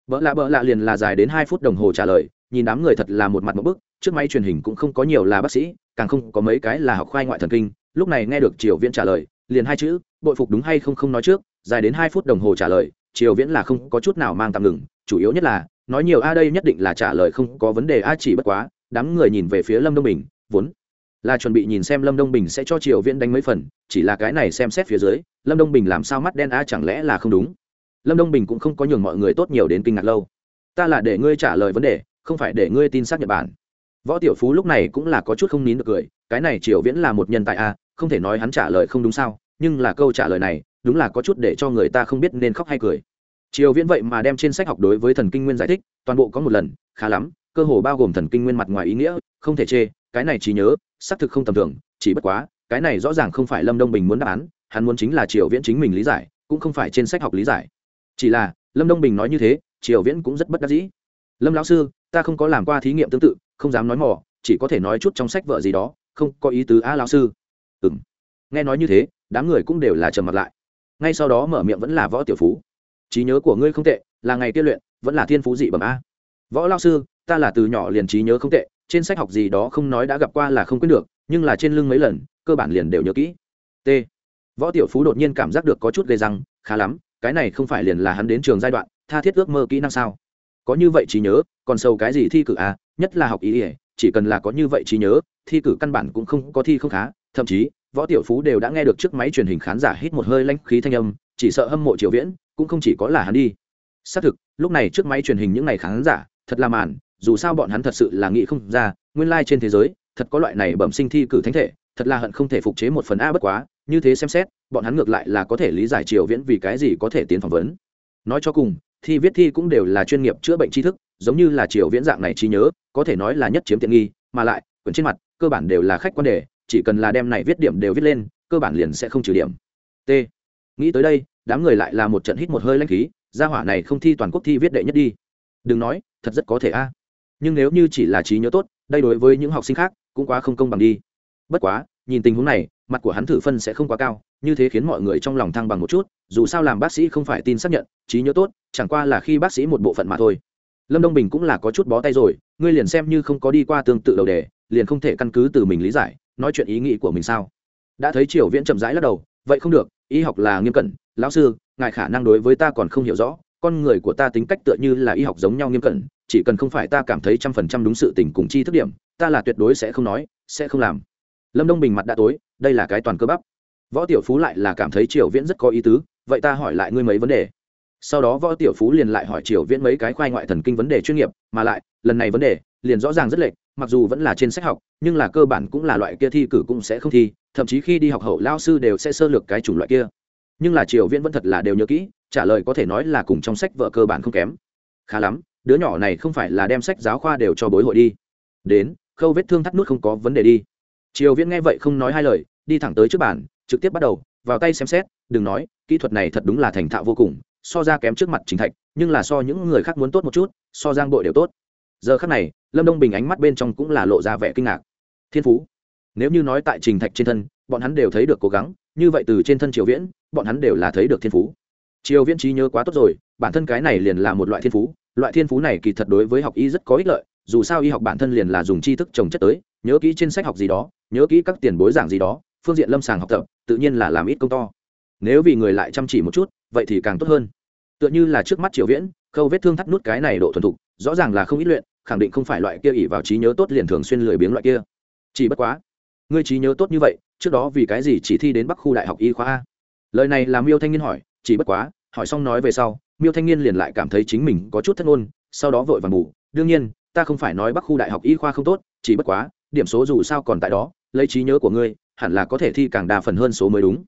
Vợ lạ vợ lạ liền là dài đến hai phút đồng hồ trả lời, nhìn đám người thật là một mặt một bức, trước máy truyền hình cũng không có nhiều là bác sĩ, càng không có mấy cái là học khoai ngoại thần kinh, lúc này nghe được triều viễn trả lời, liền hai chữ, bội phục đúng hay không không nói trước? Dài đến hai phút đồng hồ trả lời, triều viễn là không có chút nào mang tạm ngừng, chủ yếu nhất là nói nhiều, a, đây nhất định là trả lời không có vấn đề, a, chỉ bất quá, đám người nhìn về phía lâm đông bình, vốn là chuẩn bị nhìn xem lâm đông bình sẽ cho triều viễn đánh mấy phần, chỉ là cái này xem xét phía dưới, lâm đông bình làm sao mắt đen, a, chẳng lẽ là không đúng? Lâm đông bình cũng không có nhường mọi người tốt nhiều đến kinh ngạc lâu. Ta là để ngươi trả lời vấn đề, không phải để ngươi tin xác nhật bản. Võ tiểu phú lúc này cũng là có chút không nín được cười, cái này triều viễn là một nhân tài, a, không thể nói hắn trả lời không đúng sao, nhưng là câu trả lời này đúng là có chút để cho người ta không biết nên khóc hay cười triều viễn vậy mà đem trên sách học đối với thần kinh nguyên giải thích, toàn bộ có một lần, khá lắm, cơ hồ bao gồm thần kinh nguyên mặt ngoài ý nghĩa, không thể chê, cái này trí nhớ, xác thực không tầm thường, chỉ bất quá, cái này rõ ràng không phải lâm đông bình muốn đáp án, hắn muốn chính là triều viễn chính mình lý giải, cũng không phải trên sách học lý giải. Chỉ là, lâm đông bình nói như thế, triều viễn cũng rất bất đắc dĩ. Lâm lão sư, ta không có làm qua thí nghiệm tương tự, không dám nói mỏ chỉ có thể nói chút trong sách vợ gì đó, không có ý tứ a lão sư. Ừ m nghe nói như thế, đám người cũng đều là trầm mặt lại. Ngay sau đó mở miệng vẫn là võ tiểu phú trí nhớ của ngươi không tệ, là ngày tiên luyện, vẫn là thiên phú dị bẩm a. Võ lao sư, ta là từ nhỏ liền trí nhớ không tệ, trên sách học gì đó không nói đã gặp qua là không quyết được, nhưng là trên lưng mấy lần, cơ bản liền đều nhớ kỹ. T. Võ tiểu phú đột nhiên cảm giác được có chút gây răng, khá lắm, cái này không phải liền là hắn đến trường giai đoạn, tha thiết ước mơ kỹ năng sao? Có như vậy trí nhớ, còn sâu cái gì thi cử à nhất là học ý ỉa chỉ cần là có như vậy trí nhớ, thi cử căn bản cũng không có thi không khá, thậm chí, võ tiểu phú đều đã nghe được trước máy truyền hình khán giả hít một hơi lãnh khí thanh âm, chỉ sợ hâm mộ triều viễn cũng không chỉ có là hắn đi. Xác thực, lúc này trước máy truyền hình những ngày khán giả, thật là màn, dù sao bọn hắn thật sự là nghĩ không ra, nguyên lai trên thế giới, thật có loại này bẩm sinh thi cử thánh thể, thật là hận không thể phục chế một phần a bất quá, như thế xem xét, bọn hắn ngược lại là có thể lý giải triều viễn vì cái gì có thể tiến phỏng vấn. Nói cho cùng, thi viết thi cũng đều là chuyên nghiệp chữa bệnh tri thức, giống như là triều viễn dạng này trí nhớ, có thể nói là nhất chiếm tiện nghi, mà lại, quyển trên mặt, cơ bản đều là khách quan đề, chỉ cần là đem này viết điểm đều viết lên, cơ bản liền sẽ không trừ điểm. T. Nghĩ tới đây đám người lại là một trận hít một hơi lanh khí, gia hỏa này không thi toàn quốc thi viết đệ nhất đi. Đừng nói, thật rất có thể a. Nhưng nếu như chỉ là trí nhớ tốt, đây đối với những học sinh khác cũng quá không công bằng đi. Bất quá, nhìn tình huống này, mặt của hắn thử phân sẽ không quá cao, như thế khiến mọi người trong lòng thăng bằng một chút, dù sao làm bác sĩ không phải tin xác nhận, trí nhớ tốt, chẳng qua là khi bác sĩ một bộ phận mà thôi. Lâm đông bình cũng là có chút bó tay rồi, ngươi liền xem như không có đi qua tương tự đầu đề, liền không thể căn cứ từ mình lý giải, nói chuyện ý nghĩ của mình sao? Đã thấy triều viễn chậm rãi lắc đầu, vậy không được, y học là nghiêm cẩn lão sư, ngài khả năng đối với ta còn không hiểu rõ, con người của ta tính cách tựa như là y học giống nhau nghiêm cẩn, chỉ cần không phải ta cảm thấy trăm phần trăm đúng sự tình cùng chi thức điểm, ta là tuyệt đối sẽ không nói, sẽ không làm. Lâm đông bình mặt đã tối, đây là cái toàn cơ bắp. Võ tiểu phú lại là cảm thấy triều viễn rất có ý tứ, vậy ta hỏi lại ngươi mấy vấn đề. Sau đó võ tiểu phú liền lại hỏi triều viễn mấy cái khoai ngoại thần kinh vấn đề chuyên nghiệp, mà lại, lần này vấn đề, liền rõ ràng rất lệch, mặc dù vẫn là trên sách học, nhưng là cơ bản cũng là loại kia thi cử cũng sẽ không thi, thậm chí khi đi học hậu lao sư đều sẽ sơ lược cái chủng loại kia nhưng là triều viễn vẫn thật là đều nhớ kỹ, trả lời có thể nói là cùng trong sách vợ cơ bản không kém. Khá lắm, đứa nhỏ này không phải là đem sách giáo khoa đều cho bối hội đi. Đến, khâu vết thương thắt nút không có vấn đề đi. Triều viễn nghe vậy không nói hai lời, đi thẳng tới trước bàn, trực tiếp bắt đầu, vào tay xem xét, đừng nói, kỹ thuật này thật đúng là thành thạo vô cùng, so ra kém trước mặt chính thạch, nhưng là so những người khác muốn tốt một chút, so giang bội đều tốt. Giờ khác này, lâm đông bình ánh mắt bên trong cũng là lộ ra vẻ kinh ngạc. Thiên phú. Nếu như nói tại trình thạch trên thân, bọn hắn đều thấy được cố gắng như vậy từ trên thân triều viễn, bọn hắn đều là thấy được thiên phú. Triều viễn trí nhớ quá tốt rồi, bản thân cái này liền là một loại thiên phú. Loại thiên phú này kỳ thật đối với học y rất có ích lợi, dù sao y học bản thân liền là dùng tri thức trồng chất tới, nhớ kỹ trên sách học gì đó, nhớ kỹ các tiền bối giảng gì đó, phương diện lâm sàng học tập, tự nhiên là làm ít công to. Nếu vì người lại chăm chỉ một chút, vậy thì càng tốt hơn. Tựa như là trước mắt triều viễn, khâu vết thương thắt nút cái này độ thuần thục, rõ ràng là không ít luyện, khẳng định không phải loại kia ỉ vào trí nhớ tốt liền thường xuyên lười biếng loại kia. Chỉ bất quá ngươi trí nhớ tốt như vậy, trước đó vì cái gì chỉ thi đến bắc khu đại học y khoa a? Lời này là miêu thanh niên hỏi, chỉ bất quá, hỏi xong nói về sau, miêu thanh niên liền lại cảm thấy chính mình có chút thất ngôn, sau đó vội vàng ngủ đương nhiên, ta không phải nói bắc khu đại học y khoa không tốt, chỉ bất quá, điểm số dù sao còn tại đó, lấy trí nhớ của ngươi, hẳn là có thể thi càng đa phần hơn số mới đúng.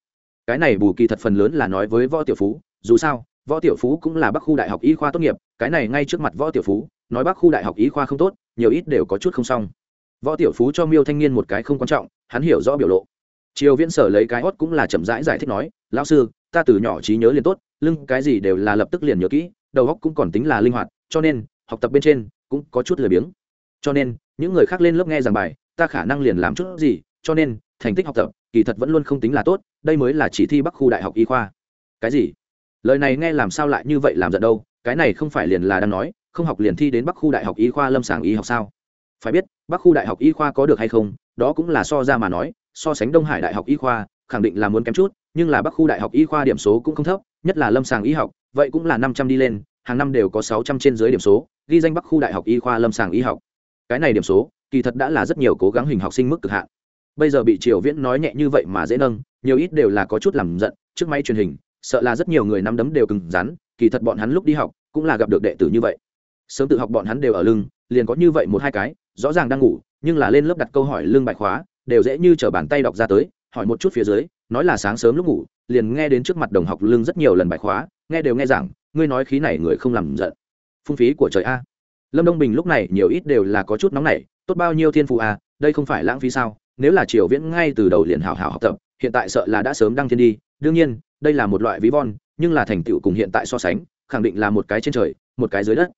Cái này bù kỳ thật phần lớn là nói với võ tiểu phú, dù sao, võ tiểu phú cũng là bắc khu đại học y khoa tốt nghiệp, cái này ngay trước mặt võ tiểu phú, nói bắc khu đại học y khoa không tốt, nhiều ít đều có chút không xong võ tiểu phú cho miêu thanh niên một cái không quan trọng hắn hiểu rõ biểu lộ. Triều viễn sở lấy cái hót cũng là chậm rãi giải, giải thích nói lão sư ta từ nhỏ trí nhớ liền tốt lưng cái gì đều là lập tức liền nhớ kỹ đầu óc cũng còn tính là linh hoạt cho nên học tập bên trên cũng có chút lười biếng. Cho nên những người khác lên lớp nghe giảng bài ta khả năng liền làm chút gì cho nên thành tích học tập kỳ thật vẫn luôn không tính là tốt đây mới là chỉ thi bắc khu đại học y khoa. Cái gì? Lời này nghe làm sao lại như vậy làm giận đâu? Cái này không phải liền là đang nói không học liền thi đến bắc khu đại học y khoa lâm sàng y học sao? Phải biết, bắc khu đại học y khoa có được hay không, đó cũng là so ra mà nói, so sánh đông hải đại học y khoa, khẳng định là muốn kém chút, nhưng là bắc khu đại học y khoa điểm số cũng không thấp, nhất là lâm sàng y học, vậy cũng là năm trăm đi lên, hàng năm đều có sáu trăm trên dưới điểm số, ghi danh bắc khu đại học y khoa lâm sàng y học. Cái này điểm số, kỳ thật đã là rất nhiều cố gắng hình học sinh mức cực hạn. Bây giờ bị triều viễn nói nhẹ như vậy mà dễ nâng, nhiều ít đều là có chút làm giận, trước máy truyền hình, sợ là rất nhiều người nắm đấm đều cứng rắn, kỳ thật bọn hắn lúc đi học cũng là gặp được đệ tử như vậy. Sớm tự học bọn hắn đều ở lưng, liền có như vậy một hai cái rõ ràng đang ngủ, nhưng là lên lớp đặt câu hỏi lương bài khóa, đều dễ như chở bàn tay đọc ra tới, hỏi một chút phía dưới, nói là sáng sớm lúc ngủ, liền nghe đến trước mặt đồng học lương rất nhiều lần bài khóa, nghe đều nghe rằng ngươi nói khí này người không làm giận. Phung phí của trời a. Lâm đông bình lúc này nhiều ít đều là có chút nóng nảy, tốt bao nhiêu thiên phụ a, đây không phải lãng phí sao, nếu là triều viễn ngay từ đầu liền hảo hảo học tập, hiện tại sợ là đã sớm đăng thiên đi, đương nhiên, đây là một loại ví von, nhưng là thành tựu cùng hiện tại so sánh, khẳng định là một cái trên trời, một cái dưới đất.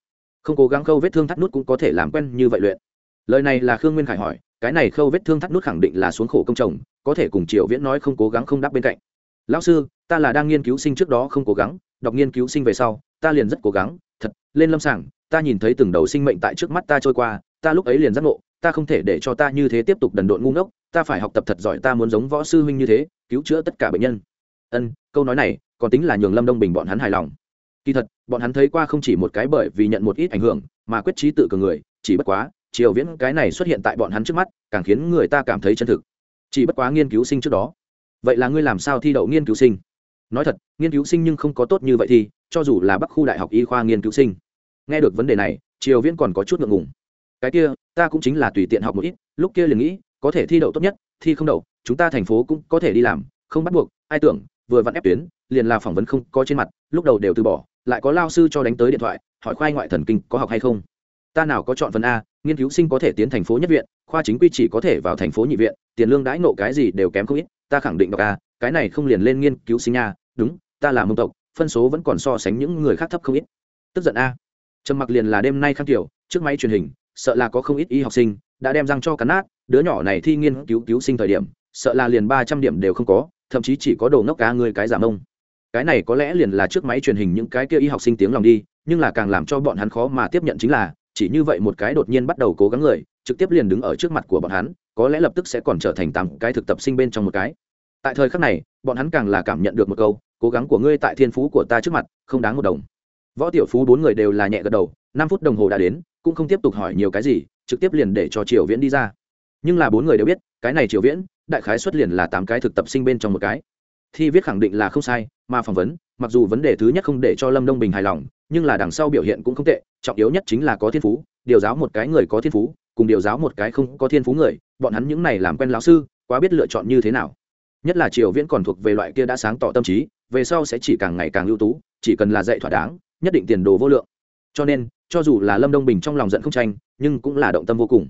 Không cố gắng khâu vết thương thắt nút cũng có thể làm quen như vậy luyện lời này là khương nguyên khải hỏi, cái này khâu vết thương thắt nút khẳng định là xuống khổ công chồng, có thể cùng triều viễn nói không cố gắng không đáp bên cạnh. Lão sư, ta là đang nghiên cứu sinh trước đó không cố gắng, đọc nghiên cứu sinh về sau, ta liền rất cố gắng, thật, lên lâm sàng, ta nhìn thấy từng đầu sinh mệnh tại trước mắt ta trôi qua, ta lúc ấy liền giác ngộ, ta không thể để cho ta như thế tiếp tục đần độn ngu ngốc, ta phải học tập thật giỏi, ta muốn giống võ sư huynh như thế, cứu chữa tất cả bệnh nhân. Ân, câu nói này, còn tính là nhường lâm đông bình bọn hắn hài lòng. Kỳ thật, bọn hắn thấy qua không chỉ một cái bởi vì nhận một ít ảnh hưởng, mà quyết trí tự cường người, chỉ bất quá triều viễn cái này xuất hiện tại bọn hắn trước mắt, càng khiến người ta cảm thấy chân thực. Chỉ bất quá nghiên cứu sinh trước đó. Vậy là ngươi làm sao thi đậu nghiên cứu sinh? Nói thật, nghiên cứu sinh nhưng không có tốt như vậy thì, cho dù là bắc khu đại học y khoa nghiên cứu sinh. Nghe được vấn đề này, triều viễn còn có chút ngượng ngùng. Cái kia, ta cũng chính là tùy tiện học một ít, lúc kia liền nghĩ, có thể thi đậu tốt nhất, thi không đậu, chúng ta thành phố cũng có thể đi làm, không bắt buộc, ai tưởng, vừa vặn ép tuyến, liền là phỏng vấn không có trên mặt, lúc đầu đều từ bỏ, lại có lao sư cho đánh tới điện thoại, hỏi khoai ngoại thần kinh có học hay không? Ta nào có chọn phần a nghiên cứu sinh có thể tiến thành phố nhất viện, khoa chính quy chỉ có thể vào thành phố nhị viện, tiền lương đãi nộ cái gì đều kém không ít, ta khẳng định đọc a cái này không liền lên nghiên cứu sinh nha, đúng, ta là mông tộc, phân số vẫn còn so sánh những người khác thấp không ít. Tức giận a. Trầm mặc liền là đêm nay khang tiểu trước máy truyền hình, sợ là có không ít y học sinh, đã đem răng cho cắn nát, đứa nhỏ này thi nghiên cứu cứu sinh thời điểm, sợ là liền ba trăm điểm đều không có, thậm chí chỉ có đồ ngốc cá người cái giảm ông cái này có lẽ liền là trước máy truyền hình những cái kia y học sinh tiếng lòng đi, nhưng là càng làm cho bọn hắn khó mà tiếp nhận chính là chỉ như vậy một cái đột nhiên bắt đầu cố gắng người, trực tiếp liền đứng ở trước mặt của bọn hắn, có lẽ lập tức sẽ còn trở thành tám cái thực tập sinh bên trong một cái. Tại thời khắc này, bọn hắn càng là cảm nhận được một câu, cố gắng của ngươi tại thiên phú của ta trước mặt, không đáng một đồng. Võ tiểu phú bốn người đều là nhẹ gật đầu, năm phút đồng hồ đã đến, cũng không tiếp tục hỏi nhiều cái gì, trực tiếp liền để cho triều viễn đi ra. Nhưng là bốn người đều biết, cái này triều viễn, đại khái xuất liền là tám cái thực tập sinh bên trong một cái thi viết khẳng định là không sai, mà phỏng vấn, mặc dù vấn đề thứ nhất không để cho lâm đông bình hài lòng, nhưng là đằng sau biểu hiện cũng không tệ, trọng yếu nhất chính là có thiên phú, điều giáo một cái người có thiên phú, cùng điều giáo một cái không có thiên phú người, bọn hắn những này làm quen lão sư, quá biết lựa chọn như thế nào. Nhất là triều viễn còn thuộc về loại kia đã sáng tỏ tâm trí, về sau sẽ chỉ càng ngày càng ưu tú, chỉ cần là dạy thỏa đáng, nhất định tiền đồ vô lượng. Cho nên, cho dù là lâm đông bình trong lòng giận không tranh, nhưng cũng là động tâm vô cùng.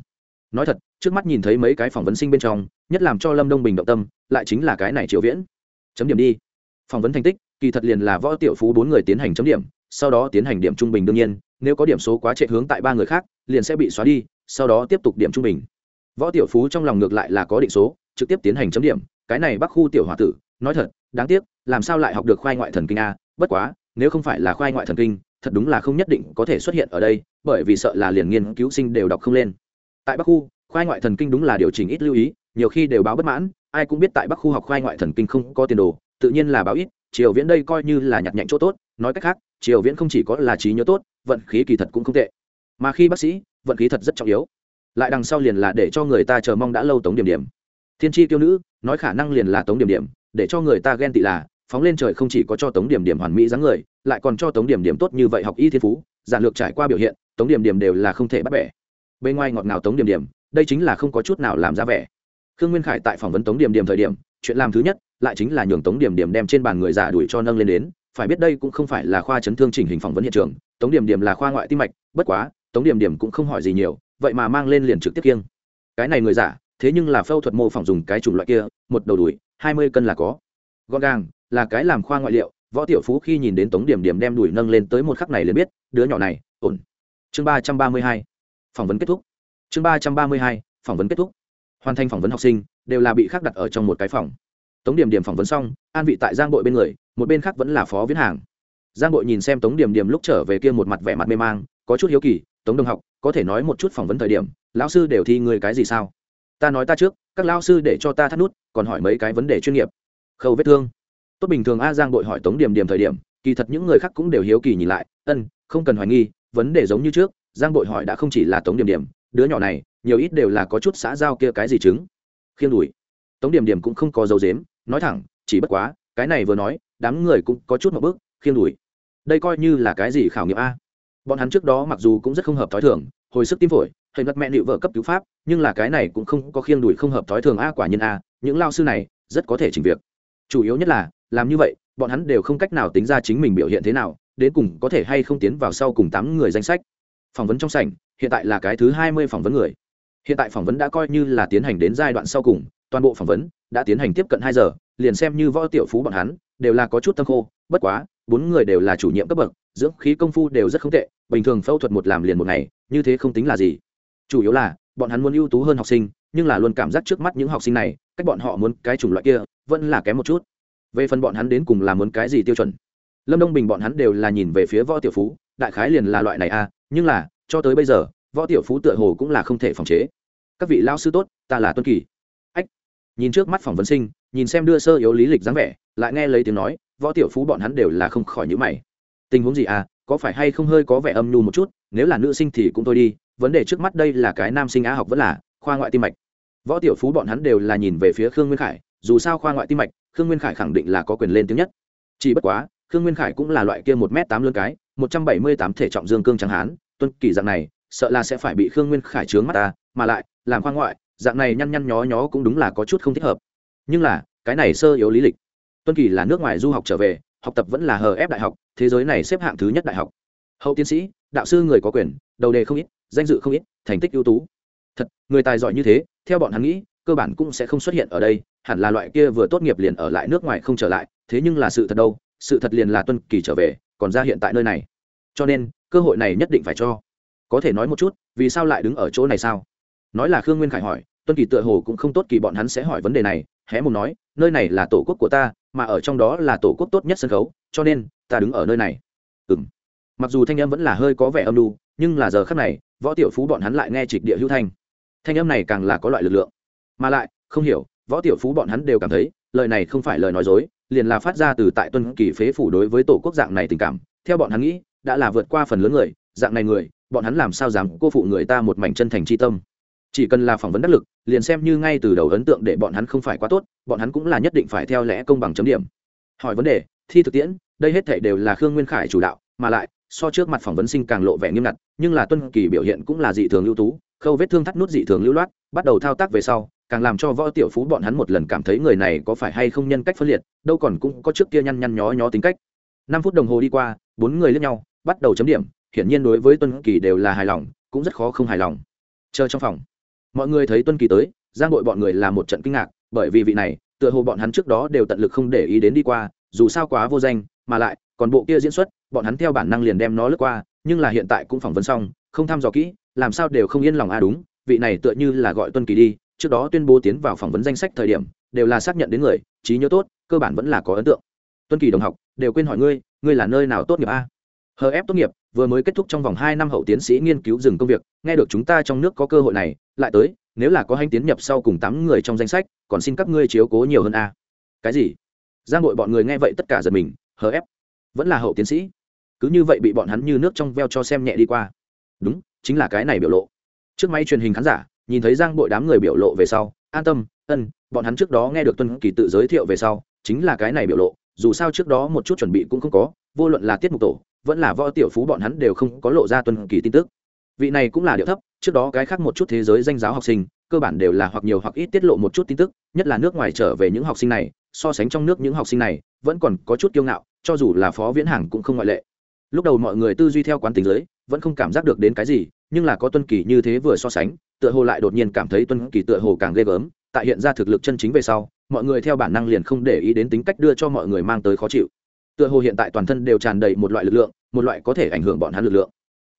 Nói thật, trước mắt nhìn thấy mấy cái phỏng vấn sinh bên trong, nhất làm cho lâm đông bình động tâm, lại chính là cái này triều viễn chấm điểm đi. Phỏng vấn thành tích, kỳ thật liền là võ tiểu phú bốn người tiến hành chấm điểm, sau đó tiến hành điểm trung bình đương nhiên, nếu có điểm số quá trệ hướng tại ba người khác, liền sẽ bị xóa đi, sau đó tiếp tục điểm trung bình. Võ tiểu phú trong lòng ngược lại là có định số, trực tiếp tiến hành chấm điểm, cái này bắc khu tiểu h a tử, nói thật, đáng tiếc, làm sao lại học được khoai ngoại thần kinh a, bất quá, nếu không phải là khoai ngoại thần kinh, thật đúng là không nhất định có thể xuất hiện ở đây, bởi vì sợ là liền nghiên cứu sinh đều đọc không lên. Tại bắc khu, khoai ngoại thần kinh đúng là điều chỉnh ít lưu ý, nhiều khi đều báo bất mãn ai cũng biết tại bắc khu học khoai ngoại thần kinh không có tiền đồ, tự nhiên là báo ít, triều viễn đây coi như là nhặt nhạnh chỗ tốt, nói cách khác, triều viễn không chỉ có là trí nhớ tốt, vận khí kỳ thật cũng không tệ. Mà khi bác sĩ, vận khí thật rất trọng yếu. Lại đằng sau liền là để cho người ta chờ mong đã lâu tống điểm điểm. Thiên tri tiêu nữ, nói khả năng liền là tống điểm điểm, để cho người ta ghen tị là, phóng lên trời không chỉ có cho tống điểm điểm hoàn mỹ dáng người, lại còn cho tống điểm điểm tốt như vậy học y thiên phú, giản lược trải qua biểu hiện, tống điểm điểm đều là không thể bắt bẻ. Bên ngoài ngọt ngào tống điểm điểm, đây chính là không có chút nào làm ra vẻ khương nguyên khải tại phỏng vấn tống điểm điểm thời điểm, chuyện làm thứ nhất lại chính là nhường tống điểm điểm đem trên bàn người già đuổi cho nâng lên đến. Phải biết đây cũng không phải là khoa chấn thương chỉnh hình phỏng vấn hiện trường, tống điểm điểm là khoa ngoại tim mạch, bất quá, tống điểm điểm cũng không hỏi gì nhiều, vậy mà mang lên liền trực tiếp kiêng. Cái này người giả, thế nhưng là phẫu thuật mô phỏng dùng cái chủng loại kia, một đầu đùi hai mươi cân là có. Gọn gàng, là cái làm khoa ngoại liệu, võ tiểu phú khi nhìn đến tống điểm điểm đem đùi nâng lên tới một khắc này liền biết, đứa nhỏ này, ổn. Chương ba trăm ba mươi hai, phỏng vấn kết thúc. Chương ba trăm ba mươi hai, phỏng vấn kết thúc hoàn thành phỏng vấn học sinh, đều là bị khác đặt ở trong một cái phòng. Tống điểm điểm phỏng vấn xong, an vị tại giang bội bên người, một bên khác vẫn là phó viễn hàng. Giang bội nhìn xem tống điểm điểm lúc trở về kia một mặt vẻ mặt mê mang, có chút hiếu kỳ, tống đồng học, có thể nói một chút phỏng vấn thời điểm, lão sư đều thi người cái gì sao? Ta nói ta trước, các lão sư để cho ta thắt nút, còn hỏi mấy cái vấn đề chuyên nghiệp. Khâu vết thương. Tốt bình thường a giang bội hỏi tống điểm điểm thời điểm, kỳ thật những người khác cũng đều hiếu kỳ nhìn lại, ân, không cần hoài nghi, vấn đề giống như trước. Giang bội hỏi đã không chỉ là tống điểm điểm, đứa nhỏ này nhiều ít đều là có chút xã giao kia cái gì chứng. Khiêng đùi. Tống điểm điểm cũng không có dấu dếm, nói thẳng, chỉ bất quá, cái này vừa nói, đám người cũng có chút một bước khiêng đùi. Đây coi như là cái gì khảo nghiệm a? Bọn hắn trước đó mặc dù cũng rất không hợp t h i thường, hồi sức tim phổi hình vật mẹ nịu vợ cấp cứu pháp, nhưng là cái này cũng không có khiêng đùi không hợp t h i thường a quả nhiên a, những lao sư này, rất có thể chỉnh việc. Chủ yếu nhất là, làm như vậy, bọn hắn đều không cách nào tính ra chính mình biểu hiện thế nào, đến cùng có thể hay không tiến vào sau cùng tám người danh sách. Phỏng vấn trong sảnh, hiện tại là cái thứ hai mươi phỏng vấn người hiện tại phỏng vấn đã coi như là tiến hành đến giai đoạn sau cùng, toàn bộ phỏng vấn đã tiến hành tiếp cận hai giờ, liền xem như võ tiểu phú bọn hắn, đều là có chút tâm khô, bất quá, bốn người đều là chủ nhiệm cấp bậc, dưỡng khí công phu đều rất không tệ, bình thường phẫu thuật một làm liền một ngày, như thế không tính là gì. Chủ yếu là, bọn hắn muốn ưu tú hơn học sinh, nhưng là luôn cảm giác trước mắt những học sinh này, cách bọn họ muốn cái chủng loại kia, vẫn là kém một chút. Về phần bọn hắn đến cùng là muốn cái gì tiêu chuẩn? Lâm đông bình bọn hắn đều là nhìn về phía võ tiểu phú, đại khái liền là loại này a nhưng là, cho tới bây giờ võ tiểu phú tựa hồ cũng là không thể phòng chế. Các vị lao sư tốt ta là tuân kỳ. Ách, nhìn trước mắt phỏng vấn sinh nhìn xem đưa sơ yếu lý lịch dáng vẻ lại nghe lấy tiếng nói võ tiểu phú bọn hắn đều là không khỏi nhữ mày. Tình huống gì à có phải hay không hơi có vẻ âm nhu một chút nếu là nữ sinh thì cũng thôi đi vấn đề trước mắt đây là cái nam sinh á học vẫn là khoa ngoại tim mạch. Võ tiểu phú bọn hắn đều là nhìn về phía khương nguyên khải dù sao khoa ngoại tim mạch khương nguyên khải khẳng định là có quyền lên tiếng nhất. Chỉ bất quá khương nguyên khải cũng là loại kia một m tám lương cái một trăm bảy mươi tám thể trọng dương cương trắng hán tuân kỳ dạng này sợ là sẽ phải bị khương nguyên khải trướng mắt ta, mà lại, làm khoa ngoại, dạng này nhăn nhăn nhó nhó cũng đúng là có chút không thích hợp. Nhưng là, cái này sơ yếu lý lịch. Tuân kỳ là nước ngoài du học trở về, học tập vẫn là hờ ép đại học, thế giới này xếp hạng thứ nhất đại học. Hậu tiến sĩ, đạo sư người có quyền, đầu đề không ít, danh dự không ít, thành tích ưu tú. Thật, người tài giỏi như thế, theo bọn hắn nghĩ, cơ bản cũng sẽ không xuất hiện ở đây, hẳn là loại kia vừa tốt nghiệp liền ở lại nước ngoài không trở lại, thế nhưng là sự thật đâu, sự thật liền là tuân kỳ trở về, còn ra hiện tại nơi này. Cho nên, cơ hội này nhất định phải cho có thể nói một chút, vì sao lại đứng ở chỗ này sao? Nói là khương nguyên khải hỏi, tuân kỳ tựa hồ cũng không tốt kỳ bọn hắn sẽ hỏi vấn đề này, hé mùng nói, nơi này là tổ quốc của ta, mà ở trong đó là tổ quốc tốt nhất sân khấu, cho nên, ta đứng ở nơi này. Ừ m mặc dù thanh âm vẫn là hơi có vẻ âm đu nhưng là giờ khác này, võ tiểu phú bọn hắn lại nghe trịch địa hữu thanh. Thanh âm này càng là có loại lực lượng. Mà lại, không hiểu, võ tiểu phú bọn hắn đều cảm thấy, lời này không phải lời nói dối, liền là phát ra từ tại tuân kỳ phế phủ đối với tổ quốc dạng này tình cảm. Theo bọn hắn nghĩ, đã là vượt qua phần lớn người, dạng này người bọn hắn làm sao dám cô phụ người ta một mảnh chân thành tri tâm? Chỉ cần là phỏng vấn đắc lực, liền xem như ngay từ đầu ấn tượng để bọn hắn không phải quá tốt, bọn hắn cũng là nhất định phải theo lẽ công bằng chấm điểm. Hỏi vấn đề, thi thực tiễn, đây hết thể đều là khương nguyên khải chủ đạo, mà lại, so trước mặt phỏng vấn sinh càng lộ vẻ nghiêm ngặt, nhưng là tuân kỳ biểu hiện cũng là dị thường ưu tú, khâu vết thương thắt nút dị thường lưu loát, bắt đầu thao tác về sau, càng làm cho võ tiểu phú bọn hắn một lần cảm thấy người này có phải hay không nhân cách phân liệt, đâu còn cũng có trước kia nhăn nhăn nhó nhó tính cách. Năm phút đồng hồ đi qua, bốn người lên nhau, bắt đầu chấm điểm hiển nhiên đối với tuân kỳ đều là hài lòng, cũng rất khó không hài lòng. Chờ trong phòng, mọi người thấy tuân kỳ tới, giang đội bọn người là một trận kinh ngạc, bởi vì vị này, tựa hồ bọn hắn trước đó đều tận lực không để ý đến đi qua, dù sao quá vô danh, mà lại, còn bộ kia diễn xuất, bọn hắn theo bản năng liền đem nó lướt qua, nhưng là hiện tại cũng phỏng vấn xong, không thăm dò kỹ, làm sao đều không yên lòng a đúng, vị này tựa như là gọi tuân kỳ đi, trước đó tuyên bố tiến vào phỏng vấn danh sách thời điểm, đều là xác nhận đến người, trí nhớ tốt, cơ bản vẫn là có ấn tượng. Tuân kỳ đồng học, đều quên hỏi ngươi ngươi là nơi nào tốt nghiệp a? Hờ ép tốt nghiệp vừa mới kết thúc trong vòng hai năm hậu tiến sĩ nghiên cứu dừng công việc, nghe được chúng ta trong nước có cơ hội này, lại tới, nếu là có hành tiến nhập sau cùng tám người trong danh sách, còn xin các ngươi chiếu cố nhiều hơn a. Cái gì? Giang nội bọn người nghe vậy tất cả giật mình, hờ ép. Vẫn là hậu tiến sĩ. Cứ như vậy bị bọn hắn như nước trong veo cho xem nhẹ đi qua. Đúng, chính là cái này biểu lộ. Trước máy truyền hình khán giả, nhìn thấy giang bội đám người biểu lộ về sau, an tâm, ân, bọn hắn trước đó nghe được tuân kỳ tự giới thiệu về sau, chính là cái này biểu lộ, dù sao trước đó một chút chuẩn bị cũng không có, vô luận là tiết mục tổ vẫn là võ tiểu phú bọn hắn đều không có lộ ra tuân kỳ tin tức. Vị này cũng là điệu thấp, trước đó cái khác một chút thế giới danh giáo học sinh, cơ bản đều là hoặc nhiều hoặc ít tiết lộ một chút tin tức, nhất là nước ngoài trở về những học sinh này, so sánh trong nước những học sinh này, vẫn còn có chút kiêu ngạo, cho dù là phó viễn hàng cũng không ngoại lệ. Lúc đầu mọi người tư duy theo quán tính giới, vẫn không cảm giác được đến cái gì, nhưng là có tuân kỳ như thế vừa so sánh, tựa hồ lại đột nhiên cảm thấy tuân kỳ tựa hồ càng ghê gớm, tại hiện ra thực lực chân chính về sau, mọi người theo bản năng liền không để ý đến tính cách đưa cho mọi người mang tới khó chịu tựa hồ hiện tại toàn thân đều tràn đầy một loại lực lượng, một loại có thể ảnh hưởng bọn hắn lực lượng.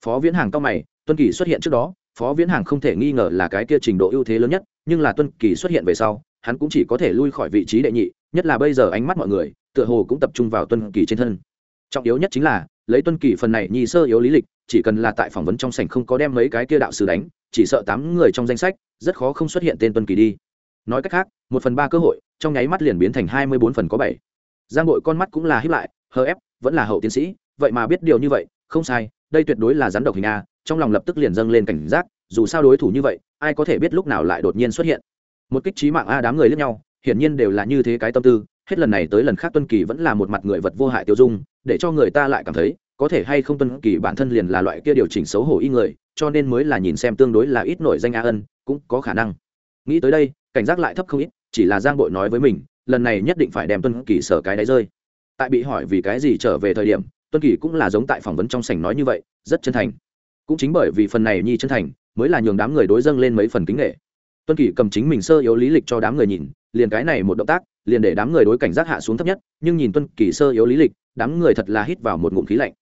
Phó viễn hàng cao mày, tuân kỳ xuất hiện trước đó, phó viễn hàng không thể nghi ngờ là cái kia trình độ ưu thế lớn nhất, nhưng là tuân kỳ xuất hiện về sau, hắn cũng chỉ có thể lui khỏi vị trí đệ nhị, nhất là bây giờ ánh mắt mọi người, tựa hồ cũng tập trung vào tuân kỳ trên thân. Trọng yếu nhất chính là, lấy tuân kỳ phần này nhi sơ yếu lý lịch, chỉ cần là tại phỏng vấn trong sảnh không có đem mấy cái kia đạo sư đánh, chỉ sợ tám người trong danh sách, rất khó không xuất hiện tên tuân kỳ đi. Nói cách khác, một phần ba cơ hội, trong nháy mắt liền biến thành hai mươi bốn phần có bảy giang bội con mắt cũng là hiếp lại, hờ ép, vẫn là hậu tiến sĩ, vậy mà biết điều như vậy, không sai, đây tuyệt đối là rắn độc hình a, trong lòng lập tức liền dâng lên cảnh giác, dù sao đối thủ như vậy, ai có thể biết lúc nào lại đột nhiên xuất hiện. Một kích trí mạng a đám người lẫn nhau, hiển nhiên đều là như thế cái tâm tư, hết lần này tới lần khác tuân kỳ vẫn là một mặt người vật vô hại tiêu dung, để cho người ta lại cảm thấy, có thể hay không tuân kỳ bản thân liền là loại kia điều chỉnh xấu hổ y người, cho nên mới là nhìn xem tương đối là ít nổi danh a ân, cũng có khả năng. Nghĩ tới đây, cảnh giác lại thấp không ít, chỉ là giang bội nói với mình lần này nhất định phải đem tuân kỳ sở cái đáy rơi. Tại bị hỏi vì cái gì trở về thời điểm, tuân kỳ cũng là giống tại phỏng vấn trong sảnh nói như vậy, rất chân thành. Cũng chính bởi vì phần này nhi chân thành, mới là nhường đám người đối dâng lên mấy phần kính nghệ tuân kỳ cầm chính mình sơ yếu lý lịch cho đám người nhìn, liền cái này một động tác, liền để đám người đối cảnh giác hạ xuống thấp nhất, nhưng nhìn tuân kỳ sơ yếu lý lịch, đám người thật là hít vào một ngụm khí lạnh.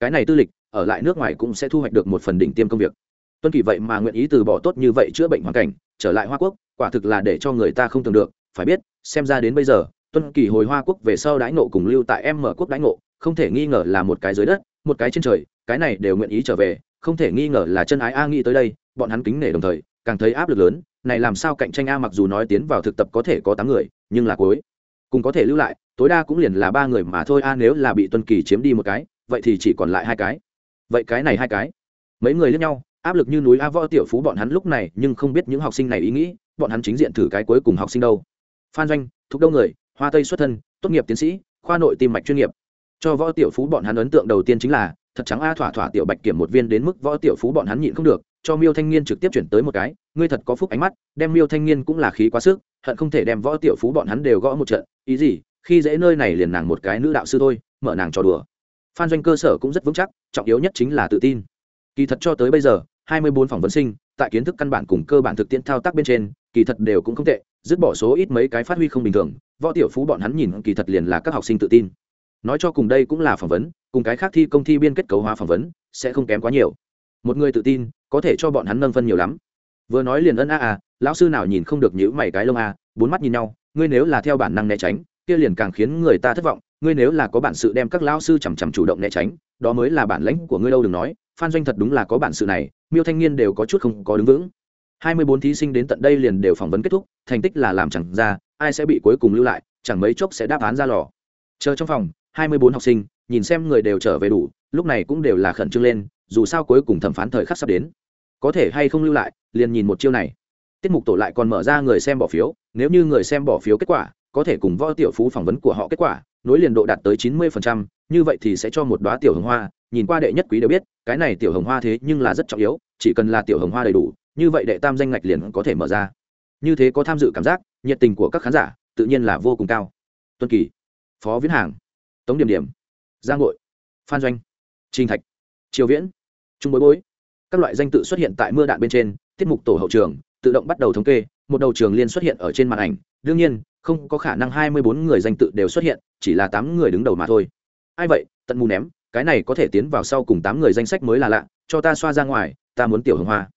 Cái này tư lịch, ở lại nước ngoài cũng sẽ thu hoạch được một phần đỉnh tiêm công việc. Tuân kỳ vậy mà nguyện ý từ bỏ tốt như vậy chữa bệnh hoàn cảnh, trở lại hoa quốc, quả thực là để cho người ta không tưởng được, phải biết xem ra đến bây giờ, tuân kỳ hồi hoa quốc về sau đãi nộ cùng lưu tại em mở quốc đãi nộ không thể nghi ngờ là một cái dưới đất, một cái trên trời, cái này đều nguyện ý trở về, không thể nghi ngờ là chân ái a nghĩ tới đây, bọn hắn kính nể đồng thời, càng thấy áp lực lớn, này làm sao cạnh tranh a mặc dù nói tiến vào thực tập có thể có tám người, nhưng là cuối, cùng có thể lưu lại, tối đa cũng liền là ba người mà thôi a nếu là bị tuân kỳ chiếm đi một cái, vậy thì chỉ còn lại hai cái. Vậy cái này hai cái. Mấy người lẫn nhau, áp lực như núi a võ tiểu phú bọn hắn lúc này nhưng không biết những học sinh này ý nghĩ, bọn hắn chính diện thử cái cuối cùng học sinh đâu phan doanh thúc đâu người, hoa tây xuất thân, tốt nghiệp tiến sĩ, khoa nội tim mạch chuyên nghiệp. Cho võ tiểu phú bọn hắn ấn tượng đầu tiên chính là, thật trắng a thỏa thỏa tiểu bạch kiểm một viên đến mức võ tiểu phú bọn hắn nhịn không được, cho miêu thanh niên trực tiếp chuyển tới một cái, ngươi thật có phúc ánh mắt, đem miêu thanh niên cũng là khí quá sức, hận không thể đem võ tiểu phú bọn hắn đều gõ một trận, ý gì, khi dễ nơi này liền nàng một cái nữ đạo sư thôi, mở nàng trò đùa. Phan doanh cơ sở cũng rất vững chắc, trọng yếu nhất chính là tự tin. Kỳ thật cho tới bây giờ, hai mươi bốn phỏng vấn sinh tại kiến thức căn bản cùng cơ bản thực tiễn thao tác bên trên, kỳ thật đều cũng không tệ, dứt bỏ số ít mấy cái phát huy không bình thường, võ tiểu phú bọn hắn nhìn kỳ thật liền là các học sinh tự tin. Nói cho cùng đây cũng là phỏng vấn, cùng cái khác thi công thi biên kết cấu hóa phỏng vấn, sẽ không kém quá nhiều. Một người tự tin, có thể cho bọn hắn nâng phân nhiều lắm. Vừa nói liền ân a a, lão sư nào nhìn không được nhữ mày cái lông a, bốn mắt nhìn nhau, ngươi nếu là theo bản năng né tránh, kia liền càng khiến người ta thất vọng ngươi nếu là có bản sự đem các lão sư chằm chằm chủ động né tránh, đó mới là bản lãnh của ngươi đâu đừng nói, phan doanh thật đúng là có bản sự này, miêu thanh niên đều có chút không có đứng vững. Hai mươi bốn thí sinh đến tận đây liền đều phỏng vấn kết thúc, thành tích là làm chẳng ra, ai sẽ bị cuối cùng lưu lại, chẳng mấy chốc sẽ đáp án ra lò. Chờ trong phòng, hai mươi bốn học sinh, nhìn xem người đều trở về đủ, lúc này cũng đều là khẩn trương lên, dù sao cuối cùng thẩm phán thời khắc sắp đến. Có thể hay không lưu lại, liền nhìn một chiêu này. Tiết mục tổ lại còn mở ra người xem bỏ phiếu, nếu như người xem bỏ phiếu kết quả, có thể cùng võ tiểu phú phỏng vấn của họ kết quả nối liền độ đạt tới chín mươi như vậy thì sẽ cho một đóa tiểu hồng hoa. Nhìn qua đệ nhất quý đều biết cái này tiểu hồng hoa thế nhưng là rất trọng yếu chỉ cần là tiểu hồng hoa đầy đủ như vậy đệ tam danh ngạch liền có thể mở ra. Như thế có tham dự cảm giác nhiệt tình của các khán giả tự nhiên là vô cùng cao. Tuân kỳ phó viễn hàng tống điểm điểm giang ngụy, phan doanh trinh thạch triều viễn trung bối bối. Các loại danh tự xuất hiện tại mưa đạn bên trên tiết mục tổ hậu trường tự động bắt đầu thống kê một đầu trường liên xuất hiện ở trên màn ảnh. Đương nhiên không có khả năng hai mươi bốn người danh tự đều xuất hiện, chỉ là tám người đứng đầu mà thôi. Ai vậy? Tận mù ném, cái này có thể tiến vào sau cùng tám người danh sách mới là lạ, cho ta xoa ra ngoài, ta muốn tiểu hồng hoa.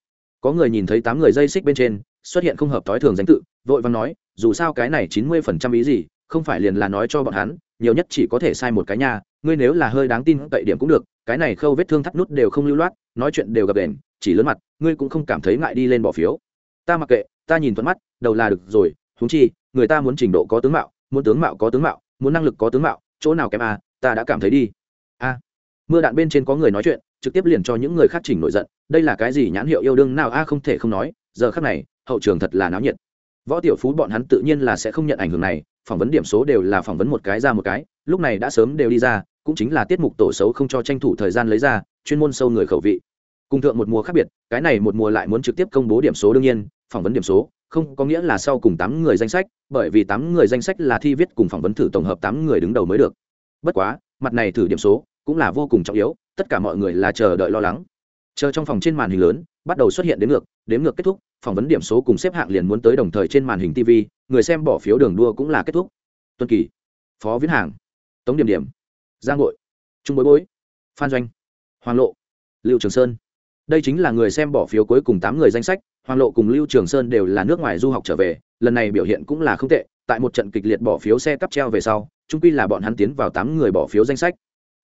Có người nhìn thấy tám người dây xích bên trên, xuất hiện không hợp thói thường danh tự, vội vàng nói, dù sao cái này chín mươi phần trăm ý gì, không phải liền là nói cho bọn hắn, nhiều nhất chỉ có thể sai một cái nha, ngươi nếu là hơi đáng tin cậy điểm cũng được, cái này khâu vết thương thắt nút đều không lưu loát, nói chuyện đều gặp đèn chỉ lớn mặt, ngươi cũng không cảm thấy ngại đi lên bỏ phiếu. Ta mặc kệ, ta nhìn thuận mắt, đầu là được rồi, Huống chi người ta muốn trình độ có tướng mạo muốn tướng mạo có tướng mạo muốn năng lực có tướng mạo chỗ nào kém a à, ta đã cảm thấy đi. A. Mưa đạn bên trên có người nói chuyện trực tiếp liền cho những người khác chỉnh nổi giận đây là cái gì nhãn hiệu yêu đương nào a không thể không nói giờ khác này hậu trường thật là náo nhiệt. Võ tiểu phú bọn hắn tự nhiên là sẽ không nhận ảnh hưởng này phỏng vấn điểm số đều là phỏng vấn một cái ra một cái lúc này đã sớm đều đi ra cũng chính là tiết mục tổ xấu không cho tranh thủ thời gian lấy ra chuyên môn sâu người khẩu vị. Cùng thượng một mùa khác biệt cái này một mùa lại muốn trực tiếp công bố điểm số đương nhiên phỏng vấn điểm số không có nghĩa là sau cùng tám người danh sách, bởi vì tám người danh sách là thi viết cùng phỏng vấn thử tổng hợp tám người đứng đầu mới được. Bất quá, mặt này thử điểm số cũng là vô cùng trọng yếu, tất cả mọi người là chờ đợi lo lắng. Chờ trong phòng trên màn hình lớn, bắt đầu xuất hiện đến ngược, đếm ngược kết thúc, phỏng vấn điểm số cùng xếp hạng liền muốn tới đồng thời trên màn hình tv người xem bỏ phiếu đường đua cũng là kết thúc. Tuân kỳ, phó viễn hàng, tống điểm điểm, giang hội trung bối bối, phan doanh, hoàng lộ, lưu trường sơn đây chính là người xem bỏ phiếu cuối cùng tám người danh sách, hoàng lộ cùng lưu trường sơn đều là nước ngoài du học trở về, lần này biểu hiện cũng là không tệ, tại một trận kịch liệt bỏ phiếu xe cắp treo về sau trung quy là bọn hắn tiến vào tám người bỏ phiếu danh sách.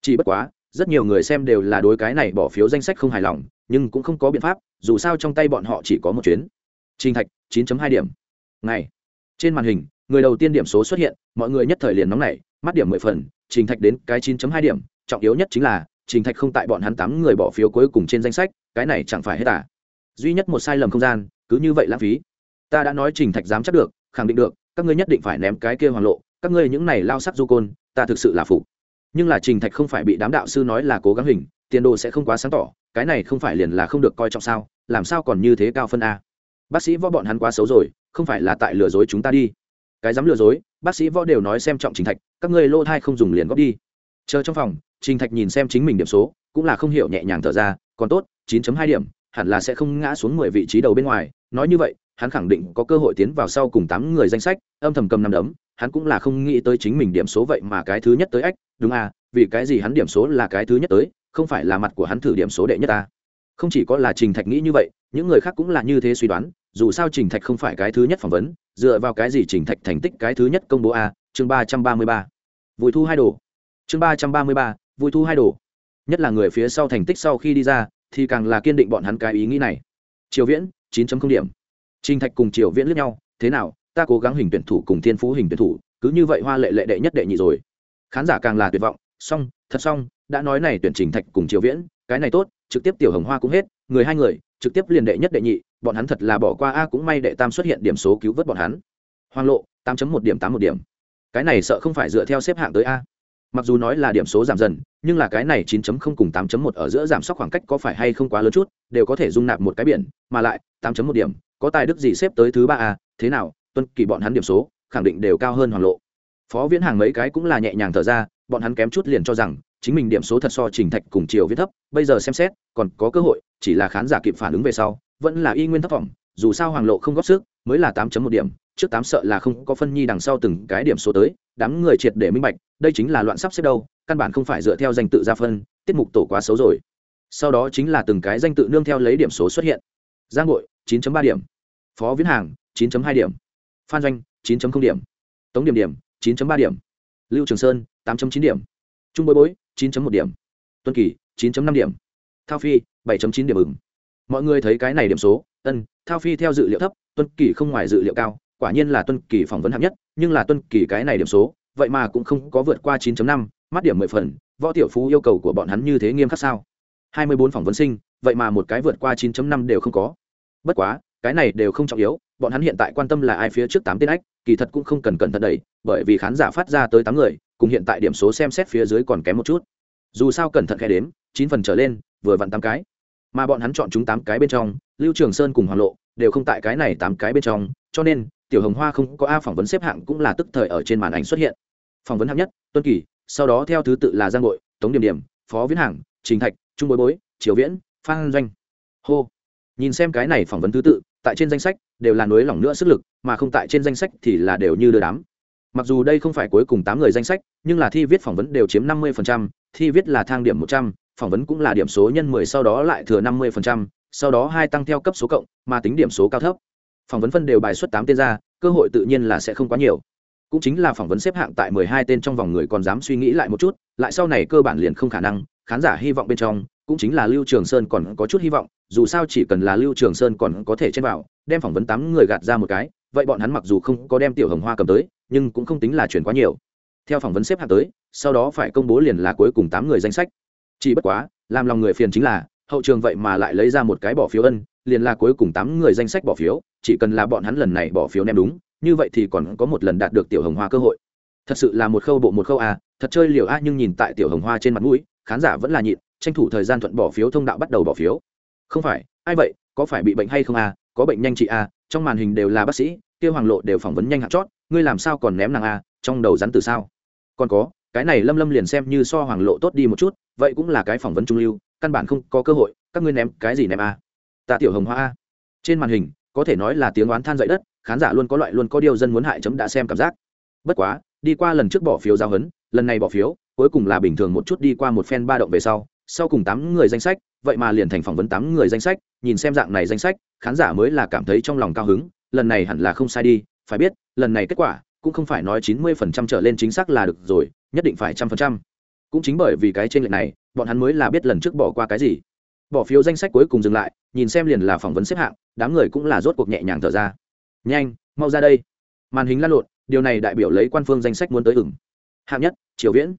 Chỉ bất quá, rất nhiều người xem đều là đối cái này bỏ phiếu danh sách không hài lòng, nhưng cũng không có biện pháp, dù sao trong tay bọn họ chỉ có một chuyến. Trình thạch 9.2 điểm. Ngày. Trên màn hình, người đầu tiên điểm số xuất hiện, mọi người nhất thời liền nóng nảy, mắt điểm mười phần, trình thạch đến cái 9.2 điểm, trọng yếu nhất chính là trình thạch không tại bọn hắn tám người bỏ phiếu cuối cùng trên danh sách, cái này chẳng phải hết à? Duy nhất một sai lầm không gian, cứ như vậy lãng phí. Ta đã nói trình thạch dám chắc được, khẳng định được, các ngươi nhất định phải ném cái kia hoàng lộ, các ngươi những này lao sắc du côn, ta thực sự là phục. Nhưng là trình thạch không phải bị đám đạo sư nói là cố gắng hình, tiền đồ sẽ không quá sáng tỏ, cái này không phải liền là không được coi trọng sao, làm sao còn như thế cao phân a? Bác sĩ võ bọn hắn quá xấu rồi, không phải là tại lừa dối chúng ta đi. Cái dám lừa dối, bác sĩ võ đều nói xem trọng trình thạch, các ngươi lô thai không dùng liền góp đi. Chờ trong phòng Trình Thạch nhìn xem chính mình điểm số, cũng là không hiểu nhẹ nhàng thở ra, còn tốt, 9.2 điểm, hẳn là sẽ không ngã xuống 10 vị trí đầu bên ngoài, nói như vậy, hắn khẳng định có cơ hội tiến vào sau cùng 8 người danh sách, âm thầm cầm năm đấm, hắn cũng là không nghĩ tới chính mình điểm số vậy mà cái thứ nhất tới ách, đúng à, vì cái gì hắn điểm số là cái thứ nhất tới, không phải là mặt của hắn thử điểm số đệ nhất à. Không chỉ có là Trình Thạch nghĩ như vậy, những người khác cũng là như thế suy đoán, dù sao Trình Thạch không phải cái thứ nhất phỏng vấn, dựa vào cái gì Trình Thạch thành tích cái thứ nhất công bố a, chương 333. Vùi thu hai đồ. Chương 333, vui thu hai đồ. Nhất là người phía sau thành tích sau khi đi ra, thì càng là kiên định bọn hắn cái ý nghĩ này. Triều viễn, chín điểm. Trinh thạch cùng triều viễn lướt nhau, thế nào, ta cố gắng hình tuyển thủ cùng thiên phú hình tuyển thủ, cứ như vậy hoa lệ lệ đệ nhất đệ nhị rồi. Khán giả càng là tuyệt vọng, xong, thật xong, đã nói này tuyển trình thạch cùng triều viễn, cái này tốt, trực tiếp tiểu hồng hoa cũng hết, người hai người, trực tiếp liền đệ nhất đệ nhị, bọn hắn thật là bỏ qua a, cũng may đệ tam xuất hiện điểm số cứu vớt bọn hắn. Hoàng lộ, tám một điểm tám một điểm. Cái này sợ không phải dựa theo xếp hạng tới a mặc dù nói là điểm số giảm dần, nhưng là cái này 9.0 cùng 8.1 ở giữa giảm sóc khoảng cách có phải hay không quá lớn chút, đều có thể dung nạp một cái biển, mà lại 8.1 điểm, có tài đức gì xếp tới thứ ba à? thế nào, tuân kỳ bọn hắn điểm số, khẳng định đều cao hơn hoàng lộ phó viễn hàng mấy cái cũng là nhẹ nhàng thở ra, bọn hắn kém chút liền cho rằng, chính mình điểm số thật so trình thạch cùng chiều viết thấp, bây giờ xem xét, còn có cơ hội, chỉ là khán giả kịp phản ứng về sau, vẫn là y nguyên thấp vọng dù sao hoàng lộ không góp sức, mới là tám một điểm, trước tám sợ là không có phân nhi đằng sau từng cái điểm số tới, đám người triệt để minh bạch, đây chính là loạn sắp xếp đâu, căn bản không phải dựa theo danh tự gia phân, tiết mục tổ quá xấu rồi. Sau đó chính là từng cái danh tự nương theo lấy điểm số xuất hiện. Giang nội 9 ba điểm. Phó viễn hàng 9 hai điểm. Phan doanh 9 không điểm. Tống điểm điểm 9 ba điểm. Lưu trường sơn 8 chín điểm. Trung bối bối 9 một điểm. Tuân kỳ 9 năm điểm. Thao phi 7 chín điểm ứng mọi người thấy cái này điểm số, ân, thao phi theo dự liệu thấp, tuân kỳ không ngoài dự liệu cao, quả nhiên là tuân kỳ phỏng vấn hạng nhất, nhưng là tuân kỳ cái này điểm số, vậy mà cũng không có vượt qua 9.5 mắt điểm mười phần, võ tiểu phú yêu cầu của bọn hắn như thế nghiêm khắc sao? hai mươi bốn phỏng vấn sinh, vậy mà một cái vượt qua 9.5 đều không có. Bất quá, cái này đều không trọng yếu, bọn hắn hiện tại quan tâm là ai phía trước tám tên ách, kỳ thật cũng không cần cẩn thận đẩy, bởi vì khán giả phát ra tới tám người, cùng hiện tại điểm số xem xét phía dưới còn kém một chút. Dù sao cẩn thận khe đếm, chín phần trở lên, vừa vặn tám cái mà bọn hắn chọn chúng tám cái bên trong lưu trường sơn cùng hoàng lộ đều không tại cái này tám cái bên trong cho nên tiểu hồng hoa không có a phỏng vấn xếp hạng cũng là tức thời ở trên màn ảnh xuất hiện. Phỏng vấn hạng nhất tuân kỳ sau đó theo thứ tự là giang Nội, tống điểm điểm phó viễn hàng trình thạch trung bối bối triều viễn phan doanh. Hô. Nhìn xem cái này phỏng vấn thứ tự tại trên danh sách đều là nối lỏng nữa sức lực mà không tại trên danh sách thì là đều như đưa đám. Mặc dù đây không phải cuối cùng tám người danh sách nhưng là thi viết phỏng vấn đều chiếm năm mươi thi viết là thang điểm một trăm phỏng vấn cũng là điểm số nhân mười sau đó lại thừa năm mươi sau đó hai tăng theo cấp số cộng, mà tính điểm số cao thấp. Phỏng vấn phân đều bài xuất tám tên ra, cơ hội tự nhiên là sẽ không quá nhiều. Cũng chính là phỏng vấn xếp hạng tại mười hai tên trong vòng người còn dám suy nghĩ lại một chút, lại sau này cơ bản liền không khả năng, khán giả hy vọng bên trong, cũng chính là lưu trường sơn còn có chút hy vọng, dù sao chỉ cần là lưu trường sơn còn có thể chen vào, đem phỏng vấn tám người gạt ra một cái, vậy bọn hắn mặc dù không có đem tiểu hồng hoa cầm tới, nhưng cũng không tính là chuyển quá nhiều. Theo phỏng vấn xếp hạng tới, sau đó phải công bố liền là cuối cùng tám người danh sách chỉ bất quá, làm lòng người phiền chính là, hậu trường vậy mà lại lấy ra một cái bỏ phiếu ân, liền là cuối cùng tám người danh sách bỏ phiếu, chỉ cần là bọn hắn lần này bỏ phiếu ném đúng, như vậy thì còn có một lần đạt được tiểu hồng hoa cơ hội. Thật sự là một khâu bộ một khâu a, thật chơi liều a nhưng nhìn tại tiểu hồng hoa trên mặt mũi, khán giả vẫn là nhịn, tranh thủ thời gian thuận bỏ phiếu thông đạo bắt đầu bỏ phiếu. Không phải, ai vậy, có phải bị bệnh hay không a, có bệnh nhanh chị a, trong màn hình đều là bác sĩ tiêu hoàng lộ đều phỏng vấn nhanh hạt chót, ngươi làm sao còn ném nàng a, trong đầu rắn từ sao? Còn có cái này lâm lâm liền xem như so hoàng lộ tốt đi một chút, vậy cũng là cái phỏng vấn trung lưu, căn bản không có cơ hội, các ngươi ném cái gì ném a? Ta tiểu hồng hoa a. Trên màn hình, có thể nói là tiếng oán than dậy đất, khán giả luôn có loại luôn có điều dân muốn hại chấm đã xem cảm giác. Bất quá, đi qua lần trước bỏ phiếu giao hấn, lần này bỏ phiếu, cuối cùng là bình thường một chút đi qua một phen ba động về sau sau cùng tám người danh sách, vậy mà liền thành phỏng vấn tám người danh sách, nhìn xem dạng này danh sách, khán giả mới là cảm thấy trong lòng cao hứng, lần này hẳn là không sai đi, phải biết, lần này kết quả, cũng không phải nói chín mươi phần trăm trở lên chính xác là được rồi nhất định phải trăm phần trăm. Cũng chính bởi vì cái trên lệch này, bọn hắn mới là biết lần trước bỏ qua cái gì. Bỏ phiếu danh sách cuối cùng dừng lại, nhìn xem liền là phỏng vấn xếp hạng, đám người cũng là rốt cuộc nhẹ nhàng thở ra. Nhanh, mau ra đây. Màn hình lăn lộn, điều này đại biểu lấy quan phương danh sách muốn tới ửng. Hạng nhất, triều viễn.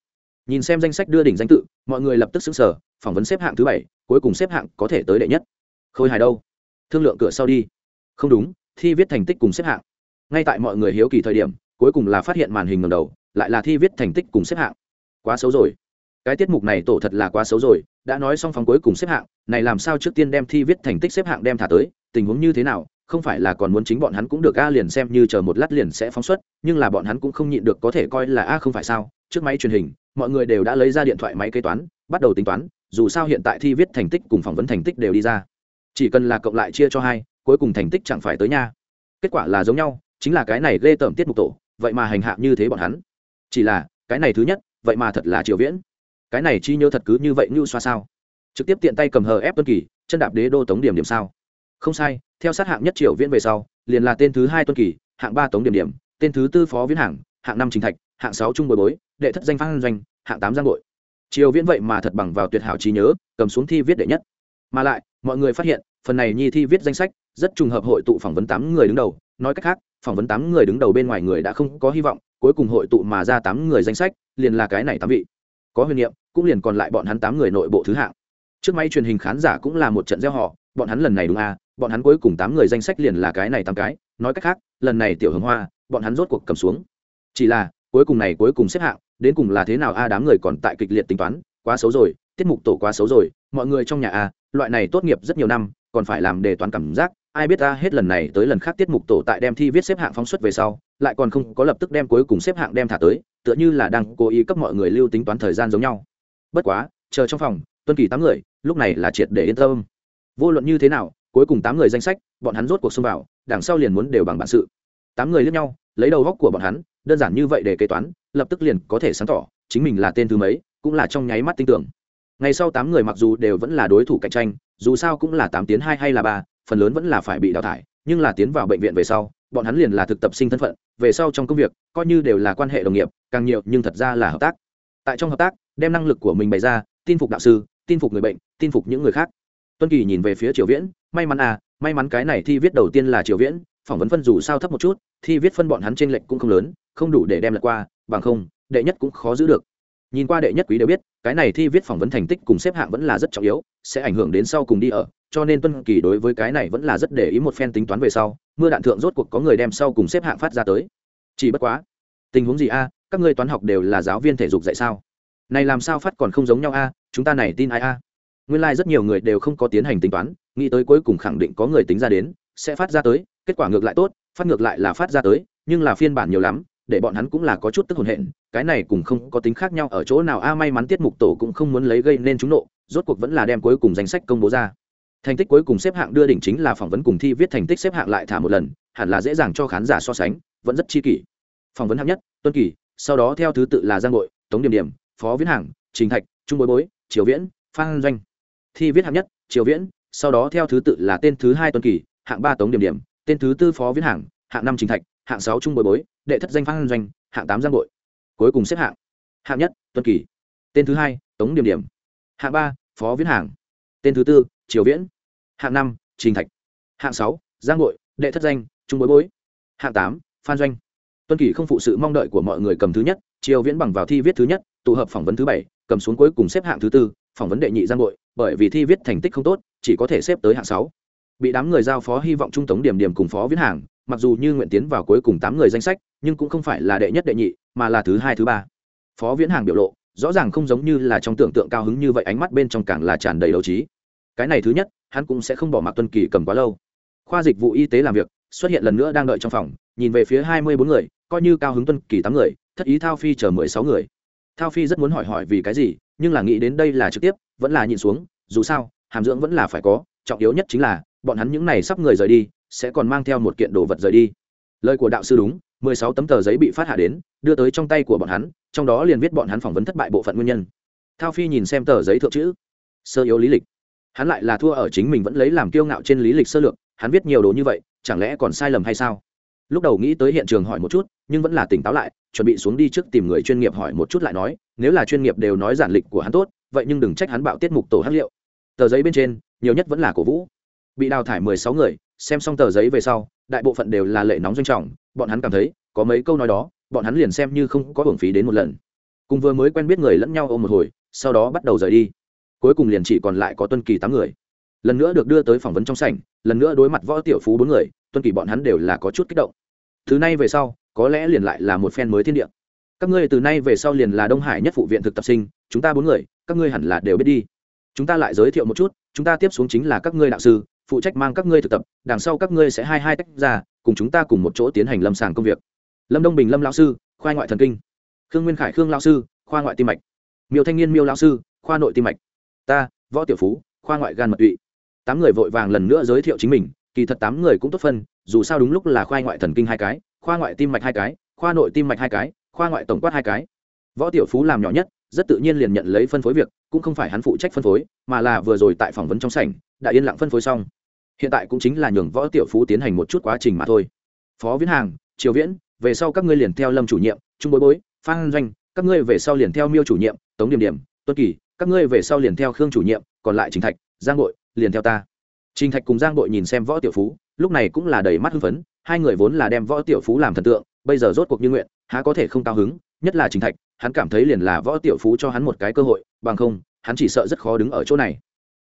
Nhìn xem danh sách đưa đỉnh danh tự, mọi người lập tức xứng sở phỏng vấn xếp hạng thứ bảy, cuối cùng xếp hạng có thể tới đệ nhất. Khôi hài đâu? Thương lượng cửa sau đi. Không đúng, thi viết thành tích cùng xếp hạng. Ngay tại mọi người hiếu kỳ thời điểm, cuối cùng là phát hiện màn hình ngầm đầu lại là thi viết thành tích cùng xếp hạng. Quá xấu rồi. Cái tiết mục này tổ thật là quá xấu rồi, đã nói xong phòng cuối cùng xếp hạng, này làm sao trước tiên đem thi viết thành tích xếp hạng đem thả tới, tình huống như thế nào, không phải là còn muốn chính bọn hắn cũng được, a liền xem như chờ một lát liền sẽ phóng xuất, nhưng là bọn hắn cũng không nhịn được có thể coi là, a không phải sao, trước máy truyền hình, mọi người đều đã lấy ra điện thoại máy kế toán, bắt đầu tính toán, dù sao hiện tại thi viết thành tích cùng phỏng vấn thành tích đều đi ra. Chỉ cần là cộng lại chia cho hai, cuối cùng thành tích chẳng phải tới nha. Kết quả là giống nhau, chính là cái này ghê tởm tiết mục tổ, vậy mà hành hạ như thế bọn hắn chỉ là, cái này thứ nhất, vậy mà thật là triều viễn. Cái này chi nhớ thật cứ như vậy như xoa sao? Trực tiếp tiện tay cầm hờ ép tuân kỳ, chân đạp đế đô tống điểm điểm sao? Không sai, theo sát hạng nhất triều viễn về sau, liền là tên thứ hai tuân kỳ, hạng ba tống điểm điểm, tên thứ tư phó viễn hạng hạng năm trình thạch, hạng sáu trung bồi bối, đệ thất danh phan doanh, hạng tám giang bội triều viễn vậy mà thật bằng vào tuyệt hảo trí nhớ, cầm xuống thi viết đệ nhất. Mà lại, mọi người phát hiện, phần này nhi thi viết danh sách rất trùng hợp hội tụ phỏng vấn tám người đứng đầu, nói cách khác phỏng vấn tám người đứng đầu bên ngoài người đã không có hy vọng, cuối cùng hội tụ mà ra tám người danh sách, liền là cái này tám vị. Có huyền niệm, cũng liền còn lại bọn hắn tám người nội bộ thứ hạng. Trước máy truyền hình khán giả cũng là một trận gieo họ, bọn hắn lần này đúng à bọn hắn cuối cùng tám người danh sách liền là cái này tám cái, nói cách khác, lần này tiểu hồng hoa, bọn hắn rốt cuộc cầm xuống. Chỉ là, cuối cùng này cuối cùng xếp hạng, đến cùng là thế nào a, đám người còn tại kịch liệt tính toán, quá xấu rồi, tiết mục tổ quá xấu rồi mọi người trong nhà a, loại này tốt nghiệp rất nhiều năm, còn phải làm đề toán cảm giác, ai biết ta hết lần này tới lần khác tiết mục tổ tại đem thi viết xếp hạng phóng xuất về sau, lại còn không có lập tức đem cuối cùng xếp hạng đem thả tới, tựa như là đang cố ý cấp mọi người lưu tính toán thời gian giống nhau. Bất quá, chờ trong phòng, tuân kỳ tám người, lúc này là triệt để yên tâm. Vô luận như thế nào, cuối cùng tám người danh sách, bọn hắn rốt cuộc xông vào, đằng sau liền muốn đều bằng bản sự. Tám người lướt nhau, lấy đầu góc của bọn hắn, đơn giản như vậy để kế toán, lập tức liền có thể sáng tỏ, chính mình là tên thứ mấy, cũng là trong nháy mắt tin tưởng ngày sau tám người mặc dù đều vẫn là đối thủ cạnh tranh, dù sao cũng là tám tiến hai hay là ba, phần lớn vẫn là phải bị đào thải, nhưng là tiến vào bệnh viện về sau, bọn hắn liền là thực tập sinh thân phận, về sau trong công việc, coi như đều là quan hệ đồng nghiệp, càng nhiều nhưng thật ra là hợp tác. Tại trong hợp tác, đem năng lực của mình bày ra, tin phục đạo sư, tin phục người bệnh, tin phục những người khác. Tuân kỳ nhìn về phía triều viễn, may mắn à may mắn cái này thi viết đầu tiên là triều viễn, phỏng vấn phân dù sao thấp một chút, thi viết phân bọn hắn trên lệch cũng không lớn, không đủ để đem lật qua, bằng không, đệ nhất cũng khó giữ được nhìn qua đệ nhất quý đều biết, cái này thi viết phỏng vấn thành tích cùng xếp hạng vẫn là rất trọng yếu, sẽ ảnh hưởng đến sau cùng đi ở, cho nên tuân kỳ đối với cái này vẫn là rất để ý một phen tính toán về sau, mưa đạn thượng rốt cuộc có người đem sau cùng xếp hạng phát ra tới. Chỉ bất quá, tình huống gì a? Các ngươi toán học đều là giáo viên thể dục dạy sao? Này làm sao phát còn không giống nhau a? Chúng ta này tin ai a? Nguyên lai、like、rất nhiều người đều không có tiến hành tính toán, nghĩ tới cuối cùng khẳng định có người tính ra đến, sẽ phát ra tới, kết quả ngược lại tốt, phát ngược lại là phát ra tới, nhưng là phiên bản nhiều lắm để bọn hắn cũng là có chút tức hồn hện cái này cũng không có tính khác nhau ở chỗ nào. A may mắn tiết mục tổ cũng không muốn lấy gây nên chúng nộ rốt cuộc vẫn là đem cuối cùng danh sách công bố ra. Thành tích cuối cùng xếp hạng đưa đỉnh chính là phỏng vấn cùng thi viết thành tích xếp hạng lại thả một lần hẳn là dễ dàng cho khán giả so sánh vẫn rất chi kỷ. Phỏng vấn hạng nhất tuân kỳ sau đó theo thứ tự là giang nội, tống điểm điểm phó viễn hàng trình thạch trung bối bối triều viễn phan doanh. Thi viết hạng nhất triều viễn sau đó theo thứ tự là tên thứ hai tuân kỳ hạng ba tống điểm điểm tên thứ tư phó viễn hàng hạng năm trình thạch hạng sáu trung bối bối, đệ thất danh phan doanh, hạng tám giang bội. Cuối cùng xếp hạng. Hạng nhất, tuân kỳ. Tên thứ hai, tống điểm điểm. Hạng ba, phó viễn hàng. Tên thứ tư, triều viễn. Hạng năm, trình thạch. Hạng sáu, giang bội, đệ thất danh, trung bối bối. Hạng tám, phan doanh. Tuân kỳ không phụ sự mong đợi của mọi người cầm thứ nhất, triều viễn bằng vào thi viết thứ nhất, tụ hợp phỏng vấn thứ bảy, cầm xuống cuối cùng xếp hạng thứ tư, phỏng vấn đệ nhị giang bội, bởi vì thi viết thành tích không tốt, chỉ có thể xếp tới hạng sáu. Bị đám người giao phó hy vọng trung tống điểm điểm cùng phó viễn hàng mặc dù như nguyện tiến vào cuối cùng tám người danh sách, nhưng cũng không phải là đệ nhất đệ nhị, mà là thứ hai, thứ ba. Phó viễn hàng biểu lộ, rõ ràng không giống như là trong tưởng tượng cao hứng như vậy, ánh mắt bên trong càng là tràn đầy đấu trí. Cái này thứ nhất, hắn cũng sẽ không bỏ mặc tuân kỳ cầm quá lâu. Khoa dịch vụ y tế làm việc, xuất hiện lần nữa đang đợi trong phòng, nhìn về phía hai mươi bốn người, coi như cao hứng tuân kỳ tám người, thất ý thao phi chờ mười sáu người. Thao phi rất muốn hỏi hỏi vì cái gì, nhưng là nghĩ đến đây là trực tiếp, vẫn là nhìn xuống, dù sao, hàm dưỡng vẫn là phải có, trọng yếu nhất chính là, bọn hắn những này sắp người rời đi sẽ còn mang theo một kiện đồ vật rời đi. Lời của đạo sư đúng, mười sáu tấm tờ giấy bị phát hạ đến, đưa tới trong tay của bọn hắn, trong đó liền viết bọn hắn phỏng vấn thất bại bộ phận nguyên nhân. Thao phi nhìn xem tờ giấy thượng chữ. Sơ yếu lý lịch. Hắn lại là thua ở chính mình vẫn lấy làm kiêu ngạo trên lý lịch sơ lược, hắn viết nhiều đồ như vậy, chẳng lẽ còn sai lầm hay sao? Lúc đầu nghĩ tới hiện trường hỏi một chút, nhưng vẫn là tỉnh táo lại, chuẩn bị xuống đi trước tìm người chuyên nghiệp hỏi một chút lại nói, nếu là chuyên nghiệp đều nói giản lịch của hắn tốt, vậy nhưng đừng trách hắn bạo tiết mục tổ hát liệu. Tờ giấy bên trên, nhiều nhất vẫn là cổ vũ. Bị đào thải mười sáu người xem xong tờ giấy về sau, đại bộ phận đều là lệ nóng doanh trọng, bọn hắn cảm thấy, có mấy câu nói đó, bọn hắn liền xem như không có hưởng phí đến một lần. Cùng vừa mới quen biết người lẫn nhau ôm một hồi, sau đó bắt đầu rời đi. Cuối cùng liền chỉ còn lại có tuân kỳ tám người. Lần nữa được đưa tới phỏng vấn trong sảnh, lần nữa đối mặt võ tiểu phú bốn người, tuân kỳ bọn hắn đều là có chút kích động. Thứ nay về sau, có lẽ liền lại là một phen mới thiên địa. Các ngươi từ nay về sau liền là đông hải nhất phụ viện thực tập sinh, chúng ta bốn người, các ngươi hẳn là đều biết đi. Chúng ta lại giới thiệu một chút, chúng ta tiếp xuống chính là các ngươi đạo sư phụ trách mang các ngươi thực tập, đằng sau các ngươi sẽ hai hai tách ra, cùng chúng ta cùng một chỗ tiến hành lâm sàng công việc. Lâm đông bình, lâm lão sư, khoa ngoại thần kinh. Khương nguyên khải, khương lão sư, khoa ngoại tim mạch. Miêu thanh niên, miêu lão sư, khoa nội tim mạch. Ta, võ tiểu phú, khoa ngoại gan mật tụy. Tám người vội vàng lần nữa giới thiệu chính mình, kỳ thật tám người cũng tốt phân, dù sao đúng lúc là khoa ngoại thần kinh hai cái, khoa ngoại tim mạch hai cái, khoa nội tim mạch hai cái, khoa ngoại tổng quát hai cái. Võ tiểu phú làm nhỏ nhất, rất tự nhiên liền nhận lấy phân phối việc, cũng không phải hắn phụ trách phân phối, mà là vừa rồi tại phỏng vấn trong sảnh, đã yên lặng phân phối xong hiện tại cũng chính là nhường võ tiểu phú tiến hành một chút quá trình mà thôi. Phó viễn hàng, triều viễn, về sau các ngươi liền theo lâm chủ nhiệm, trung bối bối, phan doanh, các ngươi về sau liền theo miêu chủ nhiệm, tống điểm điểm tuân kỳ, các ngươi về sau liền theo khương chủ nhiệm, còn lại trình thạch, giang bội, liền theo ta. Trình thạch cùng giang bội nhìn xem võ tiểu phú, lúc này cũng là đầy mắt hưng phấn, hai người vốn là đem võ tiểu phú làm thần tượng, bây giờ rốt cuộc như nguyện, há có thể không cao hứng, nhất là trình thạch, hắn cảm thấy liền là võ tiểu phú cho hắn một cái cơ hội, bằng không, hắn chỉ sợ rất khó đứng ở chỗ này.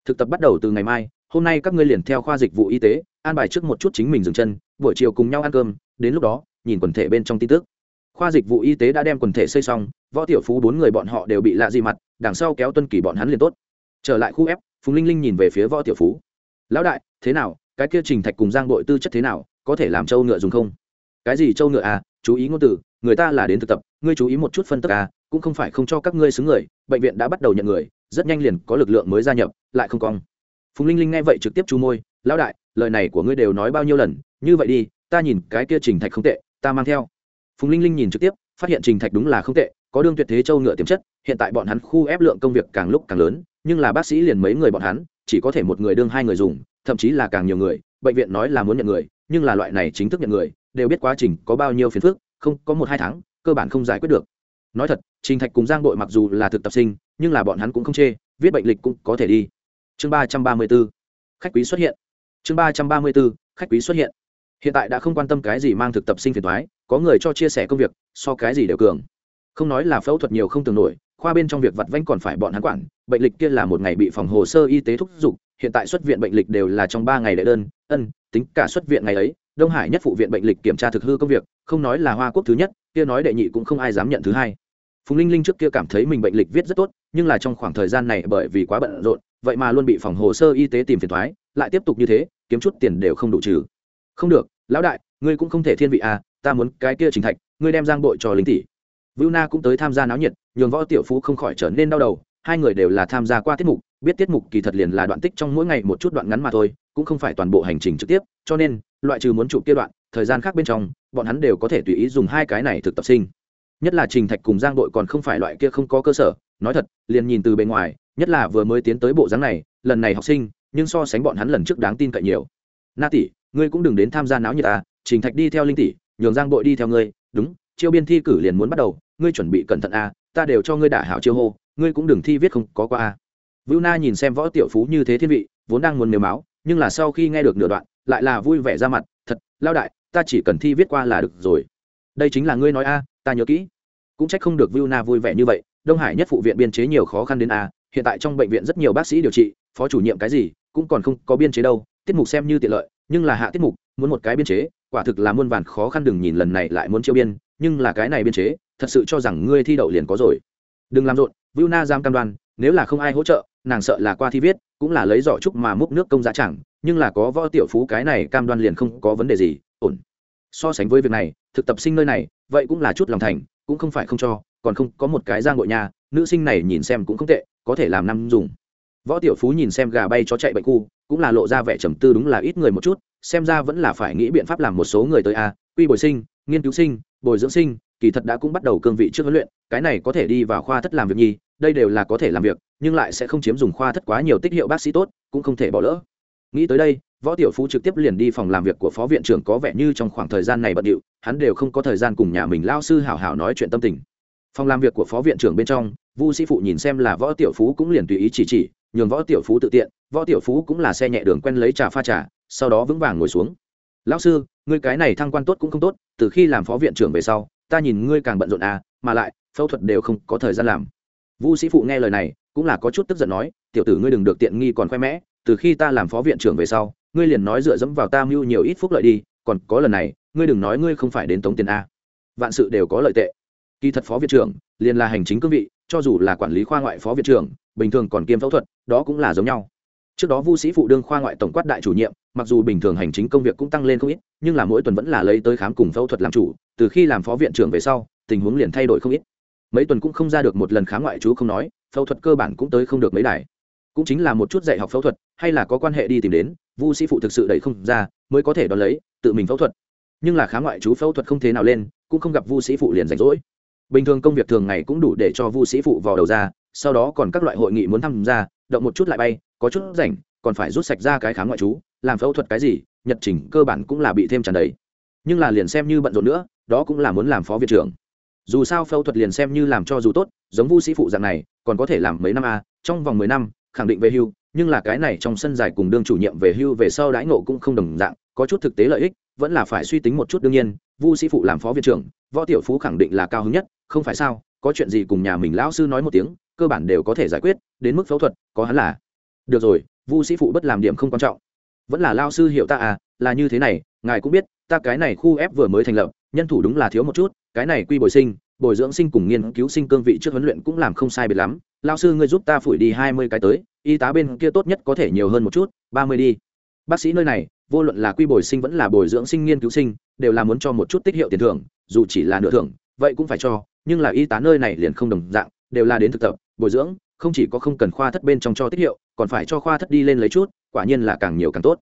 Thực tập bắt đầu từ ngày mai hôm nay các ngươi liền theo khoa dịch vụ y tế, an bài trước một chút chính mình dừng chân, buổi chiều cùng nhau ăn cơm, đến lúc đó, nhìn quần thể bên trong tin tức. Khoa dịch vụ y tế đã đem quần thể xây xong, võ tiểu phú bốn người bọn họ đều bị lạ gì mặt, đằng sau kéo tuân kỳ bọn hắn liền tốt. Trở lại khu ép, phùng linh linh nhìn về phía võ tiểu phú. Lão đại, thế nào? Cái kia trình thạch cùng giang đội tư chất thế nào? Có thể làm trâu ngựa dùng không? Cái gì trâu ngựa à? Chú ý ngôn từ, người ta là đến thực tập, ngươi chú ý một chút phân tức à cũng không phải không cho các ngươi xứng người, bệnh viện đã bắt đầu nhận người, rất nhanh liền có lực lượng mới gia nhập, lại không cong phùng linh linh nghe vậy trực tiếp chu môi, lão đại, lời này của ngươi đều nói bao nhiêu lần, như vậy đi, ta nhìn cái kia trình thạch không tệ, ta mang theo. Phùng linh linh nhìn trực tiếp, phát hiện trình thạch đúng là không tệ, có đương tuyệt thế châu ngựa tiềm chất, hiện tại bọn hắn khu ép lượng công việc càng lúc càng lớn, nhưng là bác sĩ liền mấy người bọn hắn, chỉ có thể một người đương hai người dùng, thậm chí là càng nhiều người, bệnh viện nói là muốn nhận người, nhưng là loại này chính thức nhận người, đều biết quá trình có bao nhiêu phiền phức, không, có một hai tháng, cơ bản không giải quyết được. Nói thật, trình thạch cùng giang đội mặc dù là thực tập sinh, nhưng là bọn hắn cũng không chê, viết bệnh lịch cũng có thể đi chương ba trăm ba mươi b ố khách quý xuất hiện. Chương ba trăm ba mươi b ố khách quý xuất hiện. Hiện tại đã không quan tâm cái gì mang thực tập sinh phiền thoái có người cho chia sẻ công việc, so cái gì đều cường. Không nói là phẫu thuật nhiều không tưởng nổi, khoa bên trong việc vặt vãnh còn phải bọn hắn quản, bệnh lịch kia là một ngày bị phòng hồ sơ y tế thúc giục, hiện tại xuất viện bệnh lịch đều là trong ba ngày đệ đơn, ân, tính cả xuất viện ngày ấy, đông hải nhất phụ viện bệnh lịch kiểm tra thực hư công việc, không nói là hoa quốc thứ nhất, kia nói đệ nhị cũng không ai dám nhận thứ hai. Phùng linh linh trước kia cảm thấy mình bệnh lịch viết rất tốt, nhưng là trong khoảng thời gian này bởi vì quá bận rộn vậy mà luôn bị phòng hồ sơ y tế tìm phiền thoái lại tiếp tục như thế kiếm chút tiền đều không đủ trừ không được lão đại ngươi cũng không thể thiên vị à ta muốn cái kia trình thạch ngươi đem giang bội cho lính tỷ Vưu Na cũng tới tham gia náo nhiệt, nhường Võ Tiểu Phú không khỏi trở nên đau đầu, hai người đều là tham gia qua tiết mục, biết tiết mục kỳ thật liền là đoạn tích trong mỗi ngày một chút đoạn ngắn mà thôi, cũng không phải toàn bộ hành trình trực tiếp, cho nên, loại trừ muốn chụp kia đoạn, thời gian khác bên trong, bọn hắn đều có thể tùy ý dùng hai cái này thực tập sinh. Nhất là Trình Thạch cùng Giang Đội còn không phải loại kia không có cơ sở, nói thật, liền nhìn từ bên ngoài, nhất là vừa mới tiến tới bộ dáng này, lần này học sinh, nhưng so sánh bọn hắn lần trước đáng tin cậy nhiều. Na tỷ, ngươi cũng đừng đến tham gia náo nhiệt à, Trình Thạch đi theo Linh tỷ, nhường Giang bội đi theo ngươi, đúng, chiêu biên thi cử liền muốn bắt đầu, ngươi chuẩn bị cẩn thận a ta đều cho ngươi đả hảo chiêu hô ngươi cũng đừng thi viết không có qua à. a vưu na nhìn xem võ tiểu phú như thế thiên vị vốn đang muốn nêu máu nhưng là sau khi nghe được nửa đoạn lại là vui vẻ ra mặt thật lao đại ta chỉ cần thi viết qua là được rồi. Đây chính là ngươi nói a ta nhớ kỹ. Cũng trách không được vưu na vui vẻ như vậy đông hải nhất phụ viện biên chế nhiều khó khăn đến a, hiện tại trong bệnh viện rất nhiều bác sĩ điều trị, phó chủ nhiệm cái gì cũng còn không có biên chế đâu, tiết mục xem như tiện lợi, nhưng là hạ tiết mục, muốn một cái biên chế, quả thực là muôn vàn khó khăn đừng nhìn lần này lại muốn chiêu biên, nhưng là cái này biên chế, thật sự cho rằng ngươi thi đậu liền có rồi. Đừng làm rộn Vu Na giam cam đoan, nếu là không ai hỗ trợ, nàng sợ là qua thi viết, cũng là lấy giỏ trúc mà múc nước công giá chẳng, nhưng là có võ tiểu phú cái này cam đoan liền không có vấn đề gì, ổn. So sánh với việc này, thực tập sinh nơi này, vậy cũng là chút lòng thành, cũng không phải không cho còn không có một cái giang nội nhà nữ sinh này nhìn xem cũng không tệ, có thể làm năm dùng. Võ tiểu phú nhìn xem gà bay chó chạy bệnh khu, cũng là lộ ra vẻ trầm tư đúng là ít người một chút, xem ra vẫn là phải nghĩ biện pháp làm một số người tới a, quy bồi sinh, nghiên cứu sinh, bồi dưỡng sinh, kỳ thật đã cũng bắt đầu cương vị trước huấn luyện, cái này có thể đi vào khoa thất làm việc nhi, đây đều là có thể làm việc, nhưng lại sẽ không chiếm dùng khoa thất quá nhiều tích hiệu bác sĩ tốt, cũng không thể bỏ lỡ. Nghĩ tới đây, võ tiểu phú trực tiếp liền đi phòng làm việc của phó viện trưởng có vẻ như trong khoảng thời gian này bận điệu, hắn đều không có thời gian cùng nhà mình lao sư hảo hảo nói chuyện tâm tình phòng làm việc của phó viện trưởng bên trong, vu sĩ phụ nhìn xem là võ tiểu phú cũng liền tùy ý chỉ chỉ, nhường võ tiểu phú tự tiện, võ tiểu phú cũng là xe nhẹ đường quen lấy trà pha trà, sau đó vững vàng ngồi xuống. Lão sư, ngươi cái này thăng quan tốt cũng không tốt, từ khi làm phó viện trưởng về sau, ta nhìn ngươi càng bận rộn à mà lại, phẫu thuật đều không có thời gian làm. Vu sĩ phụ nghe lời này, cũng là có chút tức giận nói, tiểu tử ngươi đừng được tiện nghi còn khoe mẽ, từ khi ta làm phó viện trưởng về sau, ngươi liền nói dựa dẫm vào ta mưu nhiều ít phúc lợi đi, còn có lần này, ngươi đừng nói ngươi không phải đến tống tiền a. Vạn sự đều có lợi tệ kỳ thật phó viện trưởng liền là hành chính cương vị, cho dù là quản lý khoa ngoại phó viện trưởng, bình thường còn kiêm phẫu thuật, đó cũng là giống nhau. Trước đó vu sĩ phụ đương khoa ngoại tổng quát đại chủ nhiệm, mặc dù bình thường hành chính công việc cũng tăng lên không ít, nhưng là mỗi tuần vẫn là lấy tới khám cùng phẫu thuật làm chủ, từ khi làm phó viện trưởng về sau, tình huống liền thay đổi không ít. Mấy tuần cũng không ra được một lần khám ngoại chú không nói, phẫu thuật cơ bản cũng tới không được mấy đài. Cũng chính là một chút dạy học phẫu thuật, hay là có quan hệ đi tìm đến, vu sĩ phụ thực sự đẩy không ra, mới có thể đón lấy, tự mình phẫu thuật. Nhưng là khám ngoại chú phẫu thuật không thế nào lên, cũng không gặp vu sĩ phụ liền rảnh rỗi bình thường công việc thường ngày cũng đủ để cho vu sĩ phụ vào đầu ra sau đó còn các loại hội nghị muốn tham gia động một chút lại bay có chút rảnh còn phải rút sạch ra cái khám ngoại trú, làm phẫu thuật cái gì nhật trình cơ bản cũng là bị thêm tràn đầy. Nhưng là liền xem như bận rộn nữa đó cũng là muốn làm phó viện trưởng. Dù sao phẫu thuật liền xem như làm cho dù tốt giống vu sĩ phụ dạng này còn có thể làm mấy năm a trong vòng mười năm khẳng định về hưu nhưng là cái này trong sân dài cùng đương chủ nhiệm về hưu về sau đãi ngộ cũng không đồng dạng có chút thực tế lợi ích vẫn là phải suy tính một chút đương nhiên vu sĩ phụ làm phó viện trưởng võ tiểu phú khẳng định là cao hứng nhất không phải sao, có chuyện gì cùng nhà mình lão sư nói một tiếng, cơ bản đều có thể giải quyết, đến mức phẫu thuật, có hắn là. Được rồi, vu sĩ phụ bất làm điểm không quan trọng. Vẫn là lao sư hiệu ta à là như thế này, ngài cũng biết, ta cái này khu ép vừa mới thành lập, nhân thủ đúng là thiếu một chút, cái này quy bồi sinh, bồi dưỡng sinh cùng nghiên cứu sinh cương vị trước huấn luyện cũng làm không sai biệt lắm. Lao sư ngươi giúp ta phủi đi hai mươi cái tới, y tá bên kia tốt nhất có thể nhiều hơn một chút, ba mươi đi. Bác sĩ nơi này, vô luận là quy bồi sinh vẫn là bồi dưỡng sinh nghiên cứu sinh, đều là muốn cho một chút tích hiệu tiền thưởng, dù chỉ là nửa thưởng, vậy cũng phải cho nhưng là y tá nơi này liền không đồng dạng, đều là đến thực tập, bồi dưỡng, không chỉ có không cần khoa thất bên trong cho tiết hiệu, còn phải cho khoa thất đi lên lấy chút, quả nhiên là càng nhiều càng tốt.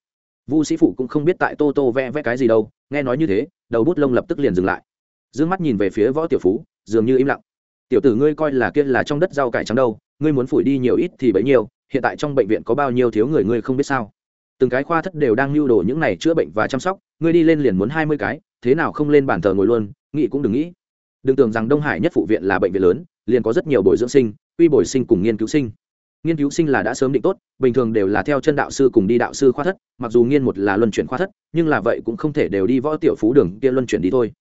Vu sĩ phụ cũng không biết tại tô tô vẽ vẽ cái gì đâu, nghe nói như thế, đầu bút lông lập tức liền dừng lại. D mắt nhìn về phía võ tiểu phú, dường như im lặng. Tiểu tử ngươi coi là kia là trong đất rau cải trắng đâu, ngươi muốn phủi đi nhiều ít thì bấy nhiêu, hiện tại trong bệnh viện có bao nhiêu thiếu người ngươi không biết sao? Từng cái khoa thất đều đang lưu đồ những này chữa bệnh và chăm sóc, ngươi đi lên liền muốn hai mươi cái, thế nào không lên bàn thờ ngồi luôn, nghĩ cũng đừng nghĩ đừng tưởng rằng đông hải nhất phụ viện là bệnh viện lớn, liền có rất nhiều bồi dưỡng sinh, quy bồi sinh cùng nghiên cứu sinh. Nghiên cứu sinh là đã sớm định tốt, bình thường đều là theo chân đạo sư cùng đi đạo sư khoa thất, mặc dù nghiên một là luân chuyển khoa thất, nhưng là vậy cũng không thể đều đi võ tiểu phú đường kia luân chuyển đi thôi.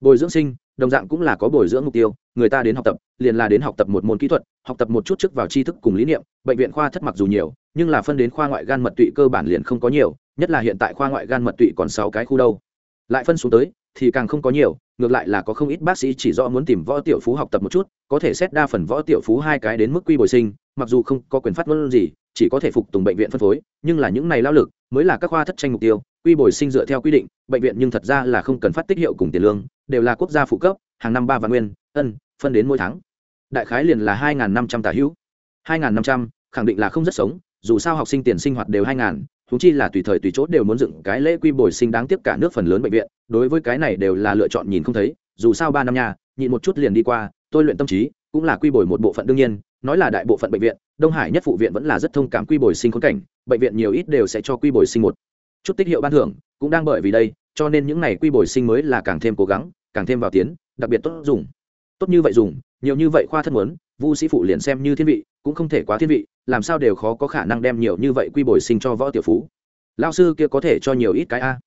Bồi dưỡng sinh, đồng dạng cũng là có bồi dưỡng mục tiêu, người ta đến học tập, liền là đến học tập một môn kỹ thuật, học tập một chút trước vào tri thức cùng lý niệm, bệnh viện khoa thất mặc dù nhiều, nhưng là phân đến khoa ngoại gan mật tụy cơ bản liền không có nhiều, nhất là hiện tại khoa ngoại gan mật tụy còn sáu cái khu đâu. Lại phân xuống tới, thì càng không có nhiều ngược lại là có không ít bác sĩ chỉ rõ muốn tìm võ tiểu phú học tập một chút, có thể xét đa phần võ tiểu phú hai cái đến mức quy bồi sinh, mặc dù không có quyền phát ngôn gì, chỉ có thể phục tùng bệnh viện phân phối, nhưng là những này lao lực mới là các khoa thất tranh mục tiêu, quy bồi sinh dựa theo quy định, bệnh viện nhưng thật ra là không cần phát tích hiệu cùng tiền lương, đều là quốc gia phụ cấp, hàng năm ba vạn nguyên, ân, phân đến mỗi tháng. Đại khái liền là hai năm trăm tả hữu. Hai năm trăm, khẳng định là không rất sống, dù sao học sinh tiền sinh hoạt đều hai ngàn thú chi là tùy thời tùy chốt đều muốn dựng cái lễ quy bồi sinh đáng tiếc cả nước phần lớn bệnh viện, đối với cái này đều là lựa chọn nhìn không thấy, dù sao ba năm nhà nhịn một chút liền đi qua, tôi luyện tâm trí cũng là quy bồi một bộ phận đương nhiên, nói là đại bộ phận bệnh viện, đông hải nhất phụ viện vẫn là rất thông cảm quy bồi sinh khốn cảnh, bệnh viện nhiều ít đều sẽ cho quy bồi sinh một chút tích hiệu ban thưởng, cũng đang bởi vì đây, cho nên những ngày quy bồi sinh mới là càng thêm cố gắng, càng thêm vào tiến, đặc biệt tốt dùng. Tốt như vậy dùng, nhiều như vậy khoa thân muốn, vu sĩ phụ liền xem như thiên vị, cũng không thể quá thiên vị làm sao đều khó có khả năng đem nhiều như vậy quy bồi sinh cho võ tiểu phú. Lao sư kia có thể cho nhiều ít cái a?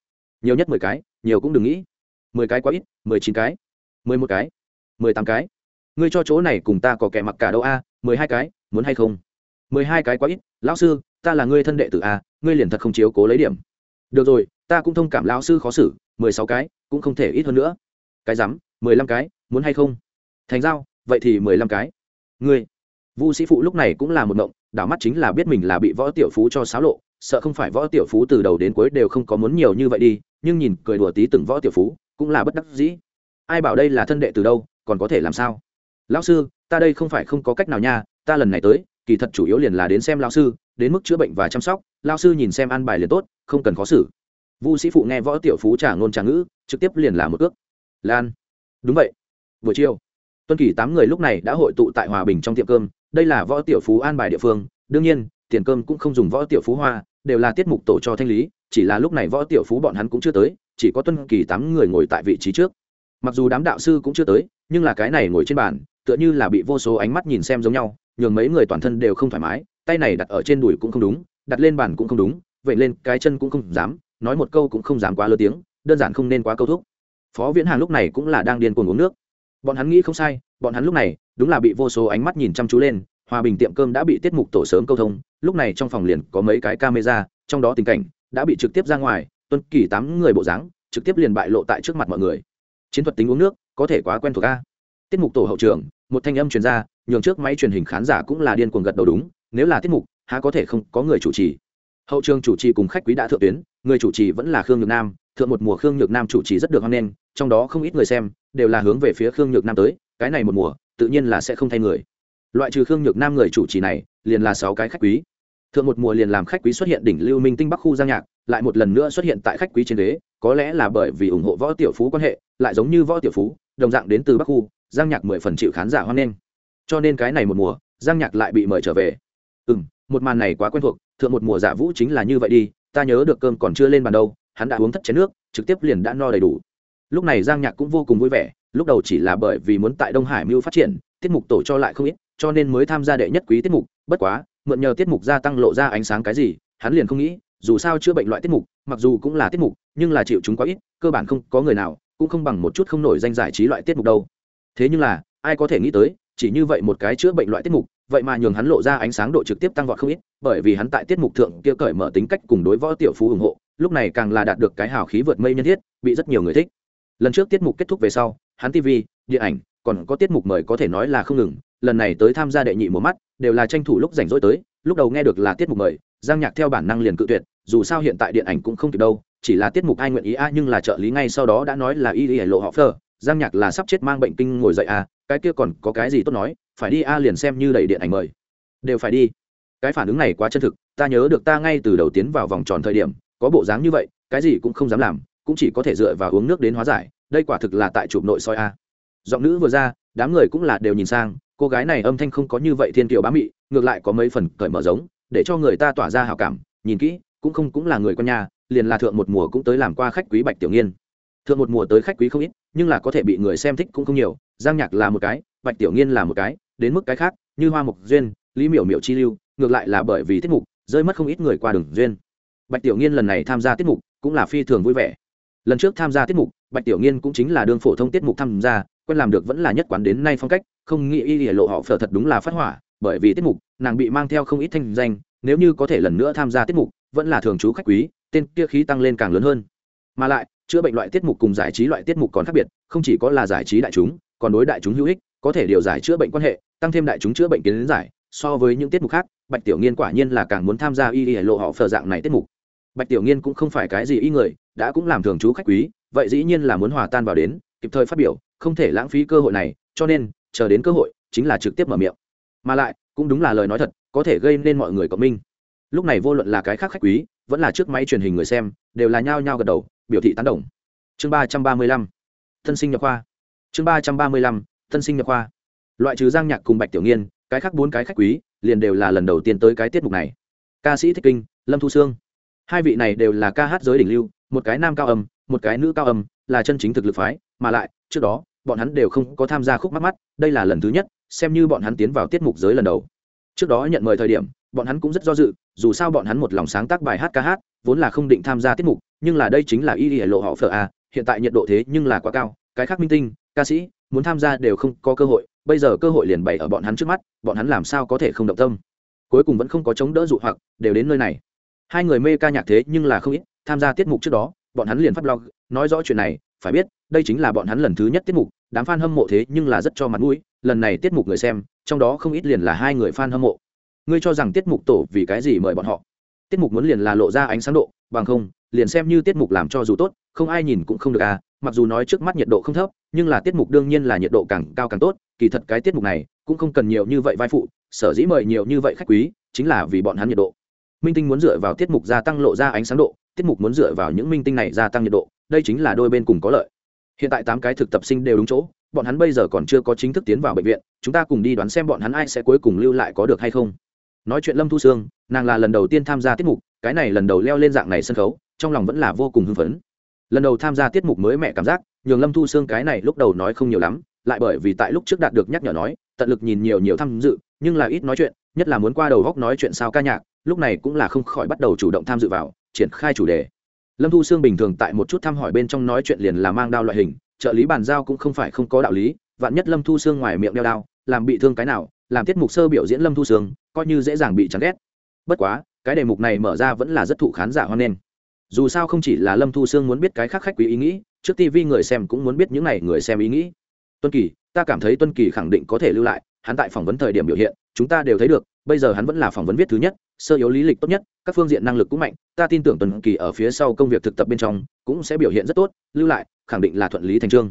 Nhiều nhất mười cái, nhiều cũng đừng nghĩ. Mười cái quá ít, mười chín cái, mười một cái, mười tám cái. Ngươi cho chỗ này cùng ta có kẻ mặc cả đâu a? Mười hai cái, muốn hay không? Mười hai cái quá ít, lão sư, ta là ngươi thân đệ tử a, ngươi liền thật không chiếu cố lấy điểm. Được rồi, ta cũng thông cảm lão sư khó xử, mười sáu cái, cũng không thể ít hơn nữa. Cái rắm, mười lăm cái, muốn hay không? Thành giao, vậy thì mười lăm cái. Ngươi, vu sĩ phụ lúc này cũng là một mộng đảo mắt chính là biết mình là bị võ tiểu phú cho xáo lộ, sợ không phải võ tiểu phú từ đầu đến cuối đều không có muốn nhiều như vậy đi, nhưng nhìn cười đùa tí từng võ tiểu phú, cũng là bất đắc dĩ. Ai bảo đây là thân đệ từ đâu, còn có thể làm sao? Lão sư, ta đây không phải không có cách nào nha, ta lần này tới, kỳ thật chủ yếu liền là đến xem lão sư, đến mức chữa bệnh và chăm sóc, lão sư nhìn xem ăn bài liền tốt, không cần khó xử. Vu sĩ phụ nghe võ tiểu phú trả ngôn trả ngữ, trực tiếp liền là một ước. Lan. Đúng vậy. Buổi chiều, tuân kỳ tám người lúc này đã hội tụ tại hòa bình trong tiệm cơm đây là võ tiểu phú an bài địa phương, đương nhiên, tiền cơm cũng không dùng võ tiểu phú hoa, đều là tiết mục tổ cho thanh lý, chỉ là lúc này võ tiểu phú bọn hắn cũng chưa tới, chỉ có tuân kỳ tám người ngồi tại vị trí trước. Mặc dù đám đạo sư cũng chưa tới, nhưng là cái này ngồi trên bàn, tựa như là bị vô số ánh mắt nhìn xem giống nhau, nhường mấy người toàn thân đều không thoải mái, tay này đặt ở trên đùi cũng không đúng, đặt lên bàn cũng không đúng, vậy lên cái chân cũng không dám, nói một câu cũng không dám quá lớn tiếng, đơn giản không nên quá câu thúc. Phó viễn hàng lúc này cũng là đang điên cuồng uống nước bọn hắn nghĩ không sai, bọn hắn lúc này, đúng là bị vô số ánh mắt nhìn chăm chú lên, hòa bình tiệm cơm đã bị tiết mục tổ sớm câu thông, lúc này trong phòng liền có mấy cái camera, trong đó tình cảnh đã bị trực tiếp ra ngoài, tuân kỳ tám người bộ dáng, trực tiếp liền bại lộ tại trước mặt mọi người. Chiến thuật tính uống nước, có thể quá quen thuộc a. Tiết mục tổ hậu trường, một thanh âm truyền ra, nhường trước máy truyền hình khán giả cũng là điên cuồng gật đầu đúng, nếu là tiết mục, há có thể không có người chủ trì. Hậu trường chủ trì cùng khách quý đã thượng tuyến, người chủ trì vẫn là khương nhược nam, thượng một mùa khương nhược nam chủ trì rất được hoan nghênh, trong đó không ít người xem đều là hướng về phía khương nhược nam tới, cái này một mùa, tự nhiên là sẽ không thay người. Loại trừ khương nhược nam người chủ trì này, liền là sáu cái khách quý. Thượng một mùa liền làm khách quý xuất hiện đỉnh lưu minh tinh bắc khu giang nhạc, lại một lần nữa xuất hiện tại khách quý trên đế, có lẽ là bởi vì ủng hộ võ tiểu phú quan hệ, lại giống như võ tiểu phú, đồng dạng đến từ bắc khu, giang nhạc mười phần chịu khán giả hoan nghênh. Cho nên cái này một mùa, giang nhạc lại bị mời trở về. Ừ m một màn này quá quen thuộc, thượng một mùa giả vũ chính là như vậy đi, ta nhớ được cơm còn chưa lên bàn đâu, hắn đã uống thất chén nước, trực tiếp liền đã no đầy đủ lúc này giang nhạc cũng vô cùng vui vẻ, lúc đầu chỉ là bởi vì muốn tại đông hải mưu phát triển, tiết mục tổ cho lại không ít, cho nên mới tham gia đệ nhất quý tiết mục, bất quá, mượn nhờ tiết mục gia tăng lộ ra ánh sáng cái gì, hắn liền không nghĩ, dù sao chữa bệnh loại tiết mục, mặc dù cũng là tiết mục, nhưng là chịu chúng quá ít, cơ bản không có người nào, cũng không bằng một chút không nổi danh giải trí loại tiết mục đâu. Thế nhưng là, ai có thể nghĩ tới, chỉ như vậy một cái chữa bệnh loại tiết mục, vậy mà nhường hắn lộ ra ánh sáng độ trực tiếp tăng vọt không ít, bởi vì hắn tại tiết mục thượng kia cởi mở tính cách cùng đối võ tiểu phú ủng hộ, lúc này càng là đạt được cái hào khí vượt mây nhân thiết, bị rất nhiều người thích lần trước tiết mục kết thúc về sau, hắn tv điện ảnh, còn có tiết mục mời có thể nói là không ngừng. Lần này tới tham gia đệ nhị mùa mắt, đều là tranh thủ lúc rảnh rỗi tới, lúc đầu nghe được là tiết mục mời, giang nhạc theo bản năng liền cự tuyệt, dù sao hiện tại điện ảnh cũng không kịp đâu, chỉ là tiết mục ai nguyện ý a, nhưng là trợ lý ngay sau đó đã nói là y y lộ họ phơ giang nhạc là sắp chết mang bệnh kinh ngồi dậy a, cái kia còn có cái gì tốt nói, phải đi a liền xem như đầy điện ảnh mời. Đều phải đi. Cái phản ứng này quá chân thực, ta nhớ được ta ngay từ đầu tiến vào vòng tròn thời điểm, có bộ dáng như vậy, cái gì cũng không dám làm cũng chỉ có thể dựa vào uống nước đến hóa giải, đây quả thực là tại chụp nội soi a. Giọng nữ vừa ra, đám người cũng là đều nhìn sang, cô gái này âm thanh không có như vậy thiên kiều bá mị, ngược lại có mấy phần cởi mở giống, để cho người ta tỏa ra hào cảm, nhìn kỹ, cũng không cũng là người con nhà, liền là thượng một mùa cũng tới làm qua khách quý bạch tiểu nghiên. Thượng một mùa tới khách quý không ít, nhưng là có thể bị người xem thích cũng không nhiều, giang nhạc là một cái, bạch tiểu nghiên là một cái, đến mức cái khác, như hoa mục duyên, lý miểu miểu chi lưu, ngược lại là bởi vì tiết mục, rơi mất không ít người qua đường duyên. Bạch tiểu nghiên lần này tham gia tiết mục, cũng là phi thường vui vẻ lần trước tham gia tiết mục, bạch tiểu nghiên cũng chính là đương phổ thông tiết mục tham gia, quen làm được vẫn là nhất quán đến nay phong cách, không nghĩ y lộ họ phở thật đúng là phát hỏa, bởi vì tiết mục, nàng bị mang theo không ít thanh danh, nếu như có thể lần nữa tham gia tiết mục, vẫn là thường trú khách quý, tên kia khí tăng lên càng lớn hơn. Mà lại, chữa bệnh loại tiết mục cùng giải trí loại tiết mục còn khác biệt, không chỉ có là giải trí đại chúng, còn đối đại chúng hữu ích, có thể điều giải chữa bệnh quan hệ, tăng thêm đại chúng chữa bệnh kiến giải. So với những tiết mục khác, bạch tiểu nghiên quả nhiên là càng muốn tham gia y y lộ họ phở dạng này tiết mục bạch tiểu nghiên cũng không phải cái gì y người, đã cũng làm thường trú khách quý, vậy dĩ nhiên là muốn hòa tan vào đến, kịp thời phát biểu, không thể lãng phí cơ hội này, cho nên, chờ đến cơ hội, chính là trực tiếp mở miệng. Mà lại, cũng đúng là lời nói thật, có thể gây nên mọi người cộng minh. Lúc này vô luận là cái khác khách quý, vẫn là trước máy truyền hình người xem, đều là nhao nhao gật đầu, biểu thị tán đồng. Chương ba trăm ba mươi lăm, thân sinh nhập khoa. Chương ba trăm ba mươi lăm, thân sinh nhập khoa. Loại trừ giang nhạc cùng bạch tiểu nghiên, cái khác bốn cái khách quý, liền đều là lần đầu tiên tới cái tiết mục này. Ca sĩ thích kinh, lâm thu sương hai vị này đều là ca hát giới đỉnh lưu, một cái nam cao âm, một cái nữ cao âm, là chân chính thực lực phái, mà lại, trước đó, bọn hắn đều không có tham gia khúc mắt mắt, đây là lần thứ nhất, xem như bọn hắn tiến vào tiết mục giới lần đầu. Trước đó nhận mời thời điểm, bọn hắn cũng rất do dự, dù sao bọn hắn một lòng sáng tác bài hát ca hát, vốn là không định tham gia tiết mục, nhưng là đây chính là y y lộ họ phở a, hiện tại nhiệt độ thế nhưng là quá cao, cái khác minh tinh, ca sĩ, muốn tham gia đều không có cơ hội, bây giờ cơ hội liền bày ở bọn hắn trước mắt, bọn hắn làm sao có thể không động tâm. Cuối cùng vẫn không có chống đỡ dụ hoặc, đều đến nơi này hai người mê ca nhạc thế nhưng là không ít, tham gia tiết mục trước đó, bọn hắn liền phát blog, nói rõ chuyện này, phải biết, đây chính là bọn hắn lần thứ nhất tiết mục, đám f a n hâm mộ thế nhưng là rất cho mặt mũi, lần này tiết mục người xem, trong đó không ít liền là hai người f a n hâm mộ. Ngươi cho rằng tiết mục tổ vì cái gì mời bọn họ? Tiết mục muốn liền là lộ ra ánh sáng độ, bằng không, liền xem như tiết mục làm cho dù tốt, không ai nhìn cũng không được à mặc dù nói trước mắt nhiệt độ không thấp, nhưng là tiết mục đương nhiên là nhiệt độ càng cao càng tốt, kỳ thật cái tiết mục này cũng không cần nhiều như vậy vai phụ, sở dĩ mời nhiều như vậy khách quý, chính là vì bọn hắn nhiệt độ minh tinh muốn dựa vào tiết mục gia tăng lộ ra ánh sáng độ, tiết mục muốn dựa vào những minh tinh này gia tăng nhiệt độ, đây chính là đôi bên cùng có lợi. Hiện tại tám cái thực tập sinh đều đúng chỗ, bọn hắn bây giờ còn chưa có chính thức tiến vào bệnh viện, chúng ta cùng đi đoán xem bọn hắn ai sẽ cuối cùng lưu lại có được hay không. Nói chuyện lâm thu sương, nàng là lần đầu tiên tham gia tiết mục, cái này lần đầu leo lên dạng này sân khấu, trong lòng vẫn là vô cùng hưng phấn. Lần đầu tham gia tiết mục mới mẹ cảm giác, nhường lâm thu sương cái này lúc đầu nói không nhiều lắm, lại bởi vì tại lúc trước đạt được nhắc nhở nói, tận lực nhìn nhiều nhiều tham dự, nhưng là ít nói chuyện, nhất là muốn qua đầu góc nói chuyện sao ca nhạc lúc này cũng là không khỏi bắt đầu chủ động tham dự vào, triển khai chủ đề. Lâm thu sương bình thường tại một chút thăm hỏi bên trong nói chuyện liền là mang đao loại hình, trợ lý bàn giao cũng không phải không có đạo lý, vạn nhất lâm thu sương ngoài miệng đeo đao, làm bị thương cái nào, làm tiết mục sơ biểu diễn lâm thu sương, coi như dễ dàng bị chán ghét. Bất quá, cái đề mục này mở ra vẫn là rất thụ khán giả hoan nghênh. Dù sao không chỉ là lâm thu sương muốn biết cái khác khách quý ý nghĩ, trước tv người xem cũng muốn biết những n à y người xem ý nghĩ. Tuân kỳ, ta cảm thấy tuân kỳ khẳng định có thể lưu lại, hắn tại phỏng vấn thời điểm biểu hiện, chúng ta đều thấy được bây giờ hắn vẫn là phỏng vấn viết thứ nhất, sơ yếu lý lịch tốt nhất, các phương diện năng lực cũng mạnh, ta tin tưởng tuần kỳ ở phía sau công việc thực tập bên trong cũng sẽ biểu hiện rất tốt, lưu lại, khẳng định là thuận lý thành trương.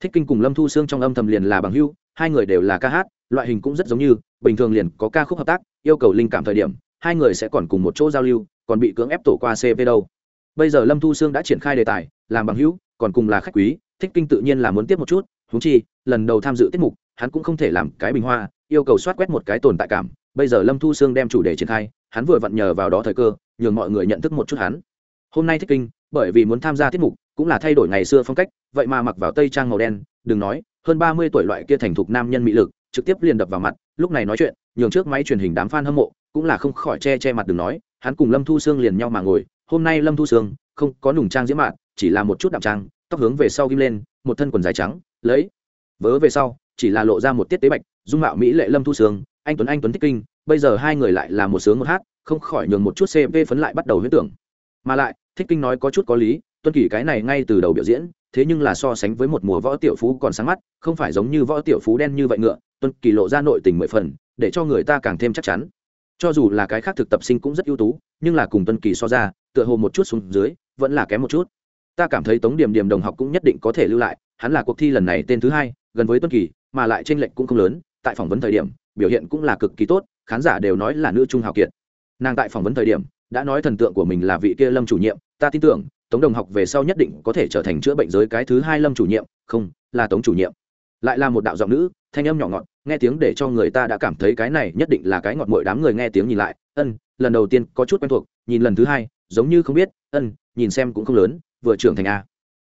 Thích kinh cùng lâm thu sương trong âm thầm liền là bằng hưu hai người đều là ca hát, loại hình cũng rất giống như, bình thường liền có ca khúc hợp tác, yêu cầu linh cảm thời điểm, hai người sẽ còn cùng một chỗ giao lưu, còn bị cưỡng ép tổ qua cv đâu. Bây giờ lâm thu sương đã triển khai đề tài, làm bằng hữu, còn cùng là khách quý, thích kinh tự nhiên là muốn tiếp một chút húng chi, lần đầu tham dự tiết mục, hắn cũng không thể làm cái bình hoa, yêu cầu soát quét một cái tồn tại cảm bây giờ lâm thu sương đem chủ đề triển khai, hắn vừa vặn nhờ vào đó thời cơ, nhường mọi người nhận thức một chút hắn. Hôm nay thích kinh, bởi vì muốn tham gia tiết mục, cũng là thay đổi ngày xưa phong cách, vậy mà mặc vào tây trang màu đen, đừng nói, hơn ba mươi tuổi loại kia thành thục nam nhân mỹ lực, trực tiếp liền đập vào mặt, lúc này nói chuyện, nhường trước máy truyền hình đám f a n hâm mộ, cũng là không khỏi che che mặt đừng nói, hắn cùng lâm thu sương liền nhau mà ngồi, hôm nay lâm thu sương, không có nùng trang diễm mạn, chỉ là một chút đạm trang, tóc hướng về sau ghim lên, một thân quần dài trắng, lấy, vớ về sau, chỉ là lộ ra một tiết tế bạch, dung mạo mỹ lệ lâm thu sương anh tuấn anh tuấn thích kinh, bây giờ hai người lại là một sướng một hát, không khỏi nhường một chút cv phấn lại bắt đầu huyết tưởng. Mà lại, thích kinh nói có chút có lý tuân kỷ cái này ngay từ đầu biểu diễn, thế nhưng là so sánh với một mùa võ tiểu phú còn sáng mắt, không phải giống như võ tiểu phú đen như vậy ngựa tuân kỳ lộ ra nội tình mười phần, để cho người ta càng thêm chắc chắn. Cho dù là cái khác thực tập sinh cũng rất ưu tú, nhưng là cùng tuân kỳ so ra, tựa hồ một chút xuống dưới, vẫn là kém một chút. Ta cảm thấy tống điểm điểm đồng học cũng nhất định có thể lưu lại, hắn là cuộc thi lần này tên thứ hai, gần với tuân kỳ, mà lại tranh lệch cũng không lớn, tại phỏng vấn thời điểm biểu hiện cũng là cực kỳ tốt, khán giả đều nói là nữ trung hào kiệt. Nàng tại phỏng vấn thời điểm, đã nói thần tượng của mình là vị kia lâm chủ nhiệm, ta tin tưởng, tống đồng học về sau nhất định có thể trở thành chữa bệnh giới cái thứ hai lâm chủ nhiệm, không, là tống chủ nhiệm. Lại là một đạo giọng nữ, thanh âm nhỏ ngọt, nghe tiếng để cho người ta đã cảm thấy cái này nhất định là cái ngọt mội đám người nghe tiếng nhìn lại, ân, lần đầu tiên có chút quen thuộc, nhìn lần thứ hai, giống như không biết, ân, nhìn xem cũng không lớn, vừa trưởng thành a.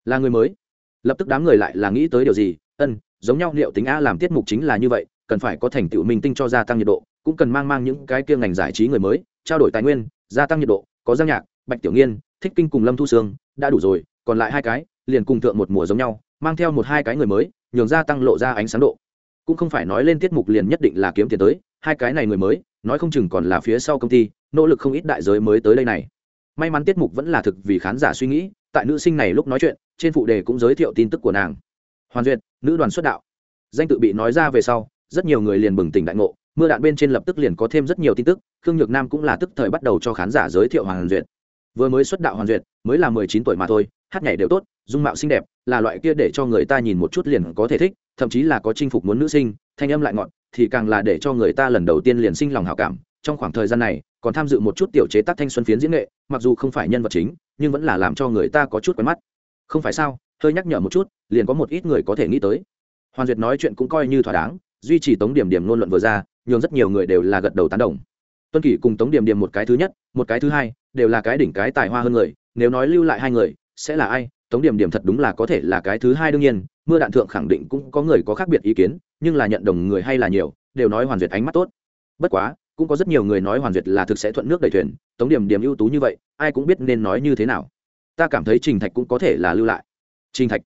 Là người mới. Lập tức đám người lại là nghĩ tới điều gì, ân, giống nhau, liệu tính a làm tiết mục chính là như vậy cần phải có thành tựu minh tinh cho gia tăng nhiệt độ, cũng cần mang mang những cái kia ngành giải trí người mới, trao đổi tài nguyên, gia tăng nhiệt độ, có giang nhạc, bạch tiểu nghiên, thích kinh cùng lâm thu sương, đã đủ rồi, còn lại hai cái, liền cùng thượng một mùa giống nhau, mang theo một hai cái người mới, nhường gia tăng lộ ra ánh sáng độ. Cũng không phải nói lên tiết mục liền nhất định là kiếm tiền tới, hai cái này người mới, nói không chừng còn là phía sau công ty, nỗ lực không ít đại giới mới tới đây này. May mắn tiết mục vẫn là thực vì khán giả suy nghĩ, tại nữ sinh này lúc nói chuyện, trên phụ đề cũng giới thiệu tin tức của nàng. Hoàn duyệt, nữ đoàn xuất đạo. Danh tự bị nói ra về sau rất nhiều người liền bừng tỉnh đại ngộ, mưa đạn bên trên lập tức liền có thêm rất nhiều tin tức, khương nhược nam cũng là tức thời bắt đầu cho khán giả giới thiệu hoàng duyệt. Vừa mới xuất đạo hoàn duyệt, mới là mười chín tuổi mà thôi, hát nhảy đều tốt, dung mạo xinh đẹp, là loại kia để cho người ta nhìn một chút liền có thể thích, thậm chí là có chinh phục muốn nữ sinh, thanh âm lại ngọn thì càng là để cho người ta lần đầu tiên liền sinh lòng hảo cảm. Trong khoảng thời gian này, còn tham dự một chút tiểu chế tác thanh xuân phiến diễn nghệ, mặc dù không phải nhân vật chính, nhưng vẫn là làm cho người ta có chút quen mắt. Không phải sao, hơi nhắc nhở một chút, liền có một ít người có thể nghĩ tới. Hoàn duyệt nói chuyện cũng coi như thỏa đáng duy trì tống điểm điểm ngôn luận vừa ra, nhường rất nhiều người đều là gật đầu tán đồng. Tuân kỷ cùng tống điểm điểm một cái thứ nhất, một cái thứ hai, đều là cái đỉnh cái tài hoa hơn người, nếu nói lưu lại hai người, sẽ là ai? Tống điểm điểm thật đúng là có thể là cái thứ hai đương nhiên, mưa đạn thượng khẳng định cũng có người có khác biệt ý kiến, nhưng là nhận đồng người hay là nhiều, đều nói hoàn duyệt ánh mắt tốt. Bất quá, cũng có rất nhiều người nói hoàn duyệt là thực sẽ thuận nước đầy thuyền, tống điểm điểm ưu tú như vậy, ai cũng biết nên nói như thế nào. Ta cảm thấy trình thạch cũng có thể là lưu lại. Trình thạch,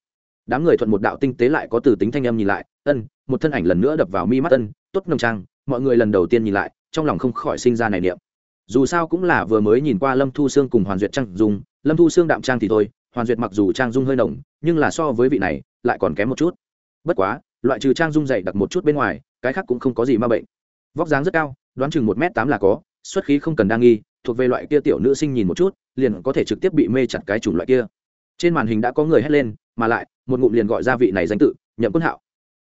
đám người thuận một đạo tinh tế lại có từ tính thanh âm nhìn lại ân một thân ảnh lần nữa đập vào mi mắt ân tốt nồng trang mọi người lần đầu tiên nhìn lại trong lòng không khỏi sinh ra này niệm. Dù sao cũng là vừa mới nhìn qua lâm thu sương cùng hoàn duyệt trang Dung, lâm thu sương đạm trang thì thôi hoàn duyệt mặc dù trang dung hơi nồng nhưng là so với vị này lại còn kém một chút. Bất quá loại trừ trang dung dày đặc một chút bên ngoài cái khác cũng không có gì ma bệnh. Vóc dáng rất cao đoán chừng một m tám là có xuất khí không cần đa nghi thuộc về loại kia tiểu nữ sinh nhìn một chút liền có thể trực tiếp bị mê chặt cái chủng loại kia. Trên màn hình đã có người hét lên mà lại một ngụm liền gọi ra vị này danh tự nhậm quân hạo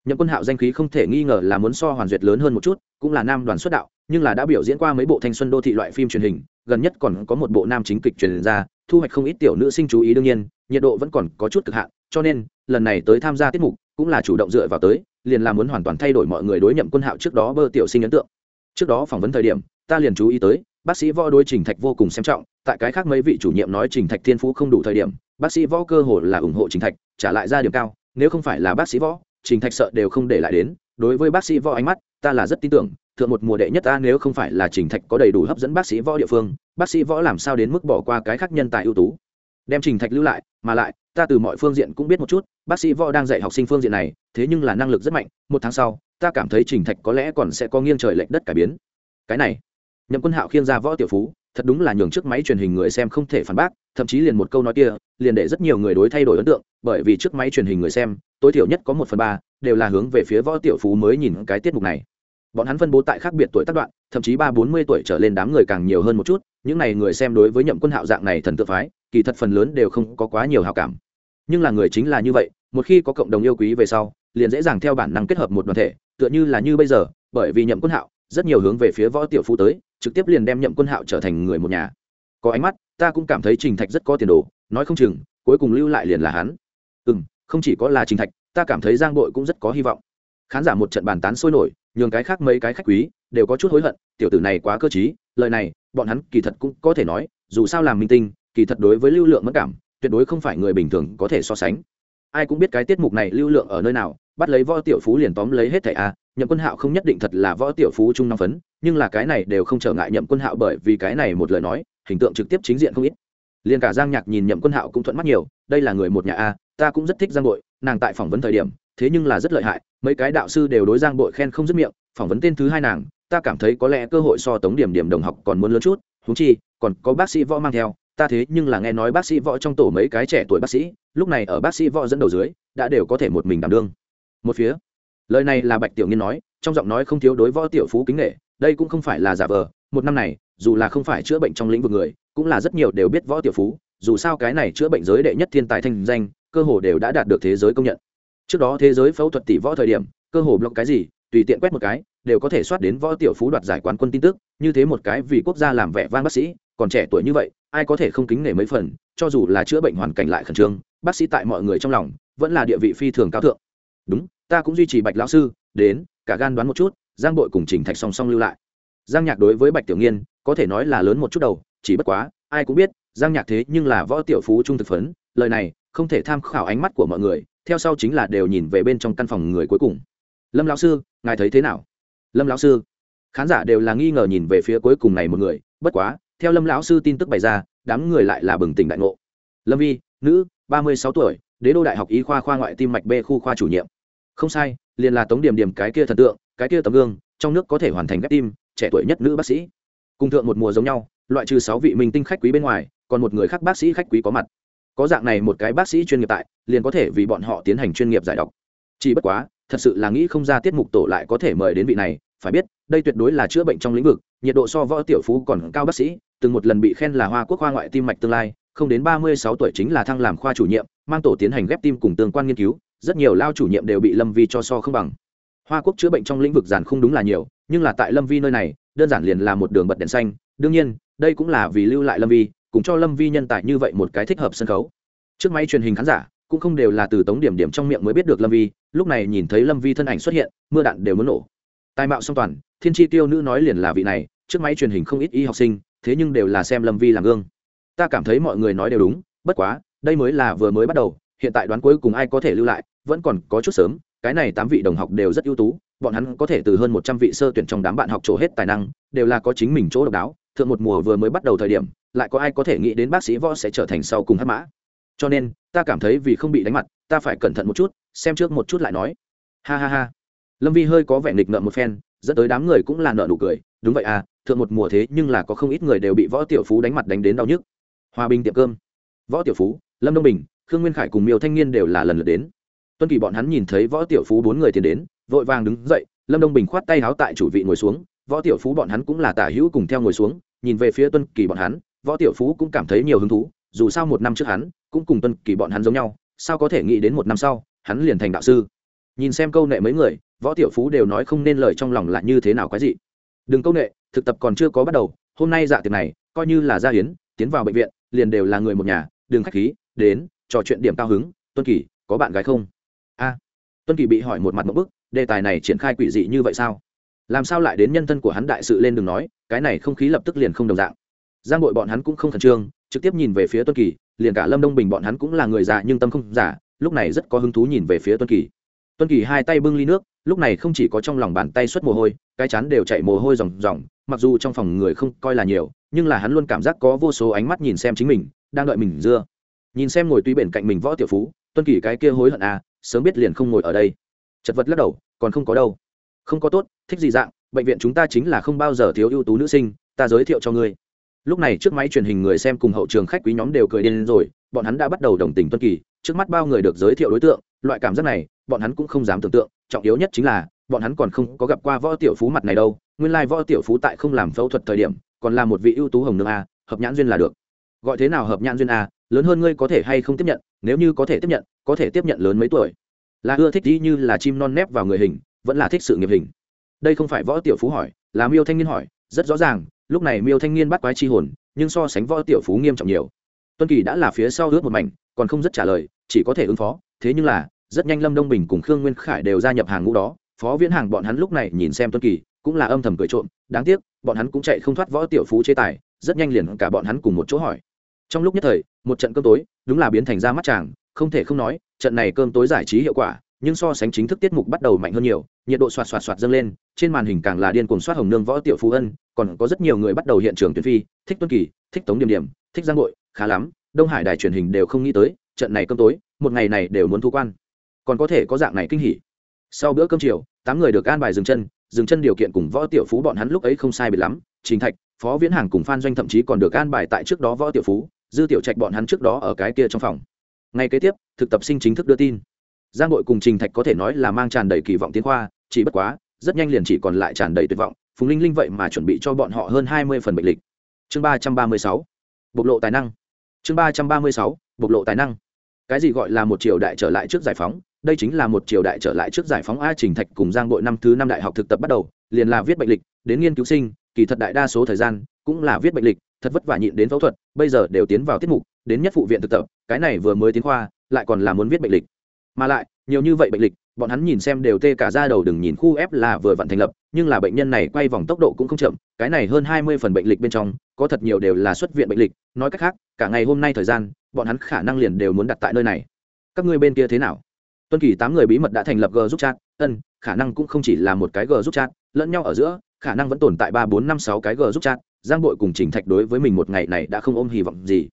nhậm quân hạo danh khí không thể nghi ngờ là muốn so hoàn duyệt lớn hơn một chút, cũng là nam đoàn xuất đạo, nhưng là đã biểu diễn qua mấy bộ thanh xuân đô thị loại phim truyền hình, gần nhất còn có một bộ nam chính kịch truyền ra, thu hoạch không ít tiểu nữ sinh chú ý đương nhiên, nhiệt độ vẫn còn có chút cực hạn, cho nên, lần này tới tham gia tiết mục, cũng là chủ động dựa vào tới, liền là muốn hoàn toàn thay đổi mọi người đối nhậm quân hạo trước đó bơ tiểu sinh ấn tượng. Trước đó phỏng vấn thời điểm, ta liền chú ý tới, bác sĩ võ đối trình thạch vô cùng xem trọng, tại cái khác mấy vị chủ nhiệm nói trình thạch thiên phú không đủ thời điểm, bác sĩ võ cơ hồ là ủng hộ trình thạch, trả lại ra điểm cao, nếu không phải là bác sĩ võ trình thạch sợ đều không để lại đến, đối với bác sĩ võ ánh mắt, ta là rất tin tưởng, thượng một mùa đệ nhất ta nếu không phải là trình thạch có đầy đủ hấp dẫn bác sĩ võ địa phương, bác sĩ võ làm sao đến mức bỏ qua cái khác nhân tài ưu tú? Đem trình thạch lưu lại, mà lại, ta từ mọi phương diện cũng biết một chút, bác sĩ võ đang dạy học sinh phương diện này, thế nhưng là năng lực rất mạnh, một tháng sau, ta cảm thấy trình thạch có lẽ còn sẽ có nghiêng trời lệch đất cải biến. Cái này, nhậm quân hạo khiêng ra võ tiểu phú, thật đúng là nhường trước máy truyền hình người xem không thể phản bác, thậm chí liền một câu nói kia, liền để rất nhiều người đối thay đổi ấn tượng, bởi vì trước máy truyền hình người xem tối thiểu nhất có một phần ba đều là hướng về phía võ tiểu phú mới nhìn cái tiết mục này. Bọn hắn phân bố tại khác biệt tuổi tác đoạn, thậm chí ba bốn mươi tuổi trở lên đám người càng nhiều hơn một chút, những n à y người xem đối với nhậm quân hạo dạng này thần tự phái, kỳ thật phần lớn đều không có quá nhiều hào cảm. Nhưng là người chính là như vậy, một khi có cộng đồng yêu quý về sau, liền dễ dàng theo bản năng kết hợp một đoàn thể, tựa như là như bây giờ, bởi vì nhậm quân hạo, rất nhiều hướng về phía võ tiểu phú tới, trực tiếp liền đem nhậm quân hạo trở thành người một nhà. Có ánh mắt, ta cũng cảm thấy trình thạch rất có tiền đồ, nói không chừng, cuối cùng lưu lại liền là hắn. Ừ m không chỉ có là trình thạch, ta cảm thấy giang bội cũng rất có hy vọng. Khán giả một trận bàn tán sôi nổi, nhường cái khác mấy cái khách quý đều có chút hối hận, tiểu tử này quá cơ t lời này, bọn hắn kỳ thật cũng có thể nói, dù sao làm minh tinh, kỳ thật đối với lưu lượng mất cảm, tuyệt đối không phải người bình thường có thể so sánh. Ai cũng biết cái tiết mục này lưu lượng ở nơi nào, bắt lấy võ tiểu phú liền tóm lấy hết thẻ a, nhậm quân hạo không nhất định thật là võ tiểu phú trung năm phấn, nhưng là cái này đều không trở ngại nhậm quân hạo bởi vì cái này một lời nói, hình tượng trực tiếp chính diện không ít. Liền cả giang nhạc nhìn nhậm quân hạo cũng thuận mắt nhiều, đây là người một nhà a ta cũng rất thích giang bội, nàng tại phỏng vấn thời điểm, thế nhưng là rất lợi hại, mấy cái đạo sư đều đối giang bội khen không dứt miệng, phỏng vấn tên thứ hai nàng, ta cảm thấy có lẽ cơ hội so tống điểm điểm đồng học còn muốn lớn chút thú chi, còn có bác sĩ võ mang theo, ta thế nhưng là nghe nói bác sĩ võ trong tổ mấy cái trẻ tuổi bác sĩ, lúc này ở bác sĩ võ dẫn đầu dưới, đã đều có thể một mình đảm đương. Một phía, lời này là bạch tiểu nghiên nói, trong giọng nói không thiếu đối võ tiểu phú kính nghệ đây cũng không phải là giả vờ, một năm này, dù là không phải chữa bệnh trong lĩnh vực người, cũng là rất nhiều đều biết võ tiểu phú, dù sao cái này chữa bệnh giới đệ nhất thiên tài thanh danh cơ hồ đều đã đạt được thế giới công nhận. Trước đó thế giới phẫu thuật tỷ võ thời điểm, cơ hồ block cái gì, tùy tiện quét một cái, đều có thể soát đến võ tiểu phú đoạt giải quán quân tin tức, như thế một cái vì quốc gia làm vẻ vang bác sĩ, còn trẻ tuổi như vậy, ai có thể không kính nể mấy phần, cho dù là chữa bệnh hoàn cảnh lại khẩn trương, bác sĩ tại mọi người trong lòng, vẫn là địa vị phi thường cao thượng. Đúng, ta cũng duy trì bạch lão sư, đến, cả gan đoán một chút, giang bội cùng trình thạch song song lưu lại. Giang nhạc đối với bạch tiểu nghiên, có thể nói là lớn một chút đầu, chỉ bất quá, ai cũng biết, giang nhạc thế nhưng là võ tiểu phú trung thực phấn, lời này không thể tham khảo ánh mắt của mọi người, theo sau chính là đều nhìn về bên trong căn phòng người cuối cùng. Lâm lão sư, ngài thấy thế nào? Lâm lão sư. Khán giả đều là nghi ngờ nhìn về phía cuối cùng này một người, bất quá, theo lâm lão sư tin tức bày ra, đám người lại là bừng tỉnh đại ngộ. Lâm vi, nữ, ba mươi sáu tuổi, đế đô đại học y khoa khoa ngoại tim mạch b khu khoa chủ nhiệm. Không sai, liền là tống điểm điểm cái kia thần tượng, cái kia tấm gương, trong nước có thể hoàn thành ghép tim, trẻ tuổi nhất nữ bác sĩ. Cùng thượng một mùa giống nhau, loại trừ sáu vị minh tinh khách quý bên ngoài, còn một người khác bác sĩ khách quý có mặt có dạng này một cái bác sĩ chuyên nghiệp tại, liền có thể vì bọn họ tiến hành chuyên nghiệp giải độc. Chỉ bất quá, thật sự là nghĩ không ra tiết mục tổ lại có thể mời đến vị này, phải biết, đây tuyệt đối là chữa bệnh trong lĩnh vực, nhiệt độ so võ tiểu phú còn cao bác sĩ, từng một lần bị khen là hoa quốc khoa ngoại tim mạch tương lai, không đến ba mươi sáu tuổi chính là thăng làm khoa chủ nhiệm, mang tổ tiến hành ghép tim cùng tương quan nghiên cứu, rất nhiều lao chủ nhiệm đều bị lâm vi cho so không bằng. Hoa quốc chữa bệnh trong lĩnh vực giản không đúng là nhiều, nhưng là tại lâm vi nơi này, đơn giản liền là một đường bật đèn xanh, đương nhiên, đây cũng là vì lưu lại lâm vi cùng cho lâm vi nhân tài như vậy một cái thích hợp sân khấu. Trước máy truyền hình khán giả cũng không đều là từ tống điểm điểm trong miệng mới biết được lâm vi, lúc này nhìn thấy lâm vi thân ảnh xuất hiện, mưa đạn đều muốn nổ. Tài mạo song toàn, thiên tri tiêu nữ nói liền là vị này, trước máy truyền hình không ít y học sinh, thế nhưng đều là xem lâm vi làm gương. Ta cảm thấy mọi người nói đều đúng, bất quá, đây mới là vừa mới bắt đầu, hiện tại đoán cuối cùng ai có thể lưu lại, vẫn còn có chút sớm, cái này tám vị đồng học đều rất ưu tú, bọn hắn có thể từ hơn một trăm vị sơ tuyển trong đám bạn học trổ hết tài năng, đều là có chính mình chỗ độc đáo. Thượng một mùa vừa mới bắt đầu thời điểm lại có ai có thể nghĩ đến bác sĩ võ sẽ trở thành sau cùng hắc mã. Cho nên, ta cảm thấy vì không bị đánh mặt, ta phải cẩn thận một chút, xem trước một chút lại nói. Ha ha ha. Lâm vi hơi có vẻ nghịch ngợm một phen, dẫn tới đám người cũng là nợ nụ cười. Đúng vậy à thượng một mùa thế nhưng là có không ít người đều bị võ tiểu phú đánh mặt đánh đến đau nhức. Hòa bình tiệm cơm. Võ tiểu phú, lâm đông bình, khương nguyên khải cùng miêu thanh niên đều là lần lượt đến. Tuân kỳ bọn hắn nhìn thấy võ tiểu phú bốn người tiến đến, vội vàng đứng dậy, lâm đông bình khoát tay háo tại chủ vị ngồi xuống, võ tiểu phú bọn hắn cũng là tả hữu cùng theo ngồi xuống, nhìn về phía tuân kỳ bọn hắn võ tiểu phú cũng cảm thấy nhiều hứng thú, dù sao một năm trước hắn, cũng cùng tuân kỳ bọn hắn giống nhau, sao có thể nghĩ đến một năm sau, hắn liền thành đạo sư. Nhìn xem câu nệ mấy người, võ tiểu phú đều nói không nên lời trong lòng là như thế nào quái dị. Đừng câu nệ, thực tập còn chưa có bắt đầu, hôm nay dạ tiệc này, coi như là gia hiến, tiến vào bệnh viện, liền đều là người một nhà, đừng khách khí, đến, trò chuyện điểm cao hứng, tuân kỳ, có bạn gái không? A. Tuân kỳ bị hỏi một mặt một bức, đề tài này triển khai quỷ dị như vậy sao? Làm sao lại đến nhân thân của hắn đại sự lên đường nói, cái này không khí lập tức liền không đồng dạng giang đội bọn hắn cũng không khẩn trương, trực tiếp nhìn về phía tuân kỳ, liền cả lâm đông bình bọn hắn cũng là người già nhưng tâm không giả, lúc này rất có hứng thú nhìn về phía tuân kỳ. Tuân kỳ hai tay bưng ly nước, lúc này không chỉ có trong lòng bàn tay xuất mồ hôi, cái chán đều chạy mồ hôi ròng ròng, mặc dù trong phòng người không coi là nhiều, nhưng là hắn luôn cảm giác có vô số ánh mắt nhìn xem chính mình, đang đợi mình dưa. Nhìn xem ngồi tuy bên cạnh mình võ tiểu phú, tuân kỳ cái kia hối hận à sớm biết liền không ngồi ở đây. Chật vật lắc đầu, còn không có đâu. Không có tốt, thích gì dạng, bệnh viện chúng ta chính là không bao giờ thiếu ưu tú nữ sinh, ta giới thiệu cho ngươi lúc này trước máy truyền hình người xem cùng hậu trường khách quý nhóm đều cười điên rồi, bọn hắn đã bắt đầu đồng tình tuân kỳ, trước mắt bao người được giới thiệu đối tượng, loại cảm giác này, bọn hắn cũng không dám tưởng tượng, trọng yếu nhất chính là, bọn hắn còn không có gặp qua võ tiểu phú mặt này đâu, nguyên lai、like、võ tiểu phú tại không làm phẫu thuật thời điểm, còn là một vị ưu tú hồng nương a, hợp nhãn duyên là được. Gọi thế nào hợp nhãn duyên a, lớn hơn ngươi có thể hay không tiếp nhận, nếu như có thể tiếp nhận, có thể tiếp nhận lớn mấy tuổi. Là ưa thích đi như là chim non nép vào người hình, vẫn là thích sự nghiệp hình. Đây không phải võ tiểu phú hỏi, là miêu thanh niên hỏi, rất rõ ràng lúc này miêu thanh niên bắt quái chi hồn, nhưng so sánh võ tiểu phú nghiêm trọng nhiều. Tuân kỳ đã là phía sau ướt một mảnh, còn không rất trả lời, chỉ có thể ứng phó. Thế nhưng là, rất nhanh lâm đông bình cùng khương nguyên khải đều gia nhập hàng ngũ đó. Phó viễn hàng bọn hắn lúc này nhìn xem tuân kỳ, cũng là âm thầm cười trộm. Đáng tiếc, bọn hắn cũng chạy không thoát võ tiểu phú chế tài, rất nhanh liền cả bọn hắn cùng một chỗ hỏi. Trong lúc nhất thời, một trận cơm tối, đúng là biến thành ra mắt chàng, không thể không nói, trận này cơm tối giải trí hiệu quả, nhưng so sánh chính thức tiết mục bắt đầu mạnh hơn nhiều, nhiệt độ xoạt xoạt xoạt dâng lên trên màn hình càng là điên cuồng soát hồng nương võ tiểu phú ân, còn có rất nhiều người bắt đầu hiện trường tuyển phi, thích tuân kỳ, thích tống điểm điểm, thích giang bội, khá lắm, đông hải đài truyền hình đều không nghĩ tới, trận này cơm tối, một ngày này đều muốn thu quan. Còn có thể có dạng này kinh hỉ. Sau bữa cơm chiều, tám người được an bài dừng chân dừng chân điều kiện cùng võ tiểu phú bọn hắn lúc ấy không sai biệt lắm, trình thạch, phó viễn hàng cùng phan doanh thậm chí còn được an bài tại trước đó võ tiểu phú, dư tiểu trạch bọn hắn trước đó ở cái kia trong phòng. Ngay kế tiếp, thực tập sinh chính thức đưa tin. Giang nội cùng trình thạch có thể nói là mang tràn đầy kỳ vọng tiến khoa, chỉ bất quá rất nhanh liền chỉ còn lại tràn đầy tuyệt vọng, phùng linh linh vậy mà chuẩn bị cho bọn họ hơn hai mươi phần bệnh lịch. Chương ba trăm ba mươi sáu, bộc lộ tài năng. Chương ba trăm ba mươi sáu, bộc lộ tài năng. Cái gì gọi là một triều đại trở lại trước giải phóng? Đây chính là một triều đại trở lại trước giải phóng a trình thạch cùng giang bội năm thứ năm đại học thực tập bắt đầu, liền là viết bệnh lịch, đến nghiên cứu sinh, kỳ thật đại đa số thời gian cũng là viết bệnh lịch, thật vất vả nhịn đến phẫu thuật, bây giờ đều tiến vào tiết mục, đến nhất phụ viện thực tập, cái này vừa mới tiến khoa, lại còn là muốn viết bệnh lịch. Mà lại, nhiều như vậy bệnh lịch bọn hắn nhìn xem đều tê cả ra đầu đừng nhìn khu ép là vừa vặn thành lập, nhưng là bệnh nhân này quay vòng tốc độ cũng không chậm, cái này hơn hai mươi phần bệnh lịch bên trong, có thật nhiều đều là xuất viện bệnh lịch, nói cách khác, cả ngày hôm nay thời gian, bọn hắn khả năng liền đều muốn đặt tại nơi này. Các ngươi bên kia thế nào? Tuân kỳ tám người bí mật đã thành lập g giúp chat, ân, khả năng cũng không chỉ là một cái g giúp chat, lẫn nhau ở giữa, khả năng vẫn tồn tại ba bốn năm sáu cái g giúp chat, giang bội cùng trình thạch đối với mình một ngày này đã không ôm hy vọng gì.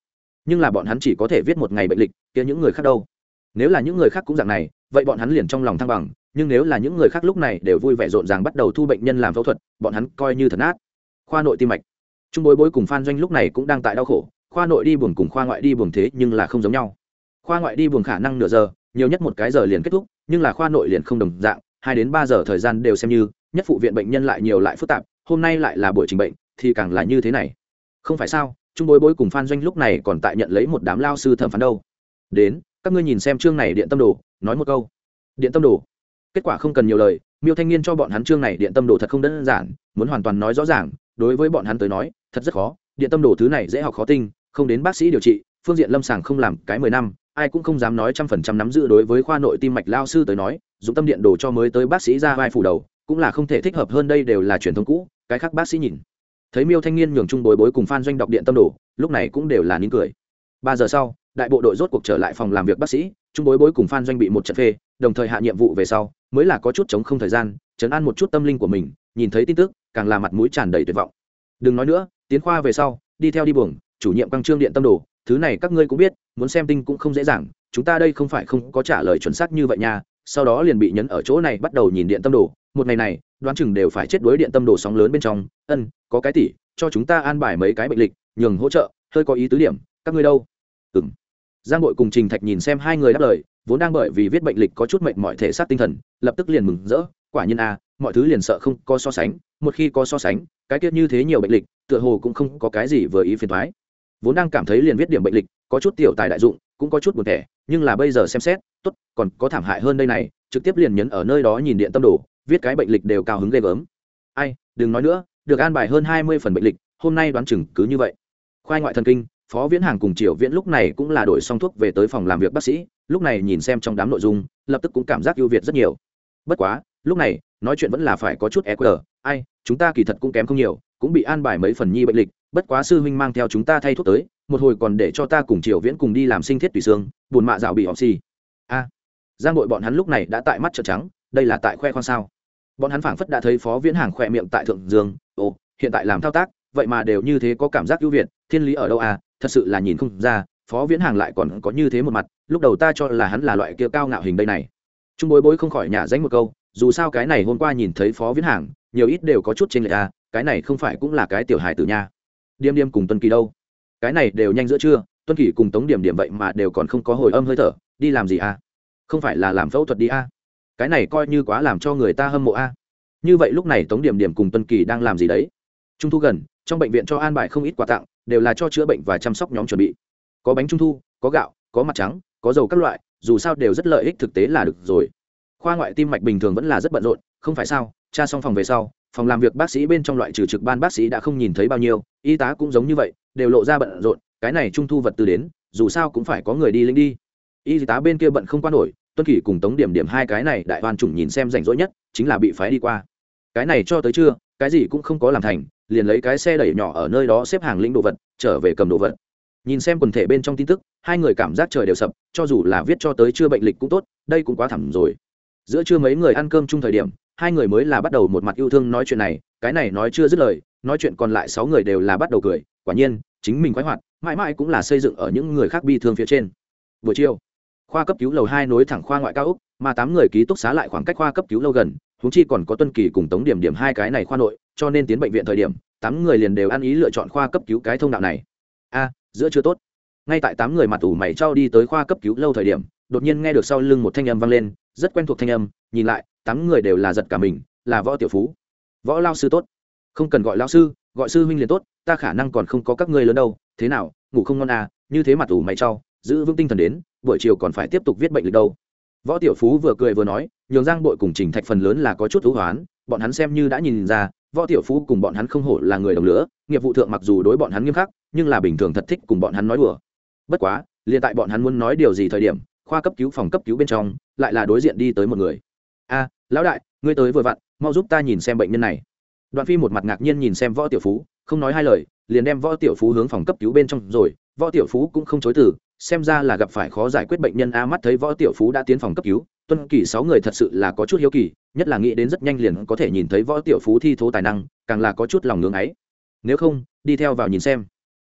Nhưng là bọn hắn chỉ có thể viết một ngày bệnh lịch, kia những người khác đâu? Nếu là những người khác cũng dạng này vậy bọn hắn liền trong lòng thăng bằng, nhưng nếu là những người khác lúc này đều vui vẻ rộn ràng bắt đầu thu bệnh nhân làm phẫu thuật, bọn hắn coi như thật nát. Khoa nội tim mạch. Trung bối bối cùng phan doanh lúc này cũng đang tại đau khổ, khoa nội đi buồng cùng khoa ngoại đi buồng thế nhưng là không giống nhau. Khoa ngoại đi buồng khả năng nửa giờ, nhiều nhất một cái giờ liền kết thúc, nhưng là khoa nội liền không đồng dạng, hai đến ba giờ thời gian đều xem như, nhất phụ viện bệnh nhân lại nhiều lại phức tạp, hôm nay lại là buổi trình bệnh, thì càng là như thế này. Không phải sao, trung bối bối cùng phan doanh lúc này còn tại nhận lấy một đám lao sư thẩm phán đâu. Đến các ngươi nhìn xem chương này điện tâm đồ, nói một câu. Điện tâm đồ. Kết quả không cần nhiều lời, miêu thanh niên cho bọn hắn chương này điện tâm đồ thật không đơn giản, muốn hoàn toàn nói rõ ràng, đối với bọn hắn tới nói, thật rất khó. Điện tâm đồ thứ này dễ học khó tinh, không đến bác sĩ điều trị, phương diện lâm sàng không làm cái mười năm, ai cũng không dám nói trăm phần trăm nắm giữ đối với khoa nội tim mạch lao sư tới nói dùng tâm điện đồ cho mới tới bác sĩ ra vai phủ đầu, cũng là không thể thích hợp hơn đây đều là truyền thống cũ, cái khác bác sĩ nhìn. Thấy miêu thanh niên nhường chung bồi bối cùng phan doanh đọc điện tâm đồ, lúc này cũng đều là nín cười ba giờ sau, đại bộ đội rốt cuộc trở lại phòng làm việc bác sĩ trung bối bối cùng phan doanh bị một trận phê, đồng thời hạ nhiệm vụ về sau, mới là có chút chống không thời gian, chấn an một chút tâm linh của mình, nhìn thấy tin tức, càng là mặt mũi tràn đầy tuyệt vọng. Đừng nói nữa, tiến khoa về sau, đi theo đi buồng, chủ nhiệm căng trương điện tâm đồ, thứ này các ngươi cũng biết, muốn xem tinh cũng không dễ dàng, chúng ta đây không phải không có trả lời chuẩn xác như vậy nha. Sau đó liền bị nhấn ở chỗ này bắt đầu nhìn điện tâm đồ, một ngày này, đoán chừng đều phải chết đuối điện tâm đồ sóng lớn bên trong. Ân, có cái tỷ, cho chúng ta an bài mấy cái bệnh lịch, nhường hỗ trợ, hơi có ý tứ điểm, các ngươi đâu? Ừng giang bội cùng trình thạch nhìn xem hai người đáp lời, vốn đang bởi vì viết bệnh lịch có chút mệnh mọi thể xác tinh thần, lập tức liền mừng rỡ, quả nhiên a mọi thứ liền sợ không có so sánh, một khi có so sánh, cái tiết như thế nhiều bệnh lịch, tựa hồ cũng không có cái gì vừa ý phiền thoái vốn đang cảm thấy liền viết điểm bệnh lịch, có chút tiểu tài đại dụng, cũng có chút buồn thẻ, nhưng là bây giờ xem xét, tốt, còn có thảm hại hơn đây này, trực tiếp liền nhấn ở nơi đó nhìn điện tâm đồ, viết cái bệnh lịch đều cao hứng ghê gớm. Ai, đừng nói nữa, được an bài hơn hai mươi phần bệnh lịch, hôm nay đoán chừng cứ như vậy. Khoai ngoại thần kinh phó viễn hàng cùng triệu viễn lúc này cũng là đổi xong thuốc về tới phòng làm việc bác sĩ, lúc này nhìn xem trong đám nội dung, lập tức cũng cảm giác ưu việt rất nhiều. Bất quá, lúc này, nói chuyện vẫn là phải có chút eq ai, chúng ta kỳ thật cũng kém không nhiều, cũng bị an bài mấy phần nhi bệnh lịch, bất quá sư huynh mang theo chúng ta thay thuốc tới, một hồi còn để cho ta cùng triệu viễn cùng đi làm sinh thiết tùy xương, buồn mạ dạo bị họ xì. A, giang nội bọn hắn lúc này đã tại mắt trợn trắng, đây là tại khoe khoang sao? Bọn hắn phảng phất đã thấy phó viễn hàng khoe miệng tại thượng dương, ồ, hiện tại làm thao tác, vậy mà đều như thế có cảm giác ưu việt, thiên lý ở đâu à? Thật sự là nhìn không ra, phó viễn hàng lại còn có như thế một mặt, lúc đầu ta cho là hắn là loại kia cao ngạo hình đây này. Trung bối bối không khỏi nhả danh một câu, dù sao cái này hôm qua nhìn thấy phó viễn hàng, nhiều ít đều có chút trên lệ à cái này không phải cũng là cái tiểu hài tử nha. Điềm điềm cùng tuân kỳ đâu? Cái này đều nhanh giữa trưa tuân kỳ cùng tống điểm điểm vậy mà đều còn không có hồi âm hơi thở, đi làm gì à? Không phải là làm phẫu thuật đi à? Cái này coi như quá làm cho người ta hâm mộ à? Như vậy lúc này tống điểm điểm cùng tuân kỳ đang làm gì đấy? Trung thu gần, trong bệnh viện cho an bài không ít quà tặng đều là cho chữa bệnh và chăm sóc nhóm chuẩn bị. Có bánh trung thu có gạo có mặt trắng có dầu các loại dù sao đều rất lợi ích thực tế là được rồi. Khoa ngoại tim mạch bình thường vẫn là rất bận rộn không phải sao? Cha xong phòng về sau phòng làm việc bác sĩ bên trong loại trừ trực ban bác sĩ đã không nhìn thấy bao nhiêu y tá cũng giống như vậy đều lộ ra bận rộn cái này trung thu vật tư đến dù sao cũng phải có người đi lính đi. Y tá bên kia bận không qua nổi tuân kỷ cùng tống điểm điểm hai cái này đại hoàn chủng nhìn xem rảnh rỗi nhất chính là bị phái đi qua. Cái này cho tới chưa, cái gì cũng không có làm thành liền lấy cái xe đẩy nhỏ ở nơi đó xếp hàng lĩnh đồ vật, trở về cầm đồ vật. Nhìn xem quần thể bên trong tin tức, hai người cảm giác trời đều sập, cho dù là viết cho tới chưa bệnh lịch cũng tốt, đây cũng quá thẳm rồi. Giữa trưa mấy người ăn cơm chung thời điểm, hai người mới là bắt đầu một mặt yêu thương nói chuyện này, cái này nói chưa dứt lời, nói chuyện còn lại sáu người đều là bắt đầu cười, quả nhiên, chính mình khoái hoạt, mãi mãi cũng là xây dựng ở những người khác bi thương phía trên. Buổi chiều, khoa cấp cứu lầu hai nối thẳng khoa ngoại cao úc mà tám người ký túc xá lại khoảng cách khoa cấp cứu lâu gần húng chi còn có tuân kỳ cùng tống điểm điểm hai cái này khoa nội cho nên tiến bệnh viện thời điểm, tám người liền đều ăn ý lựa chọn khoa cấp cứu cái thông đạo này. A, giữa chưa tốt. Ngay tại tám người mặt ủ mày trao đi tới khoa cấp cứu lâu thời điểm, đột nhiên nghe được sau lưng một thanh âm vang lên, rất quen thuộc thanh âm, nhìn lại, tám người đều là giật cả mình, là võ tiểu phú. Võ lao sư tốt. Không cần gọi lao sư, gọi sư huynh liền tốt, ta khả năng còn không có các ngươi lớn đâu, thế nào, ngủ không ngon à như thế mặt ủ mày trao, giữ vững tinh thần đến, buổi chiều còn phải tiếp tục viết bệnh lịch đâu. Võ tiểu phú vừa cười vừa nói, nhường giang bội cùng trình thạch phần lớn là có chút thú hoán, bọn hắn xem như đã nhìn ra võ tiểu phú cùng bọn hắn không hổ là người đồng lửa, nghiệp vụ thượng mặc dù đối bọn hắn nghiêm khắc, nhưng là bình thường thật thích cùng bọn hắn nói đùa. Bất quá, liền tại bọn hắn muốn nói điều gì thời điểm, khoa cấp cứu phòng cấp cứu bên trong, lại là đối diện đi tới một người. A, lão đại, ngươi tới vừa vặn, mau giúp ta nhìn xem bệnh nhân này. Đoạn phi một mặt ngạc nhiên nhìn xem võ tiểu phú, không nói hai lời, liền đem võ tiểu phú hướng phòng cấp cứu bên trong rồi, võ tiểu phú cũng không chối từ, xem ra là gặp phải khó giải quyết bệnh nhân a mắt thấy võ tiểu phú đã tiến phòng cấp cứu tuân kỳ sáu người thật sự là có chút hiếu kỳ, nhất là nghĩ đến rất nhanh liền có thể nhìn thấy võ tiểu phú thi thố tài năng, càng là có chút lòng ngưỡng ấy. Nếu không, đi theo vào nhìn xem.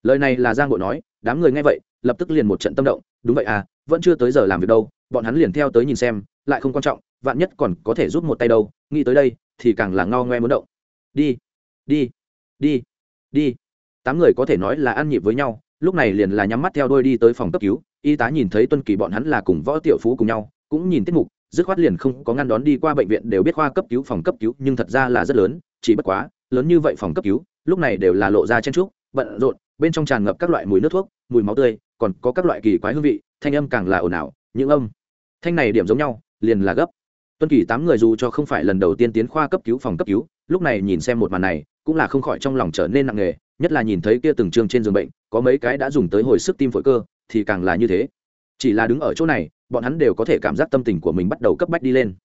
Lời này là giang bội nói, đám người nghe vậy, lập tức liền một trận tâm động, đúng vậy à vẫn chưa tới giờ làm việc đâu, bọn hắn liền theo tới nhìn xem, lại không quan trọng, vạn nhất còn có thể giúp một tay đâu, nghĩ tới đây, thì càng là ngao ngoe muốn động. Đi đi đi đi. Tám người có thể nói là ăn nhịp với nhau, lúc này liền là nhắm mắt theo đôi đi tới phòng cấp cứu, y tá nhìn thấy tuân kỳ bọn hắn là cùng võ tiểu phú cùng nhau cũng nhìn tiết mục, dứt khoát liền không có ngăn đón đi qua bệnh viện đều biết khoa cấp cứu, phòng cấp cứu, nhưng thật ra là rất lớn, chỉ bất quá, lớn như vậy phòng cấp cứu, lúc này đều là lộ ra chen trúc, bận rộn, bên trong tràn ngập các loại mùi nước thuốc, mùi máu tươi, còn có các loại kỳ quái hương vị, thanh âm càng là ồn ào, những âm thanh này điểm giống nhau, liền là gấp. Tuân kỳ tám người dù cho không phải lần đầu tiên tiến khoa cấp cứu, phòng cấp cứu, lúc này nhìn xem một màn này, cũng là không khỏi trong lòng trở nên nặng nề, nhất là nhìn thấy kia từng chương trên giường bệnh, có mấy cái đã dùng tới hồi sức tim phổi cơ, thì càng là như thế chỉ là đứng ở chỗ này, bọn hắn đều có thể cảm giác tâm tình của mình bắt đầu cấp bách đi lên.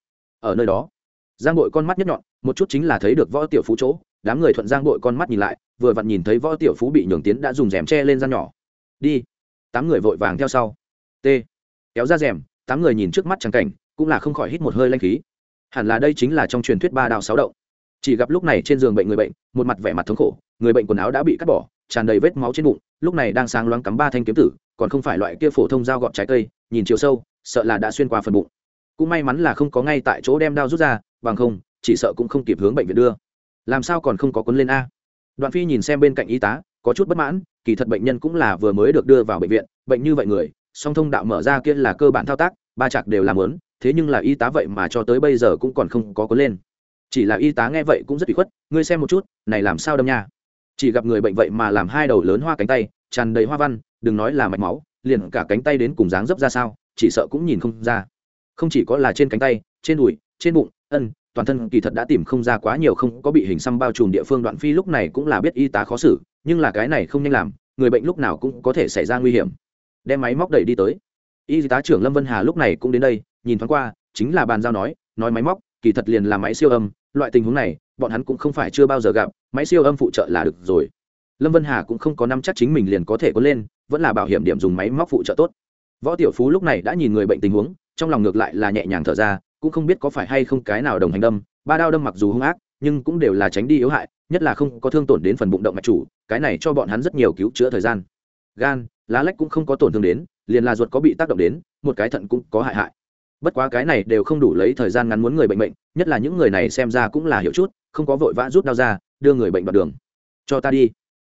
Ở nơi đó, giang bội con mắt nhất nhọn, một chút chính là thấy được võ tiểu phú chỗ, đám người thuận giang bội con mắt nhìn lại, vừa vặn nhìn thấy võ tiểu phú bị nhường tiến đã dùng rèm che lên gian nhỏ. Đi. Tám người vội vàng theo sau. T. Kéo ra rèm, tám người nhìn trước mắt trắng cảnh, cũng là không khỏi hít một hơi lanh khí. Hẳn là đây chính là trong truyền thuyết ba đào sáu động. Chỉ gặp lúc này trên giường bệnh người bệnh, một mặt vẻ mặt thống khổ, người bệnh quần áo đã bị cắt bỏ, tràn đầy vết máu trên bụng lúc này đang sáng loáng cắm ba thanh kiếm tử, còn không phải loại kia phổ thông dao gọt trái cây, nhìn chiều sâu, sợ là đã xuyên qua phần bụng. Cũng may mắn là không có ngay tại chỗ đem đao rút ra, bằng không, chỉ sợ cũng không kịp hướng bệnh viện đưa. Làm sao còn không có cuốn lên a? Đoạn phi nhìn xem bên cạnh y tá, có chút bất mãn, kỳ thật bệnh nhân cũng là vừa mới được đưa vào bệnh viện, bệnh như vậy người, song thông đạo mở ra kia là cơ bản thao tác, ba chạc đều làm lớn thế nhưng là y tá vậy mà cho tới bây giờ cũng còn không có cuốn lên. Chỉ là y tá nghe vậy cũng rất bị khuất, ngươi xem một chút, này làm sao đâm nha? Chỉ gặp người bệnh vậy mà làm hai đầu lớn hoa cánh tay, tràn đầy hoa văn, đừng nói là mạch máu, liền cả cánh tay đến cùng dáng dấp ra sao, chỉ sợ cũng nhìn không ra. Không chỉ có là trên cánh tay, trên đùi, trên bụng, ân, toàn thân kỳ thật đã tìm không ra quá nhiều không có bị hình xăm bao trùm địa phương, đoạn phi lúc này cũng là biết y tá khó xử, nhưng là cái này không nhanh làm, người bệnh lúc nào cũng có thể xảy ra nguy hiểm. Đem máy móc đẩy đi tới. Y tá trưởng lâm vân hà lúc này cũng đến đây, nhìn thoáng qua, chính là bàn giao nói nói máy móc, kỳ thật liền là máy siêu âm, loại tình huống này bọn hắn cũng không phải chưa bao giờ gặp, máy siêu âm phụ trợ là được rồi. Lâm vân hà cũng không có năm chắc chính mình liền có thể có lên, vẫn là bảo hiểm điểm dùng máy móc phụ trợ tốt. Võ tiểu phú lúc này đã nhìn người bệnh tình huống, trong lòng ngược lại là nhẹ nhàng thở ra, cũng không biết có phải hay không cái nào đồng hành đâm, ba đao đâm mặc dù hung ác, nhưng cũng đều là tránh đi yếu hại, nhất là không có thương tổn đến phần bụng động mạch chủ, cái này cho bọn hắn rất nhiều cứu chữa thời gian. Gan, lá lách cũng không có tổn thương đến, liền là ruột có bị tác động đến, một cái thận cũng có hại hại bất quá cái này đều không đủ lấy thời gian ngắn muốn người bệnh bệnh nhất là những người này xem ra cũng là hiểu chút, không có vội vã rút đau ra, đưa người bệnh vào đường. Cho ta đi.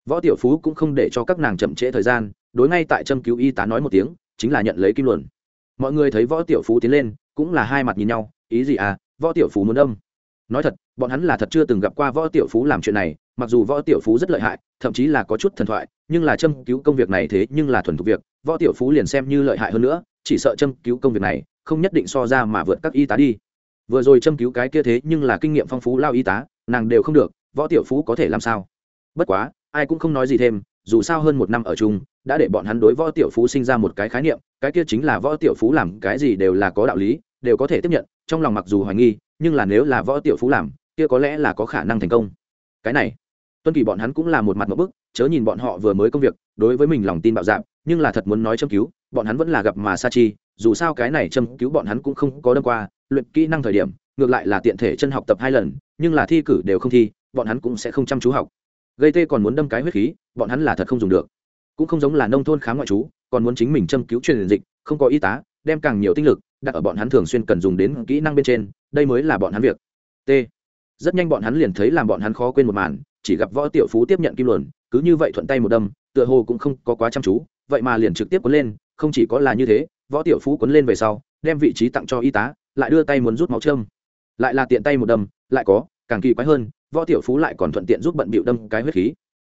Võ tiểu phú cũng không để cho các nàng chậm trễ thời gian, đối ngay tại châm cứu y tá nói một tiếng, chính là nhận lấy kim luận mọi người thấy võ tiểu phú tiến lên, cũng là hai mặt nhìn nhau, ý gì à võ tiểu phú muốn đâm nói thật, bọn hắn là thật chưa từng gặp qua võ tiểu phú làm chuyện này, mặc dù võ tiểu phú rất lợi hại, thậm chí là có chút thần thoại, nhưng là châm cứu công việc này thế nhưng là thuần thục việc, võ tiểu phú liền xem như lợi hại hơn nữa, chỉ sợ châm cứu công việc này không nhất định so ra mà vượt các y tá đi. Vừa rồi châm cứu cái kia thế nhưng là kinh nghiệm phong phú lao y tá, nàng đều không được, võ tiểu phú có thể làm sao? Bất quá, ai cũng không nói gì thêm, dù sao hơn một năm ở chung, đã để bọn hắn đối võ tiểu phú sinh ra một cái khái niệm, cái kia chính là võ tiểu phú làm cái gì đều là có đạo lý, đều có thể tiếp nhận, trong lòng mặc dù hoài nghi, nhưng là nếu là võ tiểu phú làm, kia có lẽ là có khả năng thành công. Cái này, tuân kỳ bọn hắn cũng là một mặt một bức, chớ nhìn bọn họ vừa mới công việc, đối với mình lòng tin bạo dạn, nhưng là thật muốn nói châm cứu, bọn hắn vẫn là gặp mà sa chi dù sao cái này châm cứu bọn hắn cũng không có đâm qua, luyện kỹ năng thời điểm, ngược lại là tiện thể chân học tập hai lần, nhưng là thi cử đều không thi, bọn hắn cũng sẽ không chăm chú học. Gây tê còn muốn đâm cái huyết khí, bọn hắn là thật không dùng được. Cũng không giống là nông thôn khám ngoại trú, còn muốn chính mình châm cứu truyền dịch, không có y tá, đem càng nhiều tinh lực đặt ở bọn hắn thường xuyên cần dùng đến kỹ năng bên trên, đây mới là bọn hắn việc. T. Rất nhanh bọn hắn liền thấy làm bọn hắn khó quên một màn, chỉ gặp võ tiểu phú tiếp nhận kim luồn, cứ như vậy thuận tay một đâm, tựa hồ cũng không có quá chăm chú, vậy mà liền trực tiếp có lên, không chỉ có là như thế võ tiểu phú quấn lên về sau, đem vị trí tặng cho y tá, lại đưa tay muốn rút máu châm. Lại là tiện tay một đâm, lại có, càng kỳ quái hơn, võ tiểu phú lại còn thuận tiện giúp bận bịu đâm cái huyết khí.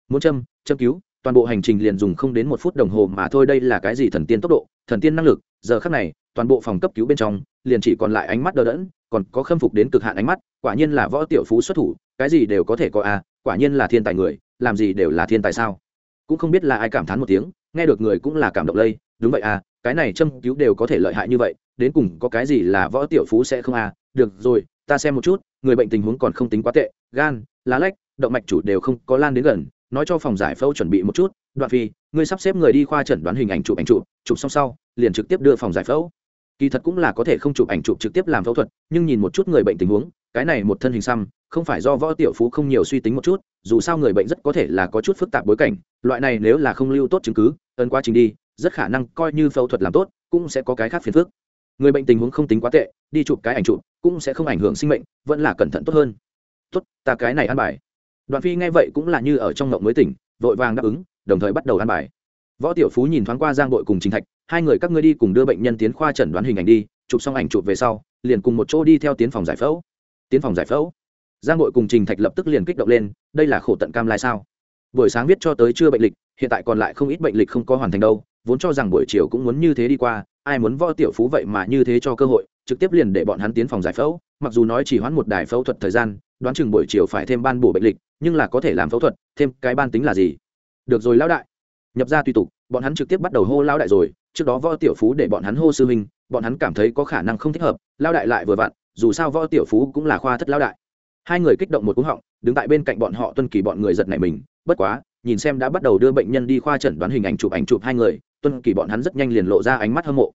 Muốn châm châm cứu, toàn bộ hành trình liền dùng không đến một phút đồng hồ mà thôi, đây là cái gì thần tiên tốc độ, thần tiên năng lực, giờ khác này, toàn bộ phòng cấp cứu bên trong, liền chỉ còn lại ánh mắt đờ đẫn, còn có khâm phục đến cực hạn ánh mắt, quả nhiên là võ tiểu phú xuất thủ, cái gì đều có thể có a quả nhiên là thiên tài người, làm gì đều là thiên tài sao? Cũng không biết là ai cảm thán một tiếng nghe được người cũng là cảm động lây. Đúng vậy à cái này châm cứu đều có thể lợi hại như vậy, đến cùng có cái gì là võ tiểu phú sẽ không à? Được rồi, ta xem một chút, người bệnh tình huống còn không tính quá tệ, gan, lá lách, động mạch chủ đều không có lan đến gần, nói cho phòng giải phẫu chuẩn bị một chút, đoạn phi, ngươi sắp xếp người đi khoa chẩn đoán hình ảnh chụp ảnh chụp chụp xong sau, liền trực tiếp đưa phòng giải phẫu. Kỳ thật cũng là có thể không chụp ảnh chụp trực tiếp làm phẫu thuật, nhưng nhìn một chút người bệnh tình huống, cái này một thân hình xăm, không phải do võ tiểu phú không nhiều suy tính một chút, dù sao người bệnh rất có thể là có chút phức tạp bối cảnh loại này nếu là không lưu tốt chứng cứ, ấn quá trình đi, rất khả năng coi như phẫu thuật làm tốt, cũng sẽ có cái khác phiền phức. Người bệnh tình huống không tính quá tệ, đi chụp cái ảnh chụp, cũng sẽ không ảnh hưởng sinh mệnh, vẫn là cẩn thận tốt hơn. Tốt, ta cái này ăn bài. Đoạn phi nghe vậy cũng là như ở trong ngộng mới tỉnh, vội vàng đáp ứng, đồng thời bắt đầu ăn bài. Võ tiểu phú nhìn thoáng qua giang bội cùng trình thạch, hai người các ngươi đi cùng đưa bệnh nhân tiến khoa chẩn đoán hình ảnh đi, chụp xong ảnh chụp về sau, liền cùng một chỗ đi theo tiến phòng giải phẫu. Tiến phòng giải phẫu. Giang bội cùng trình thạch lập tức liền kích động lên, đây là khổ tận cam lai sao? Buổi sáng viết cho tới chưa bệnh lịch, hiện tại còn lại không ít bệnh lịch không có hoàn thành đâu, vốn cho rằng buổi chiều cũng muốn như thế đi qua, ai muốn võ tiểu phú vậy mà như thế cho cơ hội, trực tiếp liền để bọn hắn tiến phòng giải phẫu, mặc dù nói chỉ hoãn một đài phẫu thuật thời gian, đoán chừng buổi chiều phải thêm ban bổ bệnh lịch, nhưng là có thể làm phẫu thuật, thêm cái ban tính là gì? Được rồi lão đại. Nhập ra tùy tục, bọn hắn trực tiếp bắt đầu hô lão đại rồi, trước đó võ tiểu phú để bọn hắn hô sư huynh, bọn hắn cảm thấy có khả năng không thích hợp, lão đại lại vừa vặn, dù sao võ tiểu phú cũng là khoa thất lão đại. Hai người kích động một cú họng, đứng tại bên cạnh bọn họ tuân kỳ bọn người giật nảy mình bất quá, nhìn xem đã bắt đầu đưa bệnh nhân đi khoa chẩn đoán hình ảnh chụp ảnh chụp hai người, tuân kỳ bọn hắn rất nhanh liền lộ ra ánh mắt hâm mộ.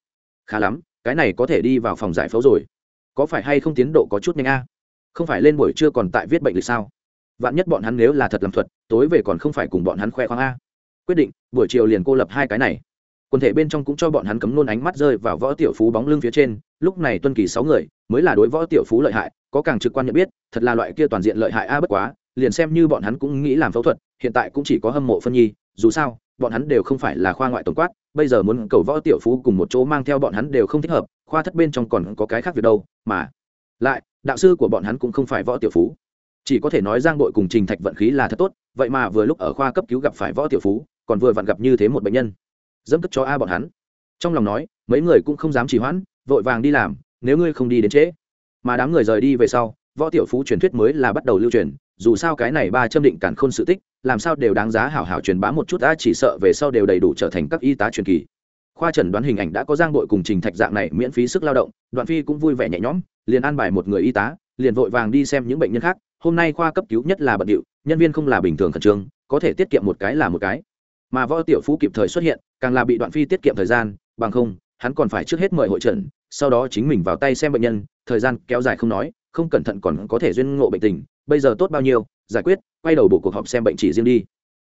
Khá lắm, cái này có thể đi vào phòng giải phẫu rồi. Có phải hay không tiến độ có chút nhanh a? Không phải lên buổi trưa còn tại viết bệnh lịch sao? Vạn nhất bọn hắn nếu là thật làm thuật, tối về còn không phải cùng bọn hắn khoe khoang a. Quyết định, buổi chiều liền cô lập hai cái này. Quần thể bên trong cũng cho bọn hắn cấm nôn ánh mắt rơi vào võ tiểu phú bóng lưng phía trên, lúc này tuân kỳ sáu người, mới là đối võ tiểu phú lợi hại, có càng trực quan nhận biết, thật là loại kia toàn diện lợi hại a bất quá liền xem như bọn hắn cũng nghĩ làm phẫu thuật, hiện tại cũng chỉ có hâm mộ phân nhi, dù sao, bọn hắn đều không phải là khoa ngoại tổng quát, bây giờ muốn cầu võ tiểu phú cùng một chỗ mang theo bọn hắn đều không thích hợp, khoa thất bên trong còn có cái khác việc đâu, mà lại, đạo sư của bọn hắn cũng không phải võ tiểu phú. Chỉ có thể nói giang đội cùng trình thạch vận khí là thật tốt, vậy mà vừa lúc ở khoa cấp cứu gặp phải võ tiểu phú, còn vừa vặn gặp như thế một bệnh nhân. Dẫm cất cho a bọn hắn. Trong lòng nói, mấy người cũng không dám trì hoãn, vội vàng đi làm, nếu ngươi không đi đến trễ. Mà đám người rời đi về sau, võ tiểu phú truyền thuyết mới là bắt đầu lưu truyền dù sao cái này ba châm định cản khôn sự tích, làm sao đều đáng giá hảo hảo truyền bá một chút đã chỉ sợ về sau đều đầy đủ trở thành các y tá truyền kỳ. Khoa trần đoán hình ảnh đã có giang đội cùng trình thạch dạng này miễn phí sức lao động, đoạn phi cũng vui vẻ nhẹ nhõm, liền an bài một người y tá, liền vội vàng đi xem những bệnh nhân khác. Hôm nay khoa cấp cứu nhất là bận điệu, nhân viên không là bình thường khẩn trương, có thể tiết kiệm một cái là một cái. Mà võ tiểu phú kịp thời xuất hiện, càng là bị đoạn phi tiết kiệm thời gian, bằng không, hắn còn phải trước hết mời hội trần sau đó chính mình vào tay xem bệnh nhân, thời gian kéo dài không nói, không cẩn thận còn có thể duyên ngộ bệnh tình bây giờ tốt bao nhiêu, giải quyết, quay đầu bộ cuộc họp xem bệnh chỉ riêng đi.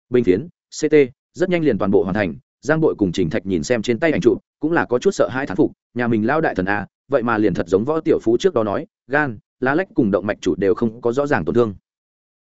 Bình phiến ct rất nhanh liền toàn bộ hoàn thành, giang bội cùng trình thạch nhìn xem trên tay ảnh trụ cũng là có chút sợ hai thán phục, nhà mình lao đại thần a, vậy mà liền thật giống võ tiểu phú trước đó nói, gan, lá lách cùng động mạch chủ đều không có rõ ràng tổn thương.